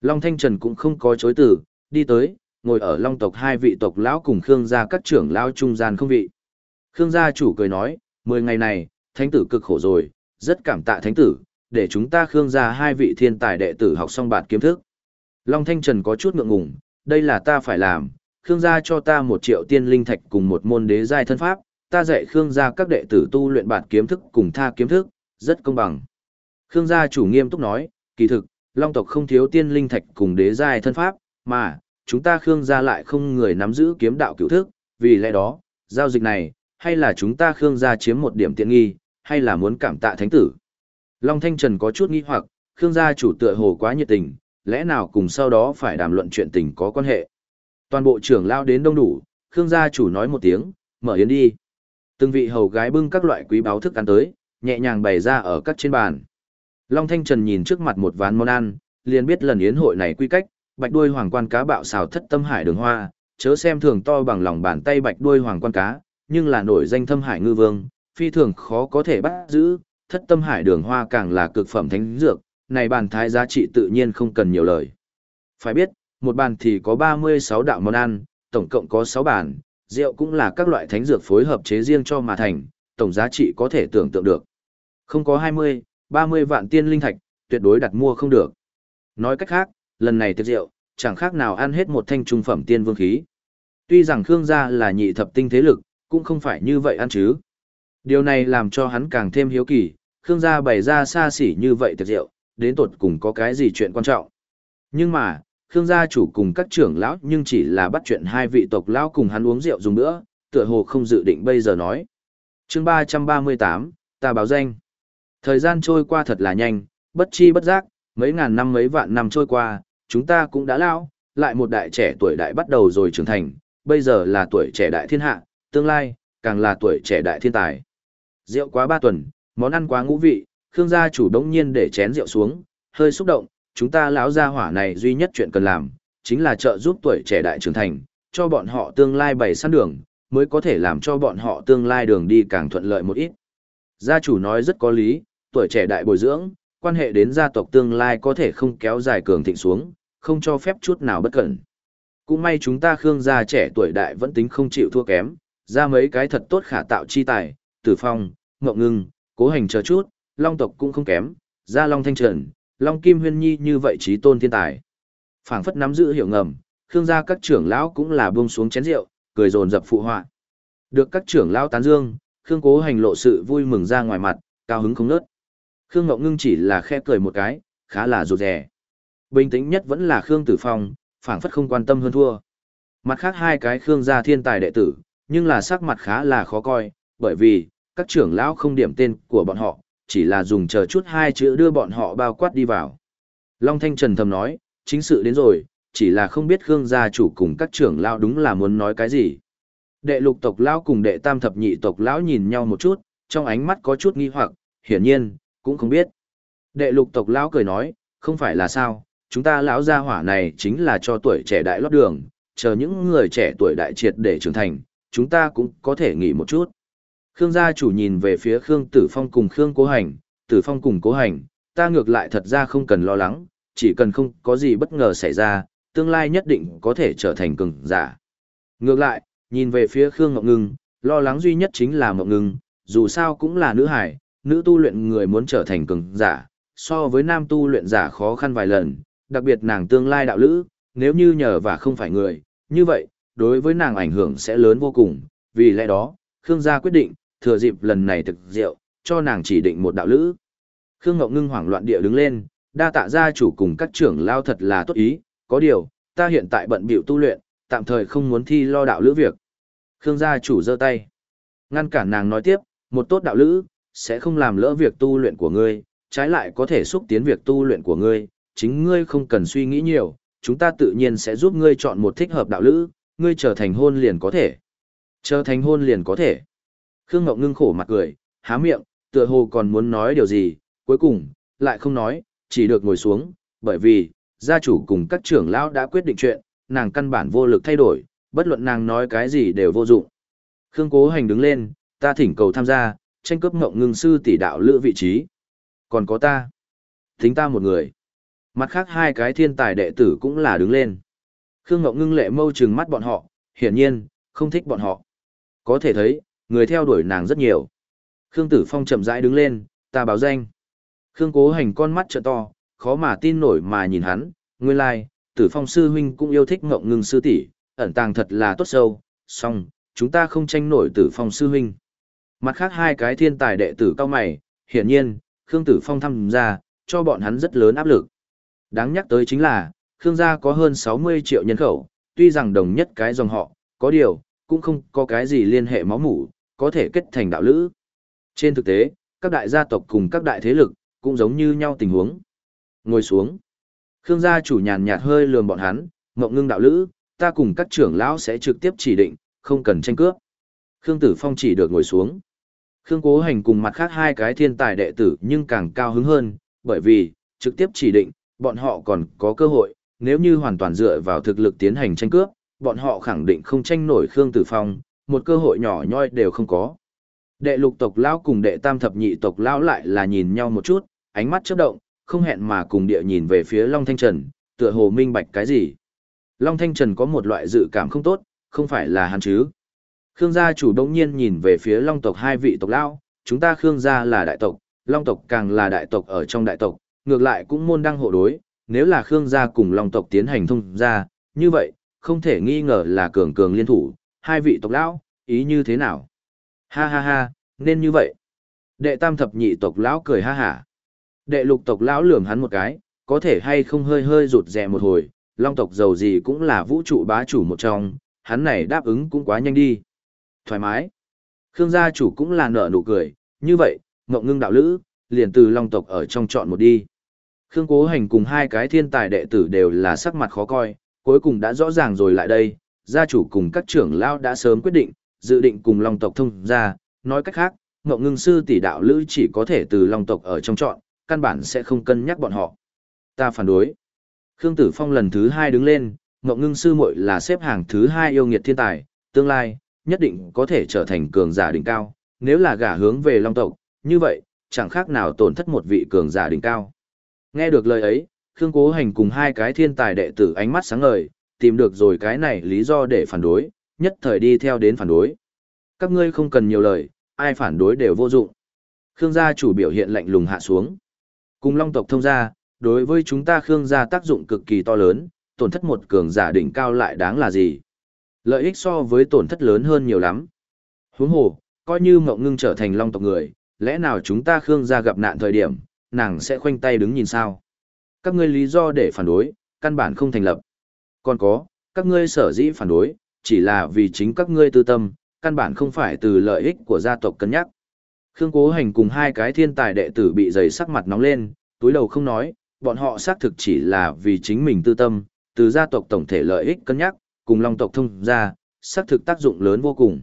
S1: Long Thanh Trần cũng không có chối từ, đi tới, ngồi ở Long tộc hai vị tộc lão cùng Khương gia các trưởng lão trung gian không vị. Khương gia chủ cười nói, mười ngày này, thánh tử cực khổ rồi, rất cảm tạ thánh tử, để chúng ta Khương gia hai vị thiên tài đệ tử học xong bạt kiếm thức. Long Thanh Trần có chút ngượng ngùng, đây là ta phải làm, Khương gia cho ta một triệu tiên linh thạch cùng một môn đế giai thân pháp, ta dạy Khương gia các đệ tử tu luyện bạt kiếm thức cùng tha kiếm thức, rất công bằng. Khương gia chủ nghiêm túc nói, kỳ thực, Long tộc không thiếu tiên linh thạch cùng đế giai thân pháp, mà, chúng ta Khương gia lại không người nắm giữ kiếm đạo cửu thức, vì lẽ đó, giao dịch này, hay là chúng ta Khương gia chiếm một điểm tiện nghi, hay là muốn cảm tạ thánh tử. Long Thanh Trần có chút nghi hoặc, Khương gia chủ tựa hồ quá nhiệt tình, lẽ nào cùng sau đó phải đàm luận chuyện tình có quan hệ. Toàn bộ trưởng lao đến đông đủ, Khương gia chủ nói một tiếng, mở yến đi. Từng vị hầu gái bưng các loại quý báo thức ăn tới, nhẹ nhàng bày ra ở các trên bàn. Long Thanh Trần nhìn trước mặt một ván món ăn, liền biết lần yến hội này quy cách, bạch đuôi hoàng quan cá bạo xào thất tâm hải đường hoa, chớ xem thường to bằng lòng bàn tay bạch đuôi hoàng quan cá, nhưng là nổi danh thâm hải ngư vương, phi thường khó có thể bắt giữ, thất tâm hải đường hoa càng là cực phẩm thánh dược, này bàn thái giá trị tự nhiên không cần nhiều lời. Phải biết, một bàn thì có 36 đạo món ăn, tổng cộng có 6 bàn, rượu cũng là các loại thánh dược phối hợp chế riêng cho mà thành, tổng giá trị có thể tưởng tượng được. Không có 20, 30 vạn tiên linh thạch, tuyệt đối đặt mua không được. Nói cách khác, lần này tiệc rượu, chẳng khác nào ăn hết một thanh trung phẩm tiên vương khí. Tuy rằng Khương gia là nhị thập tinh thế lực, cũng không phải như vậy ăn chứ. Điều này làm cho hắn càng thêm hiếu kỳ, Khương gia bày ra xa xỉ như vậy tiệc rượu, đến tột cùng có cái gì chuyện quan trọng. Nhưng mà, Khương gia chủ cùng các trưởng lão nhưng chỉ là bắt chuyện hai vị tộc lão cùng hắn uống rượu dùng nữa, tựa hồ không dự định bây giờ nói. chương 338, ta báo danh. Thời gian trôi qua thật là nhanh, bất chi bất giác, mấy ngàn năm mấy vạn năm trôi qua, chúng ta cũng đã lão, lại một đại trẻ tuổi đại bắt đầu rồi trưởng thành, bây giờ là tuổi trẻ đại thiên hạ, tương lai, càng là tuổi trẻ đại thiên tài. Rượu quá ba tuần, món ăn quá ngũ vị, Khương gia chủ đống nhiên để chén rượu xuống, hơi xúc động, chúng ta lão gia hỏa này duy nhất chuyện cần làm, chính là trợ giúp tuổi trẻ đại trưởng thành, cho bọn họ tương lai bày sẵn đường, mới có thể làm cho bọn họ tương lai đường đi càng thuận lợi một ít. Gia chủ nói rất có lý, tuổi trẻ đại bồi dưỡng, quan hệ đến gia tộc tương lai có thể không kéo dài cường thịnh xuống, không cho phép chút nào bất cẩn. Cũng may chúng ta Khương gia trẻ tuổi đại vẫn tính không chịu thua kém, ra mấy cái thật tốt khả tạo chi tài, Tử Phong, Ngọc Ngưng, Cố Hành chờ chút, Long tộc cũng không kém, ra Long Thanh Trần, Long Kim Huyên Nhi như vậy trí tôn thiên tài. Phảng phất nắm giữ hiểu ngầm, Khương gia các trưởng lão cũng là buông xuống chén rượu, cười rồn dập phụ họa. Được các trưởng lão tán dương, Khương Cố Hành lộ sự vui mừng ra ngoài mặt, cao hứng không nớt. Khương Ngọc Ngưng chỉ là khẽ cười một cái, khá là rụt rè. Bình tĩnh nhất vẫn là Khương Tử Phong, phảng phất không quan tâm hơn thua. Mặt khác hai cái Khương gia thiên tài đệ tử, nhưng là sắc mặt khá là khó coi, bởi vì, các trưởng lão không điểm tên của bọn họ, chỉ là dùng chờ chút hai chữ đưa bọn họ bao quát đi vào. Long Thanh Trần thầm nói, chính sự đến rồi, chỉ là không biết Khương gia chủ cùng các trưởng lão đúng là muốn nói cái gì. Đệ lục tộc lão cùng đệ tam thập nhị tộc lão nhìn nhau một chút, trong ánh mắt có chút nghi hoặc, hiển nhiên, cũng không biết. Đệ lục tộc lão cười nói, không phải là sao, chúng ta lão gia hỏa này chính là cho tuổi trẻ đại lót đường, chờ những người trẻ tuổi đại triệt để trưởng thành, chúng ta cũng có thể nghỉ một chút. Khương gia chủ nhìn về phía Khương Tử Phong cùng Khương Cố Hành, Tử Phong cùng Cố Hành, ta ngược lại thật ra không cần lo lắng, chỉ cần không có gì bất ngờ xảy ra, tương lai nhất định có thể trở thành cường giả. Ngược lại, nhìn về phía Khương Ngọc Ngưng, lo lắng duy nhất chính là Ngọc Ngưng, dù sao cũng là nữ hải, nữ tu luyện người muốn trở thành cường giả, so với nam tu luyện giả khó khăn vài lần, đặc biệt nàng tương lai đạo lữ, nếu như nhờ và không phải người, như vậy, đối với nàng ảnh hưởng sẽ lớn vô cùng, vì lẽ đó, Khương gia quyết định, thừa dịp lần này thực rượu, cho nàng chỉ định một đạo lữ. Khương Ngọc Ngưng hoảng loạn địa đứng lên, đa tạ gia chủ cùng các trưởng lao thật là tốt ý, có điều, ta hiện tại bận bịu tu luyện, tạm thời không muốn thi lo đạo lữ việc. Khương gia chủ giơ tay, ngăn cản nàng nói tiếp, một tốt đạo lữ, sẽ không làm lỡ việc tu luyện của ngươi, trái lại có thể xúc tiến việc tu luyện của ngươi, chính ngươi không cần suy nghĩ nhiều, chúng ta tự nhiên sẽ giúp ngươi chọn một thích hợp đạo lữ, ngươi trở thành hôn liền có thể. Trở thành hôn liền có thể. Khương Ngọc ngưng khổ mặt cười, há miệng, tựa hồ còn muốn nói điều gì, cuối cùng, lại không nói, chỉ được ngồi xuống, bởi vì, gia chủ cùng các trưởng lão đã quyết định chuyện, nàng căn bản vô lực thay đổi, bất luận nàng nói cái gì đều vô dụng. Khương Cố Hành đứng lên, ta thỉnh cầu tham gia, tranh cướp Ngọc ngưng sư tỷ đạo lữ vị trí. Còn có ta. thính ta một người. Mặt khác hai cái thiên tài đệ tử cũng là đứng lên. Khương Ngọc ngưng lệ mâu trừng mắt bọn họ, hiển nhiên, không thích bọn họ. Có thể thấy, người theo đuổi nàng rất nhiều. Khương Tử Phong chậm rãi đứng lên, ta báo danh. Khương Cố Hành con mắt trợ to, khó mà tin nổi mà nhìn hắn, nguyên lai, like, Tử Phong sư huynh cũng yêu thích Ngộng ngưng sư tỷ, ẩn tàng thật là tốt sâu, song, chúng ta không tranh nổi Tử Phong sư huynh. Mặt khác hai cái thiên tài đệ tử cao mày, hiển nhiên, Khương Tử Phong tham gia, cho bọn hắn rất lớn áp lực. Đáng nhắc tới chính là, Khương gia có hơn 60 triệu nhân khẩu, tuy rằng đồng nhất cái dòng họ, có điều, cũng không có cái gì liên hệ máu mủ, có thể kết thành đạo lữ. Trên thực tế, các đại gia tộc cùng các đại thế lực, cũng giống như nhau tình huống. Ngồi xuống. Khương gia chủ nhàn nhạt hơi lườm bọn hắn, mộng ngưng đạo lữ, ta cùng các trưởng lão sẽ trực tiếp chỉ định, không cần tranh cướp. Khương Tử Phong chỉ được ngồi xuống. Khương Cố Hành cùng mặt khác hai cái thiên tài đệ tử nhưng càng cao hứng hơn, bởi vì, trực tiếp chỉ định, bọn họ còn có cơ hội, nếu như hoàn toàn dựa vào thực lực tiến hành tranh cướp, bọn họ khẳng định không tranh nổi Khương Tử Phong, một cơ hội nhỏ nhoi đều không có. Đệ lục tộc lão cùng đệ tam thập nhị tộc lão lại là nhìn nhau một chút, ánh mắt chớp động, không hẹn mà cùng địa nhìn về phía Long Thanh Trần, tựa hồ minh bạch cái gì. Long Thanh Trần có một loại dự cảm không tốt, không phải là hắn chứ. Khương gia chủ đống nhiên nhìn về phía Long tộc hai vị tộc lão, chúng ta Khương gia là đại tộc, Long tộc càng là đại tộc ở trong đại tộc, ngược lại cũng môn đăng hộ đối, nếu là Khương gia cùng Long tộc tiến hành thông gia, như vậy, không thể nghi ngờ là cường cường liên thủ, hai vị tộc lão, ý như thế nào? Ha ha ha, nên như vậy. Đệ tam thập nhị tộc lão cười ha hả. Đệ lục tộc lão lườm hắn một cái, có thể hay không hơi hơi rụt rè một hồi, long tộc giàu gì cũng là vũ trụ bá chủ một trong, hắn này đáp ứng cũng quá nhanh đi. Thoải mái. Khương gia chủ cũng là nở nụ cười, như vậy, ngộng ngưng đạo lữ, liền từ long tộc ở trong chọn một đi. Khương cố hành cùng hai cái thiên tài đệ tử đều là sắc mặt khó coi, cuối cùng đã rõ ràng rồi lại đây, gia chủ cùng các trưởng lao đã sớm quyết định, dự định cùng long tộc thông ra, nói cách khác, Ngộ ngưng sư tỷ đạo lữ chỉ có thể từ long tộc ở trong chọn, căn bản sẽ không cân nhắc bọn họ. Ta phản đối. Khương Tử Phong lần thứ hai đứng lên, Ngộ ngưng sư muội là xếp hàng thứ hai yêu nghiệt thiên tài, tương lai, nhất định có thể trở thành cường giả đỉnh cao, nếu là gả hướng về long tộc, như vậy, chẳng khác nào tổn thất một vị cường giả đỉnh cao. Nghe được lời ấy, Khương Cố Hành cùng hai cái thiên tài đệ tử ánh mắt sáng ngời, tìm được rồi cái này lý do để phản đối, nhất thời đi theo đến phản đối. Các ngươi không cần nhiều lời, ai phản đối đều vô dụng. Khương gia chủ biểu hiện lạnh lùng hạ xuống. Cùng long tộc thông gia, đối với chúng ta Khương gia tác dụng cực kỳ to lớn, tổn thất một cường giả đỉnh cao lại đáng là gì? Lợi ích so với tổn thất lớn hơn nhiều lắm. Huống hồ, coi như mộng ngưng trở thành long tộc người, lẽ nào chúng ta Khương gia gặp nạn thời điểm, nàng sẽ khoanh tay đứng nhìn sao? Các ngươi lý do để phản đối, căn bản không thành lập. Còn có, các ngươi sở dĩ phản đối, chỉ là vì chính các ngươi tư tâm, căn bản không phải từ lợi ích của gia tộc cân nhắc. Khương Cố Hành cùng hai cái thiên tài đệ tử bị dày sắc mặt nóng lên, túi đầu không nói, bọn họ xác thực chỉ là vì chính mình tư tâm, từ gia tộc tổng thể lợi ích cân nhắc, cùng long tộc thông ra, xác thực tác dụng lớn vô cùng.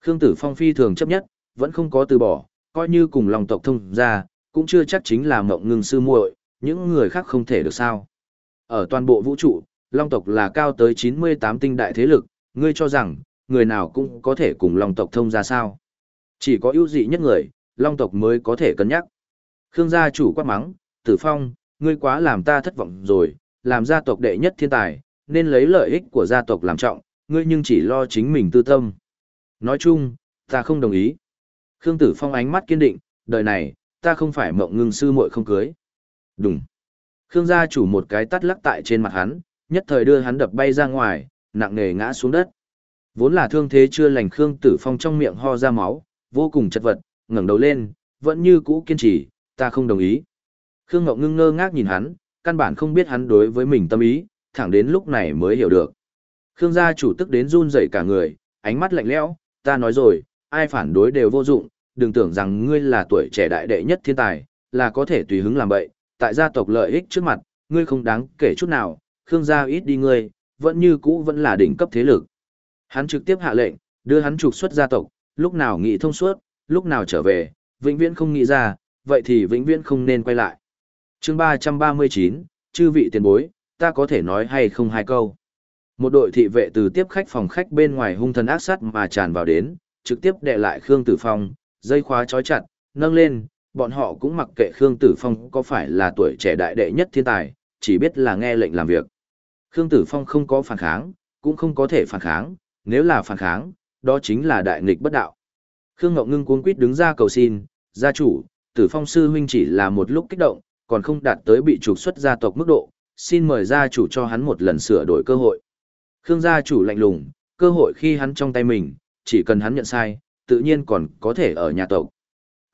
S1: Khương Tử Phong phi thường chấp nhất, vẫn không có từ bỏ, coi như cùng long tộc thông ra, cũng chưa chắc chính là mộng ngưng sư muội, những người khác không thể được sao. Ở toàn bộ vũ trụ, long tộc là cao tới 98 tinh đại thế lực, ngươi cho rằng, người nào cũng có thể cùng long tộc thông ra sao. Chỉ có ưu dị nhất người, long tộc mới có thể cân nhắc. Khương gia chủ quát mắng, tử phong, ngươi quá làm ta thất vọng rồi, làm gia tộc đệ nhất thiên tài, nên lấy lợi ích của gia tộc làm trọng, ngươi nhưng chỉ lo chính mình tư tâm. Nói chung, ta không đồng ý. Khương tử phong ánh mắt kiên định, đời này, ta không phải mộng ngưng sư muội không cưới. Đúng. Khương gia chủ một cái tắt lắc tại trên mặt hắn, nhất thời đưa hắn đập bay ra ngoài, nặng nề ngã xuống đất. Vốn là thương thế chưa lành Khương Tử Phong trong miệng ho ra máu, vô cùng chật vật, ngẩng đầu lên, vẫn như cũ kiên trì, ta không đồng ý. Khương Ngọc ngưng ngơ ngác nhìn hắn, căn bản không biết hắn đối với mình tâm ý, thẳng đến lúc này mới hiểu được. Khương gia chủ tức đến run rẩy cả người, ánh mắt lạnh lẽo, ta nói rồi, ai phản đối đều vô dụng, đừng tưởng rằng ngươi là tuổi trẻ đại đệ nhất thiên tài, là có thể tùy hứng làm bậy, tại gia tộc lợi ích trước mặt, ngươi không đáng kể chút nào, Khương gia ít đi ngươi, vẫn như cũ vẫn là đỉnh cấp thế lực. Hắn trực tiếp hạ lệnh, đưa hắn trục xuất gia tộc, lúc nào nghĩ thông suốt, lúc nào trở về, vĩnh viễn không nghĩ ra, vậy thì vĩnh viễn không nên quay lại. chương 339, chư vị tiền bối, ta có thể nói hay không hai câu. Một đội thị vệ từ tiếp khách phòng khách bên ngoài hung thần ác sát mà tràn vào đến, trực tiếp đè lại Khương Tử Phong, dây khóa trói chặt, nâng lên, bọn họ cũng mặc kệ Khương Tử Phong có phải là tuổi trẻ đại đệ nhất thiên tài, chỉ biết là nghe lệnh làm việc. Khương Tử Phong không có phản kháng, cũng không có thể phản kháng, nếu là phản kháng, đó chính là đại nghịch bất đạo. Khương Ngọc Ngưng cuống quýt đứng ra cầu xin, gia chủ, Tử Phong sư huynh chỉ là một lúc kích động, còn không đạt tới bị trục xuất gia tộc mức độ, xin mời gia chủ cho hắn một lần sửa đổi cơ hội. Khương gia chủ lạnh lùng, cơ hội khi hắn trong tay mình, chỉ cần hắn nhận sai, tự nhiên còn có thể ở nhà tộc.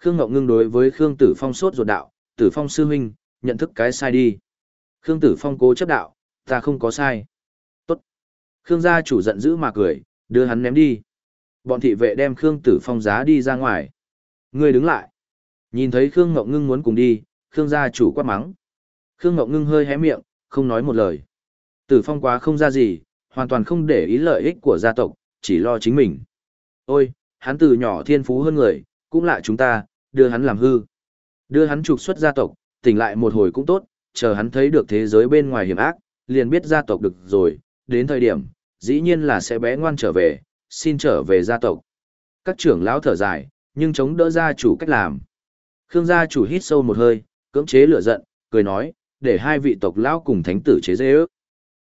S1: Khương Ngọc Ngưng đối với Khương Tử Phong sốt ruột đạo, Tử Phong sư huynh, nhận thức cái sai đi. Khương Tử Phong cố chấp đạo, ta không có sai. Tốt. Khương gia chủ giận dữ mà cười, đưa hắn ném đi. Bọn thị vệ đem Khương Tử Phong giá đi ra ngoài. Ngươi đứng lại. Nhìn thấy Khương Ngọc Ngưng muốn cùng đi, Khương gia chủ quát mắng. Khương Ngọc Ngưng hơi hé miệng, không nói một lời. Tử Phong quá không ra gì, hoàn toàn không để ý lợi ích của gia tộc, chỉ lo chính mình. Ôi, hắn từ nhỏ thiên phú hơn người, cũng lại chúng ta, đưa hắn làm hư. Đưa hắn trục xuất gia tộc, tỉnh lại một hồi cũng tốt, chờ hắn thấy được thế giới bên ngoài hiểm ác, liền biết gia tộc được rồi, đến thời điểm, dĩ nhiên là sẽ bé ngoan trở về, xin trở về gia tộc. Các trưởng lão thở dài, nhưng chống đỡ gia chủ cách làm. Khương gia chủ hít sâu một hơi, cưỡng chế lửa giận, cười nói, để hai vị tộc lão cùng thánh tử chế dê ước.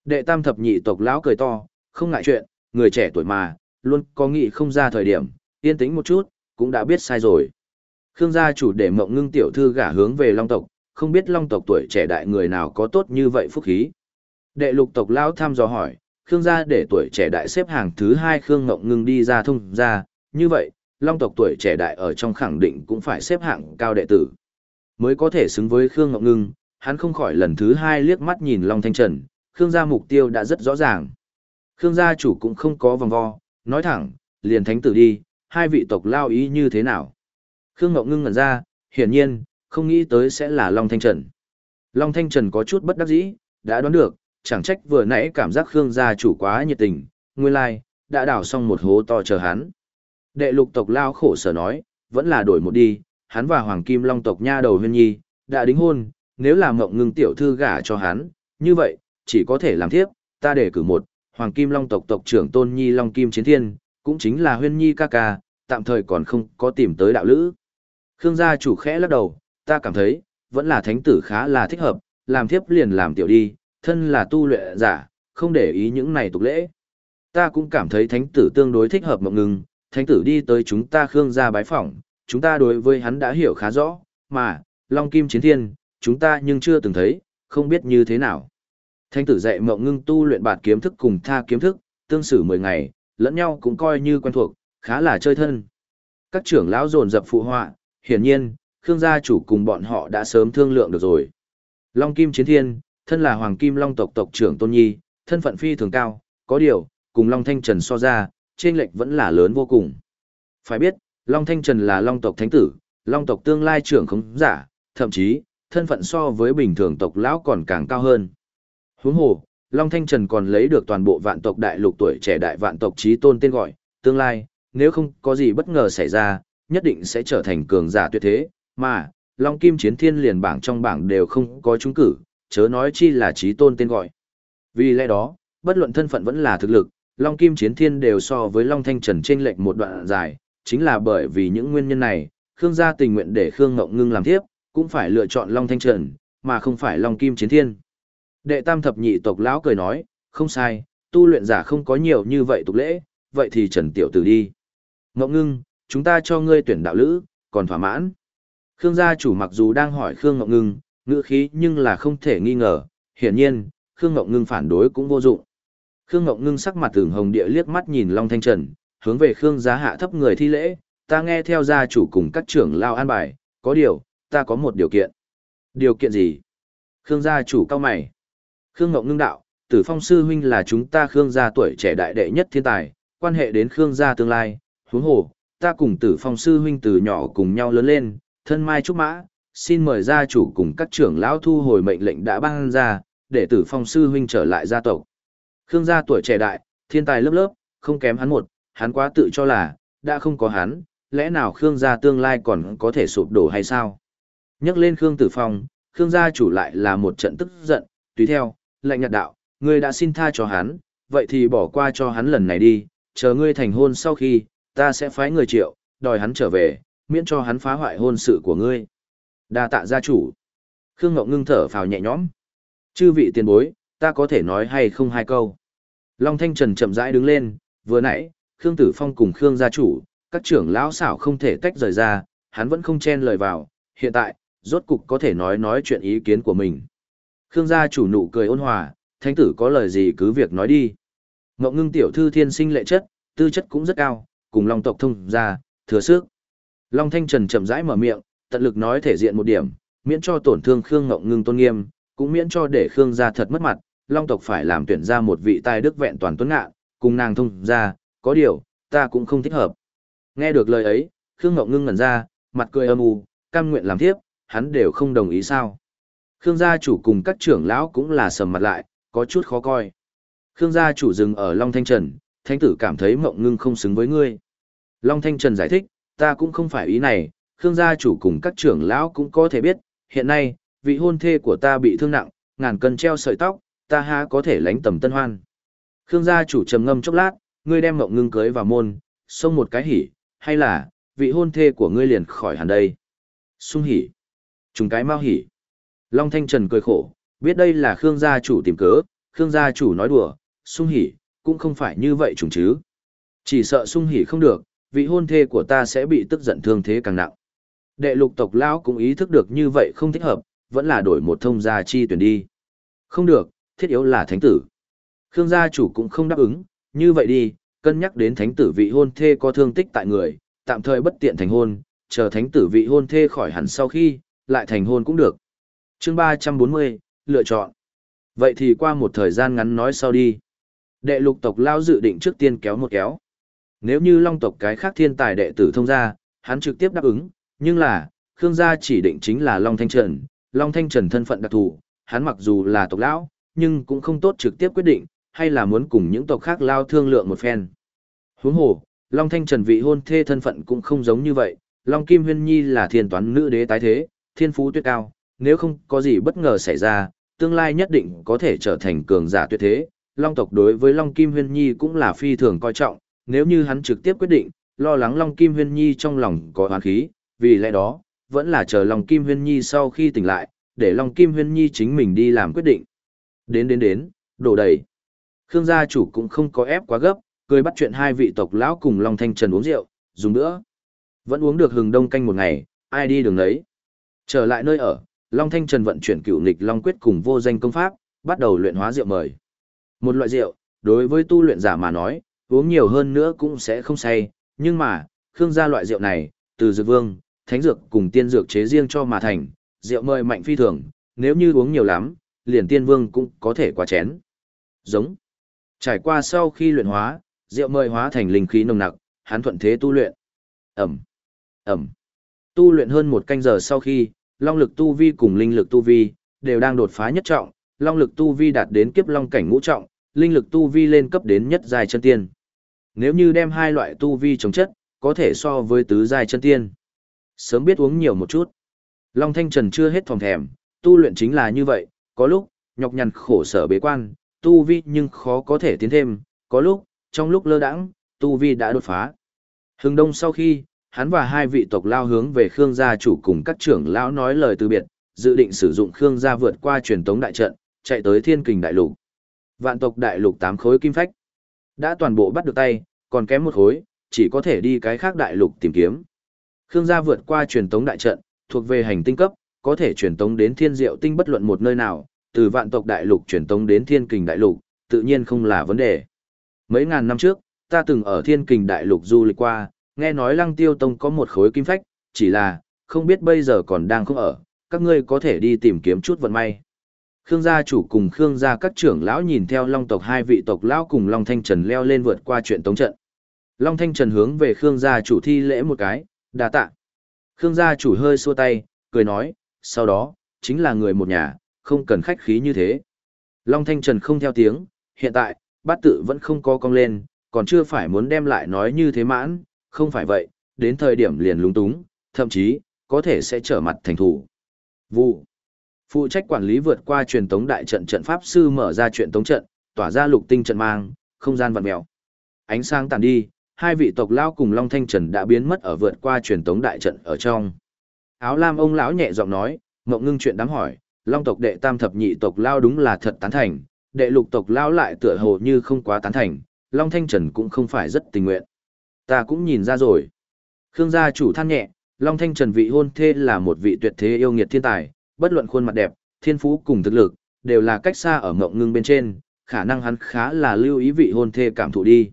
S1: Đệ tam thập nhị tộc lão cười to, không ngại chuyện, người trẻ tuổi mà, luôn có nghị không ra thời điểm, yên tĩnh một chút, cũng đã biết sai rồi. Khương gia chủ để mộng ngưng tiểu thư gả hướng về long tộc, không biết long tộc tuổi trẻ đại người nào có tốt như vậy phúc khí. Đệ lục tộc lão tham dò hỏi, Khương gia để tuổi trẻ đại xếp hàng thứ hai Khương Ngộng Ngưng đi ra thông ra, như vậy, long tộc tuổi trẻ đại ở trong khẳng định cũng phải xếp hạng cao đệ tử. Mới có thể xứng với Khương Ngộng Ngưng, hắn không khỏi lần thứ hai liếc mắt nhìn Long Thanh Trần, Khương gia mục tiêu đã rất rõ ràng. Khương gia chủ cũng không có vòng vo, nói thẳng, liền thánh tử đi, hai vị tộc lao ý như thế nào. Khương Ngọc Ngưng ngẩn ra, hiển nhiên, không nghĩ tới sẽ là Long Thanh Trần. Long Thanh Trần có chút bất đắc dĩ, đã đoán được, chẳng trách vừa nãy cảm giác Khương gia chủ quá nhiệt tình, nguyên lai, like, đã đào xong một hố to chờ hắn. Đệ lục tộc lao khổ sở nói, vẫn là đổi một đi, hắn và Hoàng Kim Long tộc nha đầu huyên nhi, đã đính hôn, nếu là Ngọc ngưng tiểu thư gả cho hắn, như vậy, chỉ có thể làm tiếp, ta để cử một, Hoàng Kim Long tộc tộc trưởng Tôn Nhi Long Kim Chiến Thiên, Cũng chính là huyên nhi ca ca, tạm thời còn không có tìm tới đạo lữ. Khương gia chủ khẽ lắc đầu, ta cảm thấy, vẫn là thánh tử khá là thích hợp, làm thiếp liền làm tiểu đi, thân là tu luyện giả, không để ý những này tục lễ. Ta cũng cảm thấy thánh tử tương đối thích hợp mộng ngừng, thánh tử đi tới chúng ta Khương gia bái phỏng, chúng ta đối với hắn đã hiểu khá rõ, mà, Long Kim Chiến Thiên, chúng ta nhưng chưa từng thấy, không biết như thế nào. Thánh tử dạy mộng ngưng tu luyện bạt kiếm thức cùng tha kiếm thức, tương xử 10 ngày, lẫn nhau cũng coi như quen thuộc, khá là chơi thân. Các trưởng lão dồn dập phụ họa, hiển nhiên, Khương gia chủ cùng bọn họ đã sớm thương lượng được rồi. Long Kim Chiến Thiên, thân là Hoàng Kim Long tộc tộc trưởng Tôn Nhi, thân phận phi thường cao, có điều, cùng Long Thanh Trần so ra, trên lệch vẫn là lớn vô cùng. Phải biết, Long Thanh Trần là Long tộc thánh tử, Long tộc tương lai trưởng khống giả, thậm chí, thân phận so với bình thường tộc lão còn càng cao hơn. Huống hồ, Long Thanh Trần còn lấy được toàn bộ vạn tộc đại lục tuổi trẻ đại vạn tộc trí tôn tên gọi, tương lai, nếu không có gì bất ngờ xảy ra, nhất định sẽ trở thành cường giả tuyệt thế, mà, Long Kim Chiến Thiên liền bảng trong bảng đều không có trúng cử, chớ nói chi là trí tôn tên gọi. Vì lẽ đó, bất luận thân phận vẫn là thực lực, Long Kim Chiến Thiên đều so với Long Thanh Trần trên lệnh một đoạn dài, chính là bởi vì những nguyên nhân này, Khương gia tình nguyện để Khương Ngộng Ngưng làm tiếp, cũng phải lựa chọn Long Thanh Trần, mà không phải Long Kim Chiến Thiên. Đệ tam thập nhị tộc lão cười nói, không sai, tu luyện giả không có nhiều như vậy tục lễ, vậy thì Trần Tiểu Tử đi. Ngộng Ngưng, chúng ta cho ngươi tuyển đạo lữ, còn thỏa mãn. Khương gia chủ mặc dù đang hỏi Khương Ngọc Ngưng, ngữ khí nhưng là không thể nghi ngờ, hiển nhiên, Khương Ngọc Ngưng phản đối cũng vô dụng. Khương Ngọc Ngưng sắc mặt tưởng hồng địa liếc mắt nhìn Long Thanh Trần, hướng về Khương giá hạ thấp người thi lễ, ta nghe theo gia chủ cùng các trưởng lao an bài, có điều, ta có một điều kiện. Điều kiện gì? Khương gia chủ cao mày. Khương Ngọc Ngưng đạo, tử phong sư huynh là chúng ta Khương gia tuổi trẻ đại đệ nhất thiên tài, quan hệ đến Khương gia tương lai, huống hồ, ta cùng tử phong sư huynh từ nhỏ cùng nhau lớn lên, thân mai trúc mã, xin mời gia chủ cùng các trưởng lão thu hồi mệnh lệnh đã ban ra, để tử phong sư huynh trở lại gia tộc. Khương gia tuổi trẻ đại, thiên tài lớp lớp, không kém hắn một, hắn quá tự cho là, đã không có hắn, lẽ nào Khương gia tương lai còn có thể sụp đổ hay sao? Nhắc lên Khương Tử Phong, Khương gia chủ lại là một trận tức giận, tùy theo, lệnh nhật đạo, ngươi đã xin tha cho hắn, vậy thì bỏ qua cho hắn lần này đi, chờ ngươi thành hôn sau khi, ta sẽ phái người triệu, đòi hắn trở về, miễn cho hắn phá hoại hôn sự của ngươi. Đa tạ gia chủ. Khương Ngọc ngưng thở phào nhẹ nhõm. Chư vị tiền bối, ta có thể nói hay không hai câu. Long Thanh Trần chậm rãi đứng lên, vừa nãy, Khương Tử Phong cùng Khương gia chủ, các trưởng lão xảo không thể tách rời ra, hắn vẫn không chen lời vào, hiện tại, rốt cục có thể nói nói chuyện ý kiến của mình. Khương gia chủ nụ cười ôn hòa, thánh tử có lời gì cứ việc nói đi. Ngọc ngưng tiểu thư thiên sinh lệ chất, tư chất cũng rất cao, cùng Long tộc thông ra, thừa sức. Long Thanh Trần chậm rãi mở miệng, tận lực nói thể diện một điểm, miễn cho tổn thương Khương ngọng ngưng tôn nghiêm, cũng miễn cho để Khương gia thật mất mặt, Long tộc phải làm tuyển ra một vị tài đức vẹn toàn tuấn ngạ, cùng nàng thông ra, có điều, ta cũng không thích hợp. Nghe được lời ấy, Khương ngọng ngưng ngẩn ra, mặt cười âm u, cam nguyện làm tiếp, hắn đều không đồng ý sao. Khương gia chủ cùng các trưởng lão cũng là sầm mặt lại, có chút khó coi. Khương gia chủ dừng ở Long Thanh Trần, thánh tử cảm thấy ngọng ngưng không xứng với ngươi. Long Thanh Trần giải thích, ta cũng không phải ý này, Khương gia chủ cùng các trưởng lão cũng có thể biết, hiện nay, vị hôn thê của ta bị thương nặng, ngàn cân treo sợi tóc, ta há có thể lánh tầm tân hoan. Khương gia chủ trầm ngâm chốc lát, ngươi đem mộng ngưng cưới vào môn, xông một cái hỉ, hay là, vị hôn thê của ngươi liền khỏi hẳn đây. Xung hỉ. trùng cái mau hỉ. Long Thanh Trần cười khổ, biết đây là Khương gia chủ tìm cớ, Khương gia chủ nói đùa, xung hỉ, cũng không phải như vậy trùng chứ. Chỉ sợ xung hỉ không được, vị hôn thê của ta sẽ bị tức giận thương thế càng nặng. Đệ lục tộc lão cũng ý thức được như vậy không thích hợp, vẫn là đổi một thông gia chi tuyển đi. Không được, thiết yếu là thánh tử. Khương gia chủ cũng không đáp ứng, như vậy đi, cân nhắc đến thánh tử vị hôn thê có thương tích tại người, tạm thời bất tiện thành hôn, chờ thánh tử vị hôn thê khỏi hẳn sau khi, lại thành hôn cũng được. chương 340, lựa chọn. Vậy thì qua một thời gian ngắn nói sau đi. Đệ lục tộc lao dự định trước tiên kéo một kéo. Nếu như long tộc cái khác thiên tài đệ tử thông gia, hắn trực tiếp đáp ứng, nhưng là, Khương gia chỉ định chính là Long Thanh Trần, Long Thanh Trần thân phận đặc thù, hắn mặc dù là tộc lão, nhưng cũng không tốt trực tiếp quyết định, hay là muốn cùng những tộc khác lao thương lượng một phen. Huống hồ, Long Thanh Trần vị hôn thê thân phận cũng không giống như vậy, Long Kim Huyên Nhi là thiên toán nữ đế tái thế, thiên phú tuyệt cao, nếu không có gì bất ngờ xảy ra, tương lai nhất định có thể trở thành cường giả tuyệt thế. Long tộc đối với Long Kim Huyên Nhi cũng là phi thường coi trọng, nếu như hắn trực tiếp quyết định, lo lắng Long Kim Huyên Nhi trong lòng có oán khí, vì lẽ đó, vẫn là chờ Long Kim Huyên Nhi sau khi tỉnh lại, để Long Kim Huyên Nhi chính mình đi làm quyết định. Đến đến đến, đổ đầy. Khương gia chủ cũng không có ép quá gấp, cười bắt chuyện hai vị tộc lão cùng Long Thanh Trần uống rượu, dùng nữa. Vẫn uống được hừng đông canh một ngày, ai đi đường đấy. Trở lại nơi ở, Long Thanh Trần vận chuyển cựu nghịch Long Quyết cùng vô danh công pháp, bắt đầu luyện hóa rượu mời. Một loại rượu, đối với tu luyện giả mà nói, uống nhiều hơn nữa cũng sẽ không say, nhưng mà, Khương gia loại rượu này, từ dược vương, thánh dược cùng tiên dược chế riêng cho mà thành, rượu mời mạnh phi thường, nếu như uống nhiều lắm, liền tiên vương cũng có thể qua chén. Giống. Trải qua sau khi luyện hóa, rượu mời hóa thành linh khí nồng nặc, hắn thuận thế tu luyện. Ẩm. Ẩm. Tu luyện hơn một canh giờ sau khi, long lực tu vi cùng linh lực tu vi, đều đang đột phá nhất trọng, long lực tu vi đạt đến kiếp long cảnh ngũ trọng, linh lực tu vi lên cấp đến nhất giai chân tiên. Nếu như đem hai loại tu vi chống chất, có thể so với tứ giai chân tiên. Sớm biết uống nhiều một chút. Long Thanh Trần chưa hết thòm thèm, tu luyện chính là như vậy, có lúc, nhọc nhằn khổ sở bế quan, tu vi nhưng khó có thể tiến thêm, có lúc, trong lúc lơ đãng, tu vi đã đột phá. Hưng đông sau khi, hắn và hai vị tộc lao hướng về Khương gia chủ cùng các trưởng lão nói lời từ biệt, dự định sử dụng Khương gia vượt qua truyền tống đại trận, chạy tới Thiên Kình đại lục. Vạn tộc đại lục tám khối kim phách đã toàn bộ bắt được tay, còn kém một khối, chỉ có thể đi cái khác đại lục tìm kiếm. Khương gia vượt qua truyền tống đại trận, thuộc về hành tinh cấp, có thể truyền tống đến Thiên Diệu tinh bất luận một nơi nào, từ vạn tộc đại lục truyền tống đến Thiên Kình đại lục, tự nhiên không là vấn đề. Mấy ngàn năm trước, ta từng ở Thiên Kình đại lục du lịch qua, nghe nói Lăng Tiêu Tông có một khối kim phách, chỉ là, không biết bây giờ còn đang không ở, các ngươi có thể đi tìm kiếm chút vận may. Khương gia chủ cùng Khương gia các trưởng lão nhìn theo Long tộc hai vị tộc lão cùng Long Thanh Trần leo lên vượt qua chuyện tống trận. Long Thanh Trần hướng về Khương gia chủ thi lễ một cái, đa tạ. Khương gia chủ hơi xua tay, cười nói, sau đó, chính là người một nhà, không cần khách khí như thế. Long Thanh Trần không theo tiếng, hiện tại, bát tự vẫn không có cong lên, còn chưa phải muốn đem lại nói như thế mãn, không phải vậy, đến thời điểm liền lúng túng, thậm chí, có thể sẽ trở mặt thành thủ. Vụ. Phụ trách quản lý vượt qua truyền tống đại trận trận pháp sư mở ra chuyện tống trận, tỏa ra lục tinh trận mang, không gian vặn mèo. Ánh sáng tàn đi, hai vị tộc lão cùng Long Thanh Trần đã biến mất ở vượt qua truyền tống đại trận ở trong. Áo lam ông lão nhẹ giọng nói, ngậm ngưng chuyện đám hỏi, Long tộc đệ tam thập nhị tộc lao đúng là thật tán thành, đệ lục tộc lao lại tựa hồ như không quá tán thành, Long Thanh Trần cũng không phải rất tình nguyện. Ta cũng nhìn ra rồi. Khương gia chủ than nhẹ, Long Thanh Trần vị hôn thê là một vị tuyệt thế yêu nghiệt thiên tài, bất luận khuôn mặt đẹp, thiên phú cùng thực lực, đều là cách xa ở mộng ngưng bên trên, khả năng hắn khá là lưu ý vị hôn thê cảm thụ đi.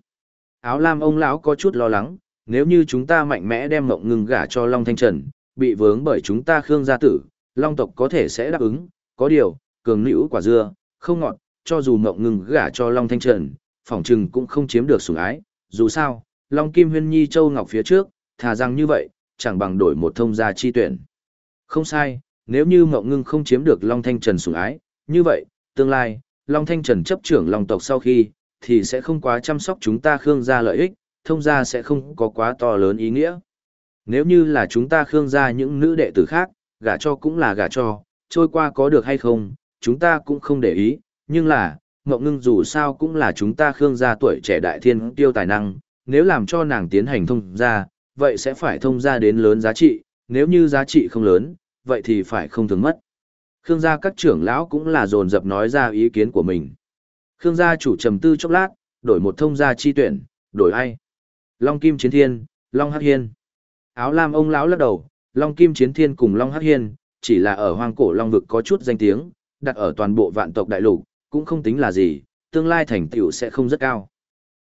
S1: Áo lam ông lão có chút lo lắng, nếu như chúng ta mạnh mẽ đem mộng ngưng gả cho Long Thanh Trần, bị vướng bởi chúng ta Khương gia tử, Long tộc có thể sẽ đáp ứng, có điều, cường nữ quả dưa, không ngọt, cho dù mộng ngưng gả cho Long Thanh Trần, phỏng trừng cũng không chiếm được sủng ái, dù sao, Long Kim Huyên Nhi Châu Ngọc phía trước, thà rằng như vậy, chẳng bằng đổi một thông gia chi tuyển. Không sai, nếu như Mộng Ngưng không chiếm được Long Thanh Trần sủng ái, như vậy, tương lai, Long Thanh Trần chấp trưởng Long tộc sau khi, thì sẽ không quá chăm sóc chúng ta Khương gia lợi ích, thông gia sẽ không có quá to lớn ý nghĩa. Nếu như là chúng ta Khương gia những nữ đệ tử khác, gả cho cũng là gả cho, trôi qua có được hay không, chúng ta cũng không để ý, nhưng là, Ngộng Ngưng dù sao cũng là chúng ta Khương gia tuổi trẻ đại thiên tiêu tài năng, nếu làm cho nàng tiến hành thông gia, vậy sẽ phải thông gia đến lớn giá trị, nếu như giá trị không lớn, vậy thì phải không thường mất. Khương gia các trưởng lão cũng là dồn dập nói ra ý kiến của mình. Khương gia chủ trầm tư chốc lát, đổi một thông gia chi tuyển, đổi ai? Long Kim Chiến Thiên, Long Hắc Hiên. Áo lam ông lão lắc đầu, Long Kim Chiến Thiên cùng Long Hắc Hiên, chỉ là ở hoang cổ Long vực có chút danh tiếng, đặt ở toàn bộ vạn tộc đại lục, cũng không tính là gì, tương lai thành tựu sẽ không rất cao.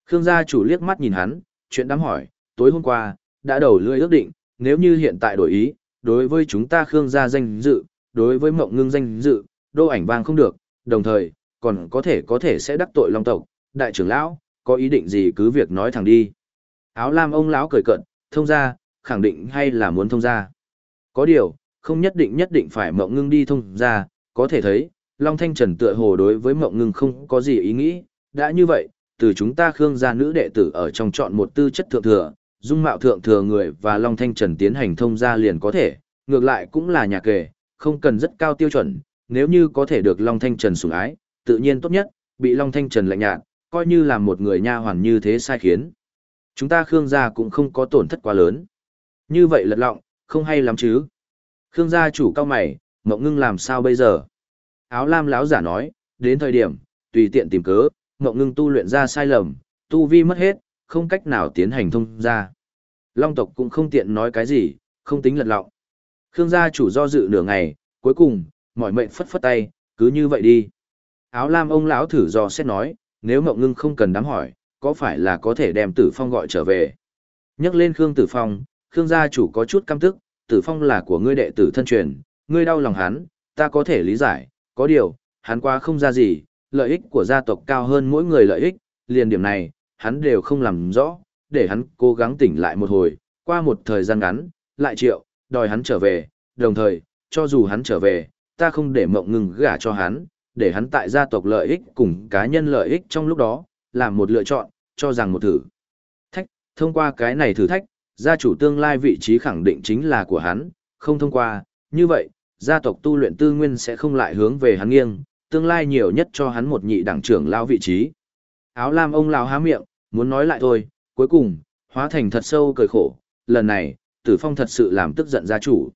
S1: Khương gia chủ liếc mắt nhìn hắn, chuyện đám hỏi, tối hôm qua, đã đầu lưỡi ước định, nếu như hiện tại đổi ý, đối với chúng ta Khương gia danh dự, đối với mộng ngưng danh dự, đô ảnh vang không được, đồng thời, còn có thể có thể sẽ đắc tội long tộc, đại trưởng lão, có ý định gì cứ việc nói thẳng đi. Áo lam ông lão cười cận, thông ra, khẳng định hay là muốn thông ra. Có điều, không nhất định nhất định phải mộng ngưng đi thông ra, có thể thấy, Long Thanh Trần tựa hồ đối với mộng ngưng không có gì ý nghĩ, đã như vậy, từ chúng ta Khương gia nữ đệ tử ở trong chọn một tư chất thượng thừa, dung mạo thượng thừa người và Long Thanh Trần tiến hành thông gia liền có thể, ngược lại cũng là nhà kề, không cần rất cao tiêu chuẩn, nếu như có thể được Long Thanh Trần sủng ái, tự nhiên tốt nhất, bị Long Thanh Trần lạnh nhạt, coi như là một người nha hoàn như thế sai khiến. Chúng ta Khương gia cũng không có tổn thất quá lớn. Như vậy lật lọng, không hay lắm chứ. Khương gia chủ cao mày, mộng ngưng làm sao bây giờ? Áo lam lão giả nói, đến thời điểm, tùy tiện tìm cớ, mộng ngưng tu luyện ra sai lầm, tu vi mất hết, không cách nào tiến hành thông ra. Long tộc cũng không tiện nói cái gì, không tính lật lọng. Khương gia chủ do dự nửa ngày, cuối cùng, mọi mệnh phất phất tay, cứ như vậy đi. Áo lam ông lão thử do xét nói, nếu mộng ngưng không cần đám hỏi, có phải là có thể đem tử phong gọi trở về. Nhắc lên Khương Tử Phong, Khương gia chủ có chút căm tức, Tử Phong là của ngươi đệ tử thân truyền, ngươi đau lòng hắn, ta có thể lý giải, có điều, hắn qua không ra gì, lợi ích của gia tộc cao hơn mỗi người lợi ích, liền điểm này, hắn đều không làm rõ, để hắn cố gắng tỉnh lại một hồi, qua một thời gian ngắn, lại triệu, đòi hắn trở về, đồng thời, cho dù hắn trở về, ta không để mộng ngừng gả cho hắn, để hắn tại gia tộc lợi ích cùng cá nhân lợi ích trong lúc đó, làm một lựa chọn, cho rằng một thử. Thách, thông qua cái này thử thách, gia chủ tương lai vị trí khẳng định chính là của hắn, không thông qua, như vậy, gia tộc tu luyện tư nguyên sẽ không lại hướng về hắn nghiêng, tương lai nhiều nhất cho hắn một nhị đẳng trưởng lao vị trí. Áo lam ông lão há miệng, muốn nói lại thôi, cuối cùng, hóa thành thật sâu cười khổ, lần này, tử phong thật sự làm tức giận gia chủ.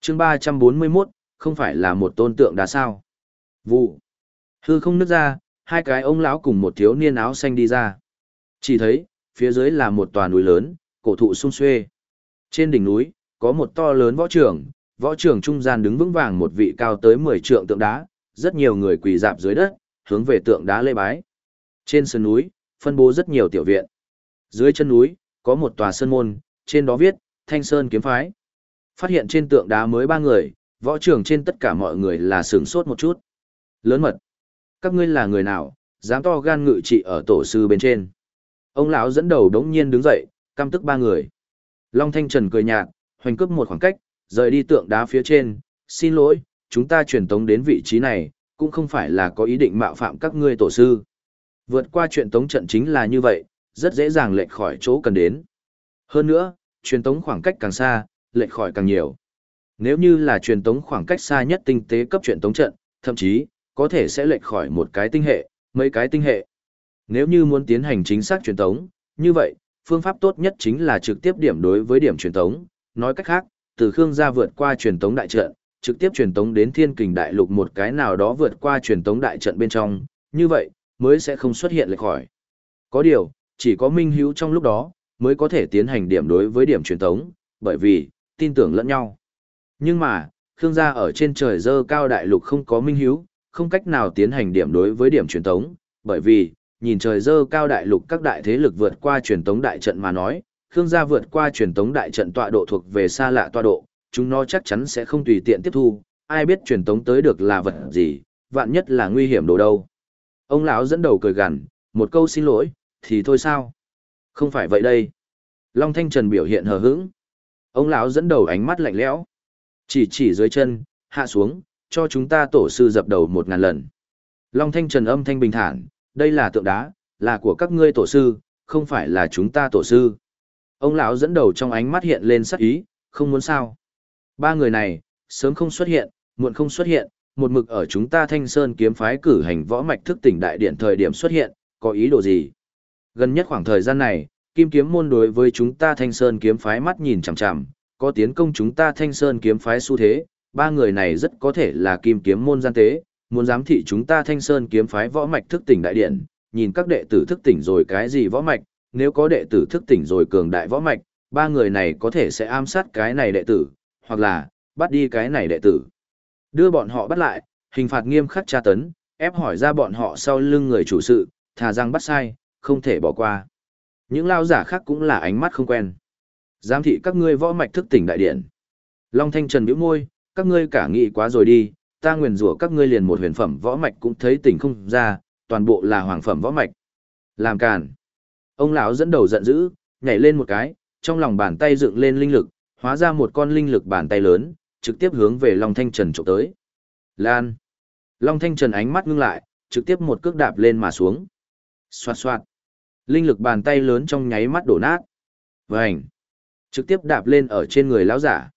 S1: chương 341, không phải là một tôn tượng đá sao. Vụ. Hư không nứt ra, hai cái ông lão cùng một thiếu niên áo xanh đi ra. Chỉ thấy, phía dưới là một tòa núi lớn, cổ thụ sung xuê. Trên đỉnh núi, có một to lớn võ trường, võ trường trung gian đứng vững vàng một vị cao tới 10 trượng tượng đá, rất nhiều người quỳ dạp dưới đất, hướng về tượng đá lê bái. Trên sườn núi, phân bố rất nhiều tiểu viện. Dưới chân núi, có một tòa sơn môn, trên đó viết, Thanh Sơn kiếm phái. Phát hiện trên tượng đá mới ba người, võ trưởng trên tất cả mọi người là sửng sốt một chút. Lớn mật. Các ngươi là người nào, dám to gan ngự trị ở tổ sư bên trên. Ông lão dẫn đầu đống nhiên đứng dậy, căm tức ba người. Long Thanh Trần cười nhạt, hoành cướp một khoảng cách, rời đi tượng đá phía trên, xin lỗi, chúng ta truyền tống đến vị trí này, cũng không phải là có ý định mạo phạm các ngươi tổ sư. Vượt qua truyền tống trận chính là như vậy, rất dễ dàng lệch khỏi chỗ cần đến. Hơn nữa, truyền tống khoảng cách càng xa, lệch khỏi càng nhiều. Nếu như là truyền tống khoảng cách xa nhất tinh tế cấp truyền tống trận, thậm chí, có thể sẽ lệch khỏi một cái tinh hệ, mấy cái tinh hệ. Nếu như muốn tiến hành chính xác truyền tống, như vậy, phương pháp tốt nhất chính là trực tiếp điểm đối với điểm truyền tống. Nói cách khác, từ Khương gia vượt qua truyền tống đại trận, trực tiếp truyền tống đến Thiên Kình Đại Lục một cái nào đó vượt qua truyền tống đại trận bên trong, như vậy mới sẽ không xuất hiện lệch khỏi. Có điều, chỉ có minh hữu trong lúc đó mới có thể tiến hành điểm đối với điểm truyền tống, bởi vì tin tưởng lẫn nhau. Nhưng mà, Khương gia ở trên trời dơ cao đại lục không có minh hữu, không cách nào tiến hành điểm đối với điểm truyền tống, bởi vì nhìn trời dơ cao đại lục các đại thế lực vượt qua truyền tống đại trận mà nói, Khương gia vượt qua truyền tống đại trận tọa độ thuộc về xa lạ tọa độ, chúng nó chắc chắn sẽ không tùy tiện tiếp thu, ai biết truyền tống tới được là vật gì, vạn nhất là nguy hiểm đồ đâu. Ông lão dẫn đầu cười gằn, một câu xin lỗi, thì thôi sao? Không phải vậy đây. Long Thanh Trần biểu hiện hờ hững. Ông lão dẫn đầu ánh mắt lạnh lẽo, chỉ chỉ dưới chân, hạ xuống, cho chúng ta tổ sư dập đầu một ngàn lần. Long Thanh Trần âm thanh bình thản, đây là tượng đá, là của các ngươi tổ sư, không phải là chúng ta tổ sư. Ông lão dẫn đầu trong ánh mắt hiện lên sắc ý, không muốn sao. Ba người này, sớm không xuất hiện, muộn không xuất hiện, một mực ở chúng ta Thanh Sơn kiếm phái cử hành võ mạch thức tỉnh đại điện thời điểm xuất hiện, có ý đồ gì? Gần nhất khoảng thời gian này, kim kiếm môn đối với chúng ta Thanh Sơn kiếm phái mắt nhìn chằm chằm, có tiến công chúng ta Thanh Sơn kiếm phái xu thế, ba người này rất có thể là kim kiếm môn gian tế, muốn giám thị chúng ta Thanh Sơn kiếm phái võ mạch thức tỉnh đại điện, nhìn các đệ tử thức tỉnh rồi cái gì võ mạch, nếu có đệ tử thức tỉnh rồi cường đại võ mạch, ba người này có thể sẽ ám sát cái này đệ tử, hoặc là bắt đi cái này đệ tử. Đưa bọn họ bắt lại, hình phạt nghiêm khắc tra tấn, ép hỏi ra bọn họ sau lưng người chủ sự, thà rằng bắt sai, không thể bỏ qua. Những lao giả khác cũng là ánh mắt không quen. Giám thị các ngươi võ mạch thức tỉnh đại điện. Long Thanh Trần bĩu môi, các ngươi cả nghị quá rồi đi, ta nguyền rủa các ngươi liền một huyền phẩm võ mạch cũng thấy tỉnh không ra, toàn bộ là hoàng phẩm võ mạch. Làm càn. Ông lão dẫn đầu giận dữ, nhảy lên một cái, trong lòng bàn tay dựng lên linh lực, hóa ra một con linh lực bàn tay lớn, trực tiếp hướng về Long Thanh Trần trộm tới. Lan. Long Thanh Trần ánh mắt ngưng lại, trực tiếp một cước đạp lên mà xuống. Xoạt xoạt. Linh lực bàn tay lớn trong nháy mắt đổ nát. Vành. Trực tiếp đạp lên ở trên người lão giả.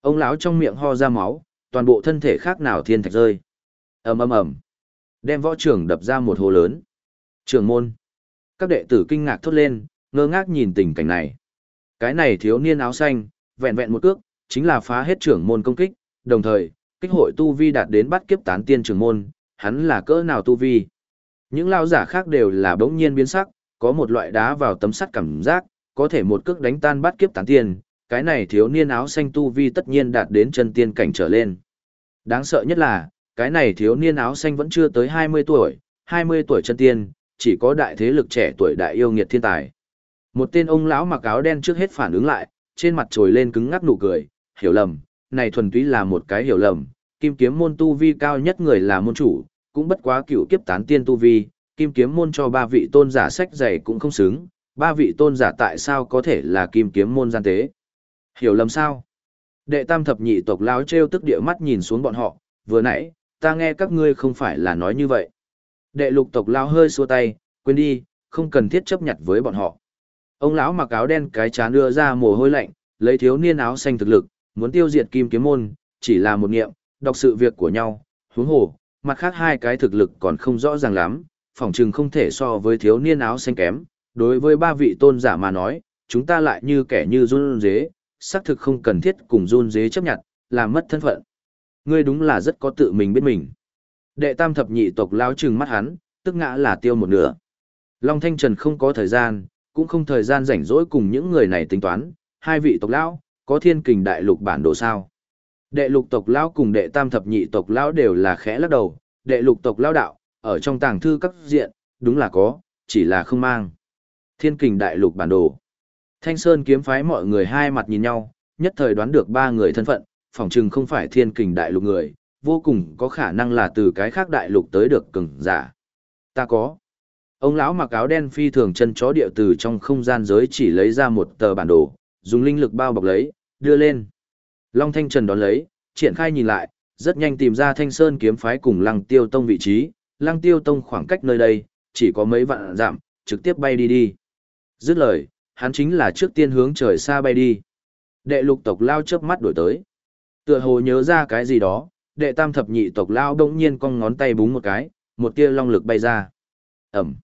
S1: Ông lão trong miệng ho ra máu, toàn bộ thân thể khác nào thiên thạch rơi. ầm ầm ầm, đem võ trưởng đập ra một hồ lớn. Trường môn. Các đệ tử kinh ngạc thốt lên, ngơ ngác nhìn tình cảnh này. Cái này thiếu niên áo xanh, vẹn vẹn một cước, chính là phá hết trưởng môn công kích, đồng thời, kích hội tu vi đạt đến bắt kiếp tán tiên trưởng môn, hắn là cỡ nào tu vi. Những lao giả khác đều là bỗng nhiên biến sắc, có một loại đá vào tấm sắt cảm giác, có thể một cước đánh tan bắt kiếp tán tiên, cái này thiếu niên áo xanh tu vi tất nhiên đạt đến chân tiên cảnh trở lên. Đáng sợ nhất là, cái này thiếu niên áo xanh vẫn chưa tới 20 tuổi, 20 tuổi chân tiên, chỉ có đại thế lực trẻ tuổi đại yêu nghiệt thiên tài. Một tên ông lão mặc áo đen trước hết phản ứng lại, trên mặt trồi lên cứng ngắc nụ cười, hiểu lầm, này thuần túy là một cái hiểu lầm, kim kiếm môn tu vi cao nhất người là môn chủ, cũng bất quá cựu kiếp tán tiên tu vi, kim kiếm môn cho ba vị tôn giả sách dày cũng không xứng, ba vị tôn giả tại sao có thể là kim kiếm môn gian tế. Hiểu lầm sao? Đệ tam thập nhị tộc lão treo tức địa mắt nhìn xuống bọn họ, vừa nãy, ta nghe các ngươi không phải là nói như vậy. Đệ lục tộc lão hơi xua tay, quên đi, không cần thiết chấp nhận với bọn họ. Ông lão mặc áo đen cái chán đưa ra mồ hôi lạnh, lấy thiếu niên áo xanh thực lực, muốn tiêu diệt kim kiếm môn, chỉ là một niệm, đọc sự việc của nhau, huống hồ, mặt khác hai cái thực lực còn không rõ ràng lắm, phỏng chừng không thể so với thiếu niên áo xanh kém. Đối với ba vị tôn giả mà nói, chúng ta lại như kẻ như run dế, xác thực không cần thiết cùng run dế chấp nhận, làm mất thân phận. Ngươi đúng là rất có tự mình biết mình. Đệ tam thập nhị tộc lao trừng mắt hắn, tức ngã là tiêu một nửa. Long Thanh Trần không có thời gian, cũng không thời gian rảnh rỗi cùng những người này tính toán, hai vị tộc lão, có thiên kình đại lục bản đồ sao. Đệ lục tộc lão cùng đệ tam thập nhị tộc lão đều là khẽ lắc đầu, đệ lục tộc lão đạo, ở trong tàng thư các diện, đúng là có, chỉ là không mang. Thiên kình đại lục bản đồ. Thanh Sơn kiếm phái mọi người hai mặt nhìn nhau, nhất thời đoán được ba người thân phận, phỏng chừng không phải thiên kình đại lục người, vô cùng có khả năng là từ cái khác đại lục tới được cường giả. Ta có. Ông lão mặc áo đen phi thường chân chó địa từ trong không gian giới chỉ lấy ra một tờ bản đồ, dùng linh lực bao bọc lấy, đưa lên. Long Thanh Trần đón lấy, triển khai nhìn lại, rất nhanh tìm ra Thanh Sơn kiếm phái cùng Lăng Tiêu Tông vị trí, Lăng Tiêu Tông khoảng cách nơi đây, chỉ có mấy vạn dặm, trực tiếp bay đi đi. Dứt lời, hắn chính là trước tiên hướng trời xa bay đi. Đệ lục tộc lao chớp mắt đổi tới. Tựa hồ nhớ ra cái gì đó, đệ tam thập nhị tộc lao đông nhiên cong ngón tay búng một cái, một tia long lực bay ra. Ẩm.